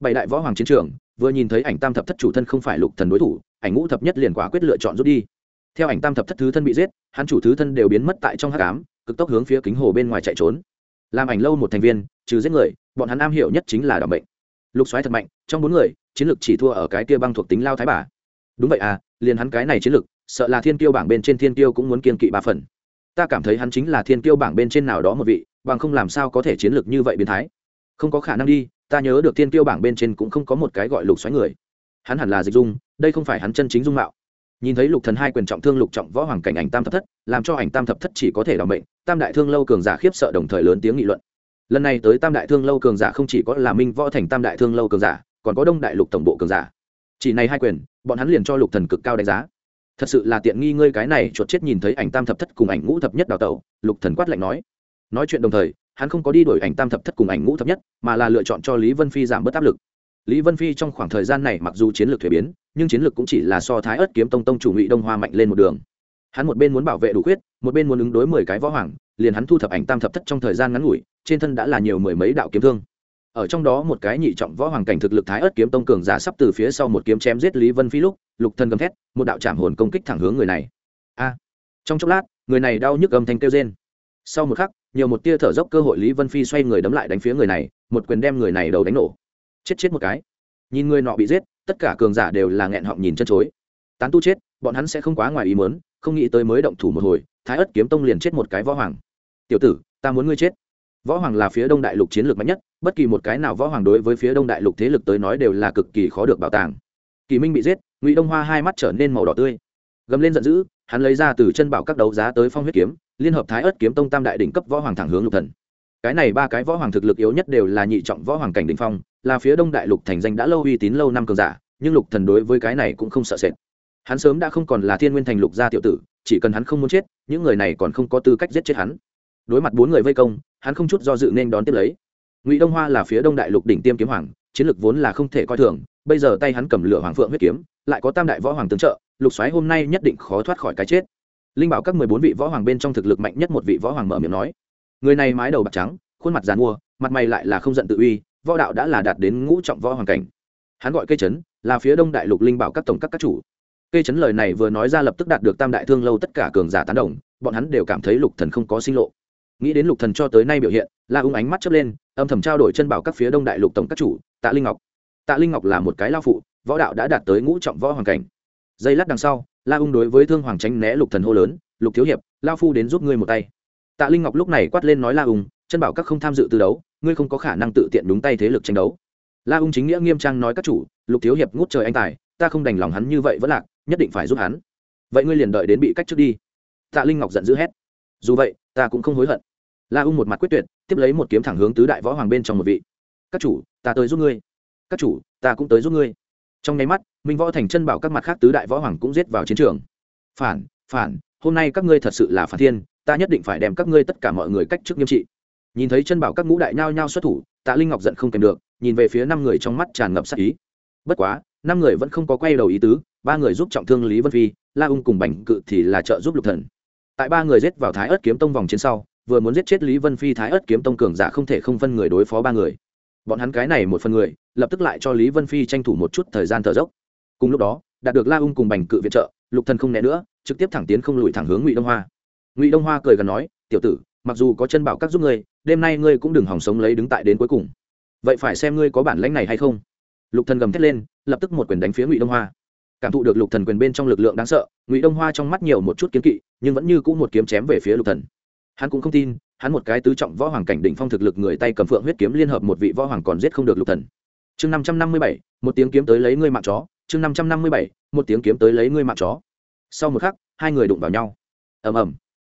Bảy đại võ hoàng chiến trường, vừa nhìn thấy ảnh tam thập thất chủ thân không phải lục thần đối thủ, ảnh ngũ thập nhất liền quả quyết lựa chọn rút đi. Theo ảnh tam thập thất thứ thân bị giết, hắn chủ thứ thân đều biến mất tại trong hắc ám, cực tốc hướng phía kính hồ bên ngoài chạy trốn. Làm ảnh lâu một thành viên, trừ giết người, bọn hắn am hiểu nhất chính là đảm bệnh lục xoáy thật mạnh, trong bốn người, chiến lược chỉ thua ở cái kia băng thuộc tính lao thái bà. Đúng vậy à liền hắn cái này chiến lược sợ là thiên tiêu bảng bên trên thiên tiêu cũng muốn kiên kỵ ba phần. Ta cảm thấy hắn chính là thiên tiêu bảng bên trên nào đó một vị, bằng không làm sao có thể chiến lược như vậy biến thái. Không có khả năng đi, ta nhớ được thiên tiêu bảng bên trên cũng không có một cái gọi lục xoáy người. Hắn hẳn là dịch dung, đây không phải hắn chân chính dung mạo. Nhìn thấy lục thần hai quyền trọng thương lục trọng võ hoàng cảnh ảnh tam thập thất, làm cho ảnh tam thập thất chỉ có thể đ mệnh. bệnh tam đại thương lâu cường giả khiếp sợ đồng thời lớn tiếng nghị luận. Lần này tới tam đại thương lâu cường giả không chỉ có là minh võ thành tam đại thương lâu cường giả, còn có đông đại lục tổng bộ cường giả. Chỉ này hai quyền, bọn hắn liền cho lục thần cực cao đánh giá thật sự là tiện nghi ngươi cái này chuột chết nhìn thấy ảnh tam thập thất cùng ảnh ngũ thập nhất đào tẩu, lục thần quát lạnh nói. Nói chuyện đồng thời, hắn không có đi đổi ảnh tam thập thất cùng ảnh ngũ thập nhất, mà là lựa chọn cho lý vân phi giảm bớt áp lực. Lý vân phi trong khoảng thời gian này mặc dù chiến lược thuế biến, nhưng chiến lược cũng chỉ là so thái ớt kiếm tông tông chủ ngụy đông hoa mạnh lên một đường. Hắn một bên muốn bảo vệ đủ quyết một bên muốn ứng đối mười cái võ hoàng, liền hắn thu thập ảnh tam thập thất trong thời gian ngắn ngủi, trên thân đã là nhiều mười mấy đạo kiếm thương. Ở trong đó một cái nhị trọng võ hoàng cảnh thực lực thái ớt kiếm tông cường giả sắp từ phía sau một kiếm chém giết lý vân phi lúc lục Thần gầm thét, một đạo trảm hồn công kích thẳng hướng người này. A! Trong chốc lát, người này đau nhức âm thanh kêu rên. Sau một khắc, nhiều một tia thở dốc cơ hội lý vân phi xoay người đấm lại đánh phía người này, một quyền đem người này đầu đánh nổ. Chết chết một cái. Nhìn người nọ bị giết, tất cả cường giả đều là nghẹn họng nhìn chân chối. Tán tu chết, bọn hắn sẽ không quá ngoài ý mớn không nghĩ tới mới động thủ một hồi, thái ất kiếm tông liền chết một cái võ hoàng. Tiểu tử, ta muốn ngươi chết. Võ hoàng là phía đông đại lục chiến lược mạnh nhất, bất kỳ một cái nào võ hoàng đối với phía đông đại lục thế lực tới nói đều là cực kỳ khó được bảo tàng. Kỳ minh bị giết ngụy đông hoa hai mắt trở nên màu đỏ tươi gầm lên giận dữ hắn lấy ra từ chân bảo các đấu giá tới phong huyết kiếm liên hợp thái ớt kiếm tông tam đại đỉnh cấp võ hoàng thẳng hướng lục thần cái này ba cái võ hoàng thực lực yếu nhất đều là nhị trọng võ hoàng cảnh đỉnh phong là phía đông đại lục thành danh đã lâu uy tín lâu năm cường giả nhưng lục thần đối với cái này cũng không sợ sệt hắn sớm đã không còn là thiên nguyên thành lục gia tiểu tử chỉ cần hắn không muốn chết những người này còn không có tư cách giết chết hắn đối mặt bốn người vây công hắn không chút do dự nên đón tiếp lấy ngụy đông hoa là phía đông đại lục đỉnh tiêm kiếm hoàng chiến lược vốn là không thể coi thường bây giờ tay hắn cầm lửa hoàng phượng huyết kiếm, lại có tam đại võ hoàng tướng trợ, lục xoáy hôm nay nhất định khó thoát khỏi cái chết. Linh bảo các mười bốn vị võ hoàng bên trong thực lực mạnh nhất một vị võ hoàng mở miệng nói. Người này mái đầu bạc trắng, khuôn mặt dàn mua mặt mày lại là không giận tự uy, võ đạo đã là đạt đến ngũ trọng võ hoàng cảnh. Hắn gọi cây trấn là phía đông đại lục linh bảo các tổng các các chủ. Cây trấn lời này vừa nói ra lập tức đạt được tam đại thương lâu tất cả cường giả tán đồng, bọn hắn đều cảm thấy lục thần không có sinh lộ. Nghĩ đến lục thần cho tới nay biểu hiện, la ung ánh mắt chớp lên, âm thầm trao đổi chân bảo các phía đông đại lục tổng các chủ, tạ linh ngọc tạ linh ngọc là một cái lao phụ, võ đạo đã đạt tới ngũ trọng võ hoàng cảnh. Giây lát đằng sau, la ung đối với thương hoàng tránh né lục thần hô lớn, lục thiếu hiệp, lao phu đến giúp ngươi một tay. Tạ linh ngọc lúc này quát lên nói la ung, chân bảo các không tham dự từ đấu, ngươi không có khả năng tự tiện đúng tay thế lực tranh đấu. La ung chính nghĩa nghiêm trang nói các chủ, lục thiếu hiệp ngút trời anh tài, ta không đành lòng hắn như vậy vẫn lạc, nhất định phải giúp hắn. Vậy ngươi liền đợi đến bị cách trước đi. Tạ linh ngọc giận dữ hét. Dù vậy, ta cũng không hối hận. La ung một mặt quyết tuyệt, tiếp lấy một kiếm thẳng hướng tứ đại võ hoàng bên trong một vị. Các chủ, ta tới giúp ngươi các chủ, ta cũng tới giúp ngươi. Trong nháy mắt, minh võ thành chân bảo các mặt khác tứ đại võ hoàng cũng giết vào chiến trường. Phản phản, hôm nay các ngươi thật sự là phản thiên, ta nhất định phải đem các ngươi tất cả mọi người cách trước nghiêm trị. Nhìn thấy chân bảo các ngũ đại nhao nhao xuất thủ, tạ linh ngọc giận không kèm được, nhìn về phía năm người trong mắt tràn ngập sắc ý. Bất quá, năm người vẫn không có quay đầu ý tứ, ba người giúp trọng thương lý vân phi, la ung cùng bành cự thì là trợ giúp lục thần. Tại ba người giết vào thái ớt kiếm tông vòng chiến sau, vừa muốn giết chết lý vân phi, thái ớt kiếm tông cường giả không thể không phân người đối phó ba người bọn hắn cái này một phần người, lập tức lại cho lý vân phi tranh thủ một chút thời gian thở dốc. Cùng lúc đó, đạt được la ung cùng bành cự viện trợ, lục thần không né nữa, trực tiếp thẳng tiến không lùi thẳng hướng ngụy đông hoa. Ngụy đông hoa cười gần nói, tiểu tử, mặc dù có chân bảo các giúp ngươi, đêm nay ngươi cũng đừng hỏng sống lấy đứng tại đến cuối cùng. Vậy phải xem ngươi có bản lãnh này hay không. Lục thần gầm thét lên, lập tức một quyền đánh phía ngụy đông hoa. Cảm thụ được lục thần quyền bên trong lực lượng đáng sợ, ngụy đông hoa trong mắt nhiều một chút kiếm kỵ, nhưng vẫn như cũ một kiếm chém về phía lục thần. Hắn cũng không tin hắn một cái tứ trọng võ hoàng cảnh đỉnh phong thực lực người tay cầm phượng huyết kiếm liên hợp một vị võ hoàng còn giết không được lục thần. Chương năm trăm năm mươi bảy, một tiếng kiếm tới lấy ngươi mạng chó. Chương năm trăm năm mươi bảy, một tiếng kiếm tới lấy ngươi mạng chó. Sau một khắc, hai người đụng vào nhau. Ầm ầm.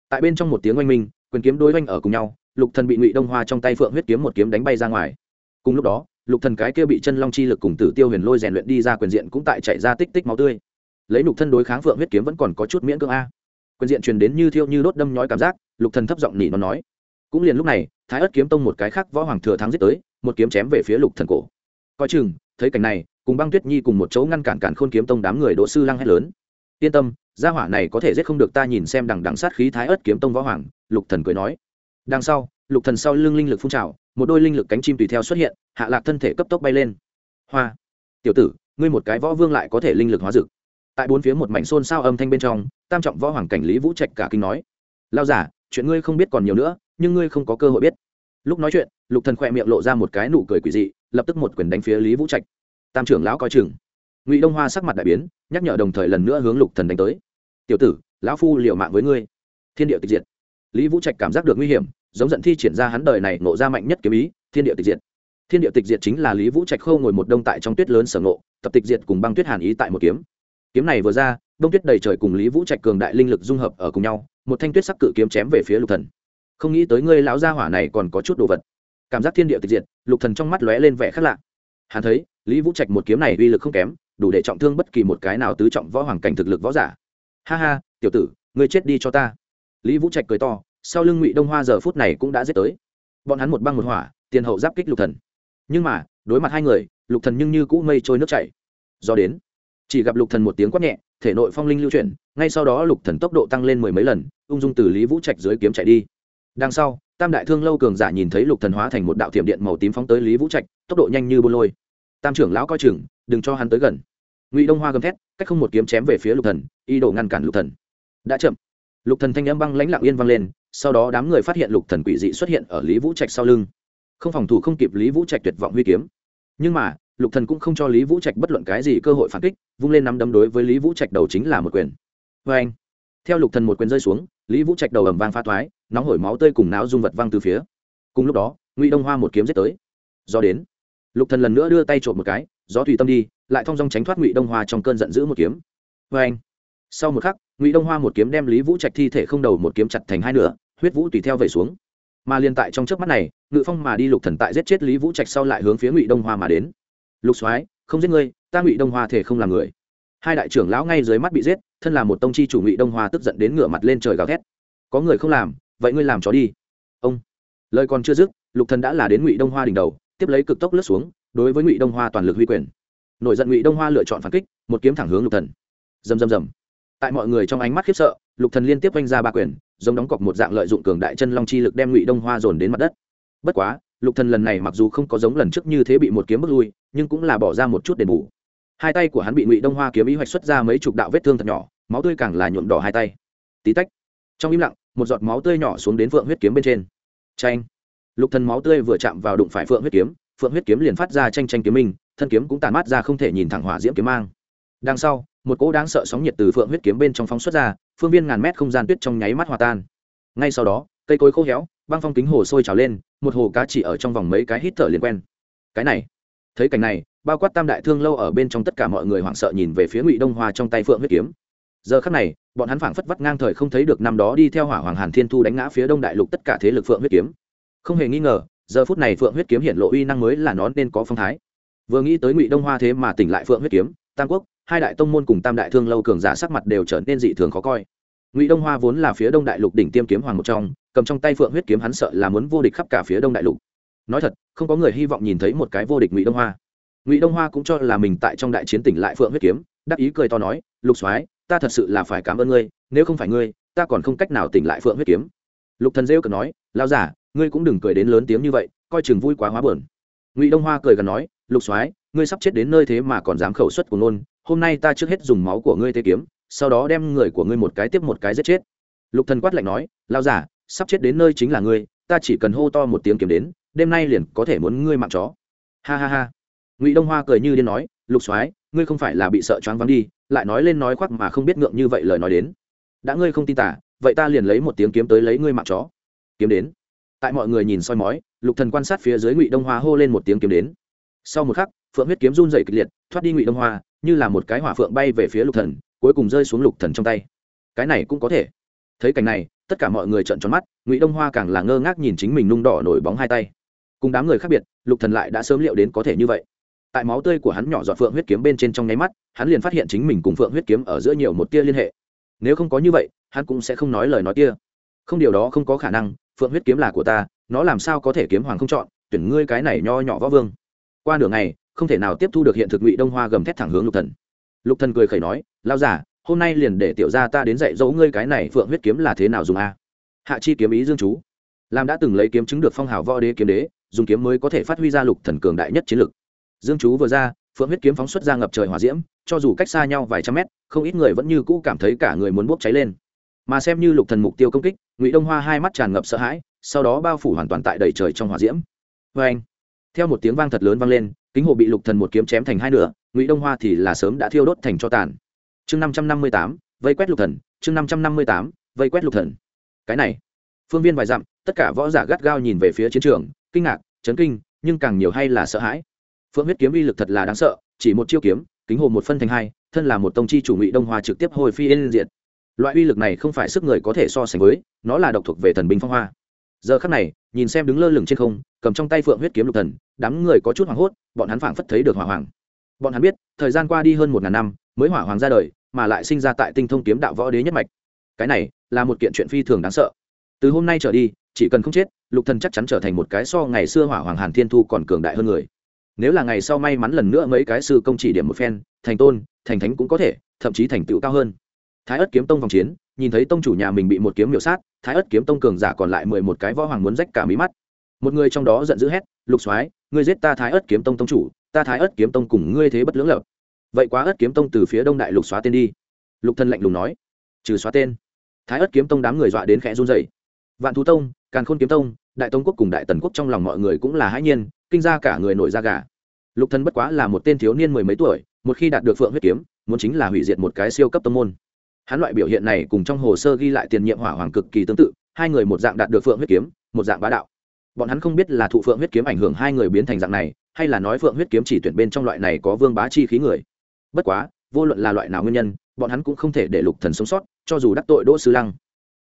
Tại bên trong một tiếng oanh minh, quyền kiếm đối oanh ở cùng nhau, lục thần bị ngụy đông hoa trong tay phượng huyết kiếm một kiếm đánh bay ra ngoài. Cùng lúc đó, lục thần cái kia bị chân long chi lực cùng tử tiêu huyền lôi rèn luyện đi ra quyền diện cũng tại chạy ra tích tích máu tươi. Lấy lục thân đối kháng phượng huyết kiếm vẫn còn có chút miễn cưỡng a. Quyền diện truyền đến như thiêu như đốt đâm nhói cảm giác, lục thần thấp giọng nỉ nó nói cũng liền lúc này, thái ất kiếm tông một cái khác võ hoàng thừa thắng giết tới, một kiếm chém về phía lục thần cổ. Coi chừng, thấy cảnh này, cùng băng tuyết nhi cùng một chỗ ngăn cản cản khôn kiếm tông đám người đỗ sư lăng hét lớn. Yên tâm, gia hỏa này có thể giết không được ta nhìn xem đằng đằng sát khí thái ớt kiếm tông võ hoàng, lục thần cười nói. Đằng sau, lục thần sau lưng linh lực phun trào, một đôi linh lực cánh chim tùy theo xuất hiện, hạ lạc thân thể cấp tốc bay lên. Hoa, tiểu tử, ngươi một cái võ vương lại có thể linh lực hóa dực. Tại bốn phía một mảnh xôn xao âm thanh bên trong, tam trọng võ hoàng cảnh lý vũ trạch cả kinh nói. Lao giả chuyện ngươi không biết còn nhiều nữa nhưng ngươi không có cơ hội biết. Lúc nói chuyện, lục thần khỏe miệng lộ ra một cái nụ cười quỷ dị, lập tức một quyền đánh phía lý vũ trạch. Tam trưởng lão coi chừng. Ngụy đông hoa sắc mặt đại biến, nhắc nhở đồng thời lần nữa hướng lục thần đánh tới. Tiểu tử, lão phu liều mạng với ngươi. Thiên địa tịch diệt. Lý vũ trạch cảm giác được nguy hiểm, giống giận thi triển ra hắn đời này nộ ra mạnh nhất kiếm ý, thiên địa tịch diệt. Thiên địa tịch diệt chính là lý vũ trạch khâu ngồi một đông tại trong tuyết lớn sở nộ tập tịch diệt cùng băng tuyết hàn ý tại một kiếm. Kiếm này vừa ra, đông tuyết đầy trời cùng lý vũ trạch cường đại linh lực dung hợp ở cùng nhau, một thanh tuyết sắc cự kiếm chém về phía lục thần không nghĩ tới ngươi lão gia hỏa này còn có chút đồ vật. Cảm giác thiên địa tịch diệt, lục thần trong mắt lóe lên vẻ khác lạ. Hắn thấy, lý vũ trạch một kiếm này uy lực không kém, đủ để trọng thương bất kỳ một cái nào tứ trọng võ hoàng cảnh thực lực võ giả. Ha ha, tiểu tử, ngươi chết đi cho ta. Lý vũ trạch cười to, sau lưng ngụy đông hoa giờ phút này cũng đã giết tới. Bọn hắn một băng một hỏa, tiền hậu giáp kích lục thần. Nhưng mà, đối mặt hai người, lục thần nhưng như cũ mây trôi nước chảy. Do đến, chỉ gặp lục thần một tiếng quát nhẹ, thể nội phong linh lưu chuyển, ngay sau đó lục thần tốc độ tăng lên mười mấy lần, ung dung từ lý vũ trạch dưới kiếm chạy đi đằng sau, tam đại thương lâu cường giả nhìn thấy lục thần hóa thành một đạo tiệm điện màu tím phóng tới lý vũ trạch, tốc độ nhanh như buôn lôi. Tam trưởng lão coi chừng, đừng cho hắn tới gần. Ngụy đông hoa gầm thét, cách không một kiếm chém về phía lục thần, ý đồ ngăn cản lục thần. Đã chậm. Lục thần thanh âm băng lãnh lặng yên vang lên, sau đó đám người phát hiện lục thần quỷ dị xuất hiện ở lý vũ trạch sau lưng. Không phòng thủ không kịp lý vũ trạch tuyệt vọng huy kiếm. Nhưng mà, lục thần cũng không cho lý vũ trạch bất luận cái gì cơ hội phản kích, vung lên nắm đấm đối với lý vũ trạch đầu chính là một quyền. Vê anh theo lục thần một quyền rơi xuống lý vũ trạch đầu ầm vang pha thoái, nóng hổi máu tươi cùng náo dung vật văng từ phía. Cùng lúc đó, ngụy đông hoa một kiếm giết tới. Do đến. Lục thần lần nữa đưa tay trộm một cái, gió tùy tâm đi, lại thong dong tránh thoát ngụy đông hoa trong cơn giận dữ một kiếm. Vê anh sau một khắc, ngụy đông hoa một kiếm đem lý vũ trạch thi thể không đầu một kiếm chặt thành hai nửa, huyết vũ tùy theo về xuống. Mà liên tại trong trước mắt này, ngự phong mà đi lục thần tại giết chết lý vũ trạch sau lại hướng phía ngụy đông hoa mà đến. Lục soái, không giết ngươi, ta ngụy đông hoa thể không làm người. Hai đại trưởng lão ngay dưới mắt bị giết thân là một tông chi chủ ngụy đông hoa tức giận đến ngửa mặt lên trời gào thét. Có người không làm, vậy ngươi làm chó đi. Ông. Lời còn chưa dứt, lục thần đã là đến ngụy đông hoa đỉnh đầu, tiếp lấy cực tốc lướt xuống, đối với ngụy đông hoa toàn lực huy quyền. Nổi giận ngụy đông hoa lựa chọn phản kích, một kiếm thẳng hướng lục thần. Rầm rầm rầm. Tại mọi người trong ánh mắt khiếp sợ, lục thần liên tiếp oanh ra ba quyền, giống đóng cọc một dạng lợi dụng cường đại chân long chi lực đem ngụy đông hoa dồn đến mặt đất. Bất quá, lục thần lần này mặc dù không có giống lần trước như thế bị một kiếm bước lui, nhưng cũng là bỏ ra một chút đền bù hai tay của hắn bị ngụy đông hoa kiếm ý hoạch xuất ra mấy chục đạo vết thương thật nhỏ, máu tươi càng là nhuộm đỏ hai tay. Tí tách, trong im lặng, một giọt máu tươi nhỏ xuống đến phượng huyết kiếm bên trên. Tranh lục thần máu tươi vừa chạm vào đụng phải phượng huyết kiếm, phượng huyết kiếm liền phát ra tranh tranh kiếm minh, thân kiếm cũng tàn mát ra không thể nhìn thẳng hỏa diễm kiếm mang. Đằng sau, một cỗ đáng sợ sóng nhiệt từ phượng huyết kiếm bên trong phóng xuất ra, phương viên ngàn mét không gian tuyết trong nháy mắt hòa tan. Ngay sau đó, cây cối khô héo, băng phong kính hồ sôi trào lên, một hồ cá chỉ ở trong vòng mấy cái hít thở liền quen. Cái này, thấy cảnh này bao quát tam đại thương lâu ở bên trong tất cả mọi người hoảng sợ nhìn về phía ngụy đông hoa trong tay phượng huyết kiếm giờ khắc này bọn hắn phảng phất vắt ngang thời không thấy được năm đó đi theo hỏa hoàng hàn thiên thu đánh ngã phía đông đại lục tất cả thế lực phượng huyết kiếm không hề nghi ngờ giờ phút này phượng huyết kiếm hiện lộ uy năng mới là nó nên có phong thái vừa nghĩ tới ngụy đông hoa thế mà tỉnh lại phượng huyết kiếm tam quốc hai đại tông môn cùng tam đại thương lâu cường giả sắc mặt đều trở nên dị thường khó coi ngụy đông hoa vốn là phía đông đại lục đỉnh tiêm kiếm hoàng một trong cầm trong tay phượng huyết kiếm hắn sợ là muốn vô địch khắp cả phía đông đại lục nói thật không có người hy vọng nhìn thấy một cái vô địch ngụy đông hoa ngụy đông hoa cũng cho là mình tại trong đại chiến tỉnh lại phượng huyết kiếm đắc ý cười to nói lục soái ta thật sự là phải cảm ơn ngươi nếu không phải ngươi ta còn không cách nào tỉnh lại phượng huyết kiếm lục thần rêu cần nói lao giả ngươi cũng đừng cười đến lớn tiếng như vậy coi chừng vui quá hóa buồn ngụy đông hoa cười gần nói lục soái ngươi sắp chết đến nơi thế mà còn dám khẩu xuất của nôn hôm nay ta trước hết dùng máu của ngươi tê kiếm sau đó đem người của ngươi một cái tiếp một cái giết chết lục thần quát lạnh nói lao giả sắp chết đến nơi chính là ngươi ta chỉ cần hô to một tiếng kiếm đến đêm nay liền có thể muốn ngươi mạng chó ha ha ha ngụy đông hoa cười như điên nói lục soái ngươi không phải là bị sợ choáng vắng đi lại nói lên nói khoác mà không biết ngượng như vậy lời nói đến đã ngươi không tin tả vậy ta liền lấy một tiếng kiếm tới lấy ngươi mạng chó kiếm đến tại mọi người nhìn soi mói lục thần quan sát phía dưới ngụy đông hoa hô lên một tiếng kiếm đến sau một khắc phượng huyết kiếm run dày kịch liệt thoát đi ngụy đông hoa như là một cái hỏa phượng bay về phía lục thần cuối cùng rơi xuống lục thần trong tay cái này cũng có thể thấy cảnh này tất cả mọi người trợn tròn mắt ngụy đông hoa càng là ngơ ngác nhìn chính mình nung đỏ nổi bóng hai tay cùng đám người khác biệt lục thần lại đã sớm liệu đến có thể như vậy tại máu tươi của hắn nhỏ giọt phượng huyết kiếm bên trên trong nháy mắt, hắn liền phát hiện chính mình cùng phượng huyết kiếm ở giữa nhiều một tia liên hệ. Nếu không có như vậy, hắn cũng sẽ không nói lời nói kia. Không điều đó không có khả năng, phượng huyết kiếm là của ta, nó làm sao có thể kiếm hoàng không chọn, tuyển ngươi cái này nho nhỏ võ vương. Qua đường này không thể nào tiếp thu được hiện thực ngụy đông hoa gầm thét thẳng hướng lục thần. Lục thần cười khẩy nói lao giả hôm nay liền để tiểu gia ta đến dạy dỗ ngươi cái này phượng huyết kiếm là thế nào dùng a? Hạ chi kiếm ý dương chú. Làm đã từng lấy kiếm chứng được phong hào võ đế kiếm đế, dùng kiếm mới có thể phát huy ra lục thần cường đại nhất chiến lực dương chú vừa ra, phượng huyết kiếm phóng xuất ra ngập trời hỏa diễm, cho dù cách xa nhau vài trăm mét, không ít người vẫn như cũ cảm thấy cả người muốn bốc cháy lên. Mà xem như lục thần mục tiêu công kích, ngụy đông hoa hai mắt tràn ngập sợ hãi, sau đó bao phủ hoàn toàn tại đầy trời trong hỏa diễm. Vê anh theo một tiếng vang thật lớn vang lên, kính hồ bị lục thần một kiếm chém thành hai nửa, ngụy đông hoa thì là sớm đã thiêu đốt thành cho tàn. Chương năm trăm năm mươi tám, vây quét lục thần, chương năm trăm năm mươi tám, vây quét lục thần. Cái này, phương viên vài dặm, tất cả võ giả gắt gao nhìn về phía chiến trường, kinh ngạc, chấn kinh, nhưng càng nhiều hay là sợ hãi phượng huyết kiếm uy lực thật là đáng sợ, chỉ một chiêu kiếm, kính hồ một phân thành hai, thân là một tông chi chủ ngụy đông hoa trực tiếp hồi phi yên diện loại uy lực này không phải sức người có thể so sánh với, nó là độc thuộc về thần binh phong hoa. Giờ khắc này, nhìn xem đứng lơ lửng trên không, cầm trong tay phượng huyết kiếm lục thần, đám người có chút hoảng hốt, bọn hắn phảng phất thấy được hỏa hoàng bọn hắn biết, thời gian qua đi hơn một ngàn năm, mới hỏa hoàng ra đời, mà lại sinh ra tại tinh thông kiếm đạo võ đế nhất mạch. Cái này, là một kiện chuyện phi thường đáng sợ. Từ hôm nay trở đi, chỉ cần không chết, lục thần chắc chắn trở thành một cái so ngày xưa hỏa hoàng hàn thiên thu còn cường đại hơn người nếu là ngày sau may mắn lần nữa mấy cái sư công chỉ điểm một phen, thành tôn, thành thánh cũng có thể, thậm chí thành tựu cao hơn. Thái ất kiếm tông vòng chiến, nhìn thấy tông chủ nhà mình bị một kiếm miểu sát, thái ất kiếm tông cường giả còn lại mười một cái võ hoàng muốn rách cả mí mắt. Một người trong đó giận dữ hét, lục soái, ngươi giết ta thái ất kiếm tông tông chủ, ta thái ất kiếm tông cùng ngươi thế bất lưỡng lập. Vậy quá ất kiếm tông từ phía đông đại lục xóa tên đi. Lục thân lạnh lùng nói, trừ xóa tên. Thái ất kiếm tông đám người dọa đến khẽ run dậy vạn thú tông, càn khôn kiếm tông đại tông quốc cùng đại tần quốc trong lòng mọi người cũng là hãi nhiên, kinh ra cả người nổi da gà. Lục thân bất quá là một tên thiếu niên mười mấy tuổi, một khi đạt được phượng huyết kiếm, muốn chính là hủy diệt một cái siêu cấp tông môn. Hắn loại biểu hiện này cùng trong hồ sơ ghi lại tiền nhiệm hỏa hoàng cực kỳ tương tự, hai người một dạng đạt được phượng huyết kiếm, một dạng bá đạo. Bọn hắn không biết là thụ phượng huyết kiếm ảnh hưởng hai người biến thành dạng này, hay là nói phượng huyết kiếm chỉ tuyển bên trong loại này có vương bá chi khí người. Bất quá, vô luận là loại nào nguyên nhân, bọn hắn cũng không thể để lục thần sống sót, cho dù đắc tội đỗ sư lăng.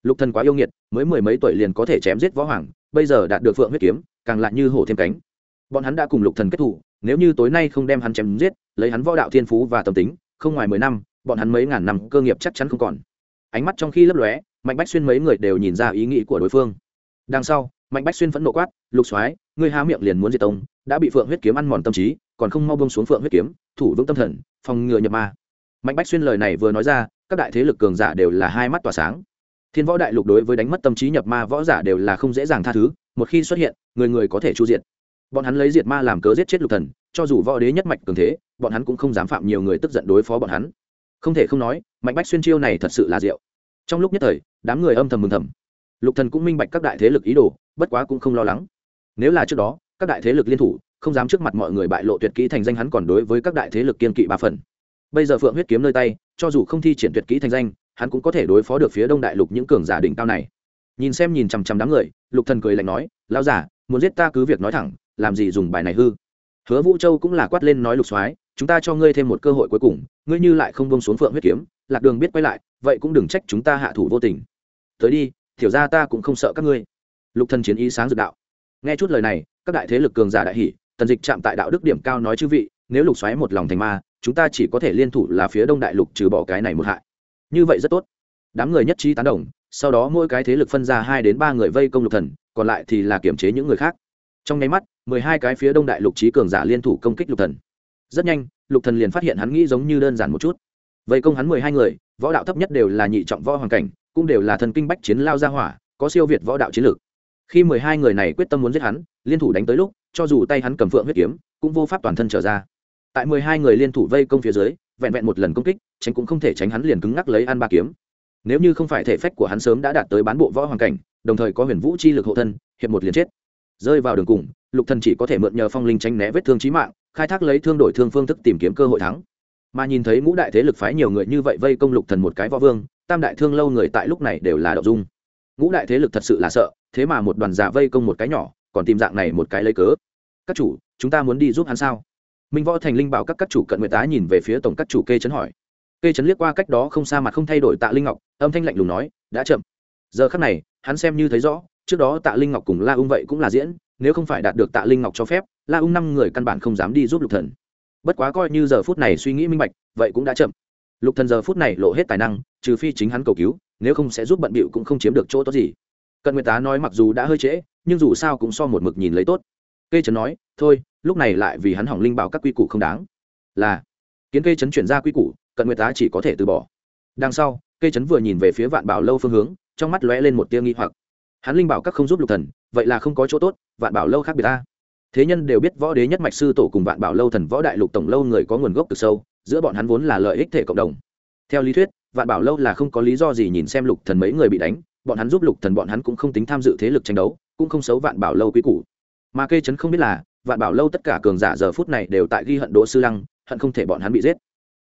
Lục thần quá yêu nghiệt, mới mười mấy tuổi liền có thể chém giết võ hoàng bây giờ đạt được phượng huyết kiếm, càng lại như hổ thêm cánh. Bọn hắn đã cùng lục thần kết thủ, nếu như tối nay không đem hắn chém giết, lấy hắn võ đạo thiên phú và tâm tính, không ngoài mười năm, bọn hắn mấy ngàn năm cơ nghiệp chắc chắn không còn. Ánh mắt trong khi lấp lóe, mạnh bách xuyên mấy người đều nhìn ra ý nghĩ của đối phương. Đằng sau, mạnh bách xuyên phẫn nộ quát, lục soái, ngươi há miệng liền muốn diệt tông, đã bị phượng huyết kiếm ăn mòn tâm trí, còn không mau bông xuống phượng huyết kiếm, thủ vững tâm thần, phòng ngừa nhập ma. Mạnh bách xuyên lời này vừa nói ra, các đại thế lực cường giả đều là hai mắt tỏa sáng thiên võ đại lục đối với đánh mất tâm trí nhập ma võ giả đều là không dễ dàng tha thứ, một khi xuất hiện, người người có thể chu diện bọn hắn lấy diệt ma làm cớ giết chết lục thần, cho dù võ đế nhất mạch cường thế, bọn hắn cũng không dám phạm nhiều người tức giận đối phó bọn hắn. Không thể không nói, mạnh bách xuyên chiêu này thật sự là diệu. Trong lúc nhất thời, đám người âm thầm mừng thầm. Lục thần cũng minh bạch các đại thế lực ý đồ, bất quá cũng không lo lắng. Nếu là trước đó, các đại thế lực liên thủ, không dám trước mặt mọi người bại lộ tuyệt kỹ thành danh hắn còn đối với các đại thế lực kiên kỵ ba phần. Bây giờ phượng huyết kiếm nơi tay, cho dù không thi triển tuyệt kỹ thành danh hắn cũng có thể đối phó được phía đông đại lục những cường giả đỉnh cao này. Nhìn xem nhìn chằm chằm đám người, lục thần cười lạnh nói, lão giả muốn giết ta cứ việc nói thẳng, làm gì dùng bài này hư? Hứa vũ châu cũng là quát lên nói lục soái, chúng ta cho ngươi thêm một cơ hội cuối cùng, ngươi như lại không bông xuống phượng huyết kiếm, lạc đường biết quay lại, vậy cũng đừng trách chúng ta hạ thủ vô tình. Tới đi thiểu ra ta cũng không sợ các ngươi. Lục thần chiến ý sáng dược đạo. Nghe chút lời này, các đại thế lực cường giả đại hỉ, tần dịch chạm tại đạo đức điểm cao nói chư vị, nếu lục xoáy một lòng thành ma, chúng ta chỉ có thể liên thủ là phía đông đại lục trừ bỏ cái này một hại như vậy rất tốt. Đám người nhất trí tán đồng, sau đó mỗi cái thế lực phân ra hai đến ba người vây công lục thần, còn lại thì là kiểm chế những người khác. Trong nháy mắt, mười hai cái phía đông đại lục trí cường giả liên thủ công kích lục thần. Rất nhanh, lục thần liền phát hiện hắn nghĩ giống như đơn giản một chút. Vây công hắn mười hai người, võ đạo thấp nhất đều là nhị trọng võ hoàng cảnh, cũng đều là thần kinh bách chiến lao ra hỏa, có siêu việt võ đạo chiến lược. Khi mười hai người này quyết tâm muốn giết hắn, liên thủ đánh tới lúc, cho dù tay hắn cầm phượng huyết kiếm, cũng vô pháp toàn thân trở ra. Tại mười hai người liên thủ vây công phía dưới vẹn vẹn một lần công kích, tránh cũng không thể tránh hắn liền cứng ngắc lấy ăn ba kiếm. Nếu như không phải thể phách của hắn sớm đã đạt tới bán bộ võ hoàng cảnh, đồng thời có huyền vũ chi lực hộ thân, hiệp một liền chết. Rơi vào đường cùng, lục thần chỉ có thể mượn nhờ phong linh tránh né vết thương chí mạng, khai thác lấy thương đổi thương phương thức tìm kiếm cơ hội thắng. Mà nhìn thấy ngũ đại thế lực phái nhiều người như vậy vây công lục thần một cái võ vương, tam đại thương lâu người tại lúc này đều là đậu dung. Ngũ đại thế lực thật sự là sợ, thế mà một đoàn giả vây công một cái nhỏ, còn tìm dạng này một cái lấy cớ. Các chủ, chúng ta muốn đi giúp hắn sao? Minh võ thành linh bảo các các chủ cận nguyệt tá nhìn về phía tổng các chủ kê chấn hỏi kê chấn liếc qua cách đó không xa mặt không thay đổi tạ linh ngọc âm thanh lạnh lùng nói đã chậm giờ khắc này hắn xem như thấy rõ trước đó tạ linh ngọc cùng la ung vậy cũng là diễn nếu không phải đạt được tạ linh ngọc cho phép la ung năm người căn bản không dám đi giúp lục thần bất quá coi như giờ phút này suy nghĩ minh bạch vậy cũng đã chậm lục thần giờ phút này lộ hết tài năng trừ phi chính hắn cầu cứu nếu không sẽ giúp bận bịu cũng không chiếm được chỗ tốt gì cận nguyệt tá nói mặc dù đã hơi trễ nhưng dù sao cũng so một mực nhìn lấy tốt Kê trấn nói, thôi, lúc này lại vì hắn hỏng linh bảo các quy củ không đáng. Là, kiến kê trấn chuyển ra quy củ, cận nguyệt tá chỉ có thể từ bỏ. Đằng sau, kê trấn vừa nhìn về phía vạn bảo lâu phương hướng, trong mắt lóe lên một tia nghi hoặc. Hắn linh bảo các không giúp lục thần, vậy là không có chỗ tốt, vạn bảo lâu khác biệt ta. Thế nhân đều biết võ đế nhất mạch sư tổ cùng vạn bảo lâu thần võ đại lục tổng lâu người có nguồn gốc từ sâu, giữa bọn hắn vốn là lợi ích thể cộng đồng. Theo lý thuyết, vạn bảo lâu là không có lý do gì nhìn xem lục thần mấy người bị đánh, bọn hắn giúp lục thần bọn hắn cũng không tính tham dự thế lực tranh đấu, cũng không xấu vạn bảo lâu quý củ mà kê chấn không biết là, vạn bảo lâu tất cả cường giả giờ phút này đều tại ghi hận đỗ sư lăng, hận không thể bọn hắn bị giết.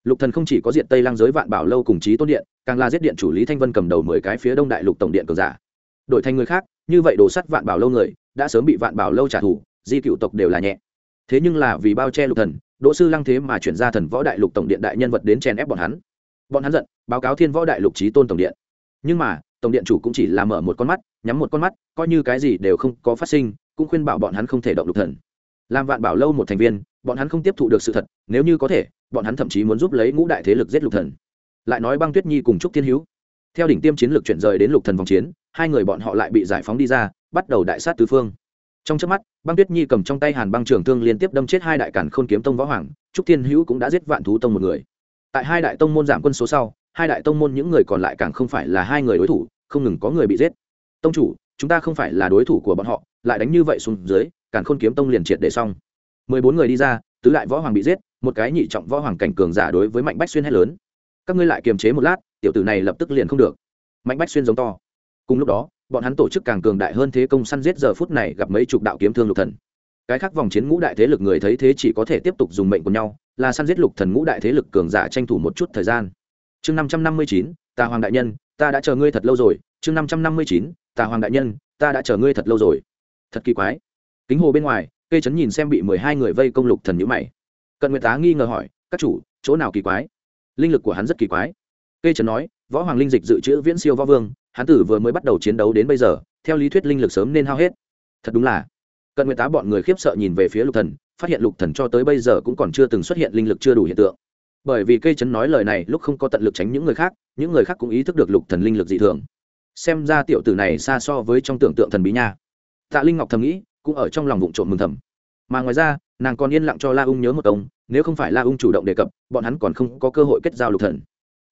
Lục thần không chỉ có diện tây lăng giới vạn bảo lâu cùng chí tôn điện, càng là giết điện chủ lý thanh vân cầm đầu mười cái phía đông đại lục tổng điện cường giả. Đổi thành người khác, như vậy đồ sắt vạn bảo lâu người, đã sớm bị vạn bảo lâu trả thù, di cựu tộc đều là nhẹ. Thế nhưng là vì bao che lục thần, đỗ sư lăng thế mà chuyển ra thần võ đại lục tổng điện đại nhân vật đến chèn ép bọn hắn. Bọn hắn giận, báo cáo thiên võ đại lục chí tôn tổng điện. Nhưng mà, tổng điện chủ cũng chỉ là mở một con mắt, nhắm một con mắt, coi như cái gì đều không có phát sinh cũng khuyên bảo bọn hắn không thể động lục thần. Làm vạn bảo lâu một thành viên, bọn hắn không tiếp thụ được sự thật, nếu như có thể, bọn hắn thậm chí muốn giúp lấy ngũ đại thế lực giết lục thần. Lại nói băng tuyết nhi cùng trúc thiên hữu theo đỉnh tiêm chiến lược chuyển rời đến lục thần vòng chiến, hai người bọn họ lại bị giải phóng đi ra, bắt đầu đại sát tứ phương. Trong trước mắt, băng tuyết nhi cầm trong tay hàn băng trường thương liên tiếp đâm chết hai đại cản khôn kiếm tông võ hoàng, trúc thiên hữu cũng đã giết vạn thú tông một người. Tại hai đại tông môn giảm quân số sau, hai đại tông môn những người còn lại càng không phải là hai người đối thủ, không ngừng có người bị giết. Tông chủ chúng ta không phải là đối thủ của bọn họ, lại đánh như vậy xuống dưới, càn khôn kiếm tông liền triệt để xong. Mười bốn người đi ra, tứ đại võ hoàng bị giết, một cái nhị trọng võ hoàng cảnh cường giả đối với mạnh bách xuyên hét lớn. Các ngươi lại kiềm chế một lát, tiểu tử này lập tức liền không được. Mạnh bách xuyên giống to. Cùng lúc đó, bọn hắn tổ chức càng cường đại hơn thế công săn giết giờ phút này gặp mấy chục đạo kiếm thương lục thần. Cái khác vòng chiến ngũ đại thế lực người thấy thế chỉ có thể tiếp tục dùng mệnh của nhau, là săn giết lục thần ngũ đại thế lực cường giả tranh thủ một chút thời gian. Chương năm trăm năm mươi chín, ta hoàng đại nhân, ta đã chờ ngươi thật lâu rồi. Chương năm trăm năm mươi chín tà hoàng đại nhân, ta đã chờ ngươi thật lâu rồi. Thật kỳ quái. Kính hồ bên ngoài cây chấn nhìn xem bị mười hai người vây công lục thần nhữ mày. Cận nguyệt tá nghi ngờ hỏi, các chủ, chỗ nào kỳ quái? Linh lực của hắn rất kỳ quái. Cây chấn nói, võ hoàng linh dịch dự trữ viễn siêu võ vương, hắn tử vừa mới bắt đầu chiến đấu đến bây giờ, theo lý thuyết linh lực sớm nên hao hết. Thật đúng là. Cận nguyệt tá bọn người khiếp sợ nhìn về phía lục thần, phát hiện lục thần cho tới bây giờ cũng còn chưa từng xuất hiện linh lực chưa đủ hiện tượng. Bởi vì cây chấn nói lời này lúc không có tận lực tránh những người khác, những người khác cũng ý thức được lục thần linh lực dị thường xem ra tiểu tử này xa so với trong tưởng tượng thần bí nha. Tạ linh ngọc thầm nghĩ, cũng ở trong lòng vụng trộm mừng thầm. Mà ngoài ra, nàng còn yên lặng cho la ung nhớ một ông nếu không phải la ung chủ động đề cập, bọn hắn còn không có cơ hội kết giao lục thần.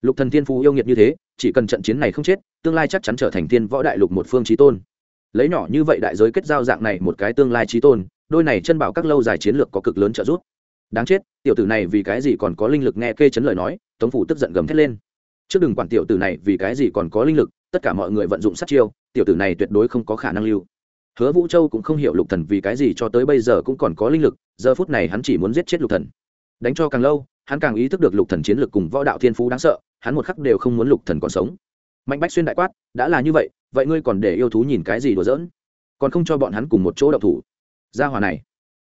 Lục thần thiên phú yêu nghiệt như thế, chỉ cần trận chiến này không chết, tương lai chắc chắn trở thành thiên võ đại lục một phương trí tôn. Lấy nhỏ như vậy đại giới kết giao dạng này một cái tương lai trí tôn, đôi này chân bảo các lâu dài chiến lược có cực lớn trợ giúp. Đáng chết, tiểu tử này vì cái gì còn có linh lực nghe kê chấn lời nói, tống phủ tức giận gầm thét lên. Trước đừng quản tiểu tử này vì cái gì còn có linh lực tất cả mọi người vận dụng sát chiêu, tiểu tử này tuyệt đối không có khả năng lưu. Hứa vũ châu cũng không hiểu lục thần vì cái gì cho tới bây giờ cũng còn có linh lực, giờ phút này hắn chỉ muốn giết chết lục thần. Đánh cho càng lâu, hắn càng ý thức được lục thần chiến lược cùng võ đạo thiên phú đáng sợ, hắn một khắc đều không muốn lục thần còn sống. Mạnh bách xuyên đại quát, đã là như vậy vậy ngươi còn để yêu thú nhìn cái gì đùa giỡn? Còn không cho bọn hắn cùng một chỗ đậu thủ. Gia hòa này.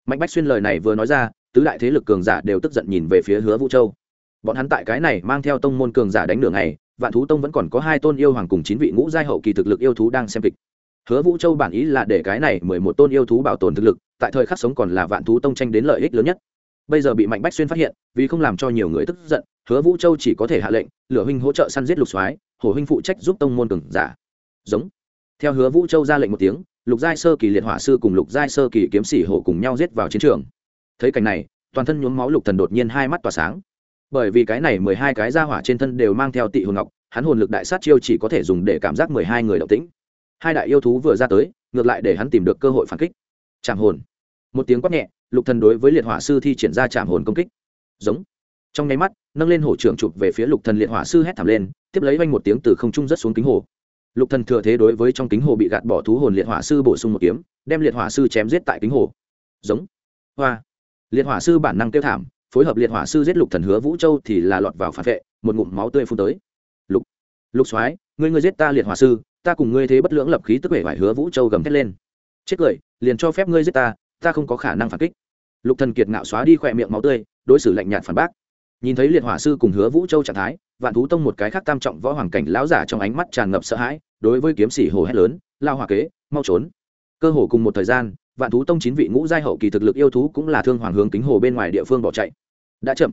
Mạnh bách xuyên lời này vừa nói ra, tứ đại thế lực cường giả đều tức giận nhìn về phía hứa vũ châu. Bọn hắn tại cái này mang theo tông môn cường giả đánh đường này vạn thú tông vẫn còn có hai tôn yêu hoàng cùng chín vị ngũ giai hậu kỳ thực lực yêu thú đang xem kịch. Hứa vũ châu bản ý là để cái này mười một tôn yêu thú bảo tồn thực lực, tại thời khắc sống còn là vạn thú tông tranh đến lợi ích lớn nhất. Bây giờ bị mạnh bách xuyên phát hiện, vì không làm cho nhiều người tức giận, hứa vũ châu chỉ có thể hạ lệnh, lửa huynh hỗ trợ săn giết lục soái hổ huynh phụ trách giúp tông môn cường giả. Giống. Theo hứa vũ châu ra lệnh một tiếng, lục giai sơ kỳ liệt hỏa sư cùng lục giai sơ kỳ kiếm sĩ hổ cùng nhau giết vào chiến trường. Thấy cảnh này, toàn thân nhuốm máu lục thần đột nhiên hai mắt tỏa sáng bởi vì cái này mười hai cái ra hỏa trên thân đều mang theo tị hồn ngọc, hắn hồn lực đại sát chiêu chỉ có thể dùng để cảm giác mười hai người động tĩnh. Hai đại yêu thú vừa ra tới, ngược lại để hắn tìm được cơ hội phản kích. Chạm hồn. Một tiếng quát nhẹ, lục thần đối với liệt hỏa sư thi triển ra chạm hồn công kích. Giống. Trong nháy mắt, nâng lên hổ trưởng chụp về phía lục thần liệt hỏa sư hét thảm lên, tiếp lấy vanh một tiếng từ không trung rất xuống kính hồ. Lục thần thừa thế đối với trong kính hồ bị gạt bỏ thú hồn liệt hỏa sư bổ sung một kiếm, đem liệt hỏa sư chém giết tại kính hồ. Giống. Hoa. Liệt hỏa sư bản năng kêu thảm phối hợp liệt hỏa sư giết lục thần hứa vũ châu thì là lọt vào phản vệ, một ngụm máu tươi phun tới. Lục lục soái, ngươi ngươi giết ta liệt hỏa sư, ta cùng ngươi thế bất lưỡng lập khí tức vẻ vải hứa vũ châu gầm thét lên. Chết cười, liền cho phép ngươi giết ta ta không có khả năng phản kích. Lục thần kiệt ngạo xóa đi khỏe miệng máu tươi, đối xử lạnh nhạt phản bác. Nhìn thấy liệt hỏa sư cùng hứa vũ châu trạng thái, vạn thú tông một cái khác tam trọng võ hoàng cảnh lão giả trong ánh mắt tràn ngập sợ hãi, đối với kiếm sĩ hồ hét lớn, lao hỏa kế, mau trốn. Cơ hồ cùng một thời gian, vạn thú tông chín vị ngũ giai hậu kỳ thực lực yêu thú cũng là thương hoàng hướng kính hồ bên ngoài địa phương bỏ chạy đã chậm.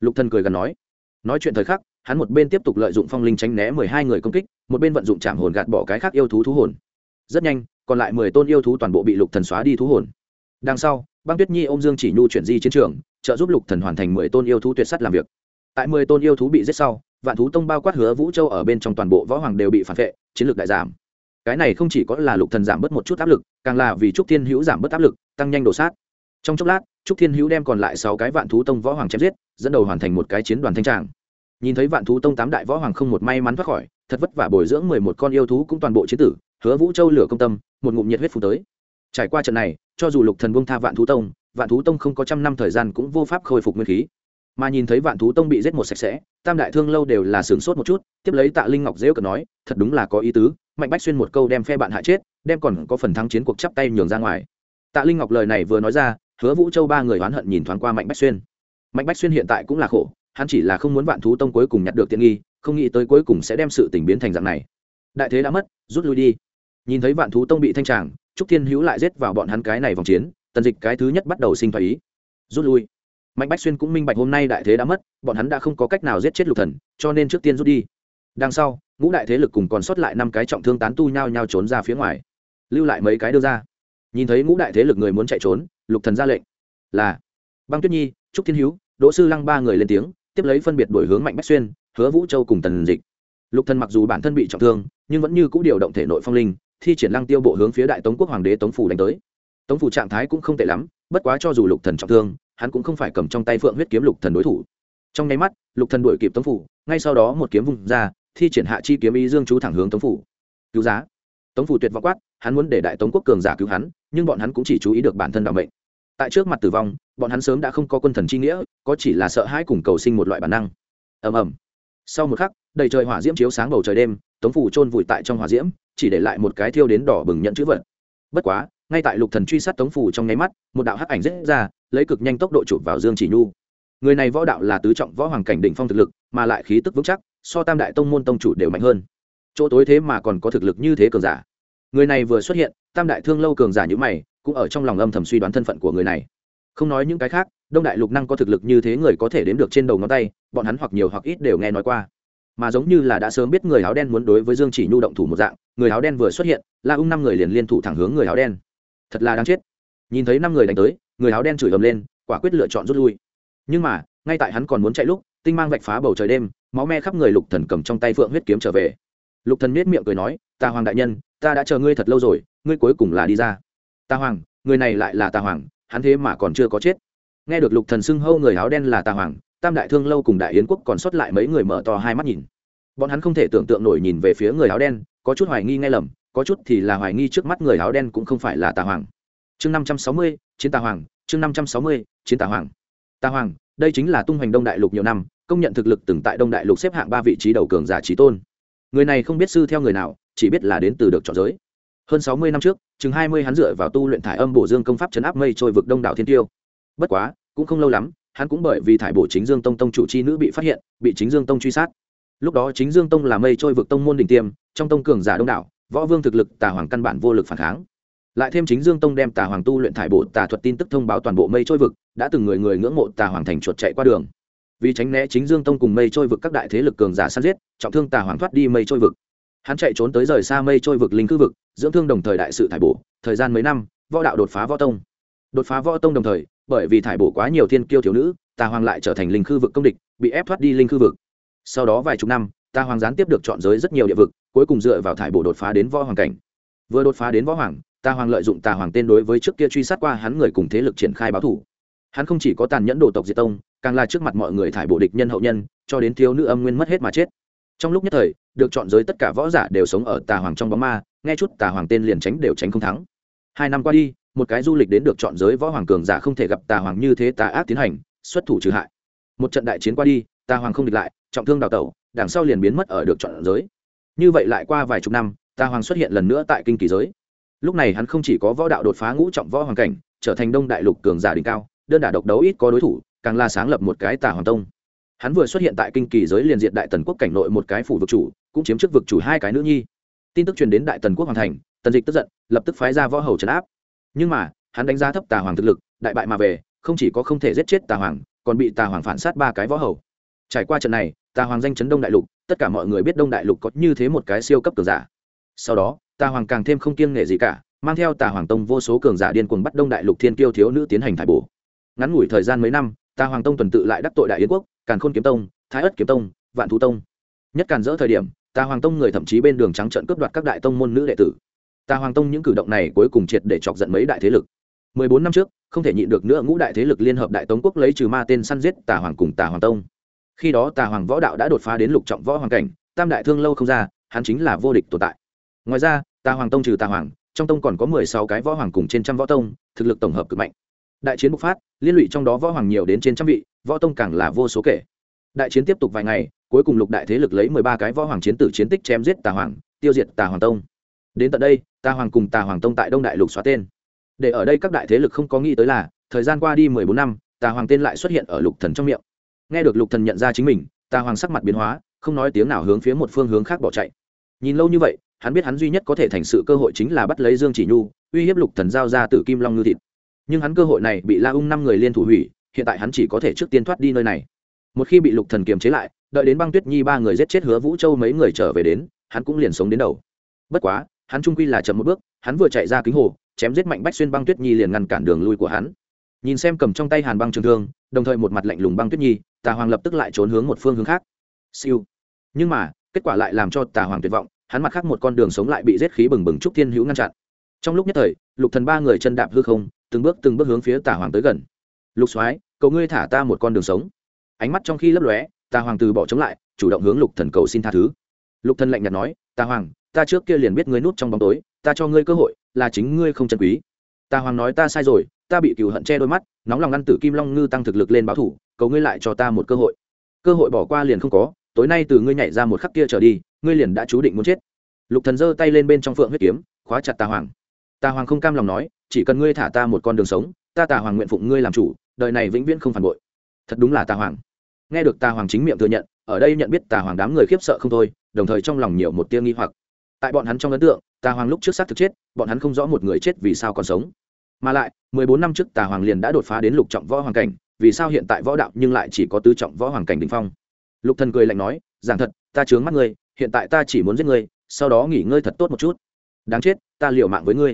Lục thần cười gần nói. Nói chuyện thời khắc, hắn một bên tiếp tục lợi dụng phong linh tránh né mười hai người công kích, một bên vận dụng chạm hồn gạt bỏ cái khác yêu thú thú hồn. Rất nhanh, còn lại mười tôn yêu thú toàn bộ bị lục thần xóa đi thú hồn. Đằng sau, băng tuyết nhi ô m dương chỉ nhu chuyển di chiến trường, trợ giúp lục thần hoàn thành mười tôn yêu thú tuyệt sắt làm việc. Tại mười tôn yêu thú bị giết sau, vạn thú tông bao quát hứa vũ châu ở bên trong toàn bộ võ hoàng đều bị phản vệ, chiến lược đại giảm. Cái này không chỉ có là lục thần giảm bớt một chút áp lực, càng là vì trúc thiên hữu giảm bớt áp lực, tăng nhanh đổ sát. Trong chốc lát trúc thiên hữu đem còn lại sáu cái vạn thú tông võ hoàng chém giết, dẫn đầu hoàn thành một cái chiến đoàn thanh tràng. Nhìn thấy vạn thú tông tám đại võ hoàng không một may mắn thoát khỏi, thật vất vả bồi dưỡng mười một con yêu thú cũng toàn bộ chết tử, hứa vũ châu lửa công tâm, một ngụm nhiệt huyết phù tới. Trải qua trận này, cho dù lục thần buông tha vạn thú tông, vạn thú tông không có trăm năm thời gian cũng vô pháp khôi phục nguyên khí. Mà nhìn thấy vạn thú tông bị giết một sạch sẽ, tam đại thương lâu đều là sướng sốt một chút, tiếp lấy tạ linh ngọc dễ cờ nói, thật đúng là có ý tứ, mạnh bách xuyên một câu đem phe bạn hại chết, đem còn có phần thắng chiến cuộc chắp tay nhường ra ngoài. Tạ linh ngọc lời này vừa nói ra hứa vũ châu ba người oán hận nhìn thoáng qua mạnh bách xuyên. Mạnh bách xuyên hiện tại cũng là khổ, hắn chỉ là không muốn vạn thú tông cuối cùng nhặt được tiện nghi, không nghĩ tới cuối cùng sẽ đem sự tình biến thành dạng này. Đại thế đã mất, rút lui đi. Nhìn thấy vạn thú tông bị thanh tràng, trúc thiên hữu lại giết vào bọn hắn cái này vòng chiến, tần dịch cái thứ nhất bắt đầu sinh thái ý. Rút lui. Mạnh bách xuyên cũng minh bạch hôm nay đại thế đã mất, bọn hắn đã không có cách nào giết chết lục thần, cho nên trước tiên rút đi. Đằng sau, ngũ đại thế lực cùng còn sót lại năm cái trọng thương tán tu nhau nhau trốn ra phía ngoài. Lưu lại mấy cái đưa ra. Nhìn thấy ngũ đại thế lực người muốn chạy trốn lục thần ra lệnh. Là, băng tuyết nhi, trúc thiên hiếu, đỗ sư lăng ba người lên tiếng, tiếp lấy phân biệt đổi hướng mạnh bách xuyên, hứa vũ châu cùng tần dịch. Lục thần mặc dù bản thân bị trọng thương, nhưng vẫn như cũ điều động thể nội phong linh, thi triển lăng tiêu bộ hướng phía đại tống quốc hoàng đế tống phủ đánh tới. Tống phủ trạng thái cũng không tệ lắm, bất quá cho dù lục thần trọng thương, hắn cũng không phải cầm trong tay phượng huyết kiếm lục thần đối thủ. Trong nháy mắt, lục thần đuổi kịp tống phủ, ngay sau đó một kiếm vung ra, thi triển hạ chi kiếm ý dương chú thẳng hướng tống phủ. Cứu giá. Tống phủ tuyệt vọng quát, hắn muốn để đại tống quốc cường giả cứu hắn nhưng bọn hắn cũng chỉ chú ý được bản thân đạo mệnh. Tại trước mặt tử vong, bọn hắn sớm đã không có quân thần chi nghĩa, có chỉ là sợ hãi cùng cầu sinh một loại bản năng. Ầm ầm. Sau một khắc, đầy trời hỏa diễm chiếu sáng bầu trời đêm, tống phủ chôn vùi tại trong hỏa diễm, chỉ để lại một cái thiêu đến đỏ bừng nhận chữ vật. Bất quá, ngay tại lục thần truy sát tống phủ trong nháy mắt, một đạo hắc ảnh rết ra, lấy cực nhanh tốc độ chụp vào dương chỉ nhu. Người này võ đạo là tứ trọng võ hoàng cảnh đỉnh phong thực lực, mà lại khí tức vững chắc, so tam đại tông môn tông chủ đều mạnh hơn. Chỗ tối thế mà còn có thực lực như thế cường giả người này vừa xuất hiện, tam đại thương lâu cường giả như mày, cũng ở trong lòng âm thầm suy đoán thân phận của người này. Không nói những cái khác, đông đại lục năng có thực lực như thế người có thể đếm được trên đầu ngón tay, bọn hắn hoặc nhiều hoặc ít đều nghe nói qua. Mà giống như là đã sớm biết người áo đen muốn đối với dương chỉ nhu động thủ một dạng, người áo đen vừa xuất hiện, la ung năm người liền liên thủ thẳng hướng người áo đen. Thật là đáng chết. Nhìn thấy năm người đánh tới, người áo đen chửi ầm lên, quả quyết lựa chọn rút lui. Nhưng mà, ngay tại hắn còn muốn chạy lúc, tinh mang vạch phá bầu trời đêm, máu me khắp người lục thần cầm trong tay phượng huyết kiếm trở về. Lục thần miết miệng cười nói, ta hoàng đại nhân ta đã chờ ngươi thật lâu rồi, ngươi cuối cùng là đi ra. Ta hoàng, người này lại là ta hoàng, hắn thế mà còn chưa có chết. Nghe được lục thần xưng hâu người áo đen là ta hoàng, tam đại thương lâu cùng đại yến quốc còn sót lại mấy người mở to hai mắt nhìn. Bọn hắn không thể tưởng tượng nổi nhìn về phía người áo đen, có chút hoài nghi nghe lầm, có chút thì là hoài nghi trước mắt người áo đen cũng không phải là tà hoàng. Chương năm trăm sáu mươi, chiến tà hoàng, chương năm trăm sáu mươi, chiến tà hoàng. Tà hoàng, đây chính là tung hoành đông đại lục nhiều năm, công nhận thực lực từng tại đông đại lục xếp hạng ba vị trí đầu cường giả trí tôn. Người này không biết sư theo người nào chỉ biết là đến từ được chọn giới. Hơn sáu mươi năm trước, chừng hai mươi hắn dựa vào tu luyện thải âm bổ dương công pháp chấn áp mây trôi vực đông đảo thiên tiêu. Bất quá, cũng không lâu lắm, hắn cũng bởi vì thải bổ chính dương tông tông chủ c h i nữ bị phát hiện, bị chính dương tông truy sát. Lúc đó chính dương tông là mây trôi vực tông môn đỉnh tiêm, trong tông cường giả đông đảo, võ vương thực lực tà hoàng căn bản vô lực phản kháng. Lại thêm chính dương tông đem tà hoàng tu luyện thải bộ tà thuật tin tức thông báo toàn bộ mây trôi vực, đã từng người người ngưỡng mộ tà hoàng thành chuột chạy qua đường. Vì tránh né chính dương tông cùng mây trôi vực các đại thế lực cường giả săn giết, trọng thương tà hoàng thoát đi mây trôi vực hắn chạy trốn tới rời xa mây trôi vực linh cư vực, dưỡng thương đồng thời đại sự thải bổ, thời gian mấy năm, võ đạo đột phá võ tông. Đột phá võ tông đồng thời, bởi vì thải bổ quá nhiều thiên kiêu thiếu nữ, tà hoàng lại trở thành linh cư vực công địch, bị ép thoát đi linh cư vực. Sau đó vài chục năm, tà hoàng gián tiếp được chọn giới rất nhiều địa vực, cuối cùng dựa vào thải bổ đột phá đến võ hoàng cảnh. Vừa đột phá đến võ hoàng, tà hoàng lợi dụng tà hoàng tên đối với trước kia truy sát qua hắn người cùng thế lực triển khai báo thủ. Hắn không chỉ có tàn nhẫn đồ tộc diệt tông, càng là trước mặt mọi người thải bổ địch nhân hậu nhân, cho đến thiếu nữ âm nguyên mất hết mà chết trong lúc nhất thời, được chọn giới tất cả võ giả đều sống ở tà hoàng trong bóng ma, nghe chút tà hoàng tên liền tránh đều tránh không thắng. Hai năm qua đi, một cái du lịch đến được chọn giới võ hoàng cường giả không thể gặp tà hoàng như thế tà ác tiến hành, xuất thủ trừ hại. Một trận đại chiến qua đi, tà hoàng không địch lại, trọng thương đào tẩu, đằng sau liền biến mất ở được chọn giới. Như vậy lại qua vài chục năm, tà hoàng xuất hiện lần nữa tại kinh kỳ giới. Lúc này hắn không chỉ có võ đạo đột phá ngũ trọng võ hoàng cảnh, trở thành đông đại lục cường giả đỉnh cao, đơn đả độc đấu ít có đối thủ, càng là sáng lập một cái tà hoàng tông hắn vừa xuất hiện tại kinh kỳ giới liền diện đại tần quốc cảnh nội một cái phủ vực chủ, cũng chiếm chức vực chủ hai cái nữ nhi. Tin tức truyền đến đại tần quốc hoàng thành, tần dịch tức giận, lập tức phái ra võ hầu trấn áp. Nhưng mà, hắn đánh giá thấp tà hoàng thực lực, đại bại mà về, không chỉ có không thể giết chết tà hoàng, còn bị tà hoàng phản sát ba cái võ hầu. Trải qua trận này, tà hoàng danh chấn đông đại lục, tất cả mọi người biết đông đại lục có như thế một cái siêu cấp cường giả. Sau đó, tà hoàng càng thêm không kiêng nghệ gì cả, mang theo tà hoàng tông vô số cường giả điên cuồng bắt đông đại lục thiên kiêu thiếu nữ tiến hành thải bổ. Ngắn ngủi thời gian mấy năm, tà hoàng tông tuần tự lại đắc tội đại yến quốc càn khôn kiếm tông, thái ất kiếm tông, vạn thú tông. Nhất càn dỡ thời điểm, tà hoàng tông người thậm chí bên đường trắng trận cướp đoạt các đại tông môn nữ đệ tử. Tà hoàng tông những cử động này cuối cùng triệt để chọc giận mấy đại thế lực. Mười bốn năm trước, không thể nhịn được nữa ngũ đại thế lực liên hợp đại tống quốc lấy trừ ma tên săn giết tà hoàng cùng tà hoàng tông. Khi đó tà hoàng võ đạo đã đột phá đến lục trọng võ hoàng cảnh, tam đại thương lâu không ra, hắn chính là vô địch tồn tại. Ngoài ra, tà hoàng tông trừ tà hoàng, trong tông còn có mười sáu cái võ hoàng cùng trên trăm võ tông, thực lực tổng hợp cực mạnh. Đại chiến bộc phát, liên lụy trong đó võ hoàng nhiều đến trên trăm vị võ tông càng là vô số kể. Đại chiến tiếp tục vài ngày, cuối cùng lục đại thế lực lấy mười ba cái võ hoàng chiến tử chiến tích chém giết tà hoàng, tiêu diệt tà hoàng tông. Đến tận đây, tà hoàng cùng tà hoàng tông tại đông đại lục xóa tên. Để ở đây các đại thế lực không có nghĩ tới là, thời gian qua đi mười bốn năm, tà hoàng tên lại xuất hiện ở lục thần trong miệng. Nghe được lục thần nhận ra chính mình, tà hoàng sắc mặt biến hóa, không nói tiếng nào hướng phía một phương hướng khác bỏ chạy. Nhìn lâu như vậy, hắn biết hắn duy nhất có thể thành sự cơ hội chính là bắt lấy dương chỉ nhu, uy hiếp lục thần giao ra từ kim long ngư thịt. Nhưng hắn cơ hội này bị la ung năm người liên thủ hủy hiện tại hắn chỉ có thể trước tiên thoát đi nơi này. Một khi bị lục thần kiềm chế lại, đợi đến băng tuyết nhi ba người giết chết hứa vũ châu mấy người trở về đến, hắn cũng liền sống đến đầu. Bất quá, hắn trung quy là chậm một bước, hắn vừa chạy ra kính hồ, chém giết mạnh bách xuyên băng tuyết nhi liền ngăn cản đường lui của hắn. Nhìn xem cầm trong tay hàn băng trường thương, đồng thời một mặt lạnh lùng băng tuyết nhi, tà hoàng lập tức lại trốn hướng một phương hướng khác. Siêu. Nhưng mà, kết quả lại làm cho tà hoàng tuyệt vọng, hắn mặt khác một con đường sống lại bị giết khí bừng bừng trúc thiên hữu ngăn chặn. Trong lúc nhất thời, lục thần ba người chân đạp hư không, từng bước từng bước hướng phía tà hoàng tới gần lục soái, cầu ngươi thả ta một con đường sống. Ánh mắt trong khi lấp lóe ta hoàng từ bỏ chống lại, chủ động hướng lục thần cầu xin tha thứ. Lục thần lạnh nhạt nói Ta hoàng, ta trước kia liền biết ngươi núp trong bóng tối, ta cho ngươi cơ hội, là chính ngươi không chân quý. Ta hoàng nói, ta sai rồi, ta bị cừu hận che đôi mắt, nóng lòng ngăn tử kim long ngư tăng thực lực lên báo thủ, cầu ngươi lại cho ta một cơ hội. Cơ hội bỏ qua liền không có, tối nay từ ngươi nhảy ra một khắc kia trở đi, ngươi liền đã chú định muốn chết. Lục thần giơ tay lên bên trong phượng huyết kiếm, khóa chặt Ta hoàng. Ta hoàng không cam lòng nói, chỉ cần ngươi thả ta một con đường sống, ta tà hoàng nguyện phụng ngươi làm chủ đời này vĩnh viễn không phản bội. Thật đúng là tà hoàng. Nghe được tà hoàng chính miệng thừa nhận, ở đây nhận biết tà hoàng đám người khiếp sợ không thôi, đồng thời trong lòng nhiều một tia nghi hoặc. Tại bọn hắn trong ấn tượng, tà hoàng lúc trước xác thực chết, bọn hắn không rõ một người chết vì sao còn sống. Mà lại, mười bốn năm trước tà hoàng liền đã đột phá đến lục trọng võ hoàng cảnh, vì sao hiện tại võ đạo nhưng lại chỉ có tứ trọng võ hoàng cảnh đ ỉ n h phong? Lục thần cười lạnh nói, giảng thật, ta chướng mắt ngươi, hiện tại ta chỉ muốn giết ngươi, sau đó nghỉ ngơi thật tốt một chút. Đáng chết, ta liều mạng với ngươi.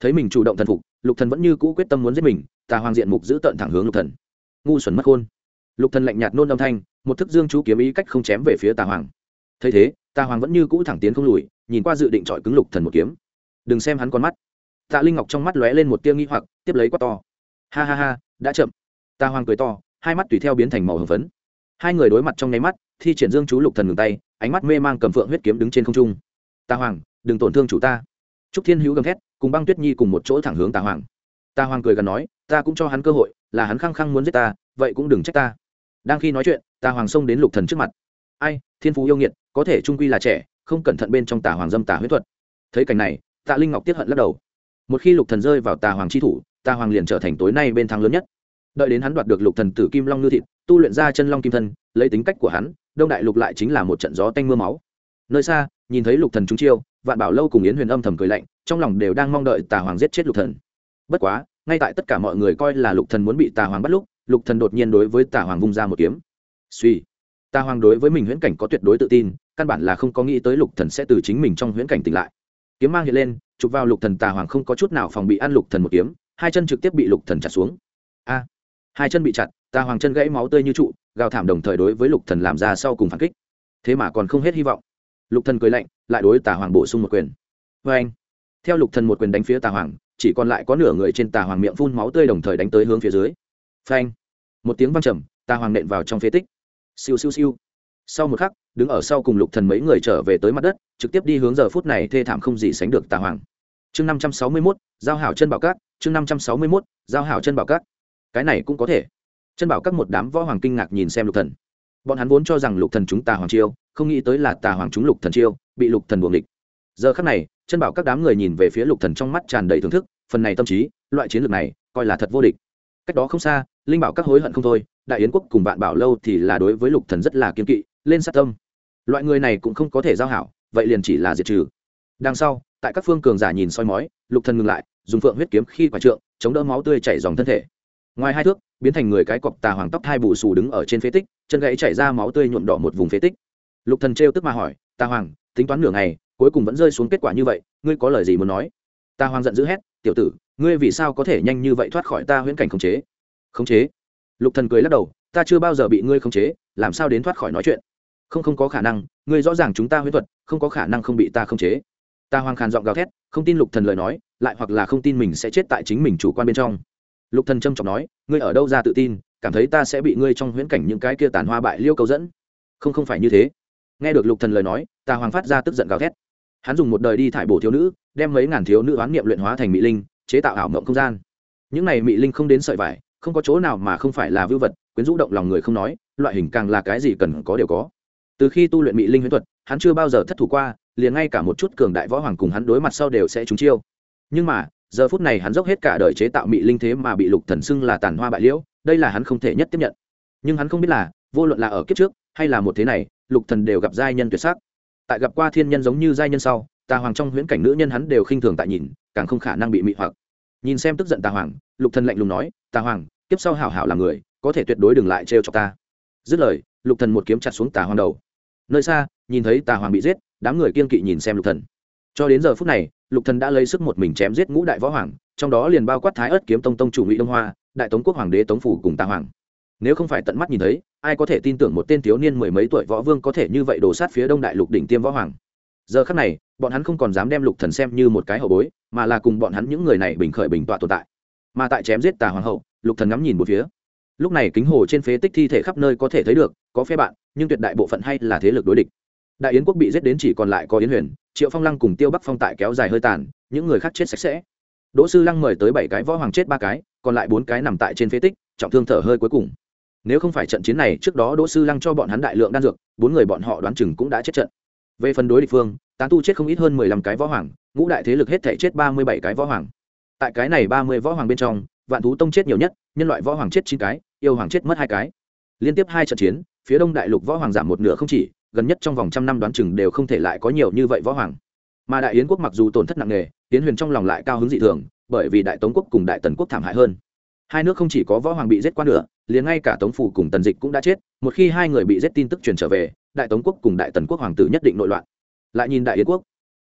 Thấy mình chủ động thần phục, lục thần vẫn như cũ quyết tâm muốn giết mình tà hoàng diện mục giữ tận thẳng hướng lục thần. Ngu xuẩn mất khôn. Lục thần lạnh nhạt nôn âm thanh, một thức dương chú kiếm ý cách không chém về phía tà hoàng thấy thế, tà hoàng vẫn như cũ thẳng tiến không lùi, nhìn qua dự định trọi cứng lục thần một kiếm. Đừng xem hắn con mắt. Tạ linh ngọc trong mắt lóe lên một tia nghi hoặc, tiếp lấy quát to. Ha ha ha, đã chậm. Tà hoàng cười to, hai mắt tùy theo biến thành màu hồng phấn. Hai người đối mặt trong nháy mắt, thi triển dương chú lục thần ngừng tay, ánh mắt mê mang cầm phượng huyết kiếm đứng trên không trung. Tà hoàng đừng tổn thương chủ ta. Trúc thiên hữu gầm thét, cùng băng tuyết nhi cùng một chỗ thẳng hướng tà hoàng ta hoàng cười gần nói, ta cũng cho hắn cơ hội, là hắn khăng khăng muốn giết ta, vậy cũng đừng trách ta. Đang khi nói chuyện, ta hoàng xông đến lục thần trước mặt. Ai, thiên phú yêu nghiệt, có thể trung quy là trẻ, không cẩn thận bên trong tà hoàng dâm tà huyết thuật. Thấy cảnh này, tạ linh ngọc tiếp hận lắc đầu. Một khi lục thần rơi vào tà hoàng chi thủ, tà hoàng liền trở thành tối nay bên thắng lớn nhất. Đợi đến hắn đoạt được lục thần tử kim long ngư thịt, tu luyện ra chân long kim thân, lấy tính cách của hắn, đông đại lục lại chính là một trận gió tanh mưa máu. Nơi xa, nhìn thấy lục thần trúng chiêu, vạn bảo lâu cùng yến huyền âm thầm cười lạnh, trong lòng đều đang mong đợi tà hoàng giết chết lục thần bất quá, ngay tại tất cả mọi người coi là lục thần muốn bị tà hoàng bắt lúc, lục thần đột nhiên đối với tà hoàng vung ra một kiếm. Suy, tà hoàng đối với mình huyễn cảnh có tuyệt đối tự tin, căn bản là không có nghĩ tới lục thần sẽ từ chính mình trong huyễn cảnh tỉnh lại. Kiếm mang hiện lên, chụp vào lục thần tà hoàng không có chút nào phòng bị ăn lục thần một kiếm, hai chân trực tiếp bị lục thần chặt xuống. A, hai chân bị chặt, tà hoàng chân gãy máu tươi như trụ, gào thảm đồng thời đối với lục thần làm ra sau cùng phản kích. Thế mà còn không hết hy vọng. Lục thần cười lạnh, lại đối tà hoàng bổ sung một quyền. Vê anh theo lục thần một quyền đánh phía tà hoàng chỉ còn lại có nửa người trên tà hoàng miệng phun máu tươi đồng thời đánh tới hướng phía dưới. Phanh. Một tiếng vang trầm tà hoàng nện vào trong phế tích. Siêu siêu siêu. Sau một khắc đứng ở sau cùng lục thần mấy người trở về tới mặt đất trực tiếp đi hướng giờ phút này thê thảm không gì sánh được tà hoàng. Chương năm trăm sáu mươi 561, giao hảo chân bảo cát chương năm trăm sáu mươi 561, giao hảo chân bảo cát cái này cũng có thể. Chân bảo các một đám võ hoàng kinh ngạc nhìn xem lục thần. Bọn hắn vốn cho rằng lục thần chúng tà hoàng chiêu không nghĩ tới là tà hoàng chúng lục thần chiêu bị lục thần buồng địch giờ khắc này chân bảo các đám người nhìn về phía lục thần trong mắt tràn đầy thưởng thức, phần này tâm trí, loại chiến lược này, coi là thật vô địch. Cách đó không xa, linh bảo các hối hận không thôi, đại yến quốc cùng vạn bảo lâu thì là đối với lục thần rất là kiên kỵ, lên sát tâm. Loại người này cũng không có thể giao hảo, vậy liền chỉ là diệt trừ. Đằng sau, tại các phương cường giả nhìn soi mói, lục thần ngừng lại, dùng phượng huyết kiếm khi quả trượng, chống đỡ máu tươi chảy dòng thân thể. Ngoài hai thước, biến thành người cái cọc tà hoàng tóc hai bù xù đứng ở trên phế tích, chân gãy chảy ra máu tươi nhuộm đỏ một vùng phế tích. Lục thần trêu tức mà hỏi, tà hoàng, tính toán nửa ngày cuối cùng vẫn rơi xuống kết quả như vậy, ngươi có lời gì muốn nói? Ta hoang giận dữ hét, tiểu tử, ngươi vì sao có thể nhanh như vậy thoát khỏi ta huyễn cảnh khống chế? Khống chế? Lục thần cười lắc đầu, ta chưa bao giờ bị ngươi khống chế, làm sao đến thoát khỏi nói chuyện? Không không có khả năng, ngươi rõ ràng chúng ta huyễn thuật, không có khả năng không bị ta khống chế. Ta hoang khàn giọng gào thét, không tin lục thần lời nói, lại hoặc là không tin mình sẽ chết tại chính mình chủ quan bên trong. Lục thần trâm trọng nói, ngươi ở đâu ra tự tin, cảm thấy ta sẽ bị ngươi trong huyễn cảnh những cái kia tàn hoa bại liêu cầu dẫn? Không không phải như thế. Nghe được lục thần lời nói, ta hoàng phát ra tức giận gào thét hắn dùng một đời đi thải bổ thiếu nữ, đem mấy ngàn thiếu nữ oán niệm luyện hóa thành mỹ linh, chế tạo ảo mộng không gian. Những này mỹ linh không đến sợi vải, không có chỗ nào mà không phải là vưu vật, quyến rũ động lòng người không nói, loại hình càng là cái gì cần có đều có. Từ khi tu luyện mỹ linh huyễn thuật, hắn chưa bao giờ thất thủ qua, liền ngay cả một chút cường đại võ hoàng cùng hắn đối mặt sau đều sẽ trúng chiêu. Nhưng mà, giờ phút này hắn dốc hết cả đời chế tạo mỹ linh thế mà bị lục thần xưng là tàn hoa bại liễu, đây là hắn không thể nhất tiếp nhận. Nhưng hắn không biết là, vô luận là ở kiếp trước, hay là một thế này, lục thần đều gặp giai nhân tuyệt sắc tại gặp qua thiên nhân giống như giai nhân sau, tà hoàng trong huyễn cảnh nữ nhân hắn đều khinh thường tại nhìn, càng không khả năng bị mị hoặc. Nhìn xem tức giận tà hoàng, lục thần lạnh lùng nói, tà hoàng tiếp sau hảo hảo là người, có thể tuyệt đối đừng lại trêu cho ta. Dứt lời, lục thần một kiếm chặt xuống tà hoàng đầu. Nơi xa, nhìn thấy tà hoàng bị giết, đám người kiên kỵ nhìn xem lục thần. Cho đến giờ phút này, lục thần đã lấy sức một mình chém giết ngũ đại võ hoàng, trong đó liền bao quát thái ớt kiếm tông tông chủ ngụy đông hoa, đại tống quốc hoàng đế tống phủ cùng tà hoàng. Nếu không phải tận mắt nhìn thấy ai có thể tin tưởng một tên thiếu niên mười mấy tuổi võ vương có thể như vậy đổ sát phía đông đại lục đỉnh tiêm võ hoàng? Giờ khắc này, bọn hắn không còn dám đem lục thần xem như một cái hậu bối, mà là cùng bọn hắn những người này bình khởi bình tọa tồn tại. Mà tại chém giết tà hoàng hậu, lục thần ngắm nhìn một phía. Lúc này kính hồ trên phế tích thi thể khắp nơi có thể thấy được, có phe bạn, nhưng tuyệt đại bộ phận hay là thế lực đối địch. Đại yến quốc bị giết đến chỉ còn lại có yến huyền, triệu phong lăng cùng tiêu bắc phong tại kéo dài hơi tàn, những người khác chết sạch sẽ. Đỗ sư lăng mời tới bảy cái võ hoàng chết ba cái, còn lại bốn cái nằm tại trên phế tích, trọng thương thở hơi cuối cùng nếu không phải trận chiến này, trước đó đỗ sư lăng cho bọn hắn đại lượng đan dược, bốn người bọn họ đoán chừng cũng đã chết trận. Về phần đối địch phương, tán tu chết không ít hơn mười lăm cái võ hoàng, ngũ đại thế lực hết thể chết ba mươi bảy cái võ hoàng. Tại cái này ba mươi võ hoàng bên trong, vạn thú tông chết nhiều nhất, nhân loại võ hoàng chết chín cái, yêu hoàng chết mất hai cái. Liên tiếp hai trận chiến, phía đông đại lục võ hoàng giảm một nửa không chỉ, gần nhất trong vòng trăm năm đoán chừng đều không thể lại có nhiều như vậy võ hoàng. Mà đại yến quốc mặc dù tổn thất nặng nề tiến huyền trong lòng lại cao hứng dị thường, bởi vì đại tống quốc cùng đại tần quốc thảm hại hơn. Hai nước không chỉ có võ hoàng bị giết qua nửa liền ngay cả tống phủ cùng tần dịch cũng đã chết, một khi hai người bị giết tin tức truyền trở về, đại tống quốc cùng đại tần quốc hoàng tử nhất định nội loạn. Lại nhìn đại yến quốc,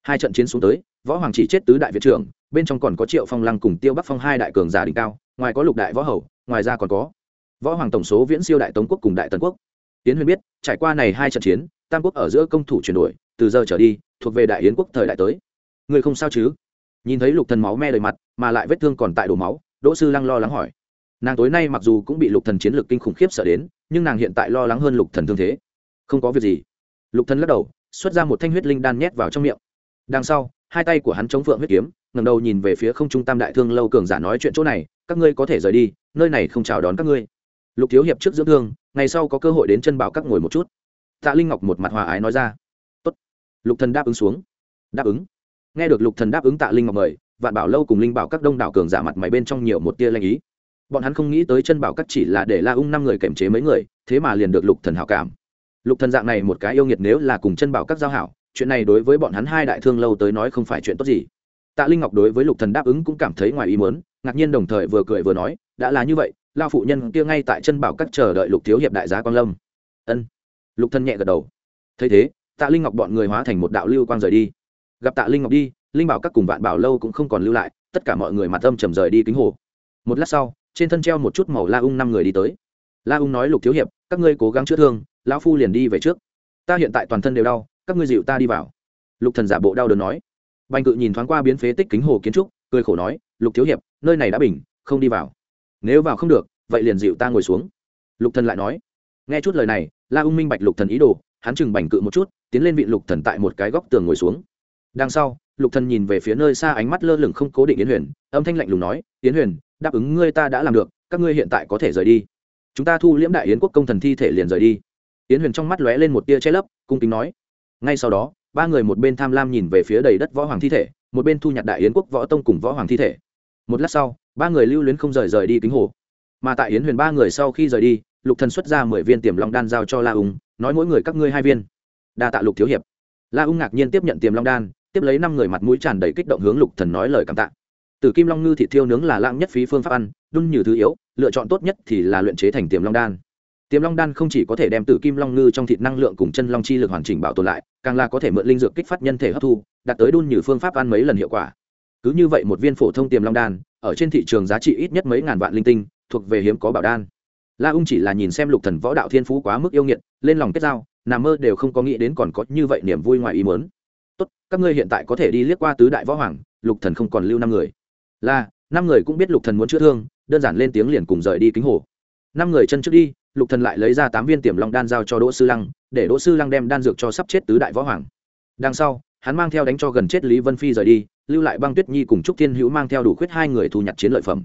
hai trận chiến xuống tới, võ hoàng chỉ chết tứ đại việt trưởng, bên trong còn có triệu phong lăng cùng tiêu bắc phong hai đại cường giả đỉnh cao, ngoài có lục đại võ hầu, ngoài ra còn có võ hoàng tổng số viễn siêu đại tống quốc cùng đại tần quốc. Tiến huyền biết, trải qua này hai trận chiến, tam quốc ở giữa công thủ chuyển đổi, từ giờ trở đi, thuộc về đại yến quốc thời đại tới. Người không sao chứ? Nhìn thấy lục thần máu me đầy mặt, mà lại vết thương còn tại đổ máu, đỗ sư lăng lo lắng hỏi nàng tối nay mặc dù cũng bị lục thần chiến lược kinh khủng khiếp sợ đến, nhưng nàng hiện tại lo lắng hơn lục thần thương thế. Không có việc gì. Lục thần lắc đầu, xuất ra một thanh huyết linh đan nhét vào trong miệng. Đằng sau, hai tay của hắn chống phượng huyết kiếm, ngẩng đầu nhìn về phía không trung tam đại thương lâu cường giả nói chuyện chỗ này, các ngươi có thể rời đi, nơi này không chào đón các ngươi. Lục thiếu hiệp trước dưỡng thương, ngày sau có cơ hội đến chân bảo các ngồi một chút. Tạ linh ngọc một mặt hòa ái nói ra. Tốt. lục thần đáp ứng xuống. Đáp ứng. Nghe được lục thần đáp ứng tạ linh ngọc mời, vạn bảo lâu cùng linh bảo các đông đảo cường giả mặt mày bên trong nhiều một tia lanh ý bọn hắn không nghĩ tới chân bảo các chỉ là để la ung năm người kềm chế mấy người, thế mà liền được lục thần hảo cảm. Lục thần dạng này một cái yêu nghiệt nếu là cùng chân bảo các giao hảo, chuyện này đối với bọn hắn hai đại thương lâu tới nói không phải chuyện tốt gì. Tạ linh ngọc đối với lục thần đáp ứng cũng cảm thấy ngoài ý muốn, ngạc nhiên đồng thời vừa cười vừa nói, đã là như vậy lao phụ nhân kia ngay tại chân bảo các chờ đợi lục thiếu hiệp đại giá quang lâm. Ân. Lục thần nhẹ gật đầu. Thấy thế, tạ linh ngọc bọn người hóa thành một đạo lưu quang rời đi. Gặp tạ linh ngọc đi, linh bảo các cùng vạn bảo lâu cũng không còn lưu lại, tất cả mọi người mặt âm trầm rời đi kính hồ. Một lát sau trên thân treo một chút màu la ung năm người đi tới. La ung nói, lục thiếu hiệp, các ngươi cố gắng chữa thương, lão phu liền đi về trước. Ta hiện tại toàn thân đều đau, các ngươi dịu ta đi vào. Lục thần giả bộ đau đớn nói. Bành cự nhìn thoáng qua biến phế tích kính hồ kiến trúc, cười khổ nói, lục thiếu hiệp, nơi này đã bình, không đi vào. Nếu vào không được, vậy liền dịu ta ngồi xuống. Lục thần lại nói. Nghe chút lời này, la ung minh bạch lục thần ý đồ, hắn chừng bành cự một chút, tiến lên vị lục thần tại một cái góc tường ngồi xuống. Đằng sau, lục thần nhìn về phía nơi xa ánh mắt lơ lửng không cố định yến huyền, âm thanh lạnh lùng nói, yến huyền đáp ứng ngươi ta đã làm được, các ngươi hiện tại có thể rời đi. Chúng ta thu liễm đại yến quốc công thần thi thể liền rời đi. Yến huyền trong mắt lóe lên một tia che lấp, cung kính nói. Ngay sau đó, ba người một bên tham lam nhìn về phía đầy đất võ hoàng thi thể, một bên thu nhặt đại yến quốc võ tông cùng võ hoàng thi thể. Một lát sau, ba người lưu luyến không rời rời đi kính hồ. Mà tại yến huyền ba người sau khi rời đi, lục thần xuất ra mười viên tiềm long đan giao cho la ung, nói mỗi người các ngươi hai viên. Đa tạ lục thiếu hiệp. La ung ngạc nhiên tiếp nhận tiềm long đan, tiếp lấy năm người mặt mũi tràn đầy kích động hướng lục thần nói lời cảm tạ. Tử kim long ngư thịt thiêu nướng là lãng nhất phí phương pháp ăn, đun như thứ yếu, lựa chọn tốt nhất thì là luyện chế thành tiềm long đan. Tiềm long đan không chỉ có thể đem tử kim long ngư trong thịt năng lượng cùng chân long chi lực hoàn chỉnh bảo tồn lại, càng là có thể mượn linh dược kích phát nhân thể hấp thu, đạt tới đun như phương pháp ăn mấy lần hiệu quả. Cứ như vậy một viên phổ thông tiềm long đan, ở trên thị trường giá trị ít nhất mấy ngàn vạn linh tinh, thuộc về hiếm có bảo đan. La ung chỉ là nhìn xem lục thần võ đạo thiên phú quá mức yêu nghiệt, lên lòng kết giao, nằm mơ đều không có nghĩ đến còn có như vậy niềm vui ngoài ý muốn. Tốt, các ngươi hiện tại có thể đi liếc qua tứ đại võ hoàng, lục thần không còn lưu năm người là, năm người cũng biết lục thần muốn chữa thương, đơn giản lên tiếng liền cùng rời đi kính hồ. Năm người chân trước đi, lục thần lại lấy ra tám viên tiềm long đan giao cho đỗ sư lăng, để đỗ sư lăng đem đan dược cho sắp chết tứ đại võ hoàng. Đằng sau, hắn mang theo đánh cho gần chết lý vân phi rời đi, lưu lại băng tuyết nhi cùng trúc thiên hữu mang theo đủ khuyết hai người thu nhặt chiến lợi phẩm.